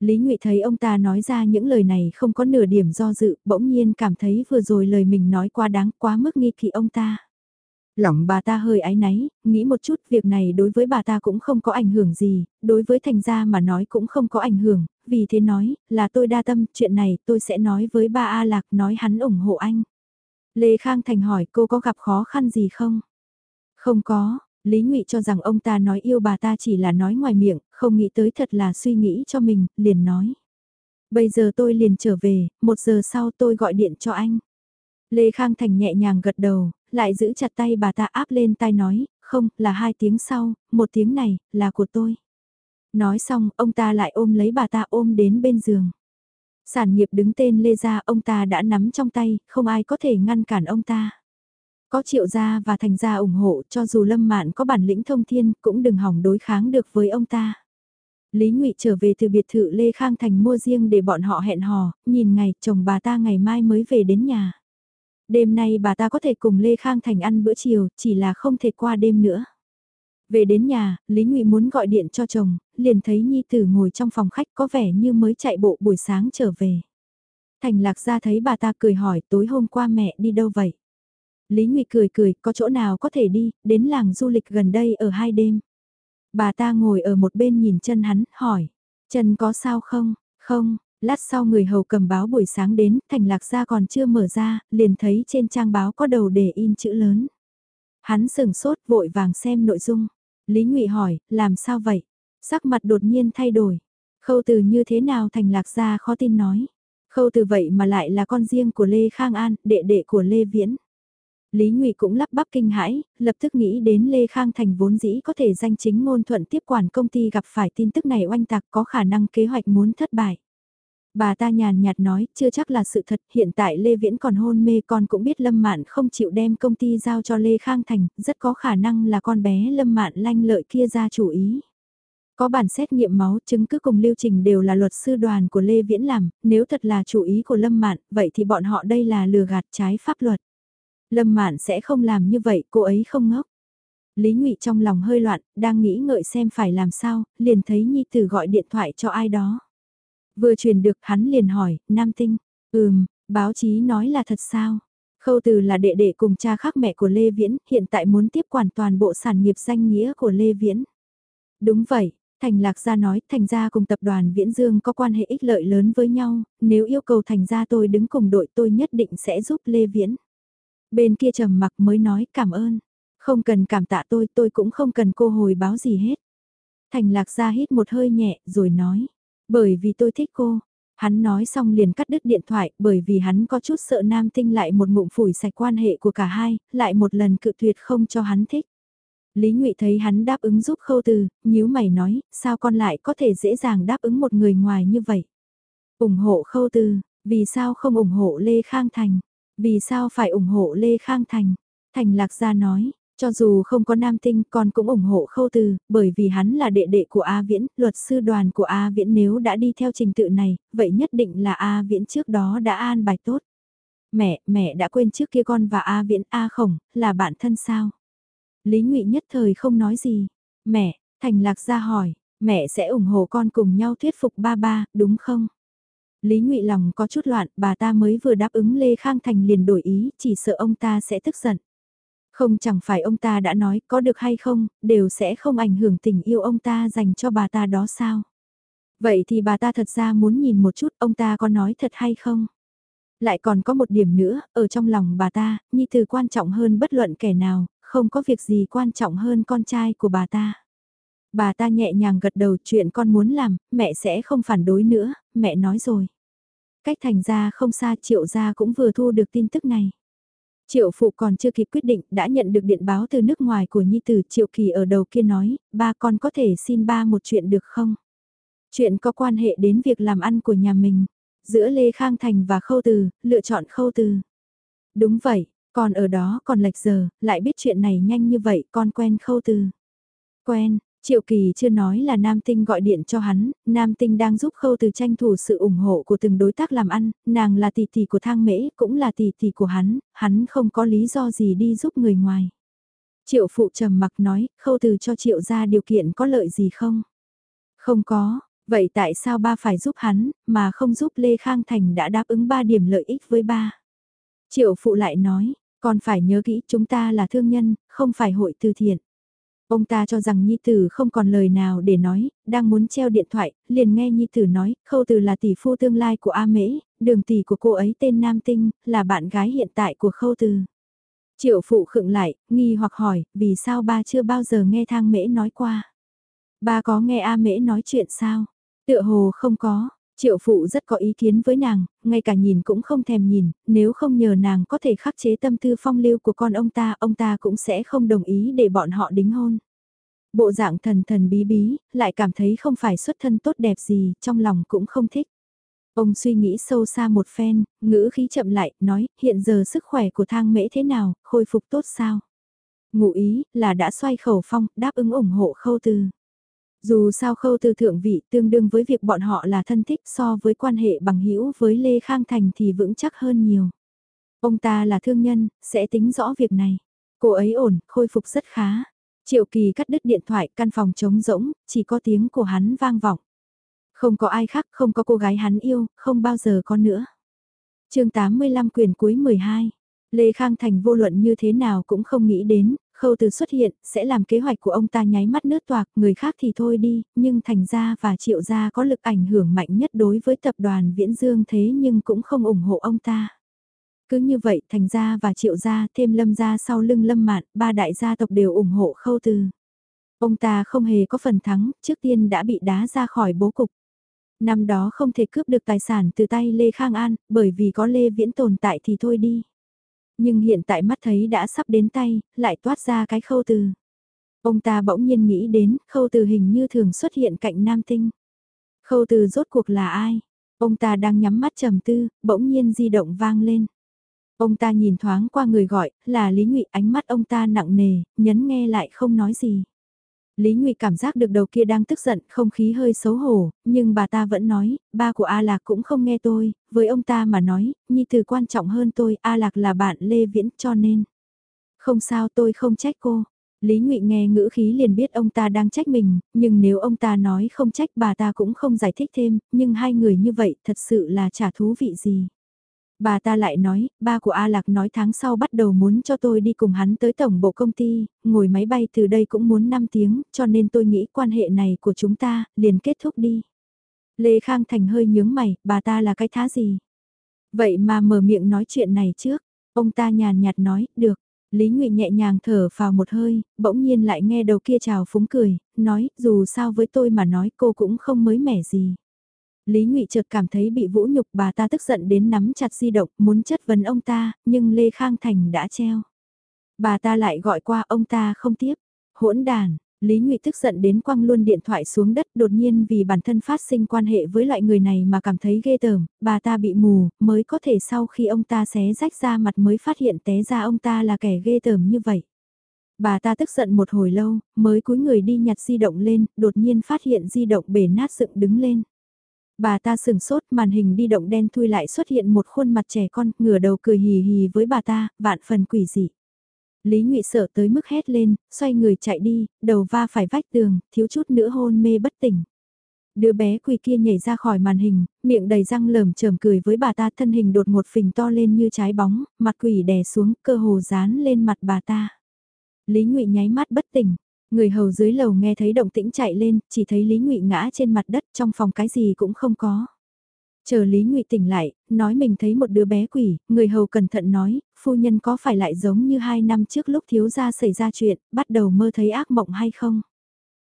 Speaker 1: Lý Ngụy thấy ông ta nói ra những lời này không có nửa điểm do dự, bỗng nhiên cảm thấy vừa rồi lời mình nói quá đáng quá mức nghi kỵ ông ta. Lòng bà ta hơi áy náy, nghĩ một chút việc này đối với bà ta cũng không có ảnh hưởng gì, đối với thành gia mà nói cũng không có ảnh hưởng, vì thế nói, là tôi đa tâm, chuyện này tôi sẽ nói với ba A Lạc nói hắn ủng hộ anh. Lê Khang Thành hỏi cô có gặp khó khăn gì không? Không có, Lý Ngụy cho rằng ông ta nói yêu bà ta chỉ là nói ngoài miệng, không nghĩ tới thật là suy nghĩ cho mình, liền nói. Bây giờ tôi liền trở về, một giờ sau tôi gọi điện cho anh. Lê Khang Thành nhẹ nhàng gật đầu, lại giữ chặt tay bà ta áp lên tai nói, không, là hai tiếng sau, một tiếng này, là của tôi. Nói xong, ông ta lại ôm lấy bà ta ôm đến bên giường. Sản nghiệp đứng tên Lê Gia ông ta đã nắm trong tay, không ai có thể ngăn cản ông ta. Có triệu gia và thành gia ủng hộ cho dù lâm mạn có bản lĩnh thông thiên cũng đừng hỏng đối kháng được với ông ta. Lý Ngụy trở về từ biệt thự Lê Khang Thành mua riêng để bọn họ hẹn hò, nhìn ngày chồng bà ta ngày mai mới về đến nhà. Đêm nay bà ta có thể cùng Lê Khang Thành ăn bữa chiều, chỉ là không thể qua đêm nữa. Về đến nhà, Lý Ngụy muốn gọi điện cho chồng, liền thấy Nhi Tử ngồi trong phòng khách có vẻ như mới chạy bộ buổi sáng trở về. Thành Lạc ra thấy bà ta cười hỏi tối hôm qua mẹ đi đâu vậy? Lý Ngụy cười cười, có chỗ nào có thể đi, đến làng du lịch gần đây ở hai đêm. Bà ta ngồi ở một bên nhìn chân hắn, hỏi, chân có sao không? Không, lát sau người hầu cầm báo buổi sáng đến, thành lạc gia còn chưa mở ra, liền thấy trên trang báo có đầu đề in chữ lớn. Hắn sừng sốt vội vàng xem nội dung. Lý Ngụy hỏi, làm sao vậy? Sắc mặt đột nhiên thay đổi. Khâu từ như thế nào thành lạc gia khó tin nói. Khâu từ vậy mà lại là con riêng của Lê Khang An, đệ đệ của Lê Viễn. Lý Ngụy cũng lắp bắp kinh hãi, lập tức nghĩ đến Lê Khang Thành vốn dĩ có thể danh chính ngôn thuận tiếp quản công ty gặp phải tin tức này oanh tạc có khả năng kế hoạch muốn thất bại. Bà ta nhàn nhạt nói, chưa chắc là sự thật, hiện tại Lê Viễn còn hôn mê con cũng biết Lâm Mạn không chịu đem công ty giao cho Lê Khang Thành, rất có khả năng là con bé Lâm Mạn lanh lợi kia ra chủ ý. Có bản xét nghiệm máu chứng cứ cùng lưu trình đều là luật sư đoàn của Lê Viễn làm, nếu thật là chủ ý của Lâm Mạn, vậy thì bọn họ đây là lừa gạt trái pháp luật. Lâm Mạn sẽ không làm như vậy, cô ấy không ngốc. Lý Ngụy trong lòng hơi loạn, đang nghĩ ngợi xem phải làm sao, liền thấy Nhi Tử gọi điện thoại cho ai đó. Vừa truyền được hắn liền hỏi, Nam Tinh, ừm, báo chí nói là thật sao? Khâu Từ là đệ đệ cùng cha khác mẹ của Lê Viễn, hiện tại muốn tiếp quản toàn bộ sản nghiệp danh nghĩa của Lê Viễn. Đúng vậy, Thành Lạc Gia nói, Thành Gia cùng tập đoàn Viễn Dương có quan hệ ích lợi lớn với nhau, nếu yêu cầu Thành Gia tôi đứng cùng đội tôi nhất định sẽ giúp Lê Viễn. Bên kia trầm mặc mới nói cảm ơn. Không cần cảm tạ tôi, tôi cũng không cần cô hồi báo gì hết. Thành lạc ra hít một hơi nhẹ rồi nói. Bởi vì tôi thích cô. Hắn nói xong liền cắt đứt điện thoại bởi vì hắn có chút sợ nam tinh lại một ngụm phủi sạch quan hệ của cả hai, lại một lần cự tuyệt không cho hắn thích. Lý Ngụy thấy hắn đáp ứng giúp khâu từ, nhíu mày nói, sao con lại có thể dễ dàng đáp ứng một người ngoài như vậy? ủng hộ khâu từ, vì sao không ủng hộ Lê Khang Thành? Vì sao phải ủng hộ Lê Khang Thành? Thành Lạc Gia nói, cho dù không có nam tinh con cũng ủng hộ khâu từ, bởi vì hắn là đệ đệ của A Viễn, luật sư đoàn của A Viễn nếu đã đi theo trình tự này, vậy nhất định là A Viễn trước đó đã an bài tốt. Mẹ, mẹ đã quên trước kia con và A Viễn A khổng, là bạn thân sao? Lý Ngụy nhất thời không nói gì. Mẹ, Thành Lạc ra hỏi, mẹ sẽ ủng hộ con cùng nhau thuyết phục ba ba, đúng không? Lý Ngụy lòng có chút loạn, bà ta mới vừa đáp ứng Lê Khang Thành liền đổi ý, chỉ sợ ông ta sẽ tức giận. Không chẳng phải ông ta đã nói có được hay không, đều sẽ không ảnh hưởng tình yêu ông ta dành cho bà ta đó sao? Vậy thì bà ta thật ra muốn nhìn một chút ông ta có nói thật hay không? Lại còn có một điểm nữa, ở trong lòng bà ta, Nhi Từ quan trọng hơn bất luận kẻ nào, không có việc gì quan trọng hơn con trai của bà ta. Bà ta nhẹ nhàng gật đầu chuyện con muốn làm, mẹ sẽ không phản đối nữa, mẹ nói rồi. Cách thành ra không xa triệu gia cũng vừa thu được tin tức này. Triệu phụ còn chưa kịp quyết định đã nhận được điện báo từ nước ngoài của Nhi Tử Triệu Kỳ ở đầu kia nói, ba con có thể xin ba một chuyện được không? Chuyện có quan hệ đến việc làm ăn của nhà mình, giữa Lê Khang Thành và Khâu Từ, lựa chọn Khâu Từ. Đúng vậy, con ở đó còn lệch giờ, lại biết chuyện này nhanh như vậy, con quen Khâu Từ. Quen, Triệu Kỳ chưa nói là Nam Tinh gọi điện cho hắn, Nam Tinh đang giúp Khâu Từ tranh thủ sự ủng hộ của từng đối tác làm ăn, nàng là tỷ tỷ của Thang Mễ, cũng là tỷ tỷ của hắn, hắn không có lý do gì đi giúp người ngoài. Triệu Phụ trầm mặc nói, Khâu Từ cho Triệu ra điều kiện có lợi gì không? Không có, vậy tại sao ba phải giúp hắn, mà không giúp Lê Khang Thành đã đáp ứng ba điểm lợi ích với ba? Triệu Phụ lại nói, còn phải nhớ kỹ chúng ta là thương nhân, không phải hội từ thiện. Ông ta cho rằng Nhi Tử không còn lời nào để nói, đang muốn treo điện thoại, liền nghe Nhi Tử nói, Khâu từ là tỷ phu tương lai của A Mễ, đường tỷ của cô ấy tên Nam Tinh, là bạn gái hiện tại của Khâu từ Triệu phụ khựng lại, nghi hoặc hỏi, vì sao ba chưa bao giờ nghe thang mễ nói qua? Ba có nghe A mễ nói chuyện sao? Tựa hồ không có, triệu phụ rất có ý kiến với nàng, ngay cả nhìn cũng không thèm nhìn, nếu không nhờ nàng có thể khắc chế tâm tư phong lưu của con ông ta, ông ta cũng sẽ không đồng ý để bọn họ đính hôn. Bộ dạng thần thần bí bí, lại cảm thấy không phải xuất thân tốt đẹp gì, trong lòng cũng không thích. Ông suy nghĩ sâu xa một phen, ngữ khí chậm lại, nói, hiện giờ sức khỏe của thang mễ thế nào, khôi phục tốt sao? Ngụ ý, là đã xoay khẩu phong, đáp ứng ủng hộ khâu tư. Dù sao khâu tư thượng vị tương đương với việc bọn họ là thân thích so với quan hệ bằng hữu với Lê Khang Thành thì vững chắc hơn nhiều. Ông ta là thương nhân, sẽ tính rõ việc này. Cô ấy ổn, khôi phục rất khá. Triệu Kỳ cắt đứt điện thoại, căn phòng trống rỗng, chỉ có tiếng của hắn vang vọng. Không có ai khác, không có cô gái hắn yêu, không bao giờ có nữa. chương 85 quyền cuối 12. Lê Khang Thành vô luận như thế nào cũng không nghĩ đến, khâu từ xuất hiện, sẽ làm kế hoạch của ông ta nháy mắt nước toạc, người khác thì thôi đi, nhưng thành gia và triệu gia có lực ảnh hưởng mạnh nhất đối với tập đoàn Viễn Dương thế nhưng cũng không ủng hộ ông ta. Cứ như vậy thành gia và triệu gia thêm lâm gia sau lưng lâm mạn, ba đại gia tộc đều ủng hộ khâu từ. Ông ta không hề có phần thắng, trước tiên đã bị đá ra khỏi bố cục. Năm đó không thể cướp được tài sản từ tay Lê Khang An, bởi vì có Lê Viễn tồn tại thì thôi đi. Nhưng hiện tại mắt thấy đã sắp đến tay, lại toát ra cái khâu từ. Ông ta bỗng nhiên nghĩ đến, khâu từ hình như thường xuất hiện cạnh nam tinh. Khâu từ rốt cuộc là ai? Ông ta đang nhắm mắt trầm tư, bỗng nhiên di động vang lên. Ông ta nhìn thoáng qua người gọi, là Lý Ngụy ánh mắt ông ta nặng nề, nhấn nghe lại không nói gì. Lý Ngụy cảm giác được đầu kia đang tức giận, không khí hơi xấu hổ, nhưng bà ta vẫn nói, ba của A Lạc cũng không nghe tôi, với ông ta mà nói, nhi tử quan trọng hơn tôi, A Lạc là bạn Lê Viễn cho nên. Không sao tôi không trách cô. Lý Ngụy nghe ngữ khí liền biết ông ta đang trách mình, nhưng nếu ông ta nói không trách bà ta cũng không giải thích thêm, nhưng hai người như vậy thật sự là chả thú vị gì. Bà ta lại nói, ba của A Lạc nói tháng sau bắt đầu muốn cho tôi đi cùng hắn tới tổng bộ công ty, ngồi máy bay từ đây cũng muốn 5 tiếng, cho nên tôi nghĩ quan hệ này của chúng ta, liền kết thúc đi. Lê Khang Thành hơi nhướng mày, bà ta là cái thá gì? Vậy mà mở miệng nói chuyện này trước, ông ta nhàn nhạt nói, được. Lý Ngụy nhẹ nhàng thở vào một hơi, bỗng nhiên lại nghe đầu kia chào phúng cười, nói, dù sao với tôi mà nói cô cũng không mới mẻ gì. Lý Ngụy chợt cảm thấy bị vũ nhục bà ta tức giận đến nắm chặt di động muốn chất vấn ông ta, nhưng Lê Khang Thành đã treo. Bà ta lại gọi qua ông ta không tiếp. Hỗn đàn, Lý Ngụy tức giận đến quăng luôn điện thoại xuống đất đột nhiên vì bản thân phát sinh quan hệ với loại người này mà cảm thấy ghê tởm, bà ta bị mù, mới có thể sau khi ông ta xé rách ra mặt mới phát hiện té ra ông ta là kẻ ghê tởm như vậy. Bà ta tức giận một hồi lâu, mới cúi người đi nhặt di động lên, đột nhiên phát hiện di động bể nát dựng đứng lên. Bà ta sừng sốt màn hình đi động đen thui lại xuất hiện một khuôn mặt trẻ con, ngửa đầu cười hì hì với bà ta, vạn phần quỷ dị. Lý Ngụy sợ tới mức hét lên, xoay người chạy đi, đầu va phải vách tường, thiếu chút nữa hôn mê bất tỉnh. Đứa bé quỳ kia nhảy ra khỏi màn hình, miệng đầy răng lởm chởm cười với bà ta thân hình đột ngột phình to lên như trái bóng, mặt quỷ đè xuống, cơ hồ dán lên mặt bà ta. Lý Ngụy nháy mắt bất tỉnh, người hầu dưới lầu nghe thấy động tĩnh chạy lên, chỉ thấy Lý Ngụy ngã trên mặt đất trong phòng cái gì cũng không có. Chờ Lý Ngụy tỉnh lại, nói mình thấy một đứa bé quỷ, người hầu cẩn thận nói, phu nhân có phải lại giống như hai năm trước lúc thiếu gia xảy ra chuyện, bắt đầu mơ thấy ác mộng hay không?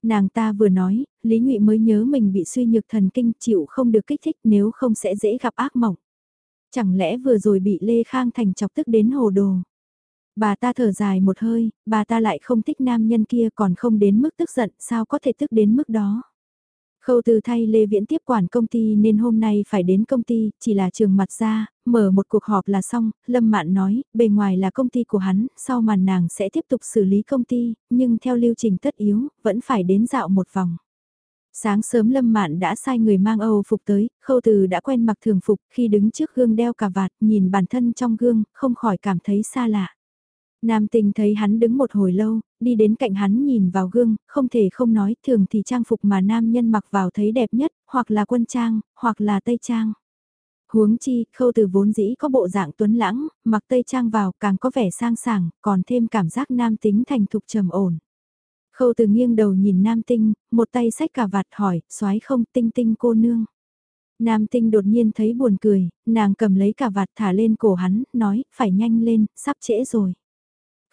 Speaker 1: Nàng ta vừa nói, Lý Ngụy mới nhớ mình bị suy nhược thần kinh chịu không được kích thích nếu không sẽ dễ gặp ác mộng. Chẳng lẽ vừa rồi bị Lê Khang Thành chọc tức đến hồ đồ? Bà ta thở dài một hơi, bà ta lại không thích nam nhân kia còn không đến mức tức giận, sao có thể tức đến mức đó? Khâu từ thay Lê Viễn tiếp quản công ty nên hôm nay phải đến công ty, chỉ là trường mặt ra, mở một cuộc họp là xong, Lâm Mạn nói, bề ngoài là công ty của hắn, sau màn nàng sẽ tiếp tục xử lý công ty, nhưng theo lưu trình tất yếu, vẫn phải đến dạo một vòng. Sáng sớm Lâm Mạn đã sai người mang Âu phục tới, khâu từ đã quen mặc thường phục, khi đứng trước gương đeo cà vạt, nhìn bản thân trong gương, không khỏi cảm thấy xa lạ. Nam tình thấy hắn đứng một hồi lâu, đi đến cạnh hắn nhìn vào gương, không thể không nói thường thì trang phục mà nam nhân mặc vào thấy đẹp nhất, hoặc là quân trang, hoặc là tây trang. Huống chi, khâu từ vốn dĩ có bộ dạng tuấn lãng, mặc tây trang vào càng có vẻ sang sảng, còn thêm cảm giác nam tính thành thục trầm ổn. Khâu từ nghiêng đầu nhìn nam tinh, một tay sách cà vạt hỏi, xoái không tinh tinh cô nương. Nam tinh đột nhiên thấy buồn cười, nàng cầm lấy cà vạt thả lên cổ hắn, nói, phải nhanh lên, sắp trễ rồi.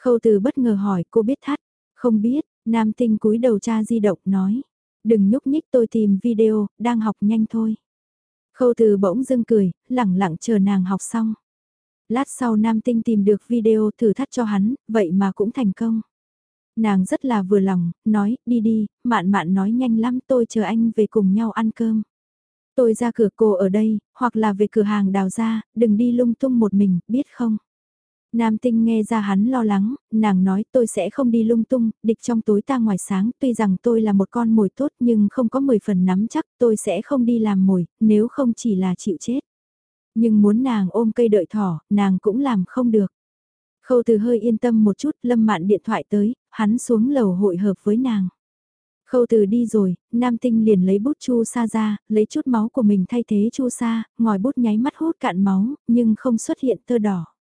Speaker 1: Khâu từ bất ngờ hỏi cô biết thắt, không biết, nam tinh cúi đầu cha di động nói. Đừng nhúc nhích tôi tìm video, đang học nhanh thôi. Khâu từ bỗng dưng cười, lẳng lặng chờ nàng học xong. Lát sau nam tinh tìm được video thử thắt cho hắn, vậy mà cũng thành công. Nàng rất là vừa lòng, nói, đi đi, mạn mạn nói nhanh lắm tôi chờ anh về cùng nhau ăn cơm. Tôi ra cửa cô ở đây, hoặc là về cửa hàng đào ra, đừng đi lung tung một mình, biết không? Nam tinh nghe ra hắn lo lắng, nàng nói tôi sẽ không đi lung tung, địch trong tối ta ngoài sáng, tuy rằng tôi là một con mồi tốt nhưng không có 10 phần nắm chắc tôi sẽ không đi làm mồi, nếu không chỉ là chịu chết. Nhưng muốn nàng ôm cây đợi thỏ, nàng cũng làm không được. Khâu từ hơi yên tâm một chút, lâm mạn điện thoại tới, hắn xuống lầu hội hợp với nàng. Khâu từ đi rồi, nam tinh liền lấy bút chu sa ra, lấy chút máu của mình thay thế chu sa, ngòi bút nháy mắt hút cạn máu, nhưng không xuất hiện tơ đỏ.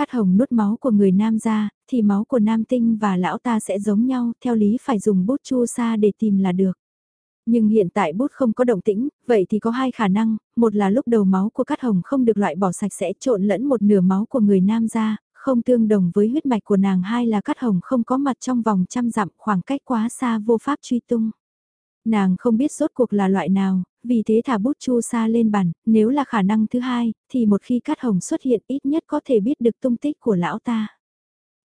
Speaker 1: Cát hồng nuốt máu của người nam ra, thì máu của nam tinh và lão ta sẽ giống nhau, theo lý phải dùng bút chu sa để tìm là được. Nhưng hiện tại bút không có động tĩnh, vậy thì có hai khả năng, một là lúc đầu máu của cát hồng không được loại bỏ sạch sẽ trộn lẫn một nửa máu của người nam ra, không tương đồng với huyết mạch của nàng hai là cát hồng không có mặt trong vòng trăm dặm khoảng cách quá xa vô pháp truy tung. Nàng không biết rốt cuộc là loại nào, vì thế thả bút chu sa lên bàn, nếu là khả năng thứ hai, thì một khi cát hồng xuất hiện ít nhất có thể biết được tung tích của lão ta.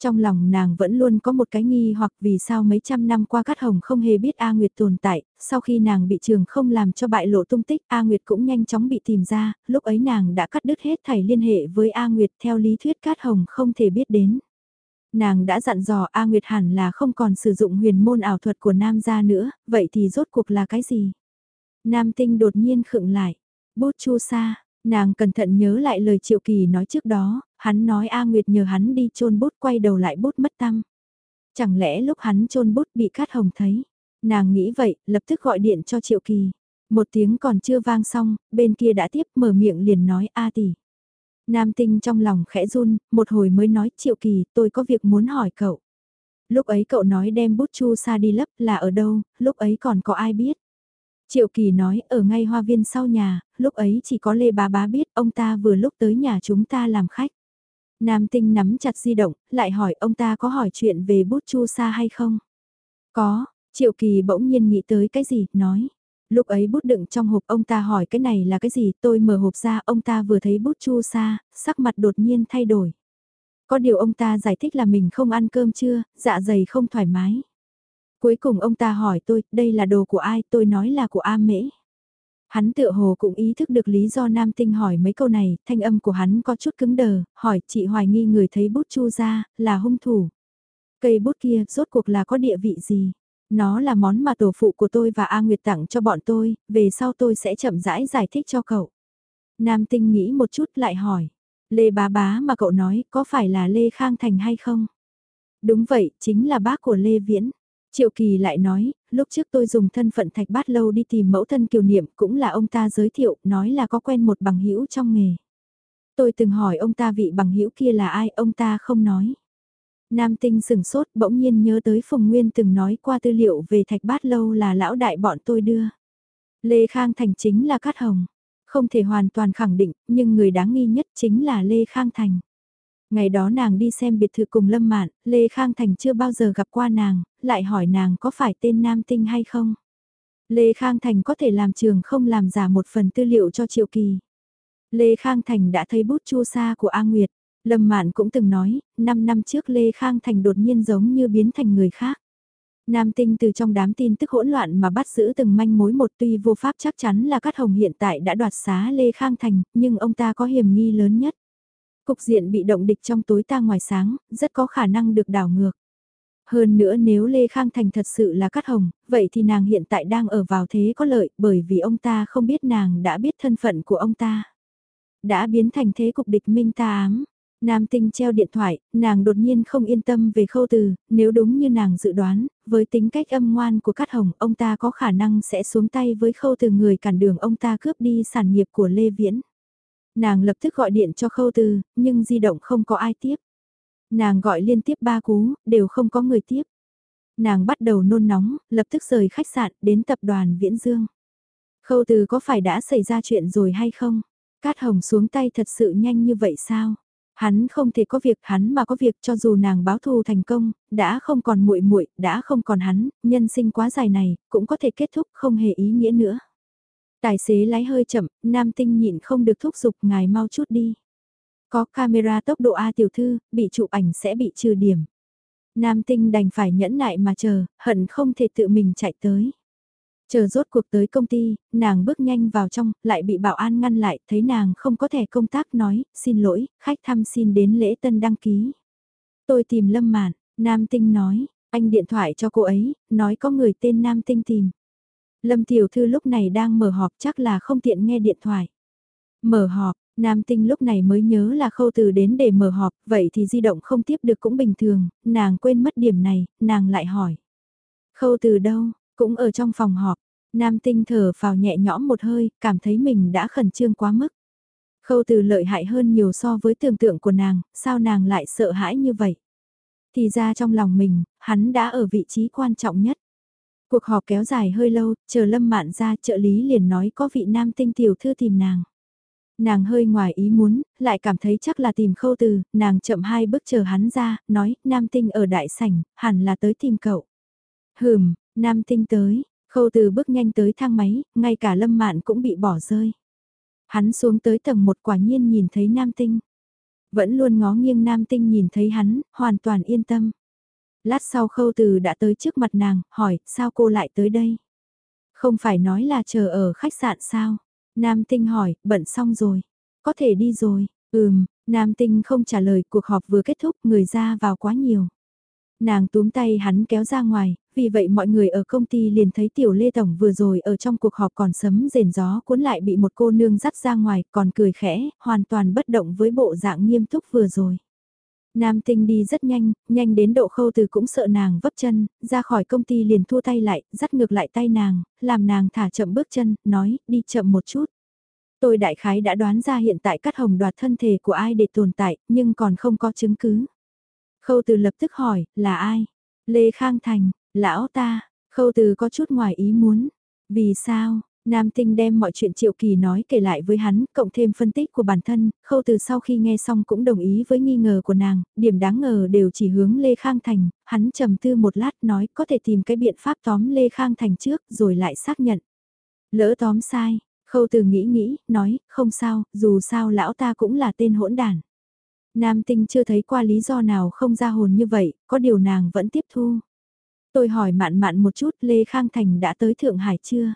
Speaker 1: Trong lòng nàng vẫn luôn có một cái nghi hoặc vì sao mấy trăm năm qua Cát Hồng không hề biết A Nguyệt tồn tại, sau khi nàng bị trường không làm cho bại lộ tung tích A Nguyệt cũng nhanh chóng bị tìm ra, lúc ấy nàng đã cắt đứt hết thảy liên hệ với A Nguyệt theo lý thuyết Cát Hồng không thể biết đến. Nàng đã dặn dò A Nguyệt hẳn là không còn sử dụng huyền môn ảo thuật của nam gia nữa, vậy thì rốt cuộc là cái gì? Nam tinh đột nhiên khựng lại. Bút chu sa, nàng cẩn thận nhớ lại lời Triệu Kỳ nói trước đó, hắn nói A Nguyệt nhờ hắn đi chôn bút quay đầu lại bút mất tâm. Chẳng lẽ lúc hắn chôn bút bị Cát Hồng thấy? Nàng nghĩ vậy, lập tức gọi điện cho Triệu Kỳ. Một tiếng còn chưa vang xong, bên kia đã tiếp mở miệng liền nói A tỷ. Nam tinh trong lòng khẽ run, một hồi mới nói Triệu Kỳ, tôi có việc muốn hỏi cậu. Lúc ấy cậu nói đem bút chu sa đi lấp là ở đâu, lúc ấy còn có ai biết. Triệu Kỳ nói ở ngay hoa viên sau nhà, lúc ấy chỉ có Lê Bá Bá biết ông ta vừa lúc tới nhà chúng ta làm khách. Nam tinh nắm chặt di động, lại hỏi ông ta có hỏi chuyện về bút chu sa hay không? Có, Triệu Kỳ bỗng nhiên nghĩ tới cái gì, nói. Lúc ấy bút đựng trong hộp ông ta hỏi cái này là cái gì, tôi mở hộp ra, ông ta vừa thấy bút chu sa, sắc mặt đột nhiên thay đổi. Có điều ông ta giải thích là mình không ăn cơm chưa, dạ dày không thoải mái. Cuối cùng ông ta hỏi tôi, đây là đồ của ai, tôi nói là của A Mễ. Hắn tựa hồ cũng ý thức được lý do nam tinh hỏi mấy câu này, thanh âm của hắn có chút cứng đờ, hỏi chị hoài nghi người thấy bút chu ra, là hung thủ. Cây bút kia rốt cuộc là có địa vị gì? Nó là món mà tổ phụ của tôi và A Nguyệt tặng cho bọn tôi, về sau tôi sẽ chậm rãi giải thích cho cậu. Nam tinh nghĩ một chút lại hỏi, Lê bá bá mà cậu nói có phải là Lê Khang Thành hay không? Đúng vậy, chính là bác của Lê Viễn. Triệu Kỳ lại nói, lúc trước tôi dùng thân phận thạch bát lâu đi tìm mẫu thân kiều niệm cũng là ông ta giới thiệu, nói là có quen một bằng hữu trong nghề. Tôi từng hỏi ông ta vị bằng hữu kia là ai, ông ta không nói. Nam tinh sừng sốt bỗng nhiên nhớ tới Phùng Nguyên từng nói qua tư liệu về thạch bát lâu là lão đại bọn tôi đưa. Lê Khang Thành chính là Cát Hồng. Không thể hoàn toàn khẳng định, nhưng người đáng nghi nhất chính là Lê Khang Thành. Ngày đó nàng đi xem biệt thự cùng Lâm Mạn, Lê Khang Thành chưa bao giờ gặp qua nàng, lại hỏi nàng có phải tên Nam Tinh hay không. Lê Khang Thành có thể làm trường không làm giả một phần tư liệu cho Triệu Kỳ. Lê Khang Thành đã thấy bút chu sa của A Nguyệt. Lâm Mạn cũng từng nói, 5 năm trước Lê Khang Thành đột nhiên giống như biến thành người khác. Nam tinh từ trong đám tin tức hỗn loạn mà bắt giữ từng manh mối một tuy vô pháp chắc chắn là Cát Hồng hiện tại đã đoạt xá Lê Khang Thành, nhưng ông ta có hiểm nghi lớn nhất. Cục diện bị động địch trong tối ta ngoài sáng, rất có khả năng được đảo ngược. Hơn nữa nếu Lê Khang Thành thật sự là Cát Hồng, vậy thì nàng hiện tại đang ở vào thế có lợi bởi vì ông ta không biết nàng đã biết thân phận của ông ta. Đã biến thành thế cục địch minh ta ám. Nam tinh treo điện thoại, nàng đột nhiên không yên tâm về khâu từ, nếu đúng như nàng dự đoán, với tính cách âm ngoan của Cát Hồng, ông ta có khả năng sẽ xuống tay với khâu từ người cản đường ông ta cướp đi sản nghiệp của Lê Viễn. Nàng lập tức gọi điện cho khâu từ, nhưng di động không có ai tiếp. Nàng gọi liên tiếp ba cú, đều không có người tiếp. Nàng bắt đầu nôn nóng, lập tức rời khách sạn đến tập đoàn Viễn Dương. Khâu từ có phải đã xảy ra chuyện rồi hay không? Cát Hồng xuống tay thật sự nhanh như vậy sao? Hắn không thể có việc, hắn mà có việc cho dù nàng báo thù thành công, đã không còn muội muội, đã không còn hắn, nhân sinh quá dài này, cũng có thể kết thúc không hề ý nghĩa nữa. Tài xế lái hơi chậm, nam tinh nhịn không được thúc giục ngài mau chút đi. Có camera tốc độ A tiểu thư, bị chụp ảnh sẽ bị trừ điểm. Nam tinh đành phải nhẫn nại mà chờ, hận không thể tự mình chạy tới. Chờ rốt cuộc tới công ty, nàng bước nhanh vào trong, lại bị bảo an ngăn lại, thấy nàng không có thẻ công tác nói, xin lỗi, khách thăm xin đến lễ tân đăng ký. Tôi tìm Lâm Mạn, Nam Tinh nói, anh điện thoại cho cô ấy, nói có người tên Nam Tinh tìm. Lâm Tiểu Thư lúc này đang mở họp chắc là không tiện nghe điện thoại. Mở họp, Nam Tinh lúc này mới nhớ là khâu từ đến để mở họp, vậy thì di động không tiếp được cũng bình thường, nàng quên mất điểm này, nàng lại hỏi. Khâu từ đâu, cũng ở trong phòng họp, Nam Tinh thở vào nhẹ nhõm một hơi, cảm thấy mình đã khẩn trương quá mức. Khâu từ lợi hại hơn nhiều so với tưởng tượng của nàng, sao nàng lại sợ hãi như vậy? Thì ra trong lòng mình, hắn đã ở vị trí quan trọng nhất. Cuộc họp kéo dài hơi lâu, chờ Lâm Mạn ra trợ lý liền nói có vị nam tinh tiểu thư tìm nàng. Nàng hơi ngoài ý muốn, lại cảm thấy chắc là tìm khâu từ, nàng chậm hai bước chờ hắn ra, nói, nam tinh ở đại sảnh, hẳn là tới tìm cậu. Hừm, nam tinh tới, khâu từ bước nhanh tới thang máy, ngay cả lâm mạn cũng bị bỏ rơi. Hắn xuống tới tầng một quả nhiên nhìn thấy nam tinh. Vẫn luôn ngó nghiêng nam tinh nhìn thấy hắn, hoàn toàn yên tâm. Lát sau khâu từ đã tới trước mặt nàng, hỏi, sao cô lại tới đây? Không phải nói là chờ ở khách sạn sao? Nam tinh hỏi, bận xong rồi. Có thể đi rồi, ừm, Nam tinh không trả lời, cuộc họp vừa kết thúc, người ra vào quá nhiều. Nàng túm tay hắn kéo ra ngoài, vì vậy mọi người ở công ty liền thấy tiểu lê tổng vừa rồi ở trong cuộc họp còn sấm rền gió cuốn lại bị một cô nương dắt ra ngoài còn cười khẽ, hoàn toàn bất động với bộ dạng nghiêm túc vừa rồi. Nam tinh đi rất nhanh, nhanh đến độ khâu từ cũng sợ nàng vấp chân, ra khỏi công ty liền thua tay lại, dắt ngược lại tay nàng, làm nàng thả chậm bước chân, nói, đi chậm một chút. Tôi đại khái đã đoán ra hiện tại cắt hồng đoạt thân thể của ai để tồn tại, nhưng còn không có chứng cứ. Khâu từ lập tức hỏi, là ai? Lê Khang Thành, lão ta, khâu từ có chút ngoài ý muốn. Vì sao, Nam Tinh đem mọi chuyện Triệu Kỳ nói kể lại với hắn, cộng thêm phân tích của bản thân, khâu từ sau khi nghe xong cũng đồng ý với nghi ngờ của nàng, điểm đáng ngờ đều chỉ hướng Lê Khang Thành, hắn trầm tư một lát nói có thể tìm cái biện pháp tóm Lê Khang Thành trước rồi lại xác nhận. Lỡ tóm sai, khâu từ nghĩ nghĩ, nói, không sao, dù sao lão ta cũng là tên hỗn đản. Nam tinh chưa thấy qua lý do nào không ra hồn như vậy, có điều nàng vẫn tiếp thu. Tôi hỏi mạn mạn một chút Lê Khang Thành đã tới Thượng Hải chưa?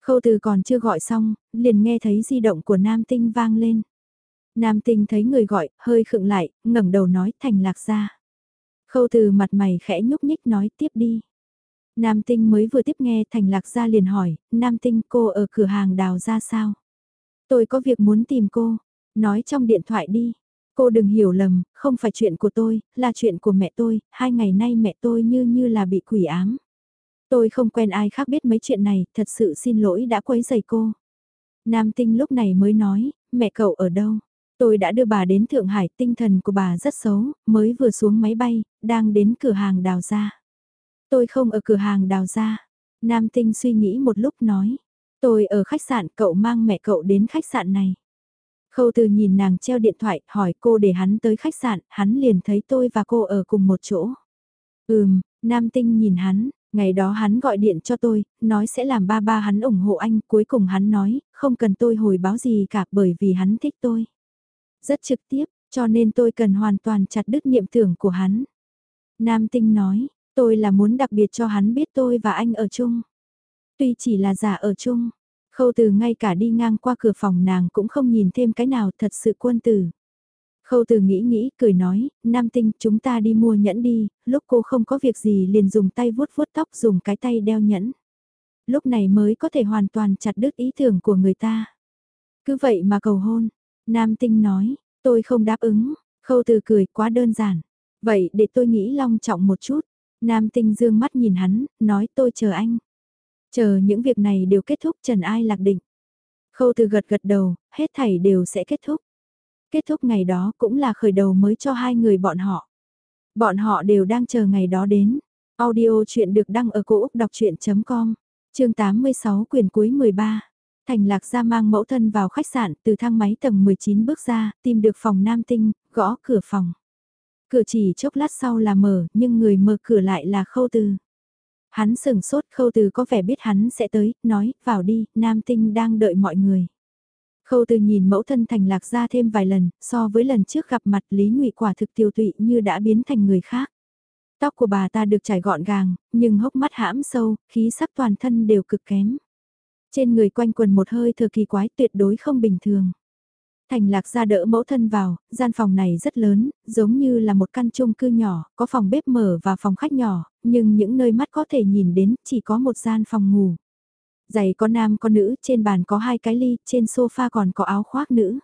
Speaker 1: Khâu từ còn chưa gọi xong, liền nghe thấy di động của Nam tinh vang lên. Nam tinh thấy người gọi, hơi khựng lại, ngẩng đầu nói thành lạc ra. Khâu từ mặt mày khẽ nhúc nhích nói tiếp đi. Nam tinh mới vừa tiếp nghe thành lạc ra liền hỏi, Nam tinh cô ở cửa hàng đào ra sao? Tôi có việc muốn tìm cô, nói trong điện thoại đi. Cô đừng hiểu lầm, không phải chuyện của tôi, là chuyện của mẹ tôi, hai ngày nay mẹ tôi như như là bị quỷ ám. Tôi không quen ai khác biết mấy chuyện này, thật sự xin lỗi đã quấy rầy cô. Nam tinh lúc này mới nói, mẹ cậu ở đâu? Tôi đã đưa bà đến Thượng Hải, tinh thần của bà rất xấu, mới vừa xuống máy bay, đang đến cửa hàng đào ra. Tôi không ở cửa hàng đào ra. Nam tinh suy nghĩ một lúc nói. Tôi ở khách sạn, cậu mang mẹ cậu đến khách sạn này. Khâu từ nhìn nàng treo điện thoại, hỏi cô để hắn tới khách sạn, hắn liền thấy tôi và cô ở cùng một chỗ. Ừm, Nam tinh nhìn hắn, ngày đó hắn gọi điện cho tôi, nói sẽ làm ba ba hắn ủng hộ anh, cuối cùng hắn nói, không cần tôi hồi báo gì cả bởi vì hắn thích tôi. Rất trực tiếp, cho nên tôi cần hoàn toàn chặt đứt niệm tưởng của hắn. Nam tinh nói, tôi là muốn đặc biệt cho hắn biết tôi và anh ở chung. Tuy chỉ là giả ở chung, khâu từ ngay cả đi ngang qua cửa phòng nàng cũng không nhìn thêm cái nào thật sự quân tử. Khâu từ nghĩ nghĩ, cười nói, Nam Tinh, chúng ta đi mua nhẫn đi, lúc cô không có việc gì liền dùng tay vuốt vuốt tóc dùng cái tay đeo nhẫn. Lúc này mới có thể hoàn toàn chặt đứt ý tưởng của người ta. Cứ vậy mà cầu hôn, Nam Tinh nói, tôi không đáp ứng, khâu từ cười quá đơn giản. Vậy để tôi nghĩ long trọng một chút. Nam Tinh dương mắt nhìn hắn, nói tôi chờ anh. Chờ những việc này đều kết thúc Trần Ai lạc định. Khâu từ gật gật đầu, hết thảy đều sẽ kết thúc. Kết thúc ngày đó cũng là khởi đầu mới cho hai người bọn họ. Bọn họ đều đang chờ ngày đó đến. Audio chuyện được đăng ở cổ Úc đọc chuyện.com, chương 86 quyền cuối 13. Thành Lạc ra mang mẫu thân vào khách sạn từ thang máy tầng 19 bước ra, tìm được phòng Nam Tinh, gõ cửa phòng. Cửa chỉ chốc lát sau là mở, nhưng người mở cửa lại là khâu từ. Hắn sừng sốt khâu từ có vẻ biết hắn sẽ tới, nói, vào đi, Nam Tinh đang đợi mọi người. Khâu từ nhìn mẫu thân thành lạc ra thêm vài lần, so với lần trước gặp mặt Lý Ngụy quả thực tiêu tụy như đã biến thành người khác. Tóc của bà ta được trải gọn gàng, nhưng hốc mắt hãm sâu, khí sắc toàn thân đều cực kém. Trên người quanh quần một hơi thờ kỳ quái tuyệt đối không bình thường. Thành lạc ra đỡ mẫu thân vào, gian phòng này rất lớn, giống như là một căn chung cư nhỏ, có phòng bếp mở và phòng khách nhỏ, nhưng những nơi mắt có thể nhìn đến chỉ có một gian phòng ngủ. Giày có nam có nữ, trên bàn có hai cái ly, trên sofa còn có áo khoác nữ.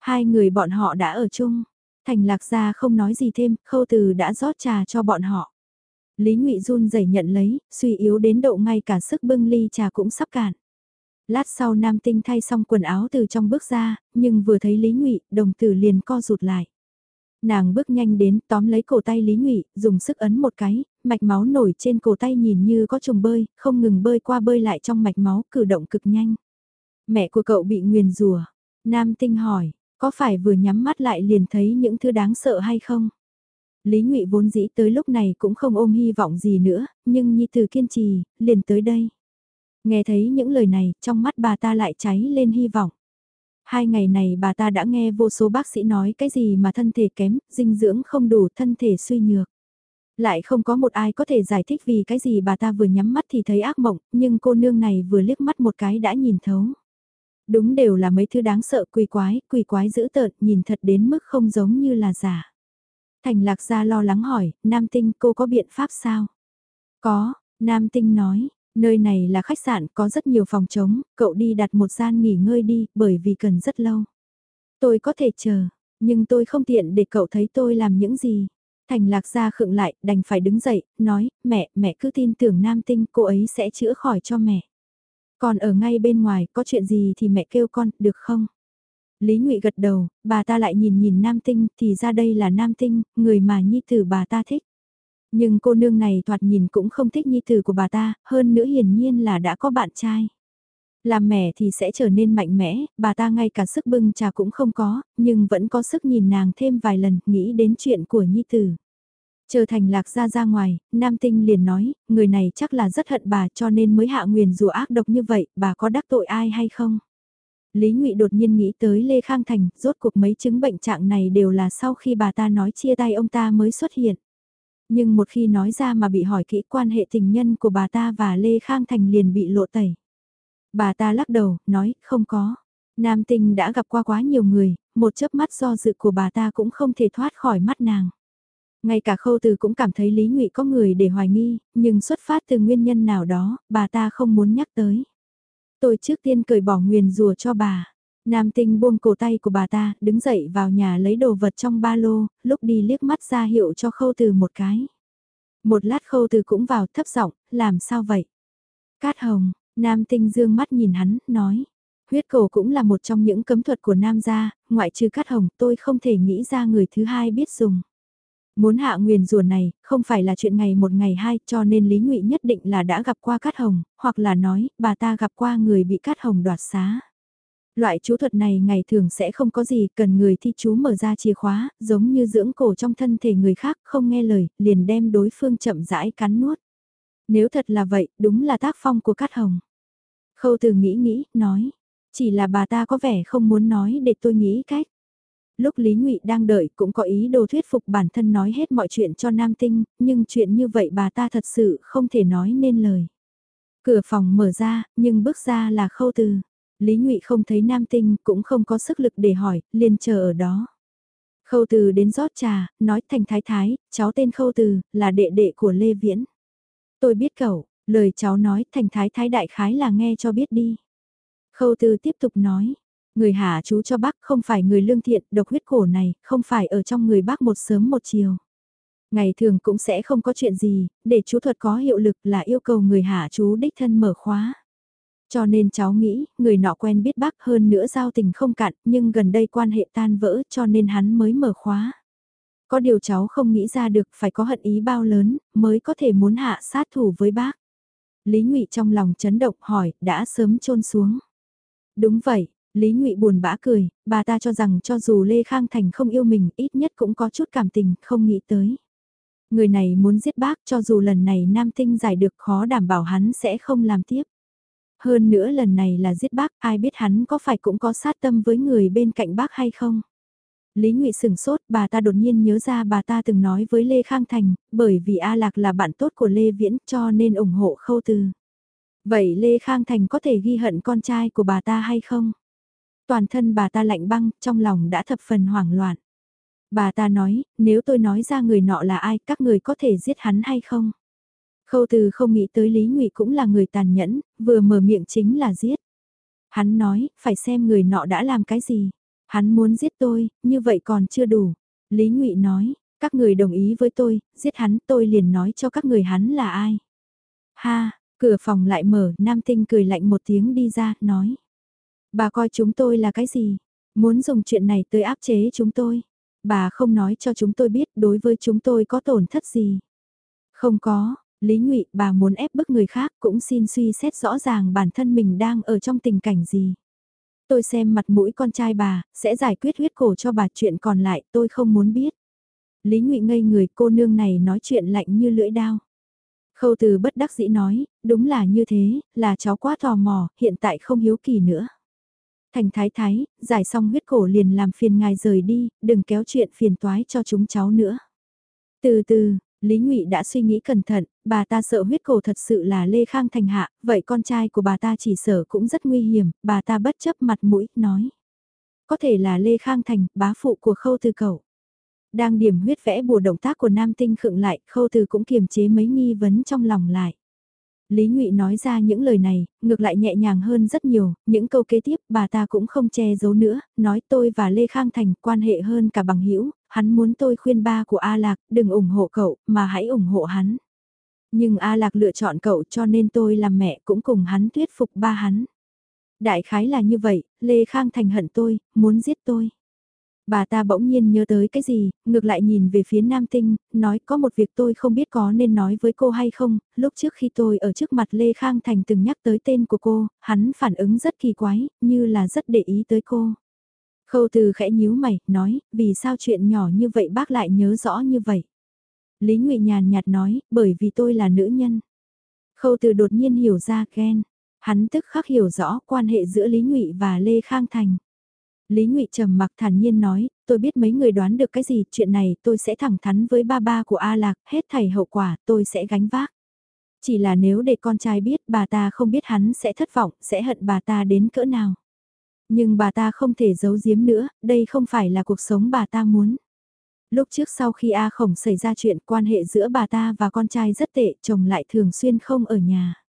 Speaker 1: Hai người bọn họ đã ở chung. Thành lạc ra không nói gì thêm, khâu từ đã rót trà cho bọn họ. Lý Ngụy run rẩy nhận lấy, suy yếu đến độ ngay cả sức bưng ly trà cũng sắp cạn. Lát sau Nam Tinh thay xong quần áo từ trong bước ra, nhưng vừa thấy Lý Ngụy, đồng tử liền co rụt lại. Nàng bước nhanh đến tóm lấy cổ tay Lý Ngụy, dùng sức ấn một cái, mạch máu nổi trên cổ tay nhìn như có trùng bơi, không ngừng bơi qua bơi lại trong mạch máu, cử động cực nhanh. Mẹ của cậu bị nguyền rùa. Nam Tinh hỏi, có phải vừa nhắm mắt lại liền thấy những thứ đáng sợ hay không? Lý Ngụy vốn dĩ tới lúc này cũng không ôm hy vọng gì nữa, nhưng Nhi Tử kiên trì, liền tới đây. Nghe thấy những lời này, trong mắt bà ta lại cháy lên hy vọng. Hai ngày này bà ta đã nghe vô số bác sĩ nói cái gì mà thân thể kém, dinh dưỡng không đủ, thân thể suy nhược. Lại không có một ai có thể giải thích vì cái gì bà ta vừa nhắm mắt thì thấy ác mộng, nhưng cô nương này vừa liếc mắt một cái đã nhìn thấu. Đúng đều là mấy thứ đáng sợ quỷ quái, quỷ quái dữ tợn, nhìn thật đến mức không giống như là giả. Thành lạc gia lo lắng hỏi, Nam Tinh cô có biện pháp sao? Có, Nam Tinh nói, Nơi này là khách sạn, có rất nhiều phòng trống, cậu đi đặt một gian nghỉ ngơi đi, bởi vì cần rất lâu. Tôi có thể chờ, nhưng tôi không tiện để cậu thấy tôi làm những gì. Thành lạc ra khựng lại, đành phải đứng dậy, nói, mẹ, mẹ cứ tin tưởng nam tinh, cô ấy sẽ chữa khỏi cho mẹ. Còn ở ngay bên ngoài, có chuyện gì thì mẹ kêu con, được không? Lý Ngụy gật đầu, bà ta lại nhìn nhìn nam tinh, thì ra đây là nam tinh, người mà nhi tử bà ta thích. Nhưng cô nương này thoạt nhìn cũng không thích nhi tử của bà ta, hơn nữa hiển nhiên là đã có bạn trai. Làm mẹ thì sẽ trở nên mạnh mẽ, bà ta ngay cả sức bưng trà cũng không có, nhưng vẫn có sức nhìn nàng thêm vài lần, nghĩ đến chuyện của nhi tử. Chờ thành lạc ra ra ngoài, nam tinh liền nói, người này chắc là rất hận bà cho nên mới hạ nguyền rủa ác độc như vậy, bà có đắc tội ai hay không? Lý Ngụy đột nhiên nghĩ tới Lê Khang Thành, rốt cuộc mấy chứng bệnh trạng này đều là sau khi bà ta nói chia tay ông ta mới xuất hiện. Nhưng một khi nói ra mà bị hỏi kỹ quan hệ tình nhân của bà ta và Lê Khang Thành liền bị lộ tẩy. Bà ta lắc đầu, nói, không có. Nam tinh đã gặp qua quá nhiều người, một chớp mắt do dự của bà ta cũng không thể thoát khỏi mắt nàng. Ngay cả khâu từ cũng cảm thấy Lý Ngụy có người để hoài nghi, nhưng xuất phát từ nguyên nhân nào đó, bà ta không muốn nhắc tới. Tôi trước tiên cởi bỏ nguyền rùa cho bà. Nam tinh buông cổ tay của bà ta, đứng dậy vào nhà lấy đồ vật trong ba lô, lúc đi liếc mắt ra hiệu cho khâu từ một cái. Một lát khâu từ cũng vào thấp giọng, làm sao vậy? Cát hồng, nam tinh dương mắt nhìn hắn, nói. Huyết cổ cũng là một trong những cấm thuật của nam gia, ngoại trừ cát hồng tôi không thể nghĩ ra người thứ hai biết dùng. Muốn hạ nguyền rùa này, không phải là chuyện ngày một ngày hai, cho nên Lý Ngụy nhất định là đã gặp qua Cát Hồng, hoặc là nói, bà ta gặp qua người bị Cát Hồng đoạt xá. Loại chú thuật này ngày thường sẽ không có gì, cần người thi chú mở ra chìa khóa, giống như dưỡng cổ trong thân thể người khác, không nghe lời, liền đem đối phương chậm rãi cắn nuốt. Nếu thật là vậy, đúng là tác phong của Cát Hồng. Khâu từ nghĩ nghĩ, nói, chỉ là bà ta có vẻ không muốn nói để tôi nghĩ cách. Lúc Lý Ngụy đang đợi cũng có ý đồ thuyết phục bản thân nói hết mọi chuyện cho Nam Tinh, nhưng chuyện như vậy bà ta thật sự không thể nói nên lời. Cửa phòng mở ra, nhưng bước ra là khâu từ. Lý Ngụy không thấy Nam Tinh, cũng không có sức lực để hỏi, liền chờ ở đó. Khâu từ đến rót trà, nói thành thái thái, cháu tên khâu từ, là đệ đệ của Lê Viễn. Tôi biết cậu, lời cháu nói thành thái thái đại khái là nghe cho biết đi. Khâu từ tiếp tục nói, Người hạ chú cho bác không phải người lương thiện, độc huyết cổ này, không phải ở trong người bác một sớm một chiều. Ngày thường cũng sẽ không có chuyện gì, để chú thuật có hiệu lực là yêu cầu người hạ chú đích thân mở khóa. Cho nên cháu nghĩ, người nọ quen biết bác hơn nữa giao tình không cạn, nhưng gần đây quan hệ tan vỡ cho nên hắn mới mở khóa. Có điều cháu không nghĩ ra được phải có hận ý bao lớn, mới có thể muốn hạ sát thủ với bác. Lý Ngụy trong lòng chấn động hỏi, đã sớm trôn xuống. Đúng vậy, Lý Ngụy buồn bã cười, bà ta cho rằng cho dù Lê Khang Thành không yêu mình ít nhất cũng có chút cảm tình, không nghĩ tới. Người này muốn giết bác cho dù lần này Nam Tinh giải được khó đảm bảo hắn sẽ không làm tiếp. Hơn nữa lần này là giết bác, ai biết hắn có phải cũng có sát tâm với người bên cạnh bác hay không? Lý Ngụy sừng sốt, bà ta đột nhiên nhớ ra bà ta từng nói với Lê Khang Thành, bởi vì A Lạc là bạn tốt của Lê Viễn cho nên ủng hộ khâu từ. Vậy Lê Khang Thành có thể ghi hận con trai của bà ta hay không? Toàn thân bà ta lạnh băng, trong lòng đã thập phần hoảng loạn. Bà ta nói, nếu tôi nói ra người nọ là ai, các người có thể giết hắn hay không? Khâu từ không nghĩ tới Lý Ngụy cũng là người tàn nhẫn, vừa mở miệng chính là giết. Hắn nói, phải xem người nọ đã làm cái gì. Hắn muốn giết tôi, như vậy còn chưa đủ. Lý Ngụy nói, các người đồng ý với tôi, giết hắn tôi liền nói cho các người hắn là ai. Ha, cửa phòng lại mở, Nam Tinh cười lạnh một tiếng đi ra, nói. Bà coi chúng tôi là cái gì? Muốn dùng chuyện này tới áp chế chúng tôi. Bà không nói cho chúng tôi biết đối với chúng tôi có tổn thất gì. Không có, Lý Ngụy, bà muốn ép bức người khác cũng xin suy xét rõ ràng bản thân mình đang ở trong tình cảnh gì. Tôi xem mặt mũi con trai bà, sẽ giải quyết huyết cổ cho bà chuyện còn lại tôi không muốn biết. Lý Ngụy ngây người cô nương này nói chuyện lạnh như lưỡi đao. Khâu từ bất đắc dĩ nói, đúng là như thế, là cháu quá tò mò, hiện tại không hiếu kỳ nữa. Thành thái thái, giải xong huyết cổ liền làm phiền ngài rời đi, đừng kéo chuyện phiền toái cho chúng cháu nữa. Từ từ, Lý Ngụy đã suy nghĩ cẩn thận, bà ta sợ huyết cổ thật sự là Lê Khang Thành hạ, vậy con trai của bà ta chỉ sợ cũng rất nguy hiểm, bà ta bất chấp mặt mũi, nói. Có thể là Lê Khang Thành, bá phụ của khâu từ cậu. Đang điểm huyết vẽ bùa động tác của nam tinh khựng lại, khâu từ cũng kiềm chế mấy nghi vấn trong lòng lại. Lý Ngụy nói ra những lời này, ngược lại nhẹ nhàng hơn rất nhiều, những câu kế tiếp bà ta cũng không che giấu nữa, nói tôi và Lê Khang Thành quan hệ hơn cả bằng hữu hắn muốn tôi khuyên ba của A Lạc đừng ủng hộ cậu, mà hãy ủng hộ hắn. Nhưng A Lạc lựa chọn cậu cho nên tôi làm mẹ cũng cùng hắn thuyết phục ba hắn. Đại khái là như vậy, Lê Khang Thành hận tôi, muốn giết tôi. Bà ta bỗng nhiên nhớ tới cái gì, ngược lại nhìn về phía Nam Tinh, nói có một việc tôi không biết có nên nói với cô hay không, lúc trước khi tôi ở trước mặt Lê Khang Thành từng nhắc tới tên của cô, hắn phản ứng rất kỳ quái, như là rất để ý tới cô. Khâu từ khẽ nhíu mày, nói, vì sao chuyện nhỏ như vậy bác lại nhớ rõ như vậy? Lý Ngụy nhàn nhạt nói, bởi vì tôi là nữ nhân. Khâu từ đột nhiên hiểu ra ghen. Hắn tức khắc hiểu rõ quan hệ giữa Lý Ngụy và Lê Khang Thành. Lý Ngụy trầm mặc thản nhiên nói, tôi biết mấy người đoán được cái gì, chuyện này tôi sẽ thẳng thắn với ba ba của A Lạc, hết thảy hậu quả tôi sẽ gánh vác. Chỉ là nếu để con trai biết bà ta không biết hắn sẽ thất vọng, sẽ hận bà ta đến cỡ nào. Nhưng bà ta không thể giấu giếm nữa, đây không phải là cuộc sống bà ta muốn. Lúc trước sau khi A Khổng xảy ra chuyện quan hệ giữa bà ta và con trai rất tệ, chồng lại thường xuyên không ở nhà.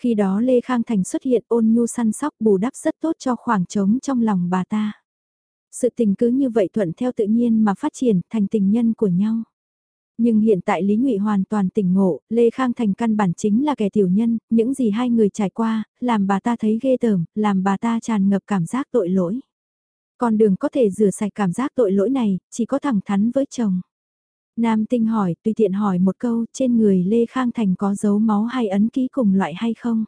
Speaker 1: Khi đó Lê Khang Thành xuất hiện ôn nhu săn sóc bù đắp rất tốt cho khoảng trống trong lòng bà ta. Sự tình cứ như vậy thuận theo tự nhiên mà phát triển thành tình nhân của nhau. Nhưng hiện tại Lý Ngụy hoàn toàn tỉnh ngộ, Lê Khang Thành căn bản chính là kẻ tiểu nhân, những gì hai người trải qua, làm bà ta thấy ghê tởm, làm bà ta tràn ngập cảm giác tội lỗi. Con đường có thể rửa sạch cảm giác tội lỗi này, chỉ có thẳng thắn với chồng. Nam tinh hỏi, tùy tiện hỏi một câu, trên người Lê Khang Thành có dấu máu hay ấn ký cùng loại hay không?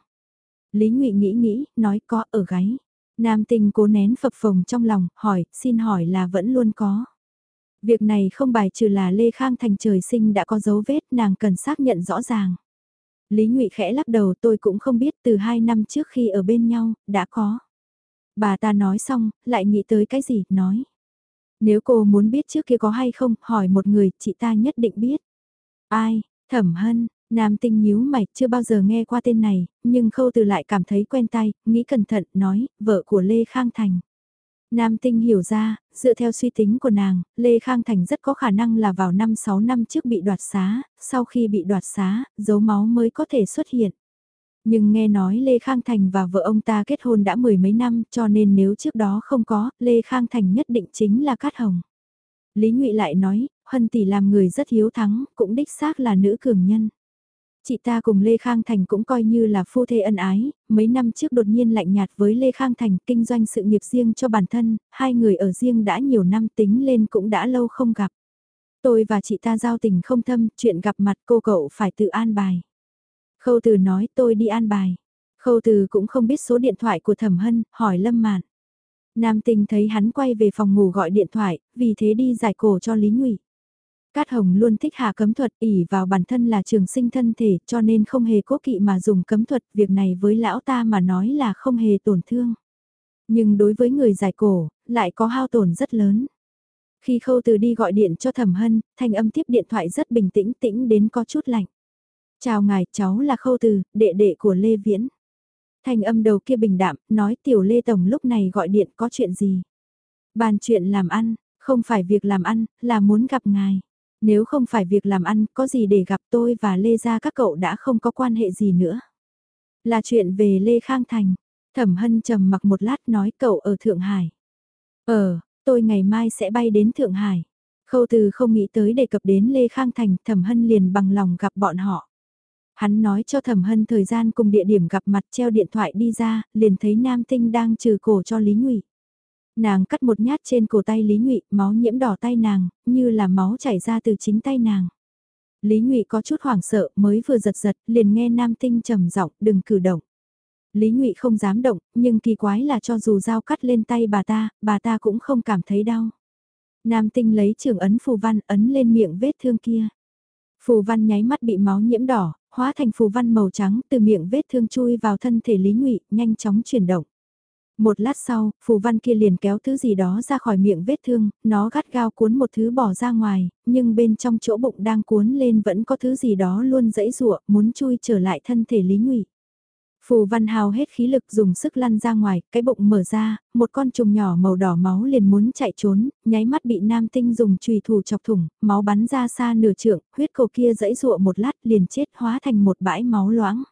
Speaker 1: Lý Ngụy nghĩ nghĩ, nói có ở gáy. Nam tinh cố nén phập phồng trong lòng, hỏi, xin hỏi là vẫn luôn có. Việc này không bài trừ là Lê Khang Thành trời sinh đã có dấu vết nàng cần xác nhận rõ ràng. Lý Ngụy khẽ lắc đầu tôi cũng không biết từ hai năm trước khi ở bên nhau, đã có. Bà ta nói xong, lại nghĩ tới cái gì, nói. Nếu cô muốn biết trước kia có hay không, hỏi một người, chị ta nhất định biết. Ai, thẩm hân, nam tinh nhíu mày, chưa bao giờ nghe qua tên này, nhưng khâu từ lại cảm thấy quen tay, nghĩ cẩn thận, nói, vợ của Lê Khang Thành. Nam Tinh hiểu ra, dựa theo suy tính của nàng, Lê Khang Thành rất có khả năng là vào năm 6 năm trước bị đoạt xá, sau khi bị đoạt xá, dấu máu mới có thể xuất hiện. Nhưng nghe nói Lê Khang Thành và vợ ông ta kết hôn đã mười mấy năm cho nên nếu trước đó không có, Lê Khang Thành nhất định chính là Cát Hồng. Lý Ngụy lại nói, Hân Tỷ làm người rất hiếu thắng, cũng đích xác là nữ cường nhân. Chị ta cùng Lê Khang Thành cũng coi như là phu thê ân ái, mấy năm trước đột nhiên lạnh nhạt với Lê Khang Thành kinh doanh sự nghiệp riêng cho bản thân, hai người ở riêng đã nhiều năm tính lên cũng đã lâu không gặp. Tôi và chị ta giao tình không thâm, chuyện gặp mặt cô cậu phải tự an bài. Khâu từ nói tôi đi an bài. Khâu từ cũng không biết số điện thoại của thẩm hân, hỏi lâm mạn. Nam Tinh thấy hắn quay về phòng ngủ gọi điện thoại, vì thế đi giải cổ cho Lý Ngụy. Cát Hồng luôn thích hạ cấm thuật ỉ vào bản thân là trường sinh thân thể cho nên không hề cố kỵ mà dùng cấm thuật việc này với lão ta mà nói là không hề tổn thương. Nhưng đối với người giải cổ, lại có hao tổn rất lớn. Khi khâu từ đi gọi điện cho thẩm hân, thanh âm tiếp điện thoại rất bình tĩnh tĩnh đến có chút lạnh. Chào ngài, cháu là khâu từ, đệ đệ của Lê Viễn. thành âm đầu kia bình đạm, nói tiểu Lê Tổng lúc này gọi điện có chuyện gì. Bàn chuyện làm ăn, không phải việc làm ăn, là muốn gặp ngài. Nếu không phải việc làm ăn, có gì để gặp tôi và Lê gia các cậu đã không có quan hệ gì nữa. Là chuyện về Lê Khang Thành. Thẩm Hân trầm mặc một lát nói cậu ở Thượng Hải. Ờ, tôi ngày mai sẽ bay đến Thượng Hải. Khâu từ không nghĩ tới đề cập đến Lê Khang Thành, Thẩm Hân liền bằng lòng gặp bọn họ. Hắn nói cho Thẩm Hân thời gian cùng địa điểm gặp mặt treo điện thoại đi ra, liền thấy Nam Tinh đang trừ cổ cho Lý Ngụy. Nàng cắt một nhát trên cổ tay Lý Ngụy, máu nhiễm đỏ tay nàng, như là máu chảy ra từ chính tay nàng. Lý Ngụy có chút hoảng sợ, mới vừa giật giật, liền nghe Nam Tinh trầm giọng, "Đừng cử động." Lý Ngụy không dám động, nhưng kỳ quái là cho dù dao cắt lên tay bà ta, bà ta cũng không cảm thấy đau. Nam Tinh lấy trường ấn phù văn ấn lên miệng vết thương kia. Phù văn nháy mắt bị máu nhiễm đỏ, hóa thành phù văn màu trắng từ miệng vết thương chui vào thân thể Lý Ngụy, nhanh chóng chuyển động. Một lát sau, phù văn kia liền kéo thứ gì đó ra khỏi miệng vết thương, nó gắt gao cuốn một thứ bỏ ra ngoài, nhưng bên trong chỗ bụng đang cuốn lên vẫn có thứ gì đó luôn dẫy rụa, muốn chui trở lại thân thể Lý Ngụy. Phù văn hào hết khí lực dùng sức lăn ra ngoài, cái bụng mở ra, một con trùng nhỏ màu đỏ máu liền muốn chạy trốn, nháy mắt bị nam tinh dùng chùy thủ chọc thủng, máu bắn ra xa nửa trượng, huyết cầu kia dẫy dụa một lát liền chết hóa thành một bãi máu loãng.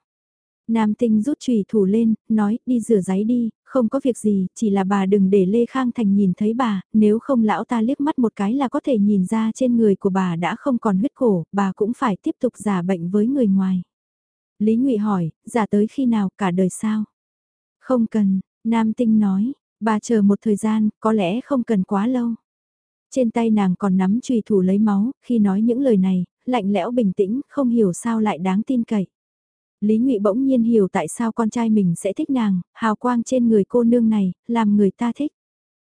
Speaker 1: Nam tinh rút chùy thủ lên, nói đi rửa giấy đi, không có việc gì, chỉ là bà đừng để Lê Khang Thành nhìn thấy bà, nếu không lão ta liếc mắt một cái là có thể nhìn ra trên người của bà đã không còn huyết cổ, bà cũng phải tiếp tục giả bệnh với người ngoài. Lý Ngụy hỏi, giả tới khi nào cả đời sao? Không cần, Nam Tinh nói, bà chờ một thời gian, có lẽ không cần quá lâu. Trên tay nàng còn nắm trùy thủ lấy máu, khi nói những lời này, lạnh lẽo bình tĩnh, không hiểu sao lại đáng tin cậy. Lý Ngụy bỗng nhiên hiểu tại sao con trai mình sẽ thích nàng, hào quang trên người cô nương này, làm người ta thích.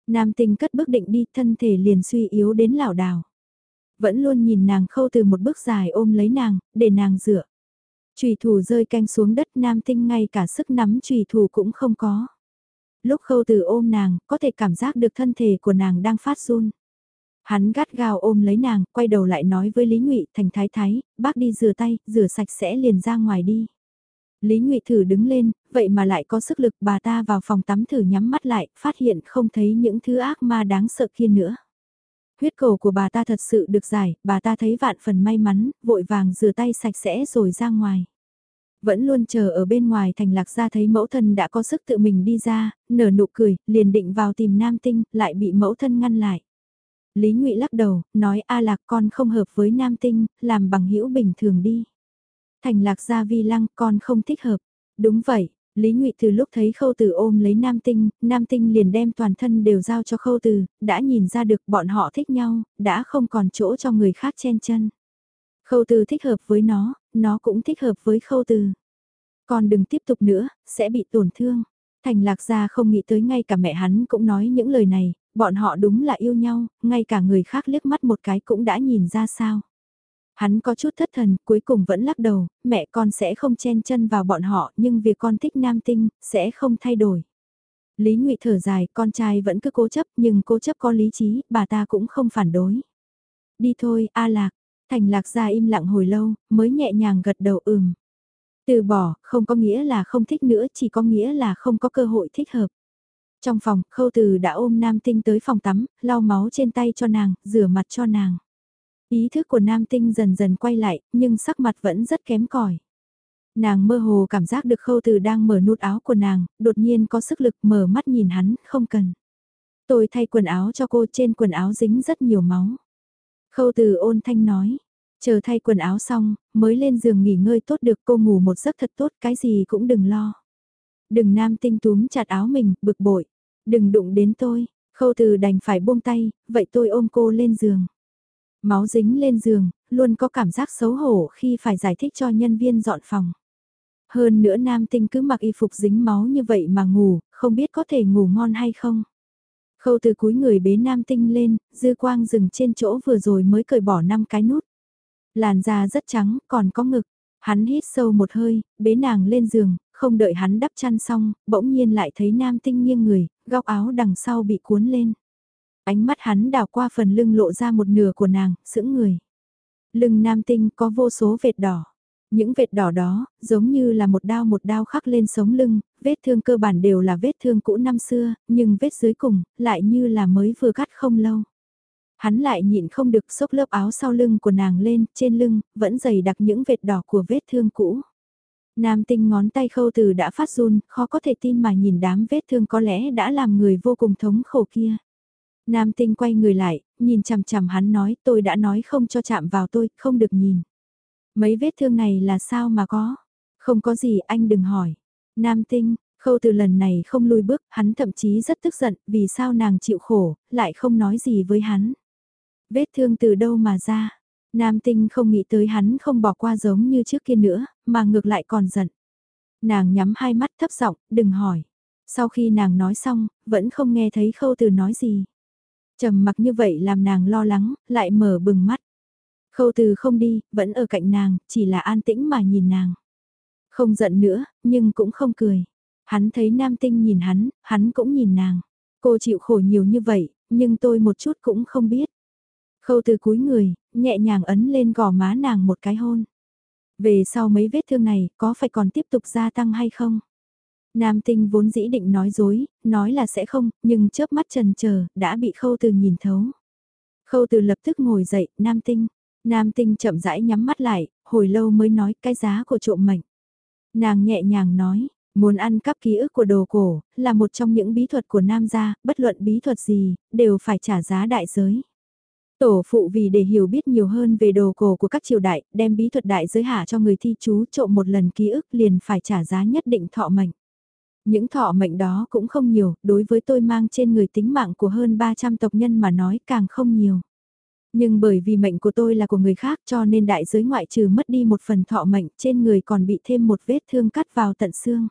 Speaker 1: Nam tinh cất bước định đi, thân thể liền suy yếu đến lảo đảo. Vẫn luôn nhìn nàng khâu từ một bước dài ôm lấy nàng, để nàng dựa. Trùy thủ rơi canh xuống đất nam tinh ngay cả sức nắm trùy thủ cũng không có. Lúc khâu từ ôm nàng, có thể cảm giác được thân thể của nàng đang phát run. Hắn gắt gao ôm lấy nàng, quay đầu lại nói với Lý Ngụy thành thái thái, bác đi rửa tay, rửa sạch sẽ liền ra ngoài đi. Lý Ngụy thử đứng lên, vậy mà lại có sức lực bà ta vào phòng tắm thử nhắm mắt lại, phát hiện không thấy những thứ ác ma đáng sợ kia nữa. Huyết cầu của bà ta thật sự được giải, bà ta thấy vạn phần may mắn, vội vàng rửa tay sạch sẽ rồi ra ngoài. Vẫn luôn chờ ở bên ngoài thành lạc ra thấy mẫu thân đã có sức tự mình đi ra, nở nụ cười, liền định vào tìm nam tinh, lại bị mẫu thân ngăn lại. Lý Ngụy lắc đầu, nói A Lạc con không hợp với nam tinh, làm bằng hữu bình thường đi. Thành Lạc gia vi lăng con không thích hợp. Đúng vậy, Lý Ngụy từ lúc thấy Khâu Từ ôm lấy Nam Tinh, Nam Tinh liền đem toàn thân đều giao cho Khâu Từ, đã nhìn ra được bọn họ thích nhau, đã không còn chỗ cho người khác chen chân. Khâu Từ thích hợp với nó, nó cũng thích hợp với Khâu Từ. còn đừng tiếp tục nữa, sẽ bị tổn thương. Thành Lạc gia không nghĩ tới ngay cả mẹ hắn cũng nói những lời này, bọn họ đúng là yêu nhau, ngay cả người khác liếc mắt một cái cũng đã nhìn ra sao. Hắn có chút thất thần, cuối cùng vẫn lắc đầu, mẹ con sẽ không chen chân vào bọn họ, nhưng việc con thích nam tinh, sẽ không thay đổi. Lý Ngụy thở dài, con trai vẫn cứ cố chấp, nhưng cố chấp có lý trí, bà ta cũng không phản đối. Đi thôi, A Lạc. Thành Lạc ra im lặng hồi lâu, mới nhẹ nhàng gật đầu ừm. Từ bỏ, không có nghĩa là không thích nữa, chỉ có nghĩa là không có cơ hội thích hợp. Trong phòng, khâu từ đã ôm nam tinh tới phòng tắm, lau máu trên tay cho nàng, rửa mặt cho nàng. Ý thức của nam tinh dần dần quay lại, nhưng sắc mặt vẫn rất kém cỏi. Nàng mơ hồ cảm giác được khâu từ đang mở nút áo của nàng, đột nhiên có sức lực mở mắt nhìn hắn, không cần. Tôi thay quần áo cho cô trên quần áo dính rất nhiều máu. Khâu từ ôn thanh nói, chờ thay quần áo xong, mới lên giường nghỉ ngơi tốt được cô ngủ một giấc thật tốt, cái gì cũng đừng lo. Đừng nam tinh túm chặt áo mình, bực bội. Đừng đụng đến tôi, khâu từ đành phải buông tay, vậy tôi ôm cô lên giường. Máu dính lên giường, luôn có cảm giác xấu hổ khi phải giải thích cho nhân viên dọn phòng. Hơn nữa nam tinh cứ mặc y phục dính máu như vậy mà ngủ, không biết có thể ngủ ngon hay không. Khâu từ cúi người bế nam tinh lên, dư quang dừng trên chỗ vừa rồi mới cởi bỏ năm cái nút. Làn da rất trắng, còn có ngực. Hắn hít sâu một hơi, bế nàng lên giường, không đợi hắn đắp chăn xong, bỗng nhiên lại thấy nam tinh nghiêng người, góc áo đằng sau bị cuốn lên. Ánh mắt hắn đào qua phần lưng lộ ra một nửa của nàng, sững người. Lưng nam tinh có vô số vệt đỏ. Những vệt đỏ đó, giống như là một đao một đao khắc lên sống lưng, vết thương cơ bản đều là vết thương cũ năm xưa, nhưng vết dưới cùng, lại như là mới vừa cắt không lâu. Hắn lại nhịn không được xốc lớp áo sau lưng của nàng lên, trên lưng, vẫn dày đặc những vệt đỏ của vết thương cũ. Nam tinh ngón tay khâu từ đã phát run, khó có thể tin mà nhìn đám vết thương có lẽ đã làm người vô cùng thống khổ kia. Nam tinh quay người lại, nhìn chằm chằm hắn nói tôi đã nói không cho chạm vào tôi, không được nhìn. Mấy vết thương này là sao mà có? Không có gì anh đừng hỏi. Nam tinh, khâu từ lần này không lùi bước, hắn thậm chí rất tức giận vì sao nàng chịu khổ, lại không nói gì với hắn. Vết thương từ đâu mà ra? Nam tinh không nghĩ tới hắn không bỏ qua giống như trước kia nữa, mà ngược lại còn giận. Nàng nhắm hai mắt thấp giọng, đừng hỏi. Sau khi nàng nói xong, vẫn không nghe thấy khâu từ nói gì trầm mặc như vậy làm nàng lo lắng, lại mở bừng mắt. Khâu từ không đi, vẫn ở cạnh nàng, chỉ là an tĩnh mà nhìn nàng. Không giận nữa, nhưng cũng không cười. Hắn thấy nam tinh nhìn hắn, hắn cũng nhìn nàng. Cô chịu khổ nhiều như vậy, nhưng tôi một chút cũng không biết. Khâu từ cúi người, nhẹ nhàng ấn lên gò má nàng một cái hôn. Về sau mấy vết thương này, có phải còn tiếp tục gia tăng hay không? Nam tinh vốn dĩ định nói dối, nói là sẽ không, nhưng chớp mắt trần chờ đã bị khâu từ nhìn thấu. Khâu từ lập tức ngồi dậy, nam tinh. Nam tinh chậm rãi nhắm mắt lại, hồi lâu mới nói cái giá của trộm mệnh. Nàng nhẹ nhàng nói, muốn ăn cắp ký ức của đồ cổ, là một trong những bí thuật của nam gia, bất luận bí thuật gì, đều phải trả giá đại giới. Tổ phụ vì để hiểu biết nhiều hơn về đồ cổ của các triều đại, đem bí thuật đại giới hạ cho người thi chú trộm một lần ký ức liền phải trả giá nhất định thọ mệnh. Những thọ mệnh đó cũng không nhiều, đối với tôi mang trên người tính mạng của hơn 300 tộc nhân mà nói càng không nhiều. Nhưng bởi vì mệnh của tôi là của người khác cho nên đại giới ngoại trừ mất đi một phần thọ mệnh trên người còn bị thêm một vết thương cắt vào tận xương.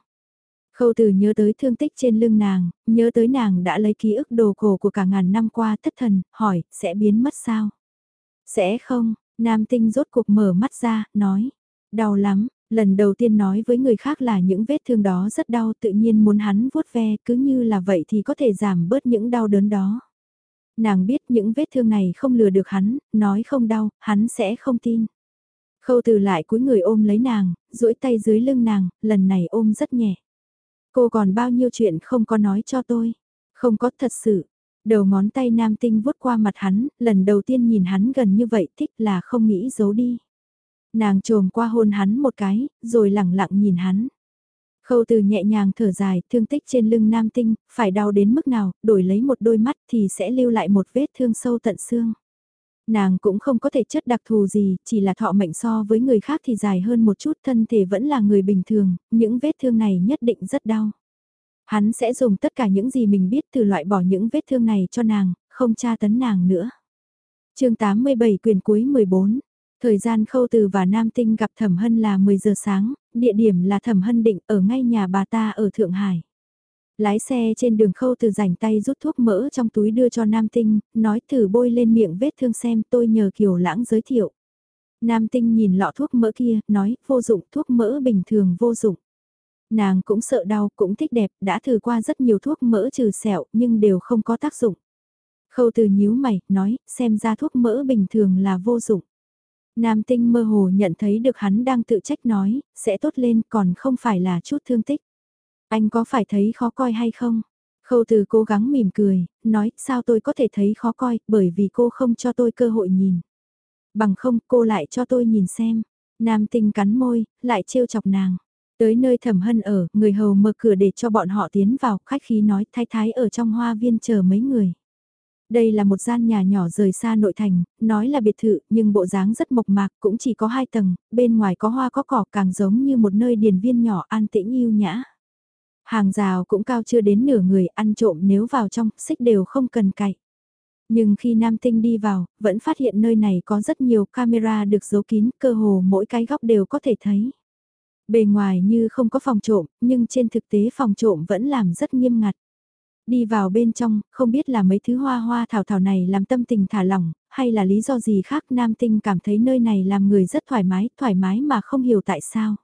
Speaker 1: Khâu từ nhớ tới thương tích trên lưng nàng, nhớ tới nàng đã lấy ký ức đồ cổ của cả ngàn năm qua thất thần, hỏi, sẽ biến mất sao? Sẽ không, nam tinh rốt cuộc mở mắt ra, nói. Đau lắm, lần đầu tiên nói với người khác là những vết thương đó rất đau tự nhiên muốn hắn vuốt ve cứ như là vậy thì có thể giảm bớt những đau đớn đó. Nàng biết những vết thương này không lừa được hắn, nói không đau, hắn sẽ không tin. Khâu từ lại cúi người ôm lấy nàng, duỗi tay dưới lưng nàng, lần này ôm rất nhẹ. Cô còn bao nhiêu chuyện không có nói cho tôi. Không có thật sự. Đầu ngón tay nam tinh vuốt qua mặt hắn, lần đầu tiên nhìn hắn gần như vậy thích là không nghĩ giấu đi. Nàng trồm qua hôn hắn một cái, rồi lẳng lặng nhìn hắn. Khâu từ nhẹ nhàng thở dài, thương tích trên lưng nam tinh, phải đau đến mức nào, đổi lấy một đôi mắt thì sẽ lưu lại một vết thương sâu tận xương. Nàng cũng không có thể chất đặc thù gì, chỉ là thọ mệnh so với người khác thì dài hơn một chút thân thể vẫn là người bình thường, những vết thương này nhất định rất đau. Hắn sẽ dùng tất cả những gì mình biết từ loại bỏ những vết thương này cho nàng, không tra tấn nàng nữa. chương 87 quyền cuối 14 Thời gian khâu từ và Nam Tinh gặp Thẩm Hân là 10 giờ sáng, địa điểm là Thẩm Hân định ở ngay nhà bà ta ở Thượng Hải. Lái xe trên đường khâu từ rảnh tay rút thuốc mỡ trong túi đưa cho Nam Tinh, nói thử bôi lên miệng vết thương xem tôi nhờ Kiều Lãng giới thiệu. Nam Tinh nhìn lọ thuốc mỡ kia, nói vô dụng thuốc mỡ bình thường vô dụng. Nàng cũng sợ đau, cũng thích đẹp, đã thử qua rất nhiều thuốc mỡ trừ sẹo nhưng đều không có tác dụng. Khâu từ nhíu mày, nói, xem ra thuốc mỡ bình thường là vô dụng. Nam tinh mơ hồ nhận thấy được hắn đang tự trách nói, sẽ tốt lên còn không phải là chút thương tích. Anh có phải thấy khó coi hay không? Khâu từ cố gắng mỉm cười, nói sao tôi có thể thấy khó coi bởi vì cô không cho tôi cơ hội nhìn. Bằng không cô lại cho tôi nhìn xem. Nam tinh cắn môi, lại trêu chọc nàng. Tới nơi thẩm hân ở, người hầu mở cửa để cho bọn họ tiến vào, khách khí nói thái thái ở trong hoa viên chờ mấy người. Đây là một gian nhà nhỏ rời xa nội thành, nói là biệt thự nhưng bộ dáng rất mộc mạc cũng chỉ có hai tầng, bên ngoài có hoa có cỏ càng giống như một nơi điền viên nhỏ an tĩnh yêu nhã. Hàng rào cũng cao chưa đến nửa người ăn trộm nếu vào trong, xích đều không cần cậy. Nhưng khi Nam Tinh đi vào, vẫn phát hiện nơi này có rất nhiều camera được giấu kín, cơ hồ mỗi cái góc đều có thể thấy. Bề ngoài như không có phòng trộm, nhưng trên thực tế phòng trộm vẫn làm rất nghiêm ngặt. Đi vào bên trong, không biết là mấy thứ hoa hoa thảo thảo này làm tâm tình thả lỏng, hay là lý do gì khác nam tinh cảm thấy nơi này làm người rất thoải mái, thoải mái mà không hiểu tại sao.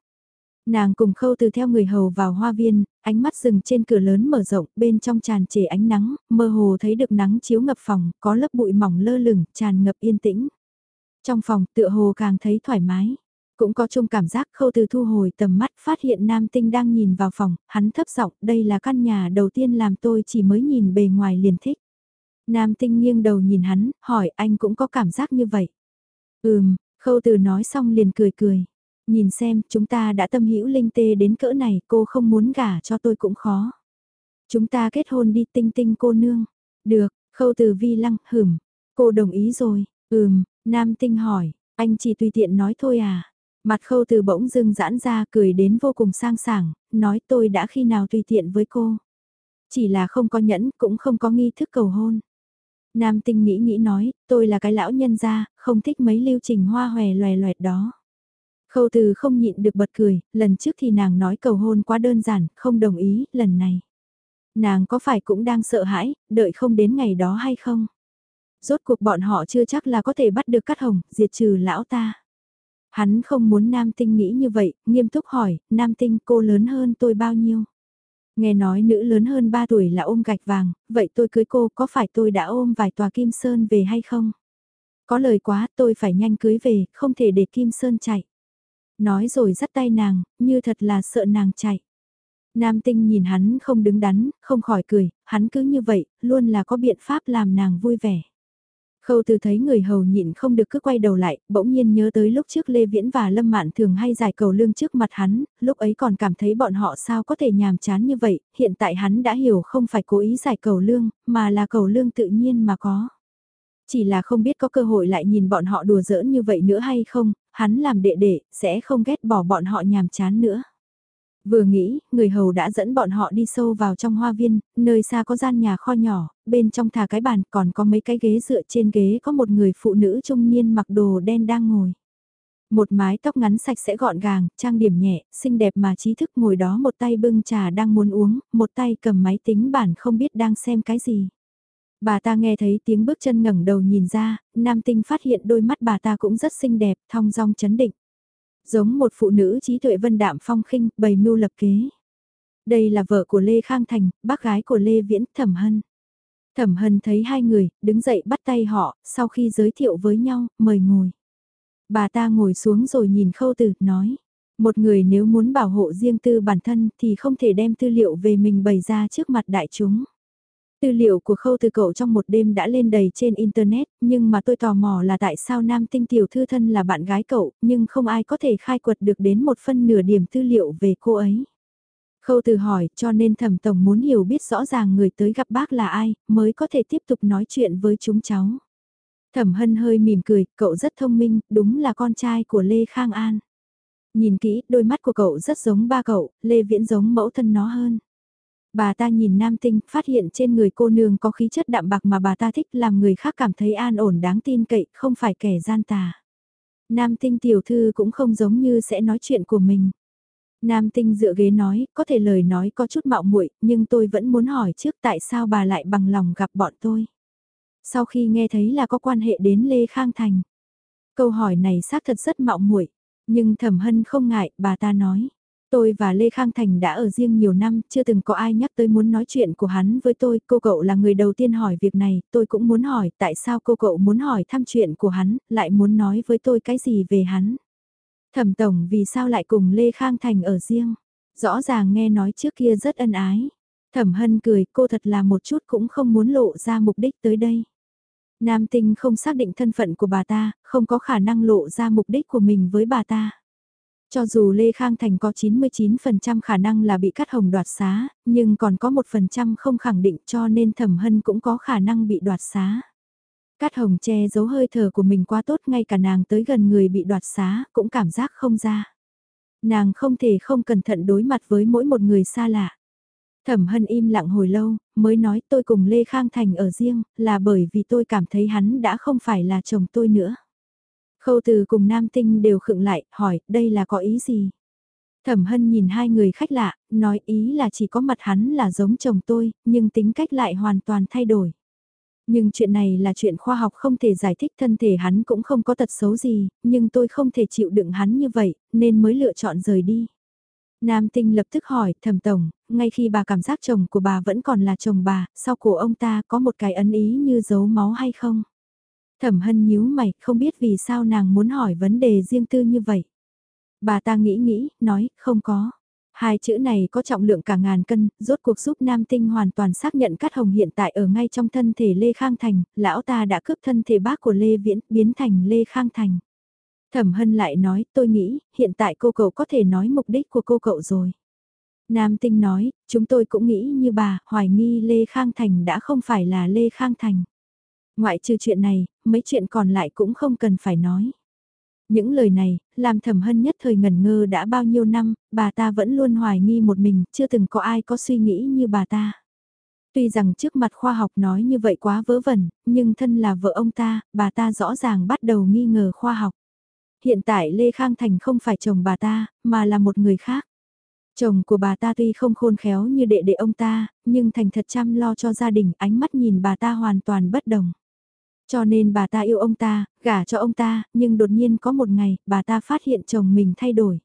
Speaker 1: Nàng cùng khâu từ theo người hầu vào hoa viên, ánh mắt rừng trên cửa lớn mở rộng, bên trong tràn trề ánh nắng, mơ hồ thấy được nắng chiếu ngập phòng, có lớp bụi mỏng lơ lửng, tràn ngập yên tĩnh. Trong phòng tựa hồ càng thấy thoải mái. Cũng có chung cảm giác khâu từ thu hồi tầm mắt phát hiện nam tinh đang nhìn vào phòng, hắn thấp giọng đây là căn nhà đầu tiên làm tôi chỉ mới nhìn bề ngoài liền thích. Nam tinh nghiêng đầu nhìn hắn, hỏi anh cũng có cảm giác như vậy. Ừm, khâu từ nói xong liền cười cười. Nhìn xem, chúng ta đã tâm hữu linh tê đến cỡ này, cô không muốn gả cho tôi cũng khó. Chúng ta kết hôn đi tinh tinh cô nương. Được, khâu từ vi lăng, hửm. Cô đồng ý rồi, ừm, nam tinh hỏi, anh chỉ tùy tiện nói thôi à. Mặt khâu từ bỗng dưng giãn ra cười đến vô cùng sang sảng, nói tôi đã khi nào tùy tiện với cô. Chỉ là không có nhẫn cũng không có nghi thức cầu hôn. Nam tinh nghĩ nghĩ nói, tôi là cái lão nhân gia, không thích mấy lưu trình hoa hòe loè loẹt đó. Khâu từ không nhịn được bật cười, lần trước thì nàng nói cầu hôn quá đơn giản, không đồng ý, lần này. Nàng có phải cũng đang sợ hãi, đợi không đến ngày đó hay không? Rốt cuộc bọn họ chưa chắc là có thể bắt được cắt hồng, diệt trừ lão ta. Hắn không muốn nam tinh nghĩ như vậy, nghiêm túc hỏi, nam tinh cô lớn hơn tôi bao nhiêu? Nghe nói nữ lớn hơn 3 tuổi là ôm gạch vàng, vậy tôi cưới cô có phải tôi đã ôm vài tòa kim sơn về hay không? Có lời quá tôi phải nhanh cưới về, không thể để kim sơn chạy. Nói rồi dắt tay nàng, như thật là sợ nàng chạy. Nam tinh nhìn hắn không đứng đắn, không khỏi cười, hắn cứ như vậy, luôn là có biện pháp làm nàng vui vẻ. Khâu từ thấy người hầu nhịn không được cứ quay đầu lại, bỗng nhiên nhớ tới lúc trước Lê Viễn và Lâm Mạn thường hay giải cầu lương trước mặt hắn, lúc ấy còn cảm thấy bọn họ sao có thể nhàm chán như vậy, hiện tại hắn đã hiểu không phải cố ý giải cầu lương, mà là cầu lương tự nhiên mà có. Chỉ là không biết có cơ hội lại nhìn bọn họ đùa giỡn như vậy nữa hay không, hắn làm đệ đệ, sẽ không ghét bỏ bọn họ nhàm chán nữa. Vừa nghĩ, người hầu đã dẫn bọn họ đi sâu vào trong hoa viên, nơi xa có gian nhà kho nhỏ, bên trong thả cái bàn còn có mấy cái ghế dựa trên ghế có một người phụ nữ trung niên mặc đồ đen đang ngồi. Một mái tóc ngắn sạch sẽ gọn gàng, trang điểm nhẹ, xinh đẹp mà trí thức ngồi đó một tay bưng trà đang muốn uống, một tay cầm máy tính bản không biết đang xem cái gì. Bà ta nghe thấy tiếng bước chân ngẩng đầu nhìn ra, nam tinh phát hiện đôi mắt bà ta cũng rất xinh đẹp, thong dong chấn định. Giống một phụ nữ trí tuệ vân đạm phong khinh, bày mưu lập kế. Đây là vợ của Lê Khang Thành, bác gái của Lê Viễn Thẩm Hân. Thẩm Hân thấy hai người, đứng dậy bắt tay họ, sau khi giới thiệu với nhau, mời ngồi. Bà ta ngồi xuống rồi nhìn khâu tử, nói. Một người nếu muốn bảo hộ riêng tư bản thân thì không thể đem tư liệu về mình bày ra trước mặt đại chúng. Tư liệu của khâu từ cậu trong một đêm đã lên đầy trên Internet, nhưng mà tôi tò mò là tại sao nam tinh tiểu thư thân là bạn gái cậu, nhưng không ai có thể khai quật được đến một phân nửa điểm tư liệu về cô ấy. Khâu từ hỏi cho nên thẩm tổng muốn hiểu biết rõ ràng người tới gặp bác là ai, mới có thể tiếp tục nói chuyện với chúng cháu. Thẩm hân hơi mỉm cười, cậu rất thông minh, đúng là con trai của Lê Khang An. Nhìn kỹ, đôi mắt của cậu rất giống ba cậu, Lê Viễn giống mẫu thân nó hơn. Bà ta nhìn nam tinh, phát hiện trên người cô nương có khí chất đạm bạc mà bà ta thích làm người khác cảm thấy an ổn đáng tin cậy, không phải kẻ gian tà. Nam tinh tiểu thư cũng không giống như sẽ nói chuyện của mình. Nam tinh dựa ghế nói, có thể lời nói có chút mạo muội, nhưng tôi vẫn muốn hỏi trước tại sao bà lại bằng lòng gặp bọn tôi. Sau khi nghe thấy là có quan hệ đến Lê Khang Thành. Câu hỏi này xác thật rất mạo muội, nhưng Thẩm Hân không ngại, bà ta nói. Tôi và Lê Khang Thành đã ở riêng nhiều năm, chưa từng có ai nhắc tới muốn nói chuyện của hắn với tôi. Cô cậu là người đầu tiên hỏi việc này, tôi cũng muốn hỏi tại sao cô cậu muốn hỏi thăm chuyện của hắn, lại muốn nói với tôi cái gì về hắn. Thẩm Tổng vì sao lại cùng Lê Khang Thành ở riêng? Rõ ràng nghe nói trước kia rất ân ái. Thẩm Hân cười, cô thật là một chút cũng không muốn lộ ra mục đích tới đây. Nam tinh không xác định thân phận của bà ta, không có khả năng lộ ra mục đích của mình với bà ta. Cho dù Lê Khang Thành có 99% khả năng là bị cắt hồng đoạt xá, nhưng còn có 1% không khẳng định cho nên Thẩm Hân cũng có khả năng bị đoạt xá. Cát hồng che giấu hơi thở của mình quá tốt ngay cả nàng tới gần người bị đoạt xá cũng cảm giác không ra. Nàng không thể không cẩn thận đối mặt với mỗi một người xa lạ. Thẩm hân im lặng hồi lâu, mới nói tôi cùng Lê Khang Thành ở riêng, là bởi vì tôi cảm thấy hắn đã không phải là chồng tôi nữa. Khâu từ cùng Nam Tinh đều khựng lại, hỏi, đây là có ý gì? Thẩm hân nhìn hai người khách lạ, nói ý là chỉ có mặt hắn là giống chồng tôi, nhưng tính cách lại hoàn toàn thay đổi. Nhưng chuyện này là chuyện khoa học không thể giải thích thân thể hắn cũng không có tật xấu gì, nhưng tôi không thể chịu đựng hắn như vậy, nên mới lựa chọn rời đi. Nam tinh lập tức hỏi, thẩm tổng, ngay khi bà cảm giác chồng của bà vẫn còn là chồng bà, sau cổ ông ta có một cái ấn ý như dấu máu hay không? Thẩm hân nhíu mày, không biết vì sao nàng muốn hỏi vấn đề riêng tư như vậy. Bà ta nghĩ nghĩ, nói, không có. Hai chữ này có trọng lượng cả ngàn cân, rốt cuộc giúp Nam Tinh hoàn toàn xác nhận Cát Hồng hiện tại ở ngay trong thân thể Lê Khang Thành, lão ta đã cướp thân thể bác của Lê Viễn, biến thành Lê Khang Thành. Thẩm Hân lại nói, tôi nghĩ, hiện tại cô cậu có thể nói mục đích của cô cậu rồi. Nam Tinh nói, chúng tôi cũng nghĩ như bà, hoài nghi Lê Khang Thành đã không phải là Lê Khang Thành. Ngoại trừ chuyện này, mấy chuyện còn lại cũng không cần phải nói. Những lời này, làm thẩm hân nhất thời ngẩn ngơ đã bao nhiêu năm, bà ta vẫn luôn hoài nghi một mình, chưa từng có ai có suy nghĩ như bà ta. Tuy rằng trước mặt khoa học nói như vậy quá vớ vẩn, nhưng thân là vợ ông ta, bà ta rõ ràng bắt đầu nghi ngờ khoa học. Hiện tại Lê Khang Thành không phải chồng bà ta, mà là một người khác. Chồng của bà ta tuy không khôn khéo như đệ đệ ông ta, nhưng thành thật chăm lo cho gia đình, ánh mắt nhìn bà ta hoàn toàn bất đồng. Cho nên bà ta yêu ông ta, gả cho ông ta, nhưng đột nhiên có một ngày, bà ta phát hiện chồng mình thay đổi.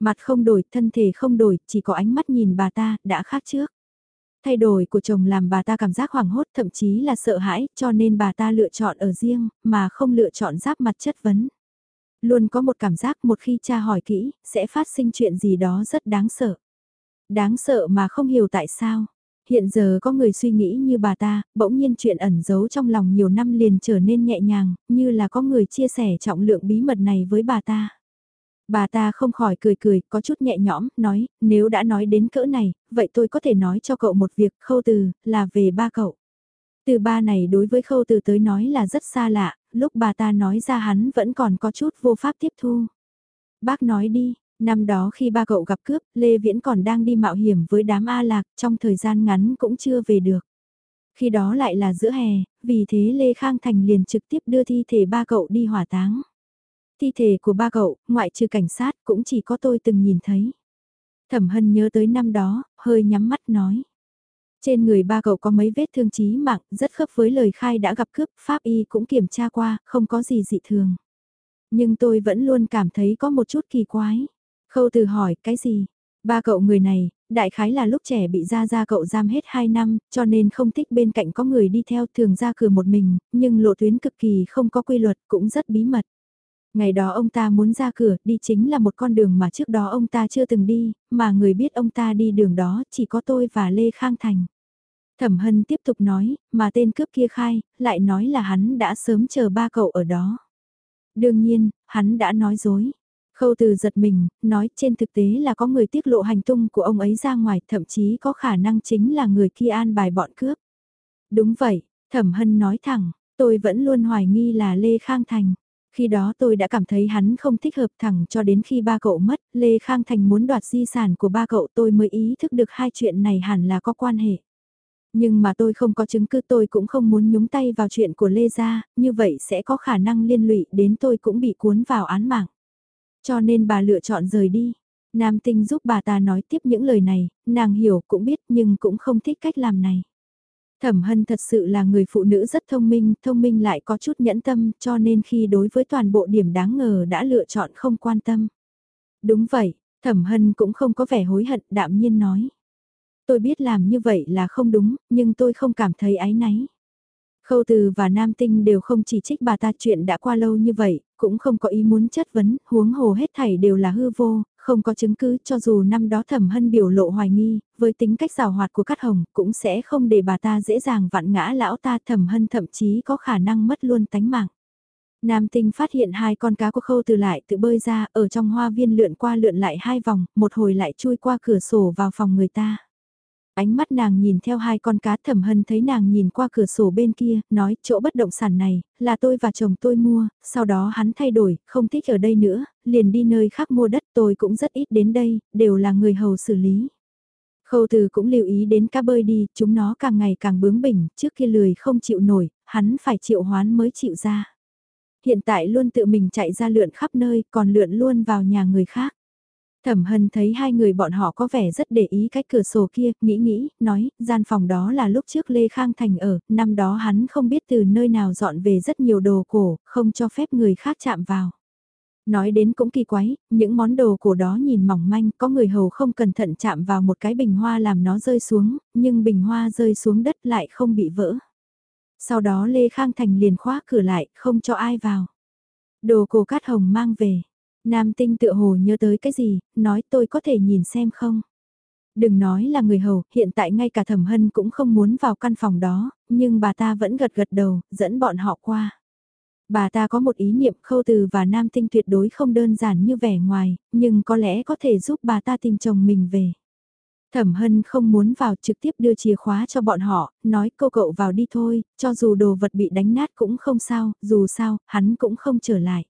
Speaker 1: Mặt không đổi, thân thể không đổi, chỉ có ánh mắt nhìn bà ta, đã khác trước. Thay đổi của chồng làm bà ta cảm giác hoảng hốt, thậm chí là sợ hãi, cho nên bà ta lựa chọn ở riêng, mà không lựa chọn giáp mặt chất vấn. Luôn có một cảm giác một khi cha hỏi kỹ, sẽ phát sinh chuyện gì đó rất đáng sợ. Đáng sợ mà không hiểu tại sao. Hiện giờ có người suy nghĩ như bà ta, bỗng nhiên chuyện ẩn giấu trong lòng nhiều năm liền trở nên nhẹ nhàng, như là có người chia sẻ trọng lượng bí mật này với bà ta. Bà ta không khỏi cười cười, có chút nhẹ nhõm, nói, nếu đã nói đến cỡ này, vậy tôi có thể nói cho cậu một việc, khâu từ, là về ba cậu. Từ ba này đối với khâu từ tới nói là rất xa lạ, lúc bà ta nói ra hắn vẫn còn có chút vô pháp tiếp thu. Bác nói đi, Năm đó khi ba cậu gặp cướp, Lê Viễn còn đang đi mạo hiểm với đám A Lạc, trong thời gian ngắn cũng chưa về được. Khi đó lại là giữa hè, vì thế Lê Khang Thành liền trực tiếp đưa thi thể ba cậu đi hỏa táng. Thi thể của ba cậu, ngoại trừ cảnh sát, cũng chỉ có tôi từng nhìn thấy. Thẩm Hân nhớ tới năm đó, hơi nhắm mắt nói. Trên người ba cậu có mấy vết thương chí mạng, rất khớp với lời khai đã gặp cướp, pháp y cũng kiểm tra qua, không có gì dị thường. Nhưng tôi vẫn luôn cảm thấy có một chút kỳ quái. Khâu từ hỏi, cái gì? Ba cậu người này, đại khái là lúc trẻ bị ra ra cậu giam hết 2 năm, cho nên không thích bên cạnh có người đi theo thường ra cửa một mình, nhưng lộ tuyến cực kỳ không có quy luật, cũng rất bí mật. Ngày đó ông ta muốn ra cửa, đi chính là một con đường mà trước đó ông ta chưa từng đi, mà người biết ông ta đi đường đó chỉ có tôi và Lê Khang Thành. Thẩm Hân tiếp tục nói, mà tên cướp kia khai, lại nói là hắn đã sớm chờ ba cậu ở đó. Đương nhiên, hắn đã nói dối. Khâu từ giật mình, nói trên thực tế là có người tiết lộ hành tung của ông ấy ra ngoài, thậm chí có khả năng chính là người kia an bài bọn cướp. Đúng vậy, Thẩm Hân nói thẳng, tôi vẫn luôn hoài nghi là Lê Khang Thành. Khi đó tôi đã cảm thấy hắn không thích hợp thẳng cho đến khi ba cậu mất, Lê Khang Thành muốn đoạt di sản của ba cậu tôi mới ý thức được hai chuyện này hẳn là có quan hệ. Nhưng mà tôi không có chứng cứ tôi cũng không muốn nhúng tay vào chuyện của Lê Gia, như vậy sẽ có khả năng liên lụy đến tôi cũng bị cuốn vào án mạng. Cho nên bà lựa chọn rời đi. Nam tinh giúp bà ta nói tiếp những lời này, nàng hiểu cũng biết nhưng cũng không thích cách làm này. Thẩm Hân thật sự là người phụ nữ rất thông minh, thông minh lại có chút nhẫn tâm cho nên khi đối với toàn bộ điểm đáng ngờ đã lựa chọn không quan tâm. Đúng vậy, Thẩm Hân cũng không có vẻ hối hận đạm nhiên nói. Tôi biết làm như vậy là không đúng, nhưng tôi không cảm thấy áy náy. Khâu Từ và Nam Tinh đều không chỉ trích bà ta chuyện đã qua lâu như vậy, cũng không có ý muốn chất vấn, huống hồ hết thảy đều là hư vô, không có chứng cứ cho dù năm đó thẩm hân biểu lộ hoài nghi, với tính cách rào hoạt của Cát Hồng cũng sẽ không để bà ta dễ dàng vặn ngã lão ta thẩm hân thậm chí có khả năng mất luôn tánh mạng. Nam tinh phát hiện hai con cá của khâu từ lại tự bơi ra ở trong hoa viên lượn qua lượn lại hai vòng, một hồi lại chui qua cửa sổ vào phòng người ta. Ánh mắt nàng nhìn theo hai con cá thẩm hân thấy nàng nhìn qua cửa sổ bên kia, nói chỗ bất động sản này, là tôi và chồng tôi mua, sau đó hắn thay đổi, không thích ở đây nữa, liền đi nơi khác mua đất tôi cũng rất ít đến đây, đều là người hầu xử lý. Khâu từ cũng lưu ý đến cá bơi đi, chúng nó càng ngày càng bướng bỉnh, trước kia lười không chịu nổi, hắn phải chịu hoán mới chịu ra. Hiện tại luôn tự mình chạy ra lượn khắp nơi, còn lượn luôn vào nhà người khác. Thẩm Hân thấy hai người bọn họ có vẻ rất để ý cách cửa sổ kia, nghĩ nghĩ, nói, gian phòng đó là lúc trước Lê Khang Thành ở, năm đó hắn không biết từ nơi nào dọn về rất nhiều đồ cổ, không cho phép người khác chạm vào. Nói đến cũng kỳ quái, những món đồ cổ đó nhìn mỏng manh, có người hầu không cẩn thận chạm vào một cái bình hoa làm nó rơi xuống, nhưng bình hoa rơi xuống đất lại không bị vỡ. Sau đó Lê Khang Thành liền khóa cửa lại, không cho ai vào. Đồ cổ cát hồng mang về, Nam tinh tựa hồ nhớ tới cái gì, nói tôi có thể nhìn xem không. Đừng nói là người hầu, hiện tại ngay cả thẩm hân cũng không muốn vào căn phòng đó, nhưng bà ta vẫn gật gật đầu, dẫn bọn họ qua. Bà ta có một ý niệm khâu từ và nam tinh tuyệt đối không đơn giản như vẻ ngoài, nhưng có lẽ có thể giúp bà ta tìm chồng mình về. Thẩm Hân không muốn vào trực tiếp đưa chìa khóa cho bọn họ, nói cô cậu vào đi thôi, cho dù đồ vật bị đánh nát cũng không sao, dù sao, hắn cũng không trở lại.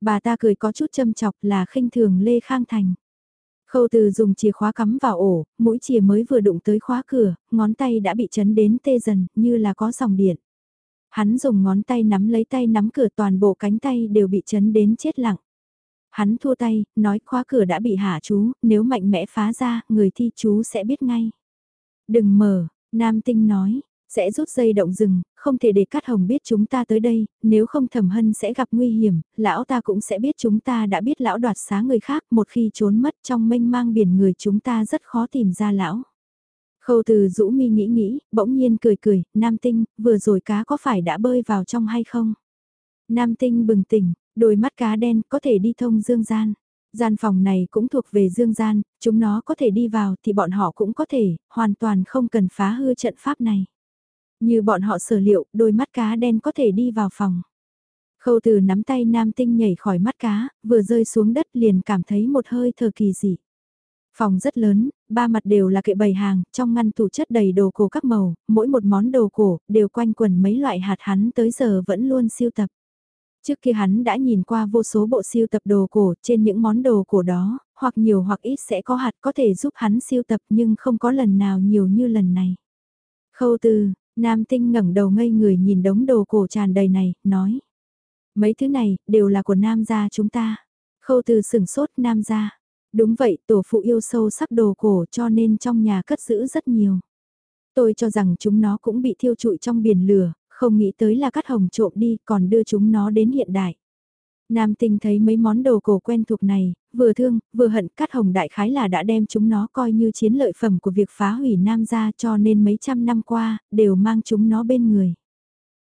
Speaker 1: Bà ta cười có chút châm chọc là khinh thường Lê Khang Thành. Khâu từ dùng chìa khóa cắm vào ổ, mũi chìa mới vừa đụng tới khóa cửa, ngón tay đã bị chấn đến tê dần, như là có dòng điện. Hắn dùng ngón tay nắm lấy tay nắm cửa toàn bộ cánh tay đều bị chấn đến chết lặng. Hắn thua tay, nói khóa cửa đã bị hạ chú, nếu mạnh mẽ phá ra, người thi chú sẽ biết ngay. Đừng mở, Nam Tinh nói, sẽ rút dây động rừng, không thể để Cát Hồng biết chúng ta tới đây, nếu không thẩm hân sẽ gặp nguy hiểm, lão ta cũng sẽ biết chúng ta đã biết lão đoạt xá người khác một khi trốn mất trong mênh mang biển người chúng ta rất khó tìm ra lão. Khâu từ rũ mi nghĩ nghĩ, bỗng nhiên cười cười, Nam Tinh, vừa rồi cá có phải đã bơi vào trong hay không? Nam Tinh bừng tỉnh, đôi mắt cá đen có thể đi thông dương gian. Gian phòng này cũng thuộc về dương gian, chúng nó có thể đi vào thì bọn họ cũng có thể, hoàn toàn không cần phá hư trận pháp này. Như bọn họ sở liệu, đôi mắt cá đen có thể đi vào phòng. Khâu từ nắm tay nam tinh nhảy khỏi mắt cá, vừa rơi xuống đất liền cảm thấy một hơi thở kỳ dị. Phòng rất lớn, ba mặt đều là kệ bày hàng, trong ngăn tủ chất đầy đồ cổ các màu, mỗi một món đồ cổ đều quanh quần mấy loại hạt hắn tới giờ vẫn luôn siêu tập. Trước kia hắn đã nhìn qua vô số bộ siêu tập đồ cổ trên những món đồ cổ đó, hoặc nhiều hoặc ít sẽ có hạt có thể giúp hắn siêu tập nhưng không có lần nào nhiều như lần này. Khâu từ, Nam tinh ngẩng đầu ngây người nhìn đống đồ cổ tràn đầy này, nói. Mấy thứ này, đều là của nam gia chúng ta. Khâu từ sửng sốt nam gia. Đúng vậy, tổ phụ yêu sâu sắc đồ cổ cho nên trong nhà cất giữ rất nhiều. Tôi cho rằng chúng nó cũng bị thiêu trụi trong biển lửa, không nghĩ tới là cắt hồng trộm đi còn đưa chúng nó đến hiện đại. Nam tinh thấy mấy món đồ cổ quen thuộc này, vừa thương, vừa hận cắt hồng đại khái là đã đem chúng nó coi như chiến lợi phẩm của việc phá hủy Nam gia cho nên mấy trăm năm qua, đều mang chúng nó bên người.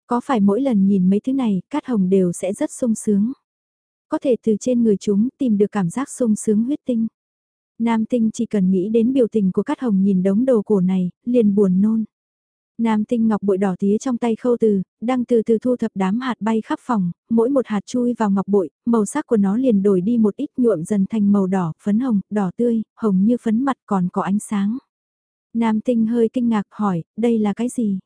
Speaker 1: Có phải mỗi lần nhìn mấy thứ này, cắt hồng đều sẽ rất sung sướng. Có thể từ trên người chúng tìm được cảm giác sung sướng huyết tinh. Nam tinh chỉ cần nghĩ đến biểu tình của cắt hồng nhìn đống đồ cổ này, liền buồn nôn. Nam tinh ngọc bội đỏ tía trong tay khâu từ, đang từ từ thu thập đám hạt bay khắp phòng, mỗi một hạt chui vào ngọc bội, màu sắc của nó liền đổi đi một ít nhuộm dần thành màu đỏ, phấn hồng, đỏ tươi, hồng như phấn mặt còn có ánh sáng. Nam tinh hơi kinh ngạc hỏi, đây là cái gì?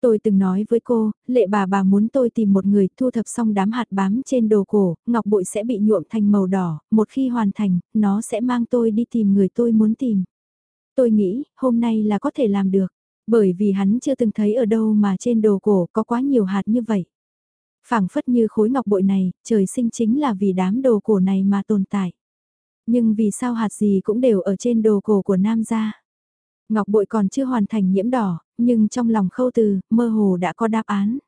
Speaker 1: Tôi từng nói với cô, lệ bà bà muốn tôi tìm một người thu thập xong đám hạt bám trên đồ cổ, ngọc bội sẽ bị nhuộm thành màu đỏ, một khi hoàn thành, nó sẽ mang tôi đi tìm người tôi muốn tìm. Tôi nghĩ, hôm nay là có thể làm được. Bởi vì hắn chưa từng thấy ở đâu mà trên đồ cổ có quá nhiều hạt như vậy. phảng phất như khối ngọc bội này, trời sinh chính là vì đám đồ cổ này mà tồn tại. Nhưng vì sao hạt gì cũng đều ở trên đồ cổ của nam gia. Ngọc bội còn chưa hoàn thành nhiễm đỏ, nhưng trong lòng khâu từ, mơ hồ đã có đáp án.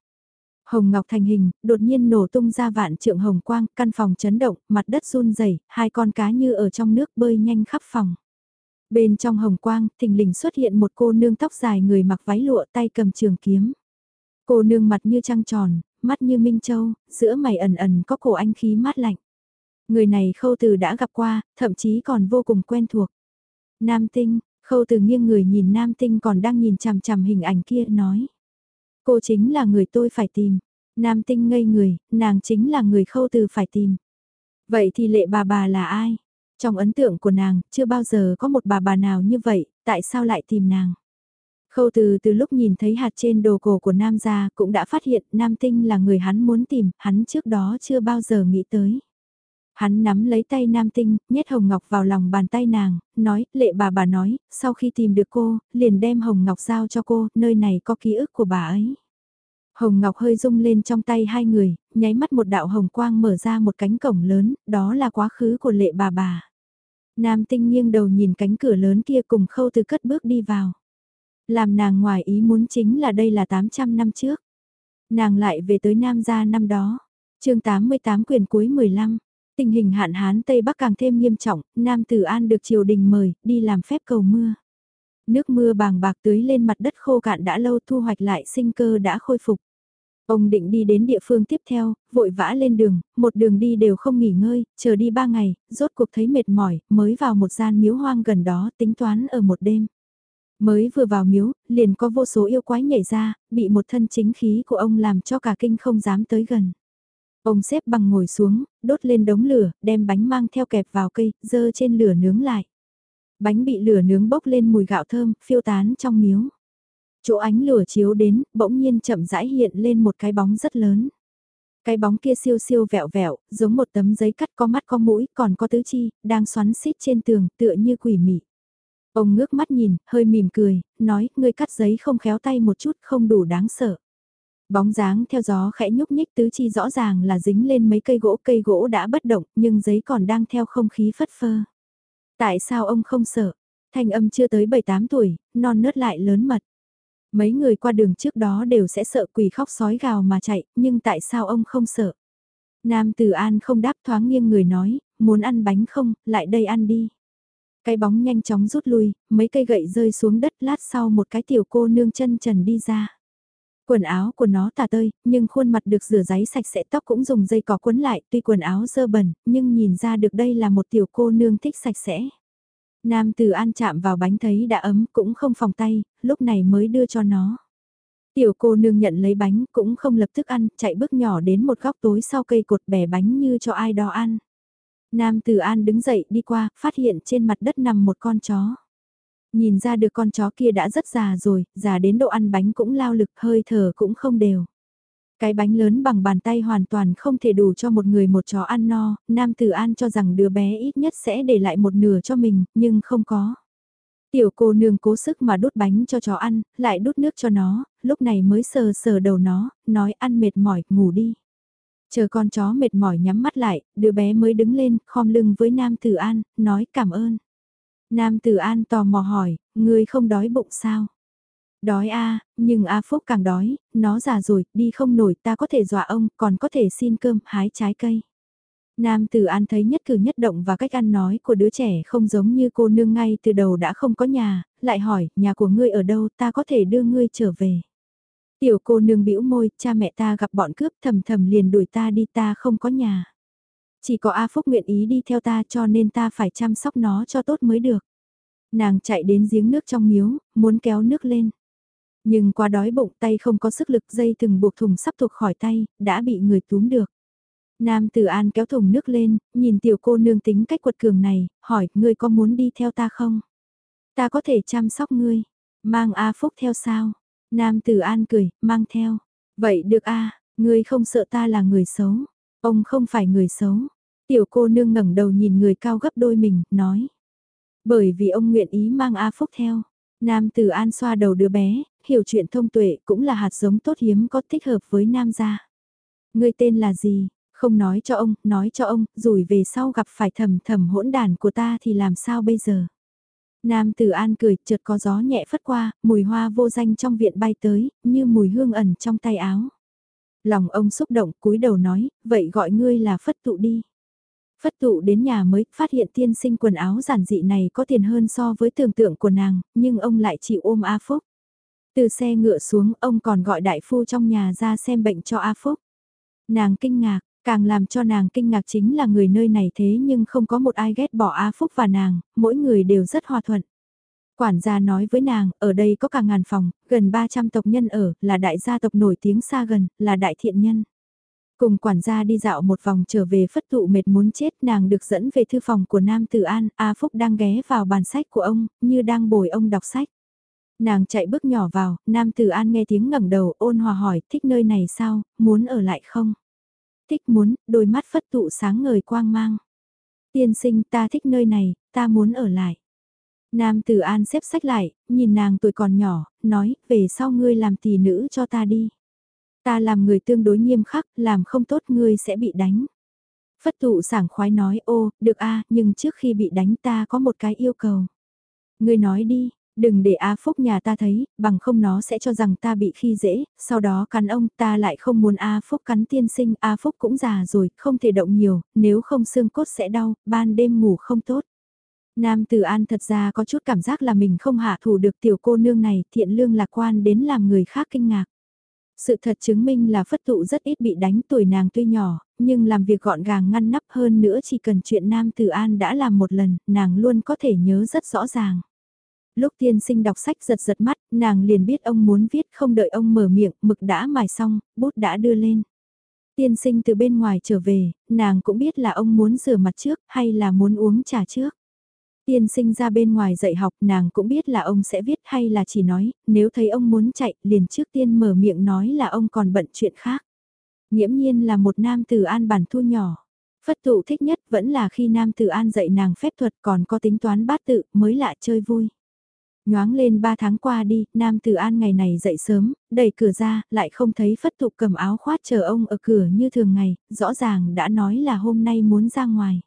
Speaker 1: Hồng Ngọc thành hình, đột nhiên nổ tung ra vạn trượng hồng quang, căn phòng chấn động, mặt đất run rẩy, hai con cá như ở trong nước bơi nhanh khắp phòng. Bên trong hồng quang, thình lình xuất hiện một cô nương tóc dài người mặc váy lụa tay cầm trường kiếm. Cô nương mặt như trăng tròn, mắt như minh châu, giữa mày ẩn ẩn có cổ anh khí mát lạnh. Người này khâu từ đã gặp qua, thậm chí còn vô cùng quen thuộc. Nam tinh, khâu từ nghiêng người nhìn nam tinh còn đang nhìn chằm chằm hình ảnh kia nói. Cô chính là người tôi phải tìm. Nam tinh ngây người, nàng chính là người khâu từ phải tìm. Vậy thì lệ bà bà là ai? Trong ấn tượng của nàng, chưa bao giờ có một bà bà nào như vậy, tại sao lại tìm nàng? Khâu từ từ lúc nhìn thấy hạt trên đồ cổ của Nam gia cũng đã phát hiện Nam Tinh là người hắn muốn tìm, hắn trước đó chưa bao giờ nghĩ tới. Hắn nắm lấy tay Nam Tinh, nhét Hồng Ngọc vào lòng bàn tay nàng, nói, lệ bà bà nói, sau khi tìm được cô, liền đem Hồng Ngọc giao cho cô, nơi này có ký ức của bà ấy. Hồng Ngọc hơi rung lên trong tay hai người, nháy mắt một đạo hồng quang mở ra một cánh cổng lớn, đó là quá khứ của lệ bà bà. Nam tinh nghiêng đầu nhìn cánh cửa lớn kia cùng khâu từ cất bước đi vào. Làm nàng ngoài ý muốn chính là đây là 800 năm trước. Nàng lại về tới Nam gia năm đó. chương 88 quyền cuối 15. Tình hình hạn hán Tây Bắc càng thêm nghiêm trọng, Nam Tử An được triều đình mời, đi làm phép cầu mưa. Nước mưa bàng bạc tưới lên mặt đất khô cạn đã lâu thu hoạch lại sinh cơ đã khôi phục. Ông định đi đến địa phương tiếp theo, vội vã lên đường, một đường đi đều không nghỉ ngơi, chờ đi ba ngày, rốt cuộc thấy mệt mỏi, mới vào một gian miếu hoang gần đó tính toán ở một đêm. Mới vừa vào miếu, liền có vô số yêu quái nhảy ra, bị một thân chính khí của ông làm cho cả kinh không dám tới gần. Ông xếp bằng ngồi xuống, đốt lên đống lửa, đem bánh mang theo kẹp vào cây, dơ trên lửa nướng lại. Bánh bị lửa nướng bốc lên mùi gạo thơm, phiêu tán trong miếu. Chỗ ánh lửa chiếu đến, bỗng nhiên chậm rãi hiện lên một cái bóng rất lớn. Cái bóng kia siêu siêu vẹo vẹo, giống một tấm giấy cắt có mắt có mũi, còn có tứ chi, đang xoắn xít trên tường, tựa như quỷ mị. Ông ngước mắt nhìn, hơi mỉm cười, nói, ngươi cắt giấy không khéo tay một chút, không đủ đáng sợ. Bóng dáng theo gió khẽ nhúc nhích tứ chi rõ ràng là dính lên mấy cây gỗ, cây gỗ đã bất động, nhưng giấy còn đang theo không khí phất phơ. Tại sao ông không sợ? Thanh âm chưa tới 7-8 tuổi, non nớt lại lớn mật. Mấy người qua đường trước đó đều sẽ sợ quỷ khóc sói gào mà chạy, nhưng tại sao ông không sợ? Nam Tử An không đáp thoáng nghiêng người nói, muốn ăn bánh không, lại đây ăn đi. Cái bóng nhanh chóng rút lui, mấy cây gậy rơi xuống đất lát sau một cái tiểu cô nương chân trần đi ra. Quần áo của nó tả tơi, nhưng khuôn mặt được rửa giấy sạch sẽ tóc cũng dùng dây cỏ quấn lại, tuy quần áo dơ bẩn, nhưng nhìn ra được đây là một tiểu cô nương thích sạch sẽ. Nam Từ An chạm vào bánh thấy đã ấm cũng không phòng tay, lúc này mới đưa cho nó. Tiểu cô nương nhận lấy bánh cũng không lập tức ăn, chạy bước nhỏ đến một góc tối sau cây cột bẻ bánh như cho ai đó ăn. Nam Từ An đứng dậy đi qua, phát hiện trên mặt đất nằm một con chó. Nhìn ra được con chó kia đã rất già rồi, già đến độ ăn bánh cũng lao lực hơi thở cũng không đều. Cái bánh lớn bằng bàn tay hoàn toàn không thể đủ cho một người một chó ăn no, Nam Tử An cho rằng đứa bé ít nhất sẽ để lại một nửa cho mình, nhưng không có. Tiểu cô nương cố sức mà đút bánh cho chó ăn, lại đút nước cho nó, lúc này mới sờ sờ đầu nó, nói ăn mệt mỏi, ngủ đi. Chờ con chó mệt mỏi nhắm mắt lại, đứa bé mới đứng lên, khom lưng với Nam Tử An, nói cảm ơn. Nam Tử An tò mò hỏi, ngươi không đói bụng sao? Đói a nhưng A Phúc càng đói, nó già rồi, đi không nổi, ta có thể dọa ông, còn có thể xin cơm, hái trái cây. Nam Tử An thấy nhất cử nhất động và cách ăn nói của đứa trẻ không giống như cô nương ngay từ đầu đã không có nhà, lại hỏi, nhà của ngươi ở đâu, ta có thể đưa ngươi trở về. Tiểu cô nương bĩu môi, cha mẹ ta gặp bọn cướp thầm thầm liền đuổi ta đi ta không có nhà. Chỉ có A Phúc nguyện ý đi theo ta cho nên ta phải chăm sóc nó cho tốt mới được. Nàng chạy đến giếng nước trong miếu, muốn kéo nước lên. Nhưng quá đói bụng tay không có sức lực dây từng buộc thùng sắp thuộc khỏi tay, đã bị người túm được. Nam Tử An kéo thùng nước lên, nhìn tiểu cô nương tính cách quật cường này, hỏi, ngươi có muốn đi theo ta không? Ta có thể chăm sóc ngươi, mang A Phúc theo sao? Nam Tử An cười, mang theo. Vậy được a, ngươi không sợ ta là người xấu. Ông không phải người xấu. Tiểu cô nương ngẩng đầu nhìn người cao gấp đôi mình, nói. Bởi vì ông nguyện ý mang A Phúc theo. Nam Tử An xoa đầu đứa bé, hiểu chuyện thông tuệ cũng là hạt giống tốt hiếm có thích hợp với Nam gia. Ngươi tên là gì? Không nói cho ông, nói cho ông, rủi về sau gặp phải thầm thầm hỗn đàn của ta thì làm sao bây giờ? Nam Tử An cười, chợt có gió nhẹ phất qua, mùi hoa vô danh trong viện bay tới, như mùi hương ẩn trong tay áo. Lòng ông xúc động, cúi đầu nói, vậy gọi ngươi là phất tụ đi. Phất tụ đến nhà mới, phát hiện tiên sinh quần áo giản dị này có tiền hơn so với tưởng tượng của nàng, nhưng ông lại chịu ôm A Phúc. Từ xe ngựa xuống, ông còn gọi đại phu trong nhà ra xem bệnh cho A Phúc. Nàng kinh ngạc, Càng làm cho nàng kinh ngạc chính là người nơi này thế nhưng không có một ai ghét bỏ A Phúc và nàng, mỗi người đều rất hòa thuận. Quản gia nói với nàng, ở đây có cả ngàn phòng, gần 300 tộc nhân ở, là đại gia tộc nổi tiếng xa gần, là đại thiện nhân. Cùng quản gia đi dạo một vòng trở về phất tụ mệt muốn chết nàng được dẫn về thư phòng của Nam Tử An, A Phúc đang ghé vào bàn sách của ông, như đang bồi ông đọc sách. Nàng chạy bước nhỏ vào, Nam Tử An nghe tiếng ngẩng đầu ôn hòa hỏi thích nơi này sao, muốn ở lại không? Thích muốn, đôi mắt phất tụ sáng ngời quang mang. Tiên sinh ta thích nơi này, ta muốn ở lại. Nam Tử An xếp sách lại, nhìn nàng tuổi còn nhỏ, nói, về sau ngươi làm tỷ nữ cho ta đi. Ta làm người tương đối nghiêm khắc, làm không tốt ngươi sẽ bị đánh. Phất tụ sảng khoái nói, ô, được a nhưng trước khi bị đánh ta có một cái yêu cầu. Ngươi nói đi, Đừng để A Phúc nhà ta thấy, bằng không nó sẽ cho rằng ta bị khi dễ, sau đó cắn ông ta lại không muốn A Phúc cắn tiên sinh, A Phúc cũng già rồi, không thể động nhiều, nếu không xương cốt sẽ đau, ban đêm ngủ không tốt. Nam Tử An thật ra có chút cảm giác là mình không hạ thủ được tiểu cô nương này, thiện lương lạc quan đến làm người khác kinh ngạc. Sự thật chứng minh là phất tụ rất ít bị đánh tuổi nàng tuy nhỏ, nhưng làm việc gọn gàng ngăn nắp hơn nữa chỉ cần chuyện Nam Tử An đã làm một lần, nàng luôn có thể nhớ rất rõ ràng lúc tiên sinh đọc sách giật giật mắt, nàng liền biết ông muốn viết không đợi ông mở miệng, mực đã mài xong, bút đã đưa lên. Tiên sinh từ bên ngoài trở về, nàng cũng biết là ông muốn rửa mặt trước hay là muốn uống trà trước. Tiên sinh ra bên ngoài dạy học nàng cũng biết là ông sẽ viết hay là chỉ nói, nếu thấy ông muốn chạy liền trước tiên mở miệng nói là ông còn bận chuyện khác. Nghiễm nhiên là một nam tử an bản thu nhỏ. Phất tụ thích nhất vẫn là khi nam tử an dạy nàng phép thuật còn có tính toán bát tự mới lạ chơi vui. Nhoáng lên ba tháng qua đi, Nam Tử An ngày này dậy sớm, đẩy cửa ra, lại không thấy phất tụ cầm áo khoát chờ ông ở cửa như thường ngày, rõ ràng đã nói là hôm nay muốn ra ngoài.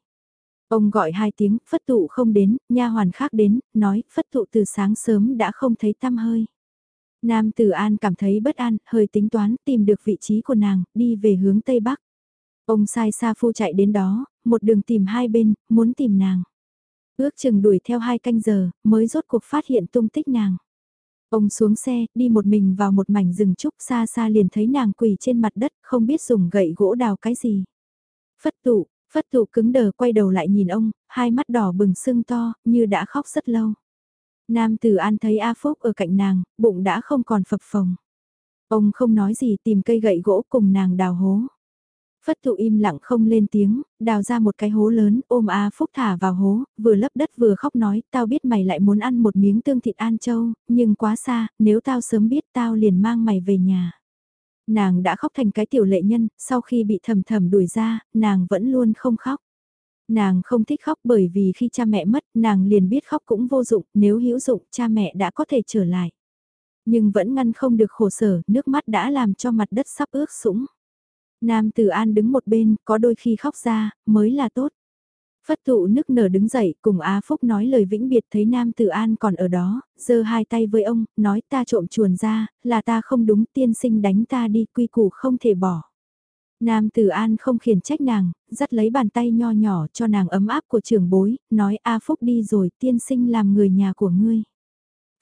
Speaker 1: Ông gọi hai tiếng, phất tụ không đến, nha hoàn khác đến, nói, phất tụ từ sáng sớm đã không thấy tăm hơi. Nam Tử An cảm thấy bất an, hơi tính toán, tìm được vị trí của nàng, đi về hướng Tây Bắc. Ông sai Sa Phu chạy đến đó, một đường tìm hai bên, muốn tìm nàng. Ước chừng đuổi theo hai canh giờ, mới rốt cuộc phát hiện tung tích nàng. Ông xuống xe, đi một mình vào một mảnh rừng trúc xa xa liền thấy nàng quỳ trên mặt đất, không biết dùng gậy gỗ đào cái gì. Phất tụ, phất tụ cứng đờ quay đầu lại nhìn ông, hai mắt đỏ bừng sưng to, như đã khóc rất lâu. Nam Tử An thấy A Phúc ở cạnh nàng, bụng đã không còn phập phồng. Ông không nói gì tìm cây gậy gỗ cùng nàng đào hố. Phất thụ im lặng không lên tiếng, đào ra một cái hố lớn, ôm A Phúc thả vào hố, vừa lấp đất vừa khóc nói, tao biết mày lại muốn ăn một miếng tương thịt An Châu, nhưng quá xa, nếu tao sớm biết tao liền mang mày về nhà. Nàng đã khóc thành cái tiểu lệ nhân, sau khi bị thầm thầm đuổi ra, nàng vẫn luôn không khóc. Nàng không thích khóc bởi vì khi cha mẹ mất, nàng liền biết khóc cũng vô dụng, nếu hữu dụng, cha mẹ đã có thể trở lại. Nhưng vẫn ngăn không được khổ sở, nước mắt đã làm cho mặt đất sắp ướt sũng. Nam Tử An đứng một bên, có đôi khi khóc ra, mới là tốt. Phất tụ nức nở đứng dậy cùng Á Phúc nói lời vĩnh biệt thấy Nam Tử An còn ở đó, giơ hai tay với ông, nói ta trộm chuồn ra, là ta không đúng tiên sinh đánh ta đi quy củ không thể bỏ. Nam Tử An không khiển trách nàng, dắt lấy bàn tay nho nhỏ cho nàng ấm áp của trưởng bối, nói A Phúc đi rồi tiên sinh làm người nhà của ngươi.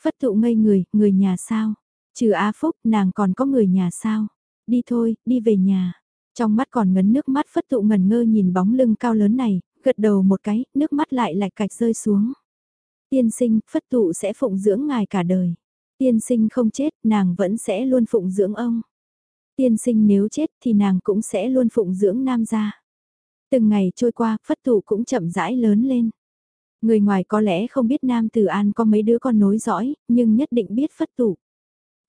Speaker 1: Phất tụ ngây người, người nhà sao? Trừ A Phúc, nàng còn có người nhà sao? Đi thôi, đi về nhà. Trong mắt còn ngấn nước mắt phất tụ ngần ngơ nhìn bóng lưng cao lớn này, gật đầu một cái, nước mắt lại lạch cạch rơi xuống. Tiên sinh, phất tụ sẽ phụng dưỡng ngài cả đời. Tiên sinh không chết, nàng vẫn sẽ luôn phụng dưỡng ông. Tiên sinh nếu chết thì nàng cũng sẽ luôn phụng dưỡng nam gia. Từng ngày trôi qua, phất tụ cũng chậm rãi lớn lên. Người ngoài có lẽ không biết Nam Tử An có mấy đứa con nối dõi, nhưng nhất định biết phất tụ.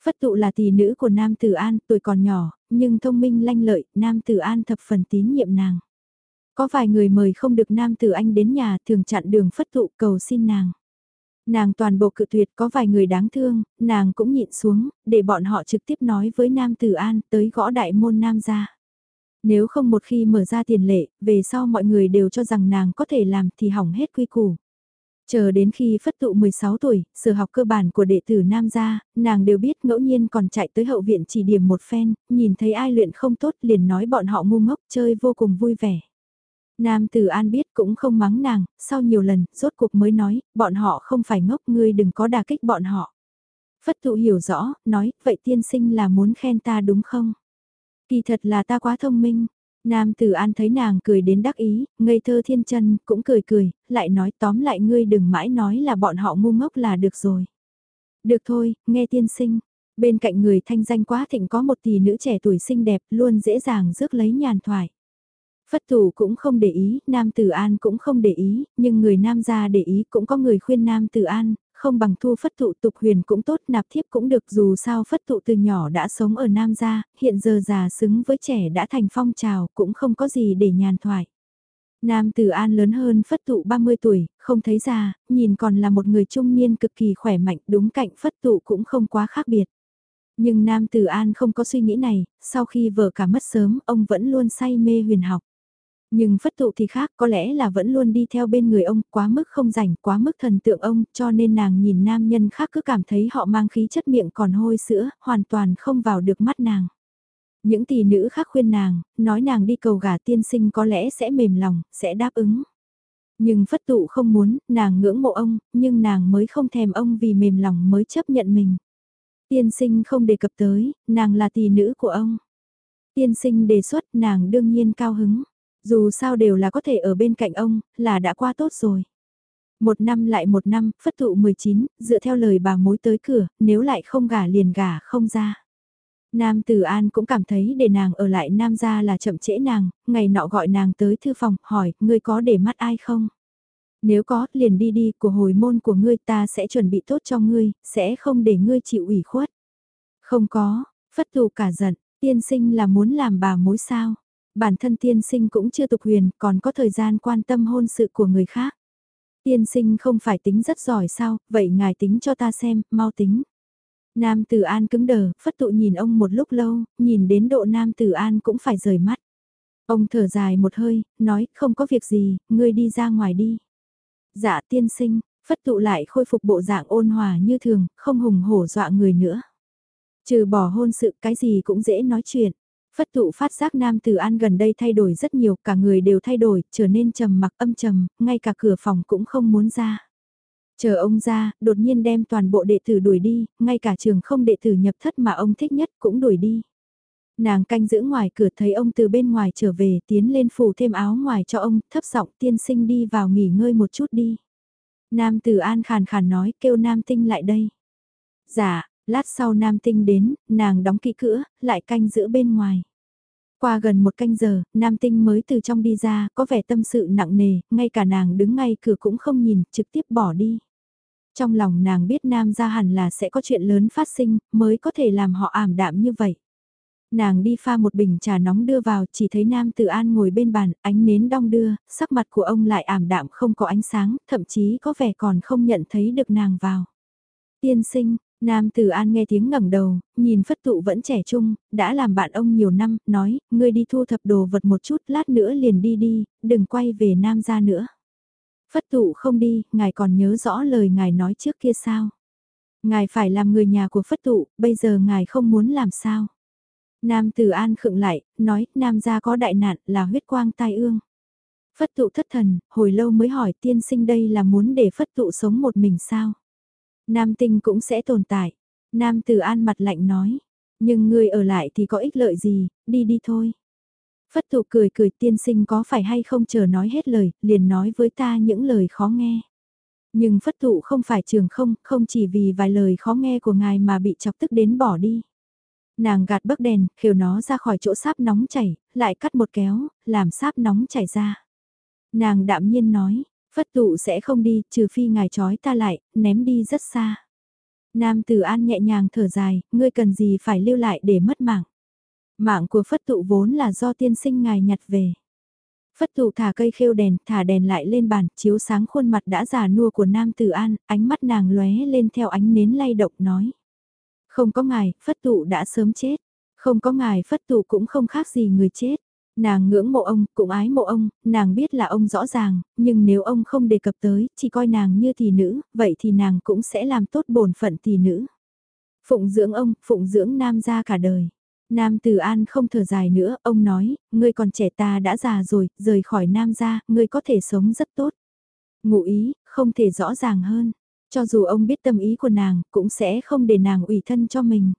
Speaker 1: Phất tụ là tỷ nữ của Nam Tử An, tuổi còn nhỏ, nhưng thông minh lanh lợi, Nam Tử An thập phần tín nhiệm nàng. Có vài người mời không được Nam Tử Anh đến nhà thường chặn đường phất tụ cầu xin nàng. Nàng toàn bộ cự tuyệt có vài người đáng thương, nàng cũng nhịn xuống, để bọn họ trực tiếp nói với Nam Tử An tới gõ đại môn Nam gia. Nếu không một khi mở ra tiền lệ, về sau mọi người đều cho rằng nàng có thể làm thì hỏng hết quy củ. Chờ đến khi phất tụ 16 tuổi, sở học cơ bản của đệ tử nam gia, nàng đều biết ngẫu nhiên còn chạy tới hậu viện chỉ điểm một phen, nhìn thấy ai luyện không tốt liền nói bọn họ ngu ngốc chơi vô cùng vui vẻ. Nam Tử An biết cũng không mắng nàng, sau nhiều lần, rốt cuộc mới nói, bọn họ không phải ngốc ngươi đừng có đà kích bọn họ. Phất tụ hiểu rõ, nói, vậy tiên sinh là muốn khen ta đúng không? Kỳ thật là ta quá thông minh. Nam Tử An thấy nàng cười đến đắc ý, ngây thơ thiên chân, cũng cười cười, lại nói tóm lại ngươi đừng mãi nói là bọn họ ngu ngốc là được rồi. Được thôi, nghe tiên sinh. Bên cạnh người thanh danh quá thịnh có một tỷ nữ trẻ tuổi xinh đẹp luôn dễ dàng rước lấy nhàn thoại. Phất thủ cũng không để ý, Nam Tử An cũng không để ý, nhưng người Nam gia để ý cũng có người khuyên Nam Tử An, không bằng thu phất thụ tục huyền cũng tốt nạp thiếp cũng được dù sao phất thụ từ nhỏ đã sống ở Nam gia, hiện giờ già xứng với trẻ đã thành phong trào cũng không có gì để nhàn thoại. Nam Tử An lớn hơn phất thụ 30 tuổi, không thấy già, nhìn còn là một người trung niên cực kỳ khỏe mạnh đúng cạnh phất thụ cũng không quá khác biệt. Nhưng Nam Tử An không có suy nghĩ này, sau khi vợ cả mất sớm ông vẫn luôn say mê huyền học. Nhưng phất tụ thì khác có lẽ là vẫn luôn đi theo bên người ông quá mức không rảnh quá mức thần tượng ông cho nên nàng nhìn nam nhân khác cứ cảm thấy họ mang khí chất miệng còn hôi sữa, hoàn toàn không vào được mắt nàng. Những tỷ nữ khác khuyên nàng, nói nàng đi cầu gả tiên sinh có lẽ sẽ mềm lòng, sẽ đáp ứng. Nhưng phất tụ không muốn, nàng ngưỡng mộ ông, nhưng nàng mới không thèm ông vì mềm lòng mới chấp nhận mình. Tiên sinh không đề cập tới, nàng là tỷ nữ của ông. Tiên sinh đề xuất nàng đương nhiên cao hứng. Dù sao đều là có thể ở bên cạnh ông, là đã qua tốt rồi. Một năm lại một năm, phất thụ 19, dựa theo lời bà mối tới cửa, nếu lại không gả liền gả không ra. Nam Tử An cũng cảm thấy để nàng ở lại Nam gia là chậm trễ nàng, ngày nọ gọi nàng tới thư phòng, hỏi, ngươi có để mắt ai không? Nếu có, liền đi đi, của hồi môn của ngươi ta sẽ chuẩn bị tốt cho ngươi, sẽ không để ngươi chịu ủy khuất. Không có, phất thù cả giận, tiên sinh là muốn làm bà mối sao? Bản thân tiên sinh cũng chưa tục huyền, còn có thời gian quan tâm hôn sự của người khác. Tiên sinh không phải tính rất giỏi sao, vậy ngài tính cho ta xem, mau tính. Nam Tử An cứng đờ, phất tụ nhìn ông một lúc lâu, nhìn đến độ Nam Tử An cũng phải rời mắt. Ông thở dài một hơi, nói, không có việc gì, ngươi đi ra ngoài đi. Dạ tiên sinh, phất tụ lại khôi phục bộ dạng ôn hòa như thường, không hùng hổ dọa người nữa. Trừ bỏ hôn sự cái gì cũng dễ nói chuyện. Phất tụ phát giác nam tử an gần đây thay đổi rất nhiều, cả người đều thay đổi, trở nên trầm mặc âm trầm, ngay cả cửa phòng cũng không muốn ra. Chờ ông ra, đột nhiên đem toàn bộ đệ tử đuổi đi, ngay cả trường không đệ tử nhập thất mà ông thích nhất cũng đuổi đi. Nàng canh giữ ngoài cửa thấy ông từ bên ngoài trở về tiến lên phủ thêm áo ngoài cho ông, thấp giọng tiên sinh đi vào nghỉ ngơi một chút đi. Nam tử an khàn khàn nói kêu nam tinh lại đây. Dạ, Lát sau nam tinh đến, nàng đóng kỹ cửa, lại canh giữ bên ngoài. Qua gần một canh giờ, nam tinh mới từ trong đi ra, có vẻ tâm sự nặng nề, ngay cả nàng đứng ngay cửa cũng không nhìn, trực tiếp bỏ đi. Trong lòng nàng biết nam ra hẳn là sẽ có chuyện lớn phát sinh, mới có thể làm họ ảm đạm như vậy. Nàng đi pha một bình trà nóng đưa vào, chỉ thấy nam tự an ngồi bên bàn, ánh nến đong đưa, sắc mặt của ông lại ảm đạm không có ánh sáng, thậm chí có vẻ còn không nhận thấy được nàng vào. Tiên sinh, Nam Tử An nghe tiếng ngẩng đầu, nhìn phất tụ vẫn trẻ trung, đã làm bạn ông nhiều năm, nói, ngươi đi thu thập đồ vật một chút, lát nữa liền đi đi, đừng quay về Nam ra nữa. Phất tụ không đi, ngài còn nhớ rõ lời ngài nói trước kia sao? Ngài phải làm người nhà của phất tụ, bây giờ ngài không muốn làm sao? Nam Tử An khựng lại, nói, Nam gia có đại nạn là huyết quang tai ương. Phất tụ thất thần, hồi lâu mới hỏi tiên sinh đây là muốn để phất tụ sống một mình sao? Nam tinh cũng sẽ tồn tại. Nam Tử An mặt lạnh nói, nhưng người ở lại thì có ích lợi gì, đi đi thôi. Phất thụ cười cười tiên sinh có phải hay không chờ nói hết lời, liền nói với ta những lời khó nghe. Nhưng phất thụ không phải trường không, không chỉ vì vài lời khó nghe của ngài mà bị chọc tức đến bỏ đi. Nàng gạt bấc đèn, khều nó ra khỏi chỗ sáp nóng chảy, lại cắt một kéo, làm sáp nóng chảy ra. Nàng đạm nhiên nói, phất tụ sẽ không đi, trừ phi ngài trói ta lại, ném đi rất xa. Nam Tử An nhẹ nhàng thở dài, ngươi cần gì phải lưu lại để mất mạng. Mạng của phất tụ vốn là do tiên sinh ngài nhặt về. Phất tụ thả cây khêu đèn, thả đèn lại lên bàn, chiếu sáng khuôn mặt đã già nua của Nam Tử An, ánh mắt nàng lóe lên theo ánh nến lay động nói. Không có ngài, phất tụ đã sớm chết. Không có ngài, phất tụ cũng không khác gì người chết. Nàng ngưỡng mộ ông, cũng ái mộ ông, nàng biết là ông rõ ràng, nhưng nếu ông không đề cập tới, chỉ coi nàng như tỷ nữ, vậy thì nàng cũng sẽ làm tốt bổn phận tỷ nữ. Phụng dưỡng ông, phụng dưỡng nam gia cả đời. Nam Từ An không thở dài nữa, ông nói, ngươi còn trẻ ta đã già rồi, rời khỏi Nam gia, ngươi có thể sống rất tốt. Ngụ ý, không thể rõ ràng hơn. Cho dù ông biết tâm ý của nàng, cũng sẽ không để nàng ủy thân cho mình.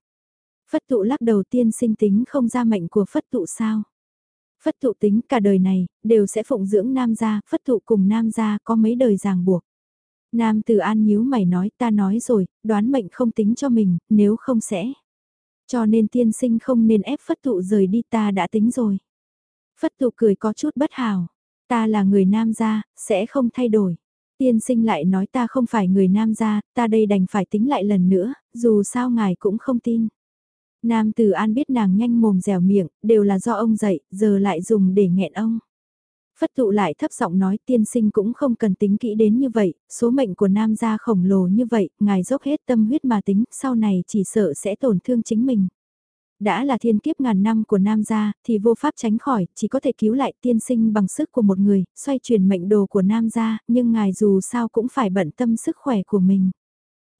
Speaker 1: Phất tụ lắc đầu tiên sinh tính không ra mệnh của phất tụ sao. Phất thụ tính cả đời này, đều sẽ phụng dưỡng nam gia, phất thụ cùng nam gia có mấy đời ràng buộc. Nam Từ An nhíu mày nói ta nói rồi, đoán mệnh không tính cho mình, nếu không sẽ. Cho nên tiên sinh không nên ép phất thụ rời đi ta đã tính rồi. Phất thụ cười có chút bất hảo. Ta là người nam gia, sẽ không thay đổi. Tiên sinh lại nói ta không phải người nam gia, ta đây đành phải tính lại lần nữa, dù sao ngài cũng không tin. Nam Từ An biết nàng nhanh mồm dẻo miệng, đều là do ông dạy, giờ lại dùng để nghẹn ông. Phất tụ lại thấp giọng nói tiên sinh cũng không cần tính kỹ đến như vậy, số mệnh của nam gia khổng lồ như vậy, ngài dốc hết tâm huyết mà tính, sau này chỉ sợ sẽ tổn thương chính mình. Đã là thiên kiếp ngàn năm của nam gia, thì vô pháp tránh khỏi, chỉ có thể cứu lại tiên sinh bằng sức của một người, xoay chuyển mệnh đồ của nam gia, nhưng ngài dù sao cũng phải bận tâm sức khỏe của mình.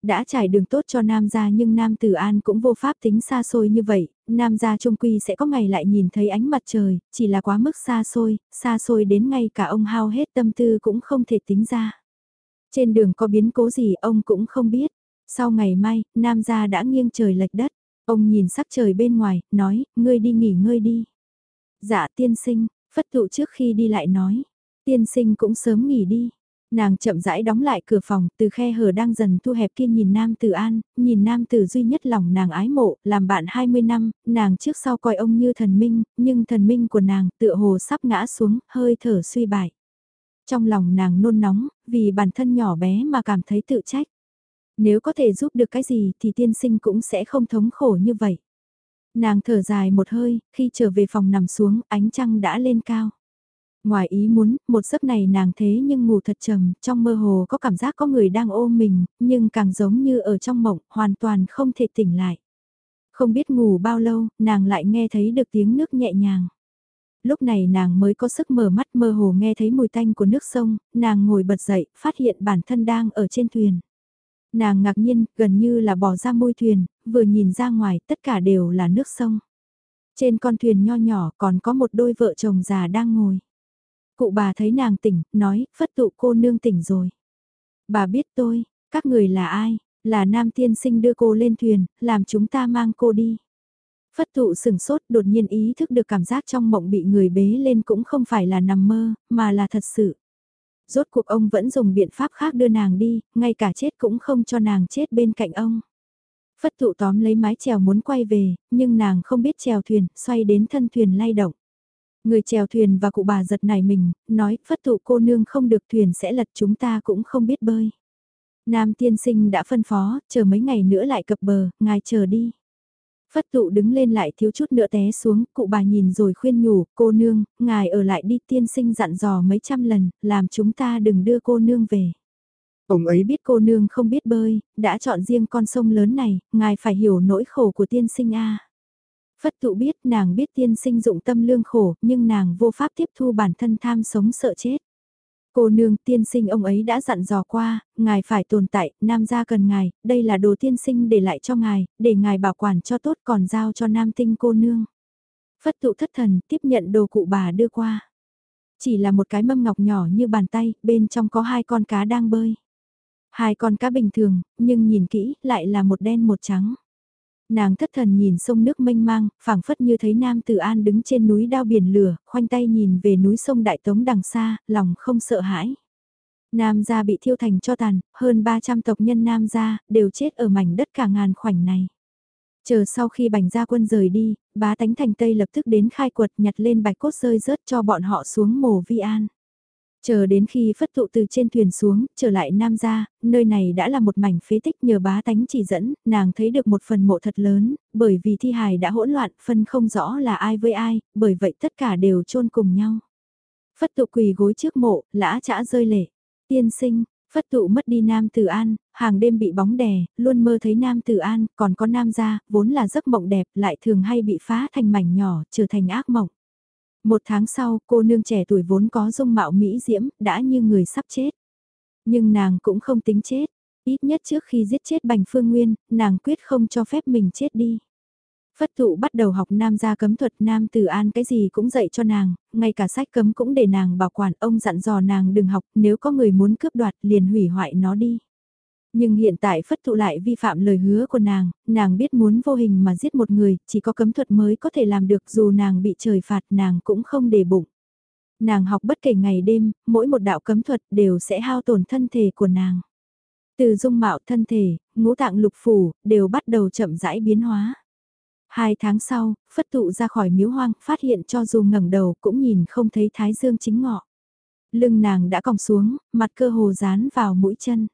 Speaker 1: Đã trải đường tốt cho nam gia nhưng nam tử an cũng vô pháp tính xa xôi như vậy, nam gia trung quy sẽ có ngày lại nhìn thấy ánh mặt trời, chỉ là quá mức xa xôi, xa xôi đến ngay cả ông hao hết tâm tư cũng không thể tính ra. Trên đường có biến cố gì ông cũng không biết. Sau ngày mai, nam gia đã nghiêng trời lệch đất. Ông nhìn sắc trời bên ngoài, nói, ngươi đi nghỉ ngơi đi. Dạ tiên sinh, phất thụ trước khi đi lại nói, tiên sinh cũng sớm nghỉ đi. Nàng chậm rãi đóng lại cửa phòng, từ khe hở đang dần thu hẹp kia nhìn nam tử an, nhìn nam tử duy nhất lòng nàng ái mộ, làm bạn 20 năm, nàng trước sau coi ông như thần minh, nhưng thần minh của nàng tựa hồ sắp ngã xuống, hơi thở suy bại. Trong lòng nàng nôn nóng, vì bản thân nhỏ bé mà cảm thấy tự trách. Nếu có thể giúp được cái gì thì tiên sinh cũng sẽ không thống khổ như vậy. Nàng thở dài một hơi, khi trở về phòng nằm xuống, ánh trăng đã lên cao. Ngoài ý muốn, một giấc này nàng thế nhưng ngủ thật trầm, trong mơ hồ có cảm giác có người đang ôm mình, nhưng càng giống như ở trong mộng, hoàn toàn không thể tỉnh lại. Không biết ngủ bao lâu, nàng lại nghe thấy được tiếng nước nhẹ nhàng. Lúc này nàng mới có sức mở mắt mơ hồ nghe thấy mùi tanh của nước sông, nàng ngồi bật dậy, phát hiện bản thân đang ở trên thuyền. Nàng ngạc nhiên, gần như là bỏ ra môi thuyền, vừa nhìn ra ngoài tất cả đều là nước sông. Trên con thuyền nho nhỏ còn có một đôi vợ chồng già đang ngồi. Cụ bà thấy nàng tỉnh, nói, phất tụ cô nương tỉnh rồi. Bà biết tôi, các người là ai, là nam tiên sinh đưa cô lên thuyền, làm chúng ta mang cô đi. Phất tụ sừng sốt đột nhiên ý thức được cảm giác trong mộng bị người bế lên cũng không phải là nằm mơ, mà là thật sự. Rốt cuộc ông vẫn dùng biện pháp khác đưa nàng đi, ngay cả chết cũng không cho nàng chết bên cạnh ông. Phất tụ tóm lấy mái chèo muốn quay về, nhưng nàng không biết chèo thuyền, xoay đến thân thuyền lay động. Người chèo thuyền và cụ bà giật nảy mình, nói, phất thụ cô nương không được thuyền sẽ lật chúng ta cũng không biết bơi. Nam tiên sinh đã phân phó, chờ mấy ngày nữa lại cập bờ, ngài chờ đi. Phất thụ đứng lên lại thiếu chút nữa té xuống, cụ bà nhìn rồi khuyên nhủ, cô nương, ngài ở lại đi tiên sinh dặn dò mấy trăm lần, làm chúng ta đừng đưa cô nương về. Ông ấy biết cô nương không biết bơi, đã chọn riêng con sông lớn này, ngài phải hiểu nỗi khổ của tiên sinh a. Phất tụ biết nàng biết tiên sinh dụng tâm lương khổ, nhưng nàng vô pháp tiếp thu bản thân tham sống sợ chết. Cô nương tiên sinh ông ấy đã dặn dò qua, ngài phải tồn tại, nam gia cần ngài, đây là đồ tiên sinh để lại cho ngài, để ngài bảo quản cho tốt còn giao cho nam tinh cô nương. Phất tụ thất thần tiếp nhận đồ cụ bà đưa qua. Chỉ là một cái mâm ngọc nhỏ như bàn tay, bên trong có hai con cá đang bơi. Hai con cá bình thường, nhưng nhìn kỹ lại là một đen một trắng. Nàng thất thần nhìn sông nước mênh mang, phảng phất như thấy Nam Tử An đứng trên núi đao biển lửa, khoanh tay nhìn về núi sông Đại Tống đằng xa, lòng không sợ hãi. Nam gia bị thiêu thành cho tàn, hơn 300 tộc nhân Nam gia đều chết ở mảnh đất cả ngàn khoảnh này. Chờ sau khi bành gia quân rời đi, bá tánh thành Tây lập tức đến khai quật nhặt lên bạch cốt rơi rớt cho bọn họ xuống mồ vi an. Chờ đến khi phất tụ từ trên thuyền xuống, trở lại Nam gia, nơi này đã là một mảnh phế tích nhờ bá tánh chỉ dẫn, nàng thấy được một phần mộ thật lớn, bởi vì thi hài đã hỗn loạn, phân không rõ là ai với ai, bởi vậy tất cả đều chôn cùng nhau. Phất tụ quỳ gối trước mộ, lã chã rơi lệ. Tiên sinh, Phất tụ mất đi Nam Tử An, hàng đêm bị bóng đè, luôn mơ thấy Nam Tử An, còn có Nam gia, vốn là giấc mộng đẹp, lại thường hay bị phá thành mảnh nhỏ, trở thành ác mộng. Một tháng sau, cô nương trẻ tuổi vốn có dung mạo mỹ diễm, đã như người sắp chết. Nhưng nàng cũng không tính chết, ít nhất trước khi giết chết Bành Phương Nguyên, nàng quyết không cho phép mình chết đi. Phất thụ bắt đầu học nam gia cấm thuật nam tử an cái gì cũng dạy cho nàng, ngay cả sách cấm cũng để nàng bảo quản ông dặn dò nàng đừng học nếu có người muốn cướp đoạt liền hủy hoại nó đi. Nhưng hiện tại phất thụ lại vi phạm lời hứa của nàng, nàng biết muốn vô hình mà giết một người, chỉ có cấm thuật mới có thể làm được dù nàng bị trời phạt nàng cũng không để bụng. Nàng học bất kể ngày đêm, mỗi một đạo cấm thuật đều sẽ hao tổn thân thể của nàng. Từ dung mạo thân thể, ngũ tạng lục phủ, đều bắt đầu chậm rãi biến hóa. Hai tháng sau, phất tụ ra khỏi miếu hoang, phát hiện cho dù ngẩng đầu cũng nhìn không thấy thái dương chính ngọ. Lưng nàng đã còng xuống, mặt cơ hồ dán vào mũi chân.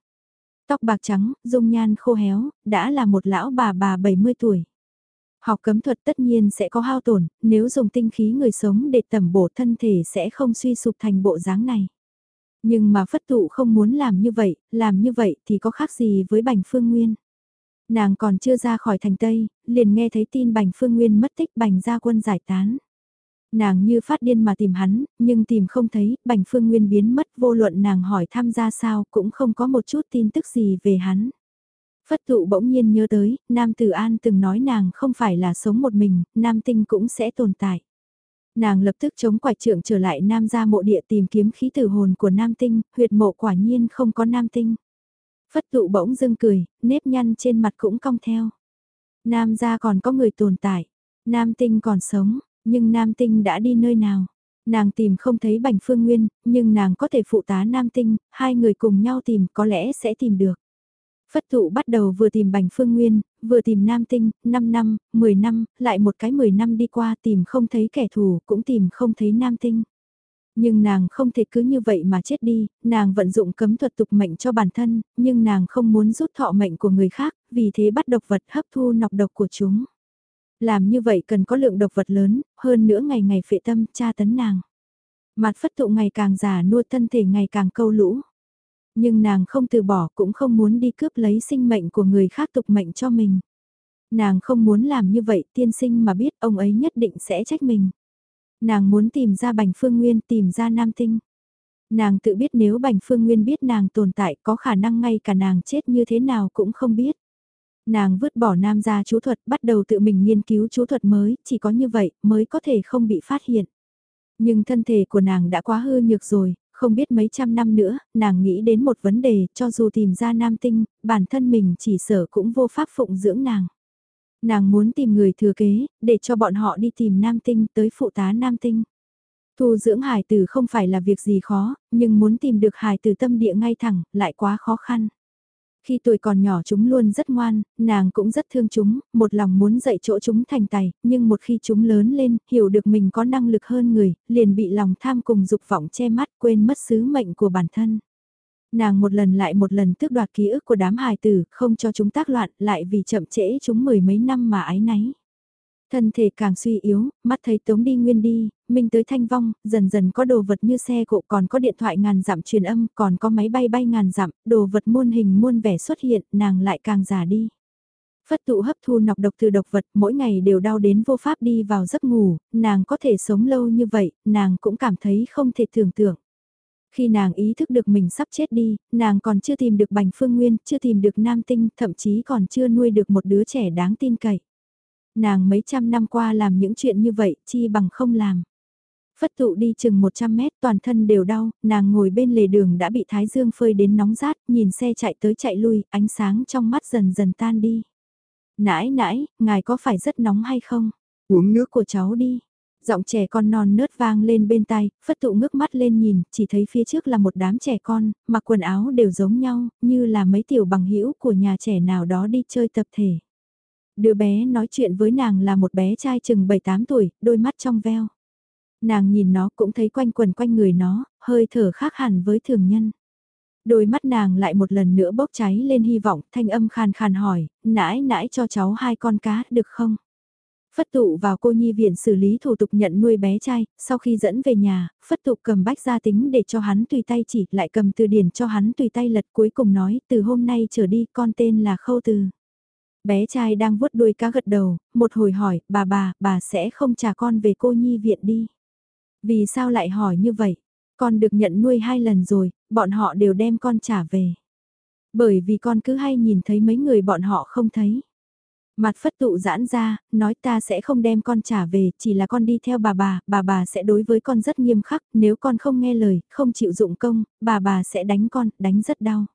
Speaker 1: Tóc bạc trắng, dung nhan khô héo, đã là một lão bà bà 70 tuổi. Học cấm thuật tất nhiên sẽ có hao tổn, nếu dùng tinh khí người sống để tẩm bổ thân thể sẽ không suy sụp thành bộ dáng này. Nhưng mà phất tụ không muốn làm như vậy, làm như vậy thì có khác gì với bành phương nguyên. Nàng còn chưa ra khỏi thành Tây, liền nghe thấy tin bành phương nguyên mất tích bành gia quân giải tán. Nàng như phát điên mà tìm hắn, nhưng tìm không thấy, bành phương nguyên biến mất vô luận nàng hỏi tham gia sao cũng không có một chút tin tức gì về hắn. Phất tụ bỗng nhiên nhớ tới, Nam Tử An từng nói nàng không phải là sống một mình, Nam Tinh cũng sẽ tồn tại. Nàng lập tức chống quải trưởng trở lại Nam gia mộ địa tìm kiếm khí tử hồn của Nam Tinh, huyệt mộ quả nhiên không có Nam Tinh. Phất tụ bỗng dưng cười, nếp nhăn trên mặt cũng cong theo. Nam gia còn có người tồn tại, Nam Tinh còn sống, nhưng Nam Tinh đã đi nơi nào? Nàng tìm không thấy Bành Phương Nguyên, nhưng nàng có thể phụ tá Nam Tinh, hai người cùng nhau tìm có lẽ sẽ tìm được. Phất thụ bắt đầu vừa tìm Bành Phương Nguyên, vừa tìm Nam Tinh, 5 năm, 10 năm, lại một cái 10 năm đi qua tìm không thấy kẻ thù, cũng tìm không thấy Nam Tinh. Nhưng nàng không thể cứ như vậy mà chết đi, nàng vận dụng cấm thuật tục mệnh cho bản thân, nhưng nàng không muốn rút thọ mệnh của người khác, vì thế bắt độc vật hấp thu nọc độc của chúng. Làm như vậy cần có lượng độc vật lớn, hơn nữa ngày ngày phệ tâm tra tấn nàng. Mặt phất tụ ngày càng già nua thân thể ngày càng câu lũ. Nhưng nàng không từ bỏ cũng không muốn đi cướp lấy sinh mệnh của người khác tục mệnh cho mình. Nàng không muốn làm như vậy tiên sinh mà biết ông ấy nhất định sẽ trách mình. Nàng muốn tìm ra Bành Phương Nguyên tìm ra Nam Tinh. Nàng tự biết nếu Bành Phương Nguyên biết nàng tồn tại có khả năng ngay cả nàng chết như thế nào cũng không biết. Nàng vứt bỏ nam gia chú thuật bắt đầu tự mình nghiên cứu chú thuật mới, chỉ có như vậy mới có thể không bị phát hiện. Nhưng thân thể của nàng đã quá hư nhược rồi, không biết mấy trăm năm nữa, nàng nghĩ đến một vấn đề, cho dù tìm ra nam tinh, bản thân mình chỉ sở cũng vô pháp phụng dưỡng nàng. Nàng muốn tìm người thừa kế, để cho bọn họ đi tìm nam tinh tới phụ tá nam tinh. Thu dưỡng hải tử không phải là việc gì khó, nhưng muốn tìm được hải tử tâm địa ngay thẳng, lại quá khó khăn. Khi tuổi còn nhỏ chúng luôn rất ngoan, nàng cũng rất thương chúng, một lòng muốn dạy chỗ chúng thành tài, nhưng một khi chúng lớn lên, hiểu được mình có năng lực hơn người, liền bị lòng tham cùng dục vọng che mắt quên mất sứ mệnh của bản thân. Nàng một lần lại một lần tước đoạt ký ức của đám hài tử, không cho chúng tác loạn, lại vì chậm trễ chúng mười mấy năm mà ái náy. Thân thể càng suy yếu, mắt thấy Tống đi nguyên đi, mình tới thanh vong, dần dần có đồ vật như xe cộ còn có điện thoại ngàn dặm truyền âm, còn có máy bay bay ngàn dặm, đồ vật muôn hình muôn vẻ xuất hiện, nàng lại càng già đi. Phất tụ hấp thu nọc độc từ độc vật mỗi ngày đều đau đến vô pháp đi vào giấc ngủ, nàng có thể sống lâu như vậy, nàng cũng cảm thấy không thể tưởng tượng. Khi nàng ý thức được mình sắp chết đi, nàng còn chưa tìm được Bành Phương Nguyên, chưa tìm được Nam Tinh, thậm chí còn chưa nuôi được một đứa trẻ đáng tin cậy. Nàng mấy trăm năm qua làm những chuyện như vậy, chi bằng không làm. Phất tụ đi chừng 100 mét toàn thân đều đau, nàng ngồi bên lề đường đã bị thái dương phơi đến nóng rát, nhìn xe chạy tới chạy lui, ánh sáng trong mắt dần dần tan đi. Nãi nãi, ngài có phải rất nóng hay không? Uống nước của cháu đi. Giọng trẻ con non nớt vang lên bên tai, phất tụ ngước mắt lên nhìn, chỉ thấy phía trước là một đám trẻ con, mặc quần áo đều giống nhau, như là mấy tiểu bằng hữu của nhà trẻ nào đó đi chơi tập thể. Đứa bé nói chuyện với nàng là một bé trai chừng 7-8 tuổi, đôi mắt trong veo. Nàng nhìn nó cũng thấy quanh quần quanh người nó, hơi thở khác hẳn với thường nhân. Đôi mắt nàng lại một lần nữa bốc cháy lên hy vọng, thanh âm khàn khàn hỏi, nãi nãi cho cháu hai con cá, được không? Phất tụ vào cô nhi viện xử lý thủ tục nhận nuôi bé trai, sau khi dẫn về nhà, Phất tụ cầm bách gia tính để cho hắn tùy tay chỉ, lại cầm từ điển cho hắn tùy tay lật cuối cùng nói, từ hôm nay trở đi con tên là Khâu Từ. Bé trai đang vuốt đuôi cá gật đầu, một hồi hỏi, bà bà, bà sẽ không trả con về cô nhi viện đi. Vì sao lại hỏi như vậy? Con được nhận nuôi hai lần rồi, bọn họ đều đem con trả về. Bởi vì con cứ hay nhìn thấy mấy người bọn họ không thấy. Mặt phất tụ giãn ra, nói ta sẽ không đem con trả về, chỉ là con đi theo bà bà, bà bà sẽ đối với con rất nghiêm khắc, nếu con không nghe lời, không chịu dụng công, bà bà sẽ đánh con, đánh rất đau.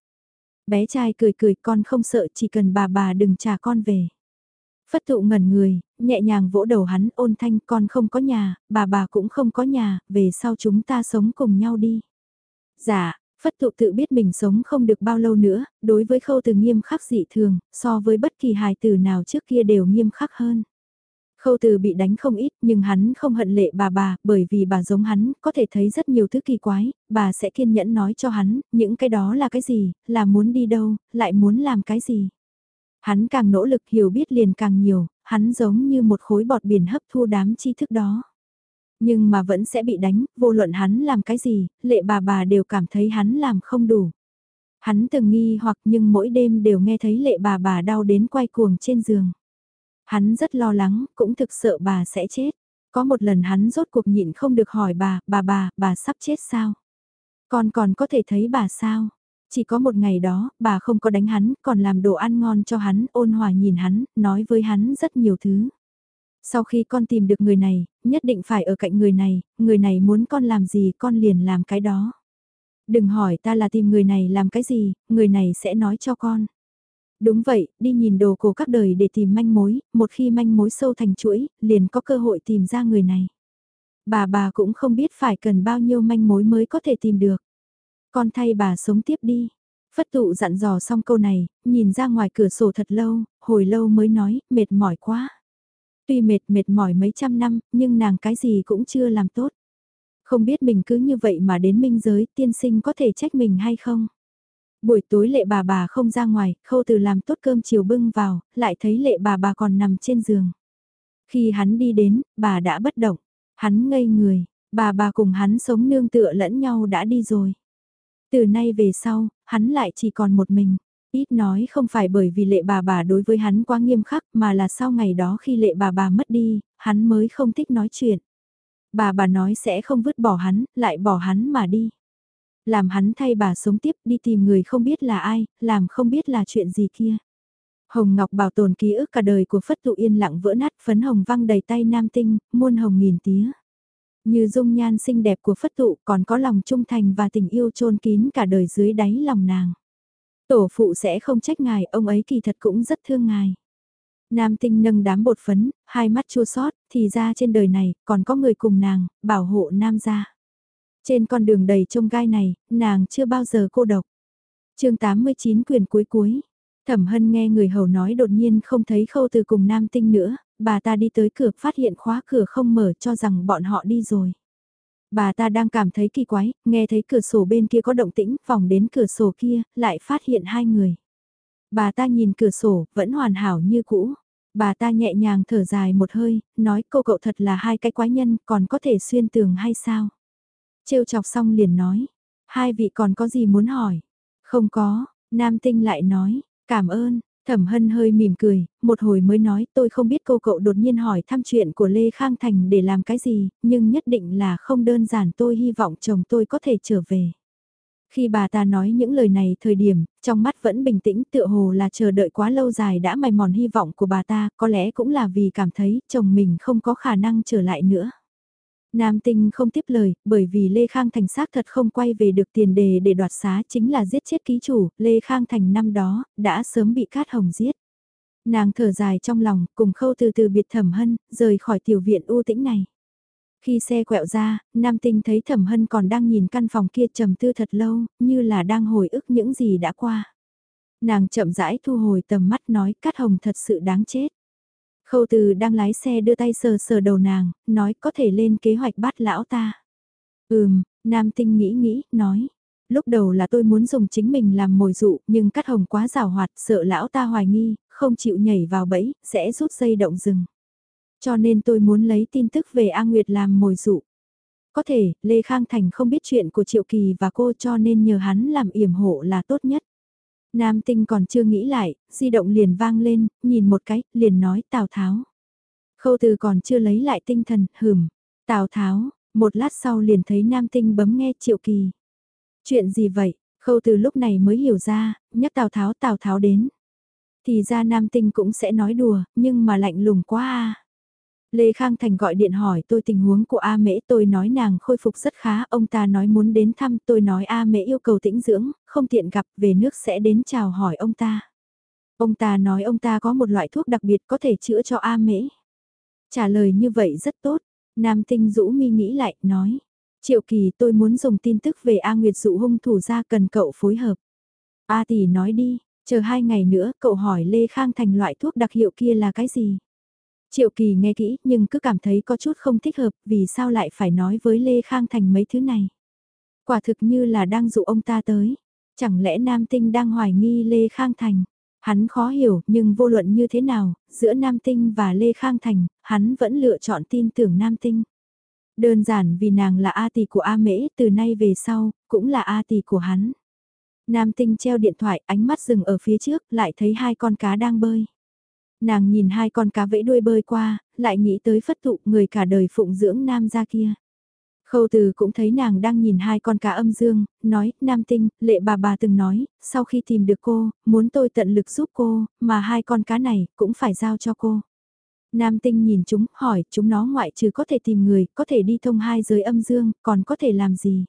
Speaker 1: Bé trai cười cười con không sợ chỉ cần bà bà đừng trả con về. Phất thụ ngẩn người, nhẹ nhàng vỗ đầu hắn ôn thanh con không có nhà, bà bà cũng không có nhà, về sau chúng ta sống cùng nhau đi. Dạ, Phất thụ tự biết mình sống không được bao lâu nữa, đối với khâu từ nghiêm khắc dị thường, so với bất kỳ hài từ nào trước kia đều nghiêm khắc hơn. Khâu từ bị đánh không ít nhưng hắn không hận lệ bà bà bởi vì bà giống hắn có thể thấy rất nhiều thứ kỳ quái, bà sẽ kiên nhẫn nói cho hắn những cái đó là cái gì, là muốn đi đâu, lại muốn làm cái gì. Hắn càng nỗ lực hiểu biết liền càng nhiều, hắn giống như một khối bọt biển hấp thu đám tri thức đó. Nhưng mà vẫn sẽ bị đánh, vô luận hắn làm cái gì, lệ bà bà đều cảm thấy hắn làm không đủ. Hắn từng nghi hoặc nhưng mỗi đêm đều nghe thấy lệ bà bà đau đến quay cuồng trên giường. Hắn rất lo lắng, cũng thực sợ bà sẽ chết. Có một lần hắn rốt cuộc nhịn không được hỏi bà, bà bà, bà sắp chết sao? Con còn có thể thấy bà sao? Chỉ có một ngày đó, bà không có đánh hắn, còn làm đồ ăn ngon cho hắn, ôn hòa nhìn hắn, nói với hắn rất nhiều thứ. Sau khi con tìm được người này, nhất định phải ở cạnh người này, người này muốn con làm gì con liền làm cái đó. Đừng hỏi ta là tìm người này làm cái gì, người này sẽ nói cho con. Đúng vậy, đi nhìn đồ cổ các đời để tìm manh mối, một khi manh mối sâu thành chuỗi, liền có cơ hội tìm ra người này. Bà bà cũng không biết phải cần bao nhiêu manh mối mới có thể tìm được. Con thay bà sống tiếp đi. Phất tụ dặn dò xong câu này, nhìn ra ngoài cửa sổ thật lâu, hồi lâu mới nói, mệt mỏi quá. Tuy mệt mệt mỏi mấy trăm năm, nhưng nàng cái gì cũng chưa làm tốt. Không biết mình cứ như vậy mà đến minh giới tiên sinh có thể trách mình hay không? Buổi tối lệ bà bà không ra ngoài, khâu từ làm tốt cơm chiều bưng vào, lại thấy lệ bà bà còn nằm trên giường. Khi hắn đi đến, bà đã bất động, hắn ngây người, bà bà cùng hắn sống nương tựa lẫn nhau đã đi rồi. Từ nay về sau, hắn lại chỉ còn một mình. Ít nói không phải bởi vì lệ bà bà đối với hắn quá nghiêm khắc mà là sau ngày đó khi lệ bà bà mất đi, hắn mới không thích nói chuyện. Bà bà nói sẽ không vứt bỏ hắn, lại bỏ hắn mà đi. Làm hắn thay bà sống tiếp đi tìm người không biết là ai, làm không biết là chuyện gì kia. Hồng Ngọc bảo tồn ký ức cả đời của Phất Tụ yên lặng vỡ nát phấn hồng văng đầy tay nam tinh, muôn hồng nghìn tía. Như dung nhan xinh đẹp của Phất Tụ còn có lòng trung thành và tình yêu trôn kín cả đời dưới đáy lòng nàng. Tổ phụ sẽ không trách ngài, ông ấy kỳ thật cũng rất thương ngài. Nam tinh nâng đám bột phấn, hai mắt chua sót, thì ra trên đời này, còn có người cùng nàng, bảo hộ nam gia. Trên con đường đầy trông gai này, nàng chưa bao giờ cô độc. chương 89 quyền cuối cuối. Thẩm hân nghe người hầu nói đột nhiên không thấy khâu từ cùng nam tinh nữa, bà ta đi tới cửa phát hiện khóa cửa không mở cho rằng bọn họ đi rồi. Bà ta đang cảm thấy kỳ quái, nghe thấy cửa sổ bên kia có động tĩnh, vòng đến cửa sổ kia, lại phát hiện hai người. Bà ta nhìn cửa sổ, vẫn hoàn hảo như cũ. Bà ta nhẹ nhàng thở dài một hơi, nói cô cậu thật là hai cái quái nhân, còn có thể xuyên tường hay sao? Trêu chọc xong liền nói, hai vị còn có gì muốn hỏi? Không có, nam tinh lại nói, cảm ơn, Thẩm Hân hơi mỉm cười, một hồi mới nói tôi không biết cô cậu đột nhiên hỏi thăm chuyện của Lê Khang Thành để làm cái gì, nhưng nhất định là không đơn giản tôi hy vọng chồng tôi có thể trở về. Khi bà ta nói những lời này thời điểm, trong mắt vẫn bình tĩnh tựa hồ là chờ đợi quá lâu dài đã mài mòn hy vọng của bà ta, có lẽ cũng là vì cảm thấy chồng mình không có khả năng trở lại nữa. Nam tinh không tiếp lời, bởi vì Lê Khang Thành xác thật không quay về được tiền đề để đoạt xá chính là giết chết ký chủ, Lê Khang Thành năm đó, đã sớm bị Cát Hồng giết. Nàng thở dài trong lòng, cùng khâu từ từ biệt thẩm hân, rời khỏi tiểu viện u tĩnh này. Khi xe quẹo ra, Nam Tinh thấy Thẩm Hân còn đang nhìn căn phòng kia trầm tư thật lâu, như là đang hồi ức những gì đã qua. Nàng chậm rãi thu hồi tầm mắt nói Cát Hồng thật sự đáng chết. Khâu từ đang lái xe đưa tay sờ sờ đầu nàng, nói có thể lên kế hoạch bắt lão ta. Ừm, Nam Tinh nghĩ nghĩ, nói. Lúc đầu là tôi muốn dùng chính mình làm mồi dụ, nhưng cắt Hồng quá rào hoạt, sợ lão ta hoài nghi, không chịu nhảy vào bẫy, sẽ rút dây động rừng. Cho nên tôi muốn lấy tin tức về A Nguyệt làm mồi dụ. Có thể, Lê Khang Thành không biết chuyện của Triệu Kỳ và cô cho nên nhờ hắn làm yểm hộ là tốt nhất. Nam tinh còn chưa nghĩ lại, di động liền vang lên, nhìn một cái, liền nói Tào Tháo. Khâu từ còn chưa lấy lại tinh thần, hừm, Tào Tháo, một lát sau liền thấy Nam tinh bấm nghe Triệu Kỳ. Chuyện gì vậy? Khâu từ lúc này mới hiểu ra, nhắc Tào Tháo Tào Tháo đến. Thì ra Nam tinh cũng sẽ nói đùa, nhưng mà lạnh lùng quá à. Lê Khang Thành gọi điện hỏi tôi tình huống của A Mễ tôi nói nàng khôi phục rất khá, ông ta nói muốn đến thăm tôi nói A Mễ yêu cầu tĩnh dưỡng, không tiện gặp về nước sẽ đến chào hỏi ông ta. Ông ta nói ông ta có một loại thuốc đặc biệt có thể chữa cho A Mễ. Trả lời như vậy rất tốt, Nam Tinh Dũ mi nghĩ lại, nói. Triệu Kỳ tôi muốn dùng tin tức về A Nguyệt dụ hung thủ ra cần cậu phối hợp. A tỷ nói đi, chờ hai ngày nữa cậu hỏi Lê Khang Thành loại thuốc đặc hiệu kia là cái gì? Triệu Kỳ nghe kỹ nhưng cứ cảm thấy có chút không thích hợp vì sao lại phải nói với Lê Khang Thành mấy thứ này. Quả thực như là đang dụ ông ta tới. Chẳng lẽ Nam Tinh đang hoài nghi Lê Khang Thành? Hắn khó hiểu nhưng vô luận như thế nào, giữa Nam Tinh và Lê Khang Thành, hắn vẫn lựa chọn tin tưởng Nam Tinh. Đơn giản vì nàng là A tỷ của A Mễ từ nay về sau, cũng là A tỷ của hắn. Nam Tinh treo điện thoại ánh mắt dừng ở phía trước lại thấy hai con cá đang bơi. Nàng nhìn hai con cá vẫy đuôi bơi qua, lại nghĩ tới phất thụ người cả đời phụng dưỡng nam gia kia. Khâu từ cũng thấy nàng đang nhìn hai con cá âm dương, nói, nam tinh, lệ bà bà từng nói, sau khi tìm được cô, muốn tôi tận lực giúp cô, mà hai con cá này cũng phải giao cho cô. Nam tinh nhìn chúng, hỏi, chúng nó ngoại trừ có thể tìm người, có thể đi thông hai giới âm dương, còn có thể làm gì?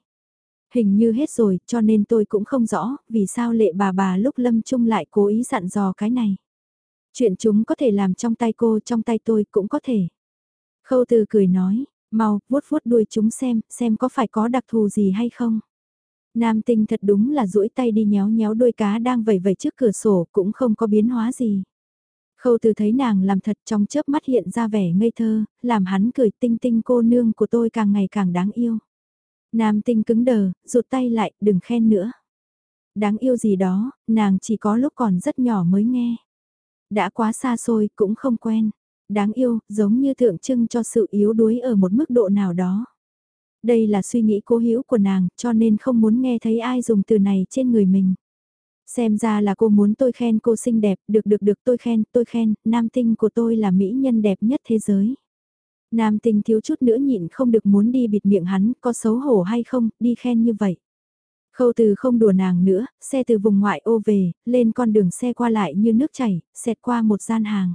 Speaker 1: Hình như hết rồi, cho nên tôi cũng không rõ, vì sao lệ bà bà lúc lâm chung lại cố ý dặn dò cái này. Chuyện chúng có thể làm trong tay cô, trong tay tôi cũng có thể. Khâu từ cười nói, mau, vuốt vuốt đuôi chúng xem, xem có phải có đặc thù gì hay không. Nam tinh thật đúng là duỗi tay đi nhéo nhéo đuôi cá đang vẩy vẩy trước cửa sổ cũng không có biến hóa gì. Khâu từ thấy nàng làm thật trong chớp mắt hiện ra vẻ ngây thơ, làm hắn cười tinh tinh cô nương của tôi càng ngày càng đáng yêu. Nam tinh cứng đờ, rụt tay lại, đừng khen nữa. Đáng yêu gì đó, nàng chỉ có lúc còn rất nhỏ mới nghe. Đã quá xa xôi cũng không quen. Đáng yêu, giống như tượng trưng cho sự yếu đuối ở một mức độ nào đó. Đây là suy nghĩ cố hữu của nàng, cho nên không muốn nghe thấy ai dùng từ này trên người mình. Xem ra là cô muốn tôi khen cô xinh đẹp, được được được tôi khen, tôi khen, nam tinh của tôi là mỹ nhân đẹp nhất thế giới. Nam tinh thiếu chút nữa nhịn không được muốn đi bịt miệng hắn, có xấu hổ hay không, đi khen như vậy. Khâu từ không đùa nàng nữa, xe từ vùng ngoại ô về, lên con đường xe qua lại như nước chảy, xẹt qua một gian hàng.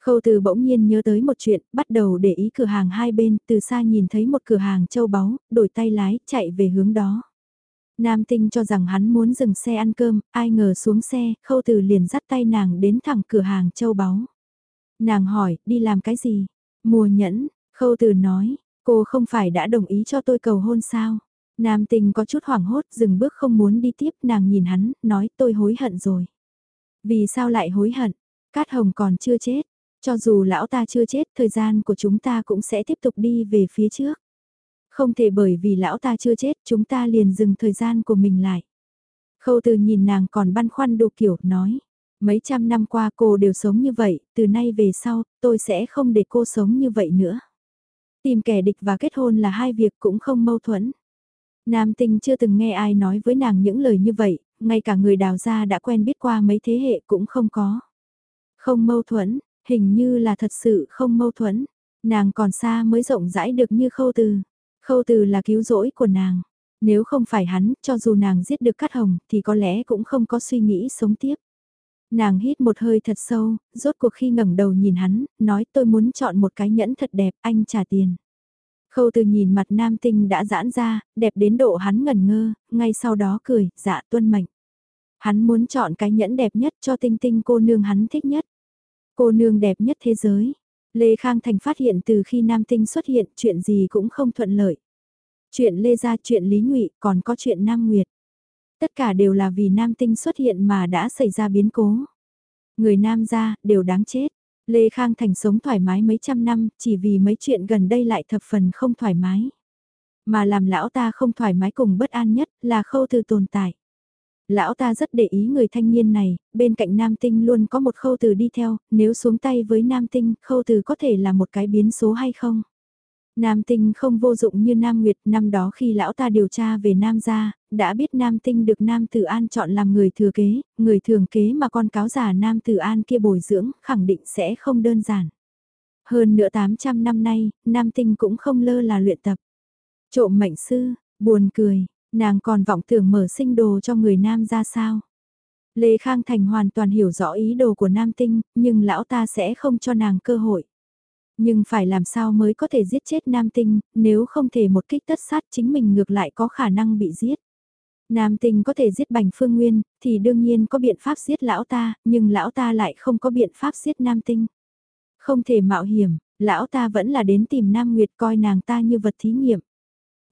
Speaker 1: Khâu từ bỗng nhiên nhớ tới một chuyện, bắt đầu để ý cửa hàng hai bên, từ xa nhìn thấy một cửa hàng châu báu, đổi tay lái, chạy về hướng đó. Nam tinh cho rằng hắn muốn dừng xe ăn cơm, ai ngờ xuống xe, khâu từ liền dắt tay nàng đến thẳng cửa hàng châu báu. Nàng hỏi, đi làm cái gì? Mùa nhẫn, khâu từ nói, cô không phải đã đồng ý cho tôi cầu hôn sao? Nam tình có chút hoảng hốt, dừng bước không muốn đi tiếp, nàng nhìn hắn, nói tôi hối hận rồi. Vì sao lại hối hận? Cát Hồng còn chưa chết, cho dù lão ta chưa chết, thời gian của chúng ta cũng sẽ tiếp tục đi về phía trước. Không thể bởi vì lão ta chưa chết, chúng ta liền dừng thời gian của mình lại. Khâu từ nhìn nàng còn băn khoăn đồ kiểu, nói. Mấy trăm năm qua cô đều sống như vậy, từ nay về sau, tôi sẽ không để cô sống như vậy nữa. Tìm kẻ địch và kết hôn là hai việc cũng không mâu thuẫn. Nam tinh chưa từng nghe ai nói với nàng những lời như vậy, ngay cả người đào gia đã quen biết qua mấy thế hệ cũng không có. Không mâu thuẫn, hình như là thật sự không mâu thuẫn, nàng còn xa mới rộng rãi được như khâu từ. Khâu từ là cứu rỗi của nàng. Nếu không phải hắn, cho dù nàng giết được Cát Hồng, thì có lẽ cũng không có suy nghĩ sống tiếp. Nàng hít một hơi thật sâu, rốt cuộc khi ngẩng đầu nhìn hắn, nói tôi muốn chọn một cái nhẫn thật đẹp, anh trả tiền. Khâu từ nhìn mặt nam tinh đã giãn ra, đẹp đến độ hắn ngẩn ngơ, ngay sau đó cười, dạ tuân mệnh. Hắn muốn chọn cái nhẫn đẹp nhất cho tinh tinh cô nương hắn thích nhất. Cô nương đẹp nhất thế giới. Lê Khang Thành phát hiện từ khi nam tinh xuất hiện chuyện gì cũng không thuận lợi. Chuyện Lê Gia, chuyện Lý Ngụy còn có chuyện Nam Nguyệt. Tất cả đều là vì nam tinh xuất hiện mà đã xảy ra biến cố. Người nam gia đều đáng chết. Lê Khang Thành sống thoải mái mấy trăm năm, chỉ vì mấy chuyện gần đây lại thập phần không thoải mái. Mà làm lão ta không thoải mái cùng bất an nhất là khâu từ tồn tại. Lão ta rất để ý người thanh niên này, bên cạnh nam tinh luôn có một khâu từ đi theo, nếu xuống tay với nam tinh, khâu từ có thể là một cái biến số hay không? Nam tinh không vô dụng như Nam Nguyệt, năm đó khi lão ta điều tra về Nam gia, đã biết Nam tinh được Nam Tử An chọn làm người thừa kế, người thường kế mà con cáo giả Nam Tử An kia bồi dưỡng, khẳng định sẽ không đơn giản. Hơn nữa 800 năm nay, Nam tinh cũng không lơ là luyện tập. Trộm mệnh sư, buồn cười, nàng còn vọng tưởng mở sinh đồ cho người Nam ra sao. Lê Khang Thành hoàn toàn hiểu rõ ý đồ của Nam tinh, nhưng lão ta sẽ không cho nàng cơ hội. Nhưng phải làm sao mới có thể giết chết nam tinh, nếu không thể một kích tất sát chính mình ngược lại có khả năng bị giết. Nam tinh có thể giết bành phương nguyên, thì đương nhiên có biện pháp giết lão ta, nhưng lão ta lại không có biện pháp giết nam tinh. Không thể mạo hiểm, lão ta vẫn là đến tìm Nam Nguyệt coi nàng ta như vật thí nghiệm.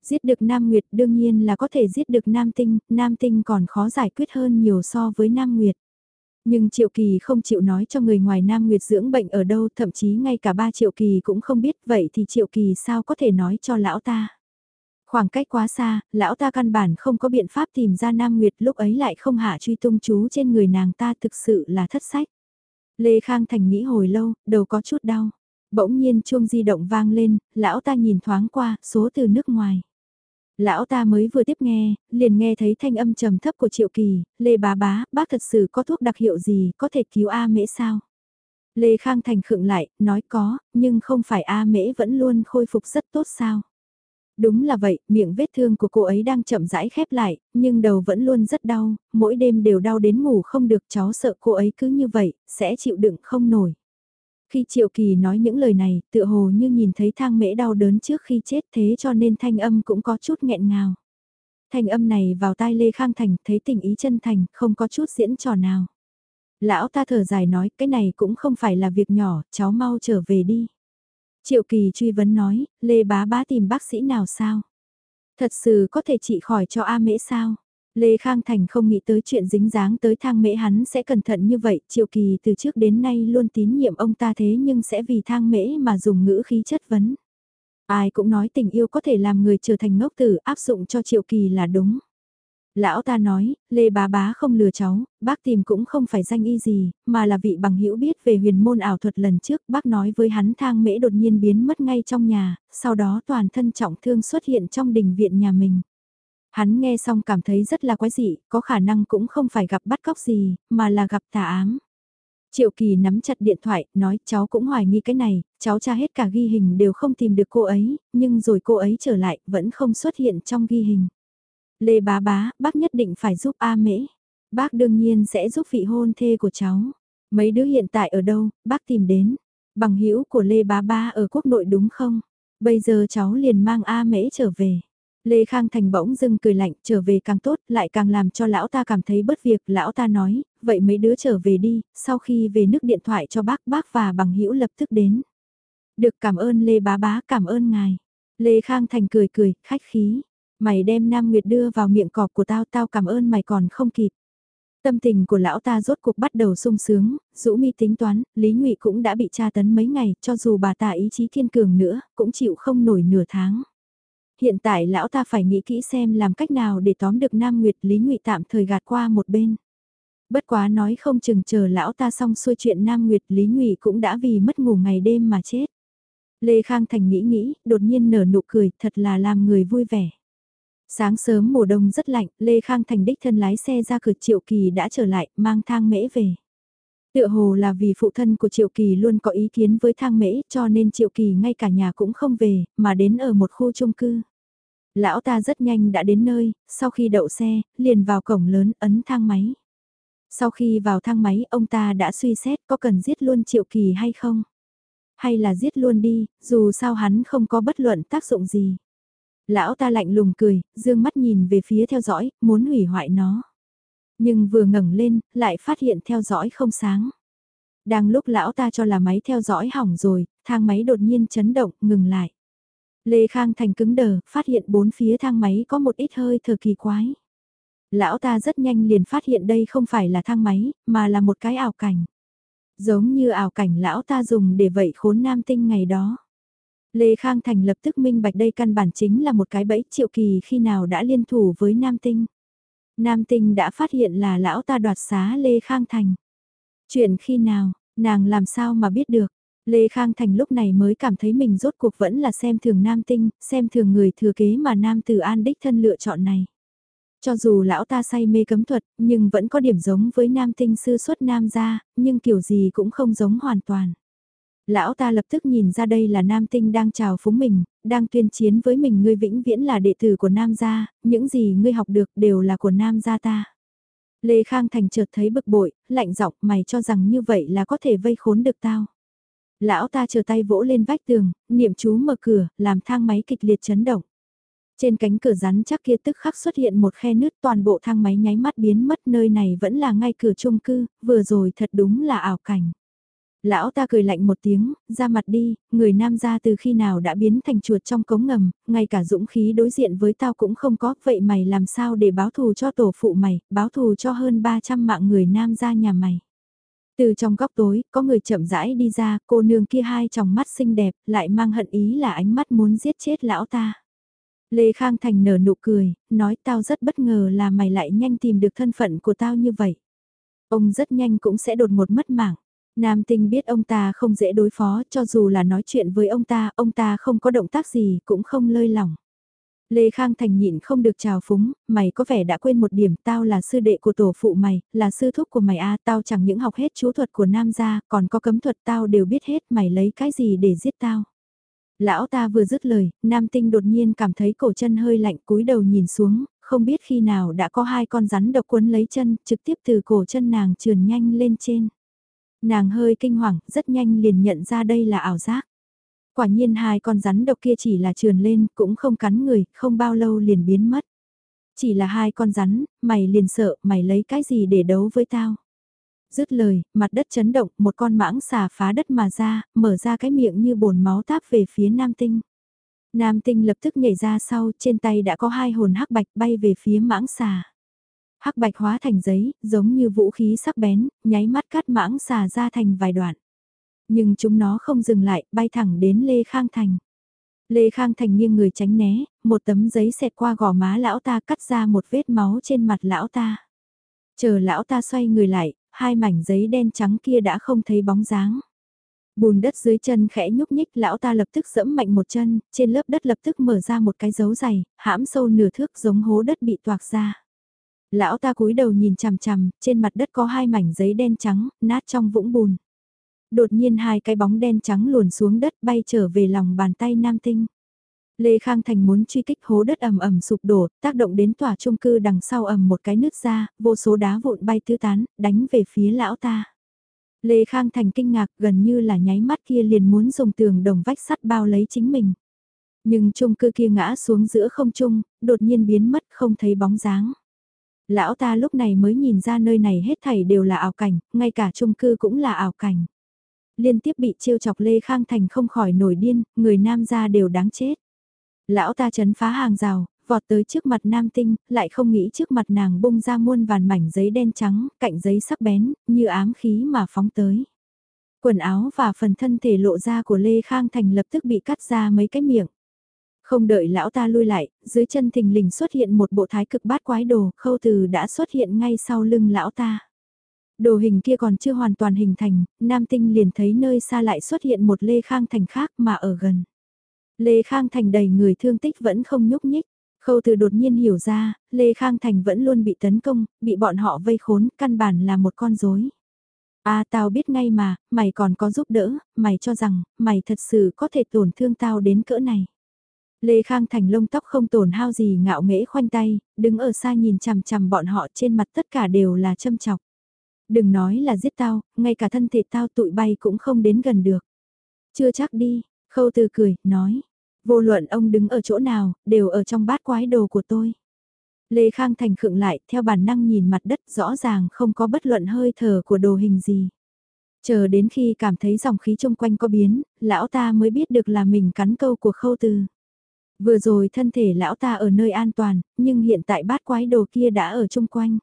Speaker 1: Giết được Nam Nguyệt đương nhiên là có thể giết được Nam Tinh, Nam Tinh còn khó giải quyết hơn nhiều so với Nam Nguyệt. Nhưng Triệu Kỳ không chịu nói cho người ngoài Nam Nguyệt dưỡng bệnh ở đâu, thậm chí ngay cả ba Triệu Kỳ cũng không biết, vậy thì Triệu Kỳ sao có thể nói cho lão ta. Khoảng cách quá xa, lão ta căn bản không có biện pháp tìm ra Nam Nguyệt lúc ấy lại không hạ truy tung chú trên người nàng ta thực sự là thất sách. Lê Khang Thành nghĩ hồi lâu, đầu có chút đau. Bỗng nhiên chuông di động vang lên, lão ta nhìn thoáng qua, số từ nước ngoài. Lão ta mới vừa tiếp nghe, liền nghe thấy thanh âm trầm thấp của Triệu Kỳ, Lê bá bá, bác thật sự có thuốc đặc hiệu gì, có thể cứu A mễ sao? Lê Khang Thành khựng lại, nói có, nhưng không phải A mễ vẫn luôn khôi phục rất tốt sao? Đúng là vậy, miệng vết thương của cô ấy đang chậm rãi khép lại, nhưng đầu vẫn luôn rất đau, mỗi đêm đều đau đến ngủ không được cháu sợ cô ấy cứ như vậy, sẽ chịu đựng không nổi. Khi Triệu Kỳ nói những lời này, tựa hồ như nhìn thấy thang mễ đau đớn trước khi chết thế cho nên thanh âm cũng có chút nghẹn ngào. Thanh âm này vào tai Lê Khang Thành thấy tình ý chân thành, không có chút diễn trò nào. Lão ta thở dài nói, cái này cũng không phải là việc nhỏ, cháu mau trở về đi. Triệu Kỳ truy vấn nói, Lê Bá Bá tìm bác sĩ nào sao? Thật sự có thể trị khỏi cho A Mễ sao? Lê Khang Thành không nghĩ tới chuyện dính dáng tới thang mễ hắn sẽ cẩn thận như vậy, Triệu Kỳ từ trước đến nay luôn tín nhiệm ông ta thế nhưng sẽ vì thang mễ mà dùng ngữ khí chất vấn. Ai cũng nói tình yêu có thể làm người trở thành ngốc tử áp dụng cho Triệu Kỳ là đúng. Lão ta nói, Lê Bá Bá không lừa cháu, bác tìm cũng không phải danh y gì, mà là vị bằng hữu biết về huyền môn ảo thuật lần trước, bác nói với hắn thang mễ đột nhiên biến mất ngay trong nhà, sau đó toàn thân trọng thương xuất hiện trong đình viện nhà mình. Hắn nghe xong cảm thấy rất là quái dị, có khả năng cũng không phải gặp bắt cóc gì, mà là gặp tà ám. Triệu Kỳ nắm chặt điện thoại, nói cháu cũng hoài nghi cái này, cháu tra hết cả ghi hình đều không tìm được cô ấy, nhưng rồi cô ấy trở lại, vẫn không xuất hiện trong ghi hình. Lê bá bá, bác nhất định phải giúp A Mễ. Bác đương nhiên sẽ giúp vị hôn thê của cháu. Mấy đứa hiện tại ở đâu, bác tìm đến. Bằng hữu của Lê bá bá ở quốc nội đúng không? Bây giờ cháu liền mang A Mễ trở về. Lê Khang Thành bỗng dưng cười lạnh, trở về càng tốt, lại càng làm cho lão ta cảm thấy bất việc, lão ta nói, vậy mấy đứa trở về đi, sau khi về nước điện thoại cho bác, bác và bằng hữu lập tức đến. Được cảm ơn Lê bá bá, cảm ơn ngài. Lê Khang Thành cười cười, khách khí. Mày đem Nam Nguyệt đưa vào miệng cọp của tao, tao cảm ơn mày còn không kịp. Tâm tình của lão ta rốt cuộc bắt đầu sung sướng, rũ mi tính toán, Lý Ngụy cũng đã bị tra tấn mấy ngày, cho dù bà ta ý chí thiên cường nữa, cũng chịu không nổi nửa tháng hiện tại lão ta phải nghĩ kỹ xem làm cách nào để tóm được Nam Nguyệt Lý Ngụy tạm thời gạt qua một bên. Bất quá nói không chừng chờ lão ta xong xuôi chuyện Nam Nguyệt Lý Ngụy cũng đã vì mất ngủ ngày đêm mà chết. Lê Khang Thành nghĩ nghĩ, đột nhiên nở nụ cười, thật là làm người vui vẻ. Sáng sớm mùa đông rất lạnh, Lê Khang Thành đích thân lái xe ra cửa Triệu Kỳ đã trở lại, mang thang mễ về. Tựa hồ là vì phụ thân của Triệu Kỳ luôn có ý kiến với thang mễ cho nên Triệu Kỳ ngay cả nhà cũng không về, mà đến ở một khu chung cư. Lão ta rất nhanh đã đến nơi, sau khi đậu xe, liền vào cổng lớn ấn thang máy. Sau khi vào thang máy, ông ta đã suy xét có cần giết luôn Triệu Kỳ hay không? Hay là giết luôn đi, dù sao hắn không có bất luận tác dụng gì. Lão ta lạnh lùng cười, dương mắt nhìn về phía theo dõi, muốn hủy hoại nó. Nhưng vừa ngẩng lên, lại phát hiện theo dõi không sáng. Đang lúc lão ta cho là máy theo dõi hỏng rồi, thang máy đột nhiên chấn động, ngừng lại. Lê Khang Thành cứng đờ, phát hiện bốn phía thang máy có một ít hơi thở kỳ quái. Lão ta rất nhanh liền phát hiện đây không phải là thang máy, mà là một cái ảo cảnh. Giống như ảo cảnh lão ta dùng để vậy khốn nam tinh ngày đó. Lê Khang Thành lập tức minh bạch đây căn bản chính là một cái bẫy triệu kỳ khi nào đã liên thủ với nam tinh. Nam tinh đã phát hiện là lão ta đoạt xá Lê Khang Thành. Chuyện khi nào, nàng làm sao mà biết được. Lê Khang Thành lúc này mới cảm thấy mình rốt cuộc vẫn là xem thường nam tinh, xem thường người thừa kế mà nam từ an đích thân lựa chọn này. Cho dù lão ta say mê cấm thuật, nhưng vẫn có điểm giống với nam tinh sư xuất nam gia, nhưng kiểu gì cũng không giống hoàn toàn. Lão ta lập tức nhìn ra đây là nam tinh đang chào phúng mình, đang tuyên chiến với mình ngươi vĩnh viễn là đệ tử của nam gia, những gì ngươi học được đều là của nam gia ta. Lê Khang Thành chợt thấy bực bội, lạnh giọng mày cho rằng như vậy là có thể vây khốn được tao. Lão ta chờ tay vỗ lên vách tường, niệm chú mở cửa, làm thang máy kịch liệt chấn động. Trên cánh cửa rắn chắc kia tức khắc xuất hiện một khe nứt toàn bộ thang máy nháy mắt biến mất nơi này vẫn là ngay cửa chung cư, vừa rồi thật đúng là ảo cảnh. Lão ta cười lạnh một tiếng, ra mặt đi, người nam gia từ khi nào đã biến thành chuột trong cống ngầm, ngay cả dũng khí đối diện với tao cũng không có, vậy mày làm sao để báo thù cho tổ phụ mày, báo thù cho hơn 300 mạng người nam gia nhà mày. Từ trong góc tối, có người chậm rãi đi ra, cô nương kia hai tròng mắt xinh đẹp, lại mang hận ý là ánh mắt muốn giết chết lão ta. Lê Khang Thành nở nụ cười, nói tao rất bất ngờ là mày lại nhanh tìm được thân phận của tao như vậy. Ông rất nhanh cũng sẽ đột ngột mất mạng. Nam tinh biết ông ta không dễ đối phó, cho dù là nói chuyện với ông ta, ông ta không có động tác gì, cũng không lơi lỏng. Lê Khang Thành nhịn không được chào phúng, mày có vẻ đã quên một điểm, tao là sư đệ của tổ phụ mày, là sư thúc của mày a, à, tao chẳng những học hết chú thuật của nam gia, còn có cấm thuật tao đều biết hết, mày lấy cái gì để giết tao. Lão ta vừa dứt lời, nam tinh đột nhiên cảm thấy cổ chân hơi lạnh cúi đầu nhìn xuống, không biết khi nào đã có hai con rắn độc quấn lấy chân, trực tiếp từ cổ chân nàng trườn nhanh lên trên. Nàng hơi kinh hoàng, rất nhanh liền nhận ra đây là ảo giác. Quả nhiên hai con rắn độc kia chỉ là trườn lên, cũng không cắn người, không bao lâu liền biến mất. Chỉ là hai con rắn, mày liền sợ, mày lấy cái gì để đấu với tao. Dứt lời, mặt đất chấn động, một con mãng xà phá đất mà ra, mở ra cái miệng như bồn máu táp về phía nam tinh. Nam tinh lập tức nhảy ra sau, trên tay đã có hai hồn hắc bạch bay về phía mãng xà. Hắc bạch hóa thành giấy, giống như vũ khí sắc bén, nháy mắt cắt mãng xà ra thành vài đoạn. Nhưng chúng nó không dừng lại, bay thẳng đến Lê Khang Thành. Lê Khang Thành nghiêng người tránh né, một tấm giấy xẹt qua gò má lão ta cắt ra một vết máu trên mặt lão ta. Chờ lão ta xoay người lại, hai mảnh giấy đen trắng kia đã không thấy bóng dáng. Bùn đất dưới chân khẽ nhúc nhích lão ta lập tức dẫm mạnh một chân, trên lớp đất lập tức mở ra một cái dấu dày, hãm sâu nửa thước giống hố đất bị toạc ra. Lão ta cúi đầu nhìn chằm chằm, trên mặt đất có hai mảnh giấy đen trắng, nát trong vũng bùn. Đột nhiên hai cái bóng đen trắng luồn xuống đất bay trở về lòng bàn tay nam tinh. Lê Khang Thành muốn truy kích hố đất ầm ầm sụp đổ, tác động đến tòa trung cư đằng sau ầm một cái nứt ra, vô số đá vụn bay tứ tán, đánh về phía lão ta. Lê Khang Thành kinh ngạc gần như là nháy mắt kia liền muốn dùng tường đồng vách sắt bao lấy chính mình. Nhưng trung cư kia ngã xuống giữa không trung, đột nhiên biến mất không thấy bóng dáng. Lão ta lúc này mới nhìn ra nơi này hết thảy đều là ảo cảnh, ngay cả chung cư cũng là ảo cảnh. Liên tiếp bị trêu chọc Lê Khang Thành không khỏi nổi điên, người nam gia đều đáng chết. Lão ta chấn phá hàng rào, vọt tới trước mặt nam tinh, lại không nghĩ trước mặt nàng bung ra muôn vàn mảnh giấy đen trắng, cạnh giấy sắc bén, như ám khí mà phóng tới. Quần áo và phần thân thể lộ ra của Lê Khang Thành lập tức bị cắt ra mấy cái miệng. Không đợi lão ta lui lại, dưới chân thình lình xuất hiện một bộ thái cực bát quái đồ, khâu từ đã xuất hiện ngay sau lưng lão ta. Đồ hình kia còn chưa hoàn toàn hình thành, Nam Tinh liền thấy nơi xa lại xuất hiện một Lê Khang Thành khác mà ở gần. Lê Khang Thành đầy người thương tích vẫn không nhúc nhích. Khâu từ đột nhiên hiểu ra, Lê Khang Thành vẫn luôn bị tấn công, bị bọn họ vây khốn, căn bản là một con rối. À tao biết ngay mà, mày còn có giúp đỡ, mày cho rằng, mày thật sự có thể tổn thương tao đến cỡ này. Lê Khang Thành lông tóc không tổn hao gì ngạo nghễ khoanh tay, đứng ở xa nhìn chằm chằm bọn họ trên mặt tất cả đều là châm chọc. Đừng nói là giết tao, ngay cả thân thể tao tụi bay cũng không đến gần được. Chưa chắc đi, khâu từ cười, nói. Vô luận ông đứng ở chỗ nào, đều ở trong bát quái đồ của tôi. Lê Khang Thành khựng lại, theo bản năng nhìn mặt đất rõ ràng không có bất luận hơi thở của đồ hình gì. Chờ đến khi cảm thấy dòng khí chung quanh có biến, lão ta mới biết được là mình cắn câu của khâu từ. Vừa rồi thân thể lão ta ở nơi an toàn, nhưng hiện tại bát quái đồ kia đã ở chung quanh.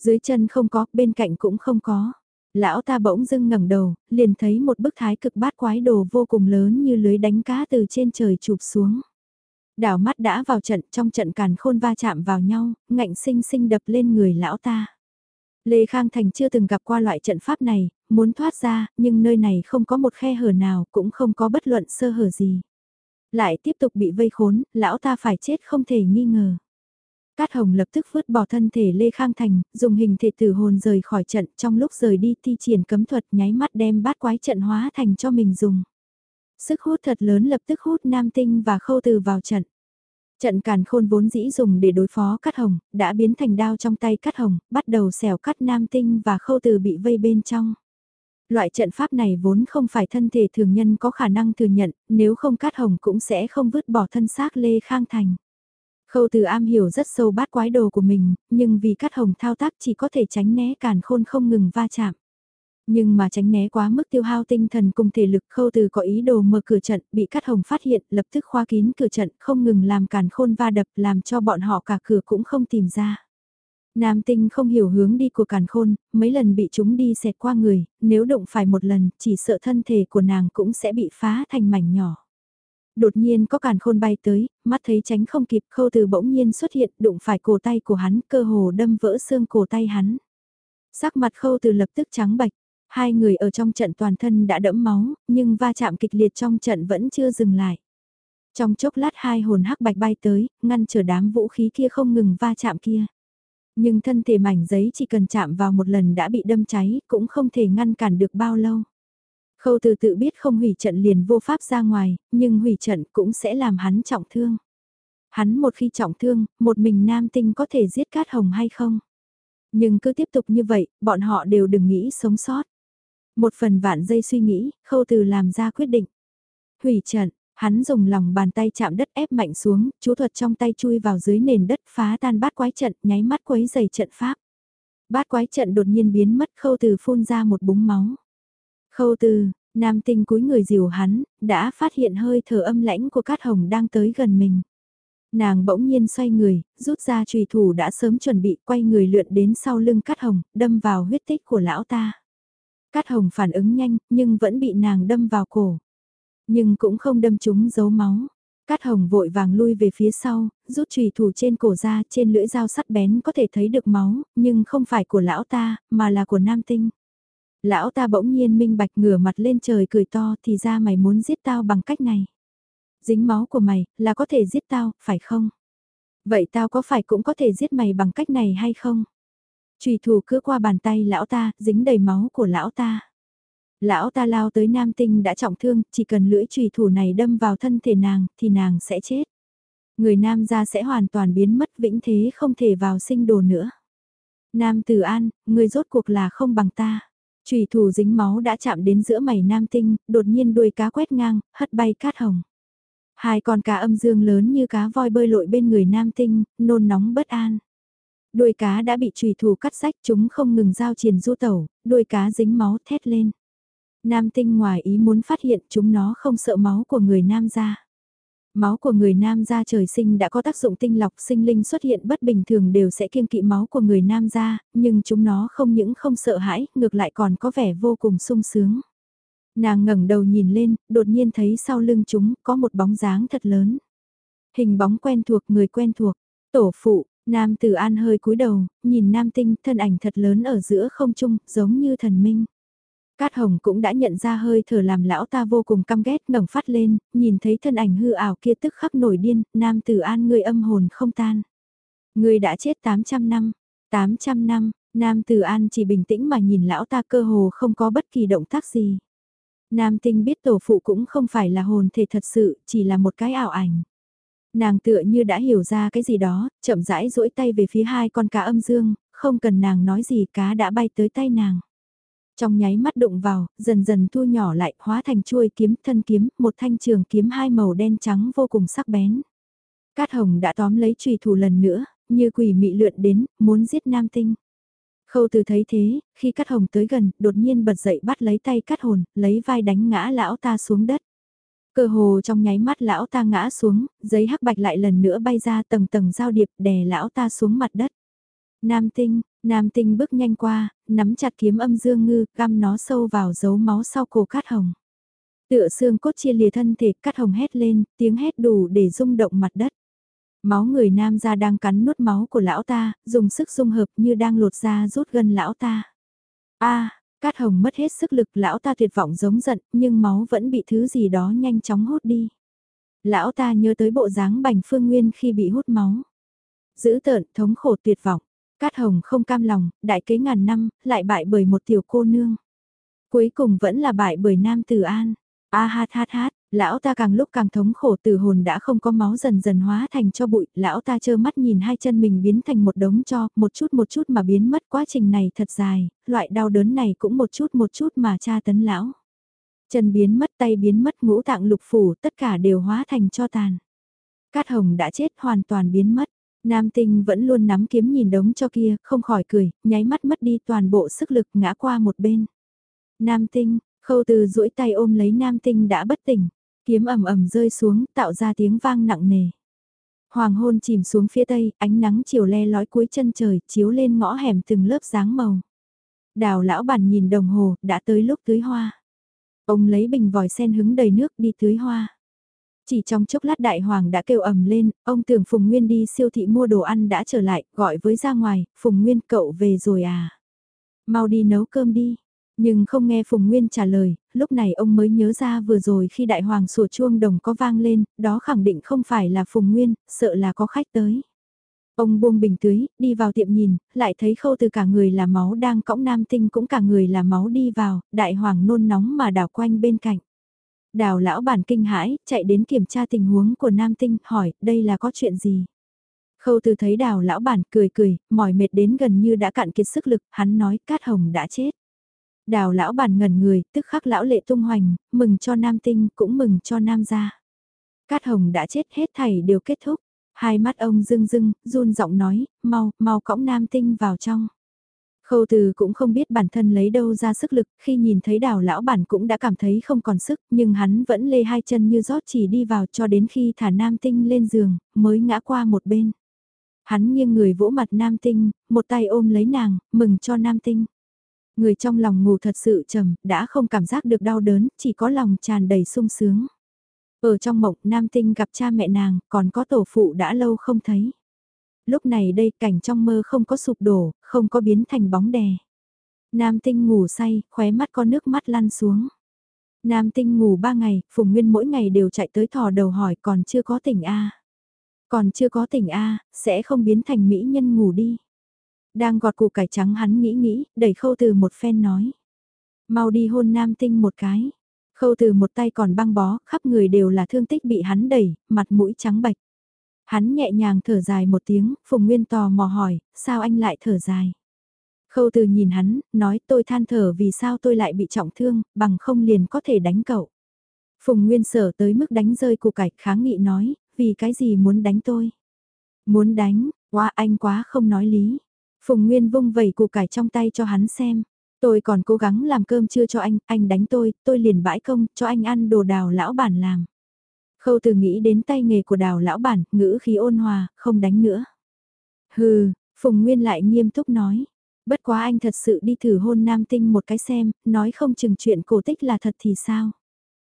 Speaker 1: Dưới chân không có, bên cạnh cũng không có. Lão ta bỗng dưng ngẩng đầu, liền thấy một bức thái cực bát quái đồ vô cùng lớn như lưới đánh cá từ trên trời chụp xuống. Đảo mắt đã vào trận, trong trận càn khôn va chạm vào nhau, ngạnh sinh sinh đập lên người lão ta. Lê Khang Thành chưa từng gặp qua loại trận pháp này, muốn thoát ra, nhưng nơi này không có một khe hở nào, cũng không có bất luận sơ hở gì. Lại tiếp tục bị vây khốn, lão ta phải chết không thể nghi ngờ. Cát Hồng lập tức vứt bỏ thân thể Lê Khang Thành, dùng hình thể tử hồn rời khỏi trận trong lúc rời đi thi triển cấm thuật nháy mắt đem bát quái trận hóa thành cho mình dùng. Sức hút thật lớn lập tức hút Nam Tinh và Khâu Từ vào trận. Trận càn khôn vốn dĩ dùng để đối phó Cát Hồng, đã biến thành đao trong tay Cát Hồng, bắt đầu xẻo cắt Nam Tinh và Khâu Từ bị vây bên trong. Loại trận pháp này vốn không phải thân thể thường nhân có khả năng thừa nhận, nếu không Cát Hồng cũng sẽ không vứt bỏ thân xác Lê Khang Thành. Khâu từ am hiểu rất sâu bát quái đồ của mình, nhưng vì Cát Hồng thao tác chỉ có thể tránh né càn khôn không ngừng va chạm. Nhưng mà tránh né quá mức tiêu hao tinh thần cùng thể lực khâu từ có ý đồ mở cửa trận, bị Cát Hồng phát hiện, lập tức khóa kín cửa trận, không ngừng làm càn khôn va đập, làm cho bọn họ cả cửa cũng không tìm ra. Nam tinh không hiểu hướng đi của càn khôn, mấy lần bị chúng đi xẹt qua người, nếu động phải một lần, chỉ sợ thân thể của nàng cũng sẽ bị phá thành mảnh nhỏ. Đột nhiên có càn khôn bay tới, mắt thấy tránh không kịp khâu từ bỗng nhiên xuất hiện đụng phải cổ tay của hắn cơ hồ đâm vỡ xương cổ tay hắn. Sắc mặt khâu từ lập tức trắng bạch, hai người ở trong trận toàn thân đã đẫm máu, nhưng va chạm kịch liệt trong trận vẫn chưa dừng lại. Trong chốc lát hai hồn hắc bạch bay tới, ngăn trở đám vũ khí kia không ngừng va chạm kia. Nhưng thân thể mảnh giấy chỉ cần chạm vào một lần đã bị đâm cháy, cũng không thể ngăn cản được bao lâu. Khâu từ tự biết không hủy trận liền vô pháp ra ngoài, nhưng hủy trận cũng sẽ làm hắn trọng thương. Hắn một khi trọng thương, một mình nam tinh có thể giết cát hồng hay không? Nhưng cứ tiếp tục như vậy, bọn họ đều đừng nghĩ sống sót. Một phần vạn giây suy nghĩ, khâu từ làm ra quyết định. Hủy trận, hắn dùng lòng bàn tay chạm đất ép mạnh xuống, chú thuật trong tay chui vào dưới nền đất phá tan bát quái trận, nháy mắt quấy dày trận pháp. Bát quái trận đột nhiên biến mất khâu từ phun ra một búng máu. Khâu từ, nam tinh cúi người dìu hắn, đã phát hiện hơi thở âm lãnh của Cát Hồng đang tới gần mình. Nàng bỗng nhiên xoay người, rút ra trùy thủ đã sớm chuẩn bị quay người lượn đến sau lưng Cát Hồng, đâm vào huyết tích của lão ta. Cát Hồng phản ứng nhanh, nhưng vẫn bị nàng đâm vào cổ. Nhưng cũng không đâm trúng dấu máu. Cát Hồng vội vàng lui về phía sau, rút trùy thủ trên cổ ra trên lưỡi dao sắt bén có thể thấy được máu, nhưng không phải của lão ta, mà là của nam tinh. Lão ta bỗng nhiên minh bạch ngửa mặt lên trời cười to thì ra mày muốn giết tao bằng cách này. Dính máu của mày là có thể giết tao, phải không? Vậy tao có phải cũng có thể giết mày bằng cách này hay không? Trùy thủ cứ qua bàn tay lão ta, dính đầy máu của lão ta. Lão ta lao tới nam tinh đã trọng thương, chỉ cần lưỡi trùy thủ này đâm vào thân thể nàng, thì nàng sẽ chết. Người nam gia sẽ hoàn toàn biến mất vĩnh thế không thể vào sinh đồ nữa. Nam Tử An, người rốt cuộc là không bằng ta. Trùy thủ dính máu đã chạm đến giữa mày nam tinh, đột nhiên đuôi cá quét ngang, hất bay cát hồng. Hai con cá âm dương lớn như cá voi bơi lội bên người nam tinh, nôn nóng bất an. Đuôi cá đã bị trùy thủ cắt rách chúng không ngừng giao triền du tẩu, đuôi cá dính máu thét lên. Nam tinh ngoài ý muốn phát hiện chúng nó không sợ máu của người nam gia. Máu của người nam gia trời sinh đã có tác dụng tinh lọc sinh linh xuất hiện bất bình thường đều sẽ kiêng kỵ máu của người nam gia, nhưng chúng nó không những không sợ hãi, ngược lại còn có vẻ vô cùng sung sướng. Nàng ngẩng đầu nhìn lên, đột nhiên thấy sau lưng chúng có một bóng dáng thật lớn. Hình bóng quen thuộc người quen thuộc, tổ phụ, nam tử an hơi cúi đầu, nhìn nam tinh thân ảnh thật lớn ở giữa không trung, giống như thần minh. Cát Hồng cũng đã nhận ra hơi thở làm lão ta vô cùng căm ghét ngẩng phát lên, nhìn thấy thân ảnh hư ảo kia tức khắc nổi điên, nam tử an người âm hồn không tan. Người đã chết 800 năm, 800 năm, nam tử an chỉ bình tĩnh mà nhìn lão ta cơ hồ không có bất kỳ động tác gì. Nam tinh biết tổ phụ cũng không phải là hồn thể thật sự, chỉ là một cái ảo ảnh. Nàng tựa như đã hiểu ra cái gì đó, chậm rãi duỗi tay về phía hai con cá âm dương, không cần nàng nói gì cá đã bay tới tay nàng. Trong nháy mắt đụng vào, dần dần thu nhỏ lại, hóa thành chuôi kiếm thân kiếm, một thanh trường kiếm hai màu đen trắng vô cùng sắc bén. Cát hồng đã tóm lấy trùy thủ lần nữa, như quỷ mị lượn đến, muốn giết nam tinh. Khâu từ thấy thế, khi Cát hồng tới gần, đột nhiên bật dậy bắt lấy tay Cát hồn, lấy vai đánh ngã lão ta xuống đất. Cơ hồ trong nháy mắt lão ta ngã xuống, giấy hắc bạch lại lần nữa bay ra tầng tầng giao điệp đè lão ta xuống mặt đất. Nam tinh, nam tinh bước nhanh qua, nắm chặt kiếm âm dương ngư, găm nó sâu vào dấu máu sau cổ cát hồng. Tựa xương cốt chia lìa thân thể, cát hồng hét lên, tiếng hét đủ để rung động mặt đất. Máu người nam ra đang cắn nuốt máu của lão ta, dùng sức dung hợp như đang lột ra rút gân lão ta. a Cát hồng mất hết sức lực lão ta tuyệt vọng giống giận, nhưng máu vẫn bị thứ gì đó nhanh chóng hút đi. Lão ta nhớ tới bộ dáng bành phương nguyên khi bị hút máu. Giữ tợn, thống khổ tuyệt vọng. Cát hồng không cam lòng, đại kế ngàn năm, lại bại bởi một tiểu cô nương. Cuối cùng vẫn là bại bởi nam tử an. A hát hát hát, lão ta càng lúc càng thống khổ từ hồn đã không có máu dần dần hóa thành cho bụi, lão ta trơ mắt nhìn hai chân mình biến thành một đống cho, một chút một chút mà biến mất quá trình này thật dài, loại đau đớn này cũng một chút một chút mà tra tấn lão. Chân biến mất tay biến mất ngũ tạng lục phủ tất cả đều hóa thành cho tàn. Cát hồng đã chết hoàn toàn biến mất. Nam tinh vẫn luôn nắm kiếm nhìn đống cho kia, không khỏi cười, nháy mắt mất đi toàn bộ sức lực ngã qua một bên. Nam tinh, khâu từ duỗi tay ôm lấy nam tinh đã bất tỉnh, kiếm ầm ầm rơi xuống, tạo ra tiếng vang nặng nề. Hoàng hôn chìm xuống phía tây, ánh nắng chiều le lói cuối chân trời, chiếu lên ngõ hẻm từng lớp dáng màu. Đào lão bản nhìn đồng hồ, đã tới lúc tưới hoa. Ông lấy bình vòi sen hứng đầy nước đi tưới hoa. Chỉ trong chốc lát đại hoàng đã kêu ầm lên, ông tưởng Phùng Nguyên đi siêu thị mua đồ ăn đã trở lại, gọi với ra ngoài, Phùng Nguyên cậu về rồi à? Mau đi nấu cơm đi. Nhưng không nghe Phùng Nguyên trả lời, lúc này ông mới nhớ ra vừa rồi khi đại hoàng sủa chuông đồng có vang lên, đó khẳng định không phải là Phùng Nguyên, sợ là có khách tới. Ông buông bình tưới, đi vào tiệm nhìn, lại thấy khâu từ cả người là máu đang cõng nam tinh cũng cả người là máu đi vào, đại hoàng nôn nóng mà đảo quanh bên cạnh. Đào lão bản kinh hãi, chạy đến kiểm tra tình huống của nam tinh, hỏi, đây là có chuyện gì? Khâu từ thấy đào lão bản cười cười, mỏi mệt đến gần như đã cạn kiệt sức lực, hắn nói cát hồng đã chết. Đào lão bản ngẩn người, tức khắc lão lệ tung hoành, mừng cho nam tinh, cũng mừng cho nam gia. Cát hồng đã chết hết thảy đều kết thúc. Hai mắt ông rưng rưng, run giọng nói, mau, mau cõng nam tinh vào trong. Khâu từ cũng không biết bản thân lấy đâu ra sức lực, khi nhìn thấy đào lão bản cũng đã cảm thấy không còn sức, nhưng hắn vẫn lê hai chân như rót chỉ đi vào cho đến khi thả nam tinh lên giường, mới ngã qua một bên. Hắn nghiêng người vỗ mặt nam tinh, một tay ôm lấy nàng, mừng cho nam tinh. Người trong lòng ngủ thật sự trầm, đã không cảm giác được đau đớn, chỉ có lòng tràn đầy sung sướng. Ở trong mộng, nam tinh gặp cha mẹ nàng, còn có tổ phụ đã lâu không thấy. Lúc này đây cảnh trong mơ không có sụp đổ, không có biến thành bóng đè. Nam tinh ngủ say, khóe mắt có nước mắt lăn xuống. Nam tinh ngủ ba ngày, Phùng Nguyên mỗi ngày đều chạy tới thò đầu hỏi còn chưa có tỉnh A. Còn chưa có tỉnh A, sẽ không biến thành mỹ nhân ngủ đi. Đang gọt củ cải trắng hắn nghĩ nghĩ, đẩy khâu từ một phen nói. Mau đi hôn nam tinh một cái. Khâu từ một tay còn băng bó, khắp người đều là thương tích bị hắn đẩy, mặt mũi trắng bạch. Hắn nhẹ nhàng thở dài một tiếng, Phùng Nguyên tò mò hỏi, sao anh lại thở dài? Khâu từ nhìn hắn, nói tôi than thở vì sao tôi lại bị trọng thương, bằng không liền có thể đánh cậu. Phùng Nguyên sở tới mức đánh rơi củ cải kháng nghị nói, vì cái gì muốn đánh tôi? Muốn đánh, quá anh quá không nói lý. Phùng Nguyên vung vẩy củ cải trong tay cho hắn xem. Tôi còn cố gắng làm cơm trưa cho anh, anh đánh tôi, tôi liền bãi công, cho anh ăn đồ đào lão bản làm. Khâu từ nghĩ đến tay nghề của đào lão bản, ngữ khí ôn hòa, không đánh nữa. Hừ, Phùng Nguyên lại nghiêm túc nói. Bất quá anh thật sự đi thử hôn nam tinh một cái xem, nói không chừng chuyện cổ tích là thật thì sao.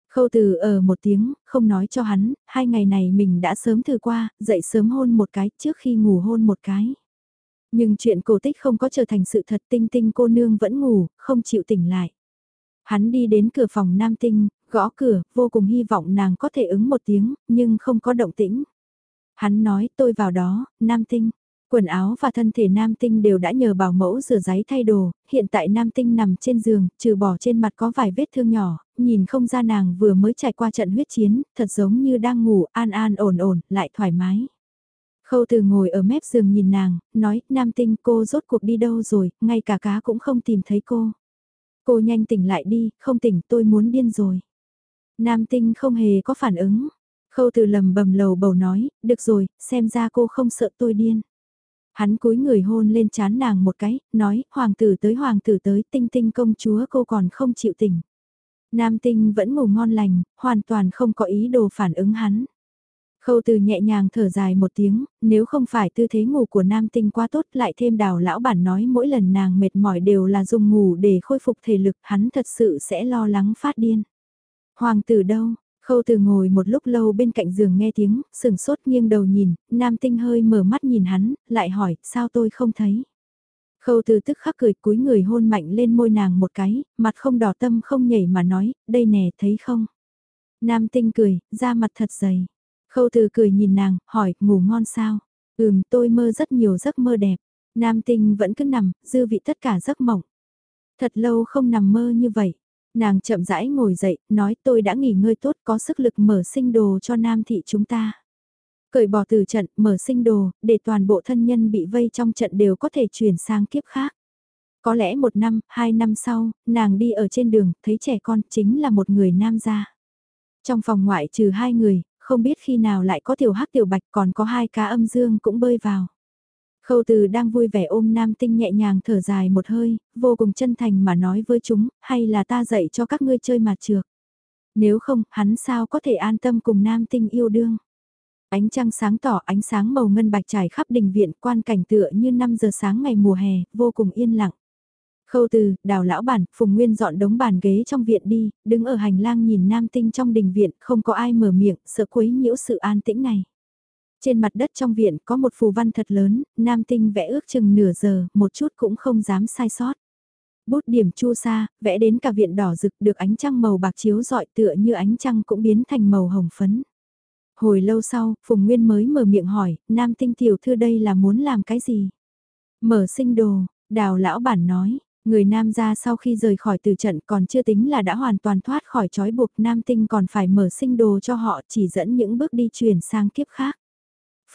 Speaker 1: Khâu từ ở một tiếng, không nói cho hắn, hai ngày này mình đã sớm thử qua, dậy sớm hôn một cái trước khi ngủ hôn một cái. Nhưng chuyện cổ tích không có trở thành sự thật tinh tinh cô nương vẫn ngủ, không chịu tỉnh lại. Hắn đi đến cửa phòng nam tinh, gõ cửa, vô cùng hy vọng nàng có thể ứng một tiếng, nhưng không có động tĩnh. Hắn nói tôi vào đó, nam tinh. Quần áo và thân thể nam tinh đều đã nhờ bảo mẫu rửa giấy thay đồ, hiện tại nam tinh nằm trên giường, trừ bỏ trên mặt có vài vết thương nhỏ, nhìn không ra nàng vừa mới trải qua trận huyết chiến, thật giống như đang ngủ an an ổn ổn, lại thoải mái. Khâu từ ngồi ở mép giường nhìn nàng, nói, nam tinh cô rốt cuộc đi đâu rồi, ngay cả cá cũng không tìm thấy cô. Cô nhanh tỉnh lại đi, không tỉnh tôi muốn điên rồi. Nam tinh không hề có phản ứng. Khâu từ lầm bầm lầu bầu nói, được rồi, xem ra cô không sợ tôi điên. Hắn cúi người hôn lên chán nàng một cái, nói, hoàng tử tới hoàng tử tới, tinh tinh công chúa cô còn không chịu tỉnh. Nam tinh vẫn ngủ ngon lành, hoàn toàn không có ý đồ phản ứng hắn. Khâu từ nhẹ nhàng thở dài một tiếng, nếu không phải tư thế ngủ của nam tinh quá tốt lại thêm đào lão bản nói mỗi lần nàng mệt mỏi đều là dùng ngủ để khôi phục thể lực hắn thật sự sẽ lo lắng phát điên. Hoàng tử đâu? Khâu từ ngồi một lúc lâu bên cạnh giường nghe tiếng, sừng sốt nghiêng đầu nhìn, nam tinh hơi mở mắt nhìn hắn, lại hỏi, sao tôi không thấy? Khâu từ tức khắc cười cúi người hôn mạnh lên môi nàng một cái, mặt không đỏ tâm không nhảy mà nói, đây nè thấy không? Nam tinh cười, da mặt thật dày. Khâu từ cười nhìn nàng, hỏi, ngủ ngon sao? Ừm, tôi mơ rất nhiều giấc mơ đẹp. Nam tinh vẫn cứ nằm, dư vị tất cả giấc mộng. Thật lâu không nằm mơ như vậy. Nàng chậm rãi ngồi dậy, nói tôi đã nghỉ ngơi tốt có sức lực mở sinh đồ cho nam thị chúng ta. Cởi bỏ từ trận, mở sinh đồ, để toàn bộ thân nhân bị vây trong trận đều có thể chuyển sang kiếp khác. Có lẽ một năm, hai năm sau, nàng đi ở trên đường, thấy trẻ con chính là một người nam gia. Trong phòng ngoại trừ hai người, không biết khi nào lại có tiểu hắc tiểu bạch còn có hai cá âm dương cũng bơi vào. Khâu từ đang vui vẻ ôm nam tinh nhẹ nhàng thở dài một hơi, vô cùng chân thành mà nói với chúng, hay là ta dạy cho các ngươi chơi mặt trược. Nếu không, hắn sao có thể an tâm cùng nam tinh yêu đương. Ánh trăng sáng tỏ ánh sáng màu ngân bạch trải khắp đình viện quan cảnh tựa như 5 giờ sáng ngày mùa hè, vô cùng yên lặng. Khâu từ, đào lão bản, Phùng Nguyên dọn đống bàn ghế trong viện đi, đứng ở hành lang nhìn nam tinh trong đình viện, không có ai mở miệng, sợ quấy nhiễu sự an tĩnh này. Trên mặt đất trong viện có một phù văn thật lớn, nam tinh vẽ ước chừng nửa giờ, một chút cũng không dám sai sót. Bút điểm chu sa, vẽ đến cả viện đỏ rực được ánh trăng màu bạc chiếu rọi tựa như ánh trăng cũng biến thành màu hồng phấn. Hồi lâu sau, Phùng Nguyên mới mở miệng hỏi, nam tinh tiểu thư đây là muốn làm cái gì? Mở sinh đồ, đào lão bản nói, Người nam gia sau khi rời khỏi từ trận còn chưa tính là đã hoàn toàn thoát khỏi trói buộc nam tinh còn phải mở sinh đồ cho họ chỉ dẫn những bước đi chuyển sang kiếp khác.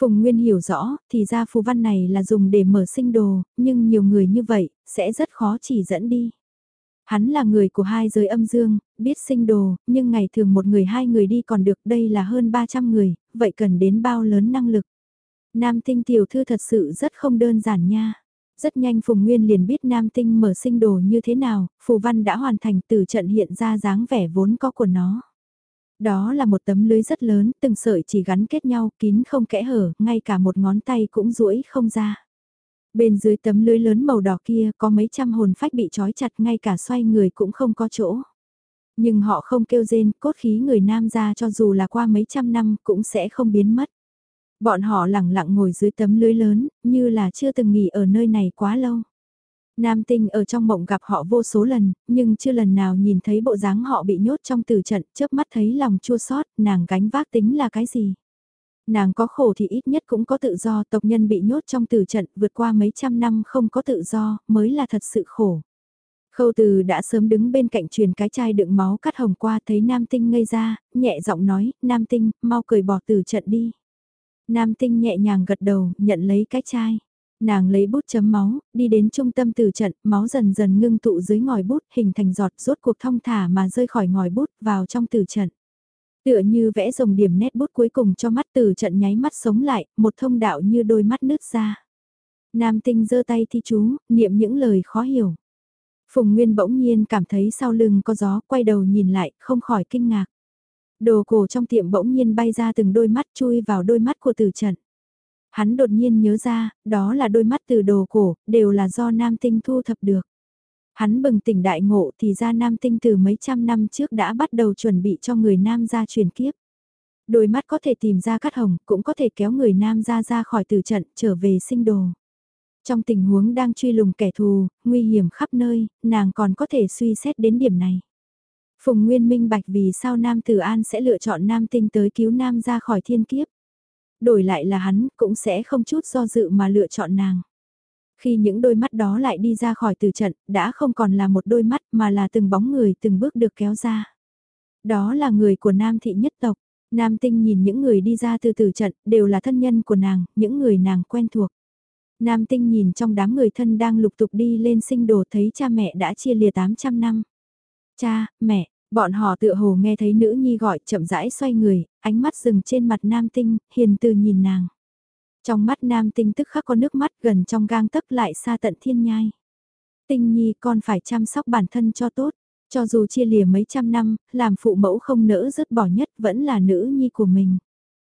Speaker 1: Phùng Nguyên hiểu rõ, thì ra phù văn này là dùng để mở sinh đồ, nhưng nhiều người như vậy, sẽ rất khó chỉ dẫn đi. Hắn là người của hai giới âm dương, biết sinh đồ, nhưng ngày thường một người hai người đi còn được đây là hơn 300 người, vậy cần đến bao lớn năng lực. Nam tinh tiểu thư thật sự rất không đơn giản nha. Rất nhanh Phùng Nguyên liền biết Nam Tinh mở sinh đồ như thế nào, Phù Văn đã hoàn thành từ trận hiện ra dáng vẻ vốn có của nó. Đó là một tấm lưới rất lớn, từng sợi chỉ gắn kết nhau, kín không kẽ hở, ngay cả một ngón tay cũng duỗi không ra. Bên dưới tấm lưới lớn màu đỏ kia có mấy trăm hồn phách bị trói chặt ngay cả xoay người cũng không có chỗ. Nhưng họ không kêu rên, cốt khí người nam ra cho dù là qua mấy trăm năm cũng sẽ không biến mất. Bọn họ lặng lặng ngồi dưới tấm lưới lớn, như là chưa từng nghỉ ở nơi này quá lâu. Nam tinh ở trong mộng gặp họ vô số lần, nhưng chưa lần nào nhìn thấy bộ dáng họ bị nhốt trong tử trận, chớp mắt thấy lòng chua xót nàng gánh vác tính là cái gì. Nàng có khổ thì ít nhất cũng có tự do, tộc nhân bị nhốt trong tử trận vượt qua mấy trăm năm không có tự do, mới là thật sự khổ. Khâu từ đã sớm đứng bên cạnh truyền cái chai đựng máu cắt hồng qua thấy nam tinh ngây ra, nhẹ giọng nói, nam tinh, mau cởi bỏ tử trận đi. Nam tinh nhẹ nhàng gật đầu, nhận lấy cái chai. Nàng lấy bút chấm máu, đi đến trung tâm từ trận, máu dần dần ngưng tụ dưới ngòi bút, hình thành giọt rốt cuộc thông thả mà rơi khỏi ngòi bút vào trong từ trận. Tựa như vẽ rồng điểm nét bút cuối cùng cho mắt từ trận nháy mắt sống lại, một thông đạo như đôi mắt nứt ra. Nam tinh giơ tay thi chú, niệm những lời khó hiểu. Phùng Nguyên bỗng nhiên cảm thấy sau lưng có gió, quay đầu nhìn lại, không khỏi kinh ngạc. Đồ cổ trong tiệm bỗng nhiên bay ra từng đôi mắt chui vào đôi mắt của tử trận. Hắn đột nhiên nhớ ra, đó là đôi mắt từ đồ cổ, đều là do nam tinh thu thập được. Hắn bừng tỉnh đại ngộ thì ra nam tinh từ mấy trăm năm trước đã bắt đầu chuẩn bị cho người nam ra truyền kiếp. Đôi mắt có thể tìm ra cắt hồng, cũng có thể kéo người nam ra ra khỏi tử trận, trở về sinh đồ. Trong tình huống đang truy lùng kẻ thù, nguy hiểm khắp nơi, nàng còn có thể suy xét đến điểm này. Phùng Nguyên minh bạch vì sao Nam Tử An sẽ lựa chọn Nam Tinh tới cứu Nam ra khỏi thiên kiếp đổi lại là hắn cũng sẽ không chút do dự mà lựa chọn nàng. Khi những đôi mắt đó lại đi ra khỏi từ trận, đã không còn là một đôi mắt mà là từng bóng người từng bước được kéo ra. Đó là người của Nam thị nhất tộc. Nam tinh nhìn những người đi ra từ từ trận, đều là thân nhân của nàng, những người nàng quen thuộc. Nam tinh nhìn trong đám người thân đang lục tục đi lên sinh đồ thấy cha mẹ đã chia lìa 800 năm. Cha, mẹ, bọn họ tựa hồ nghe thấy nữ nhi gọi chậm rãi xoay người, ánh mắt dừng trên mặt nam tinh, hiền từ nhìn nàng. Trong mắt nam tinh tức khắc có nước mắt gần trong gang tấc lại xa tận thiên nhai. Tinh nhi con phải chăm sóc bản thân cho tốt, cho dù chia lìa mấy trăm năm, làm phụ mẫu không nỡ dứt bỏ nhất vẫn là nữ nhi của mình.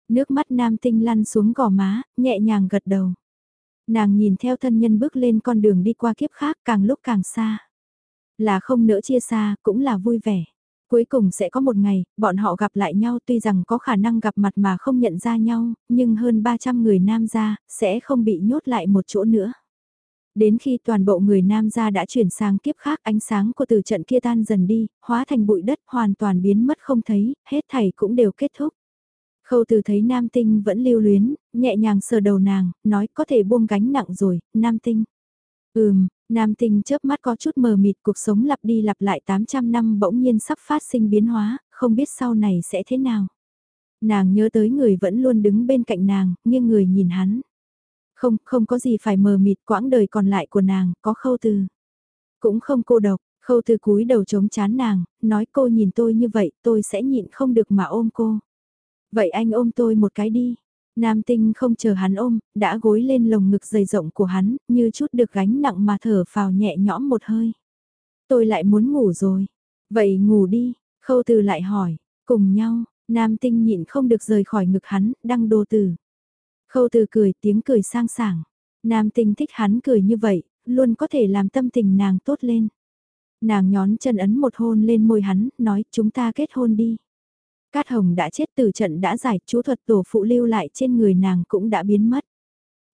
Speaker 1: Nước mắt nam tinh lăn xuống gò má, nhẹ nhàng gật đầu. Nàng nhìn theo thân nhân bước lên con đường đi qua kiếp khác càng lúc càng xa. Là không nỡ chia xa, cũng là vui vẻ. Cuối cùng sẽ có một ngày, bọn họ gặp lại nhau tuy rằng có khả năng gặp mặt mà không nhận ra nhau, nhưng hơn 300 người nam gia, sẽ không bị nhốt lại một chỗ nữa. Đến khi toàn bộ người nam gia đã chuyển sang kiếp khác ánh sáng của từ trận kia tan dần đi, hóa thành bụi đất hoàn toàn biến mất không thấy, hết thảy cũng đều kết thúc. Khâu từ thấy nam tinh vẫn lưu luyến, nhẹ nhàng sờ đầu nàng, nói có thể buông gánh nặng rồi, nam tinh. Ừm, nam tinh chớp mắt có chút mờ mịt cuộc sống lặp đi lặp lại 800 năm bỗng nhiên sắp phát sinh biến hóa, không biết sau này sẽ thế nào. Nàng nhớ tới người vẫn luôn đứng bên cạnh nàng, nhưng người nhìn hắn. Không, không có gì phải mờ mịt quãng đời còn lại của nàng, có khâu từ. Cũng không cô độc, khâu từ cúi đầu chống chán nàng, nói cô nhìn tôi như vậy, tôi sẽ nhịn không được mà ôm cô. Vậy anh ôm tôi một cái đi. Nam tinh không chờ hắn ôm, đã gối lên lồng ngực dày rộng của hắn, như chút được gánh nặng mà thở phào nhẹ nhõm một hơi. Tôi lại muốn ngủ rồi. Vậy ngủ đi, khâu từ lại hỏi, cùng nhau, nam tinh nhịn không được rời khỏi ngực hắn, đăng đô từ. Khâu từ cười tiếng cười sang sảng. Nam tinh thích hắn cười như vậy, luôn có thể làm tâm tình nàng tốt lên. Nàng nhón chân ấn một hôn lên môi hắn, nói chúng ta kết hôn đi. Cát Hồng đã chết từ trận đã giải, chú thuật tổ phụ lưu lại trên người nàng cũng đã biến mất.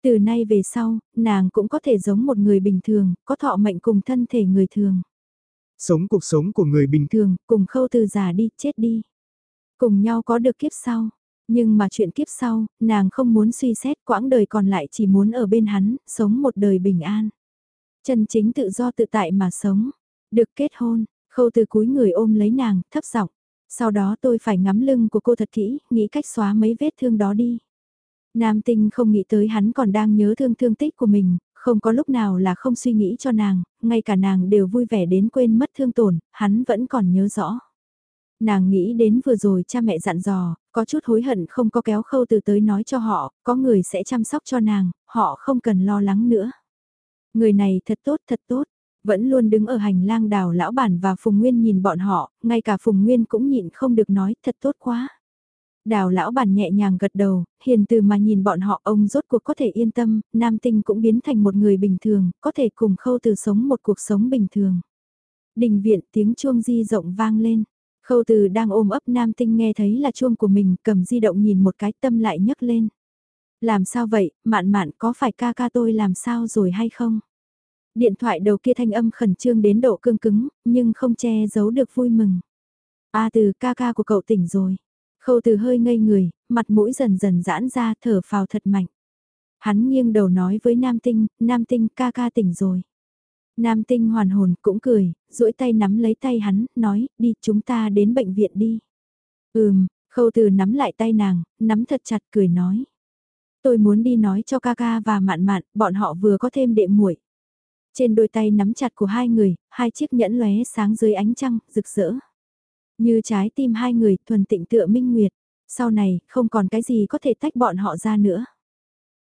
Speaker 1: Từ nay về sau, nàng cũng có thể giống một người bình thường, có thọ mệnh cùng thân thể người thường.
Speaker 2: Sống cuộc sống của người bình
Speaker 1: thường, cùng khâu từ già đi, chết đi. Cùng nhau có được kiếp sau. Nhưng mà chuyện kiếp sau, nàng không muốn suy xét quãng đời còn lại chỉ muốn ở bên hắn, sống một đời bình an. Chân chính tự do tự tại mà sống. Được kết hôn, khâu từ cúi người ôm lấy nàng, thấp giọng sau đó tôi phải ngắm lưng của cô thật kỹ, nghĩ cách xóa mấy vết thương đó đi. Nam tinh không nghĩ tới hắn còn đang nhớ thương thương tích của mình, không có lúc nào là không suy nghĩ cho nàng, ngay cả nàng đều vui vẻ đến quên mất thương tổn, hắn vẫn còn nhớ rõ. Nàng nghĩ đến vừa rồi cha mẹ dặn dò, có chút hối hận không có kéo khâu từ tới nói cho họ, có người sẽ chăm sóc cho nàng, họ không cần lo lắng nữa. Người này thật tốt thật tốt, vẫn luôn đứng ở hành lang đào lão bản và Phùng Nguyên nhìn bọn họ, ngay cả Phùng Nguyên cũng nhịn không được nói thật tốt quá. Đào lão bản nhẹ nhàng gật đầu, hiền từ mà nhìn bọn họ ông rốt cuộc có thể yên tâm, nam tinh cũng biến thành một người bình thường, có thể cùng khâu từ sống một cuộc sống bình thường. Đình viện tiếng chuông di rộng vang lên, khâu từ đang ôm ấp nam tinh nghe thấy là chuông của mình cầm di động nhìn một cái tâm lại nhấc lên. Làm sao vậy, mạn mạn có phải ca ca tôi làm sao rồi hay không? Điện thoại đầu kia thanh âm khẩn trương đến độ cương cứng, nhưng không che giấu được vui mừng. A từ ca ca của cậu tỉnh rồi. Khâu từ hơi ngây người, mặt mũi dần dần giãn ra thở phào thật mạnh. Hắn nghiêng đầu nói với Nam Tinh, Nam Tinh ca ca tỉnh rồi. Nam Tinh hoàn hồn cũng cười, duỗi tay nắm lấy tay hắn, nói, đi chúng ta đến bệnh viện đi. Ừm, khâu từ nắm lại tay nàng, nắm thật chặt cười nói. Tôi muốn đi nói cho ca ca và mạn mạn, bọn họ vừa có thêm đệ muội trên đôi tay nắm chặt của hai người, hai chiếc nhẫn lóe sáng dưới ánh trăng, rực rỡ. Như trái tim hai người thuần tịnh tựa minh nguyệt. Sau này, không còn cái gì có thể tách bọn họ ra nữa.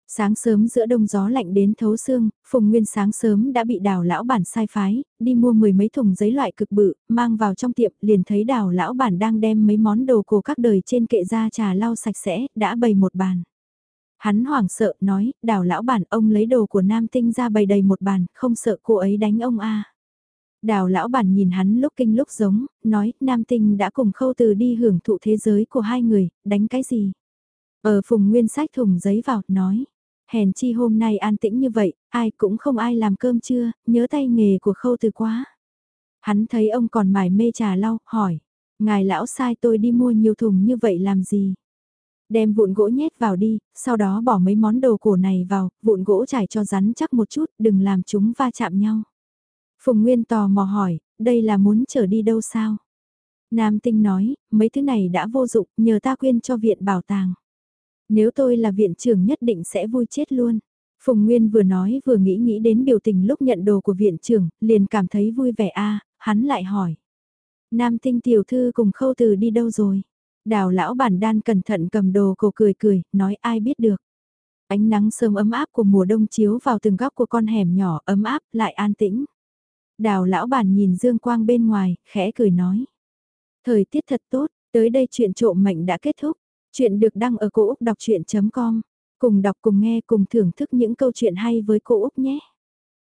Speaker 1: Sáng sớm giữa đông gió lạnh đến thấu xương, Phùng Nguyên sáng sớm đã bị đào lão bản sai phái, đi mua mười mấy thùng giấy loại cực bự, mang vào trong tiệm, liền thấy đào lão bản đang đem mấy món đồ cổ các đời trên kệ ra trà lau sạch sẽ, đã bày một bàn. Hắn hoảng sợ nói, đào lão bản ông lấy đồ của nam tinh ra bày đầy một bàn, không sợ cô ấy đánh ông a Đào lão bản nhìn hắn lúc kinh lúc giống, nói, nam tinh đã cùng khâu từ đi hưởng thụ thế giới của hai người, đánh cái gì? Ở phùng nguyên sách thùng giấy vào, nói, hèn chi hôm nay an tĩnh như vậy, ai cũng không ai làm cơm chưa, nhớ tay nghề của khâu từ quá. Hắn thấy ông còn mải mê trà lau, hỏi, ngài lão sai tôi đi mua nhiều thùng như vậy làm gì? Đem vụn gỗ nhét vào đi, sau đó bỏ mấy món đồ cổ này vào, vụn gỗ trải cho rắn chắc một chút, đừng làm chúng va chạm nhau. Phùng Nguyên tò mò hỏi, đây là muốn trở đi đâu sao? Nam Tinh nói, mấy thứ này đã vô dụng, nhờ ta quyên cho viện bảo tàng. Nếu tôi là viện trưởng nhất định sẽ vui chết luôn. Phùng Nguyên vừa nói vừa nghĩ nghĩ đến biểu tình lúc nhận đồ của viện trưởng, liền cảm thấy vui vẻ a hắn lại hỏi. Nam tinh tiểu thư cùng khâu từ đi đâu rồi? Đào lão bản đan cẩn thận cầm đồ cổ cười cười, nói ai biết được. Ánh nắng sớm ấm áp của mùa đông chiếu vào từng góc của con hẻm nhỏ ấm áp lại an tĩnh. Đào lão bản nhìn dương quang bên ngoài, khẽ cười nói. Thời tiết thật tốt, tới đây chuyện trộm mệnh đã kết thúc. Chuyện được đăng ở cổ Úc đọc chuyện.com. Cùng đọc cùng nghe cùng thưởng thức những câu chuyện hay với cô Úc nhé.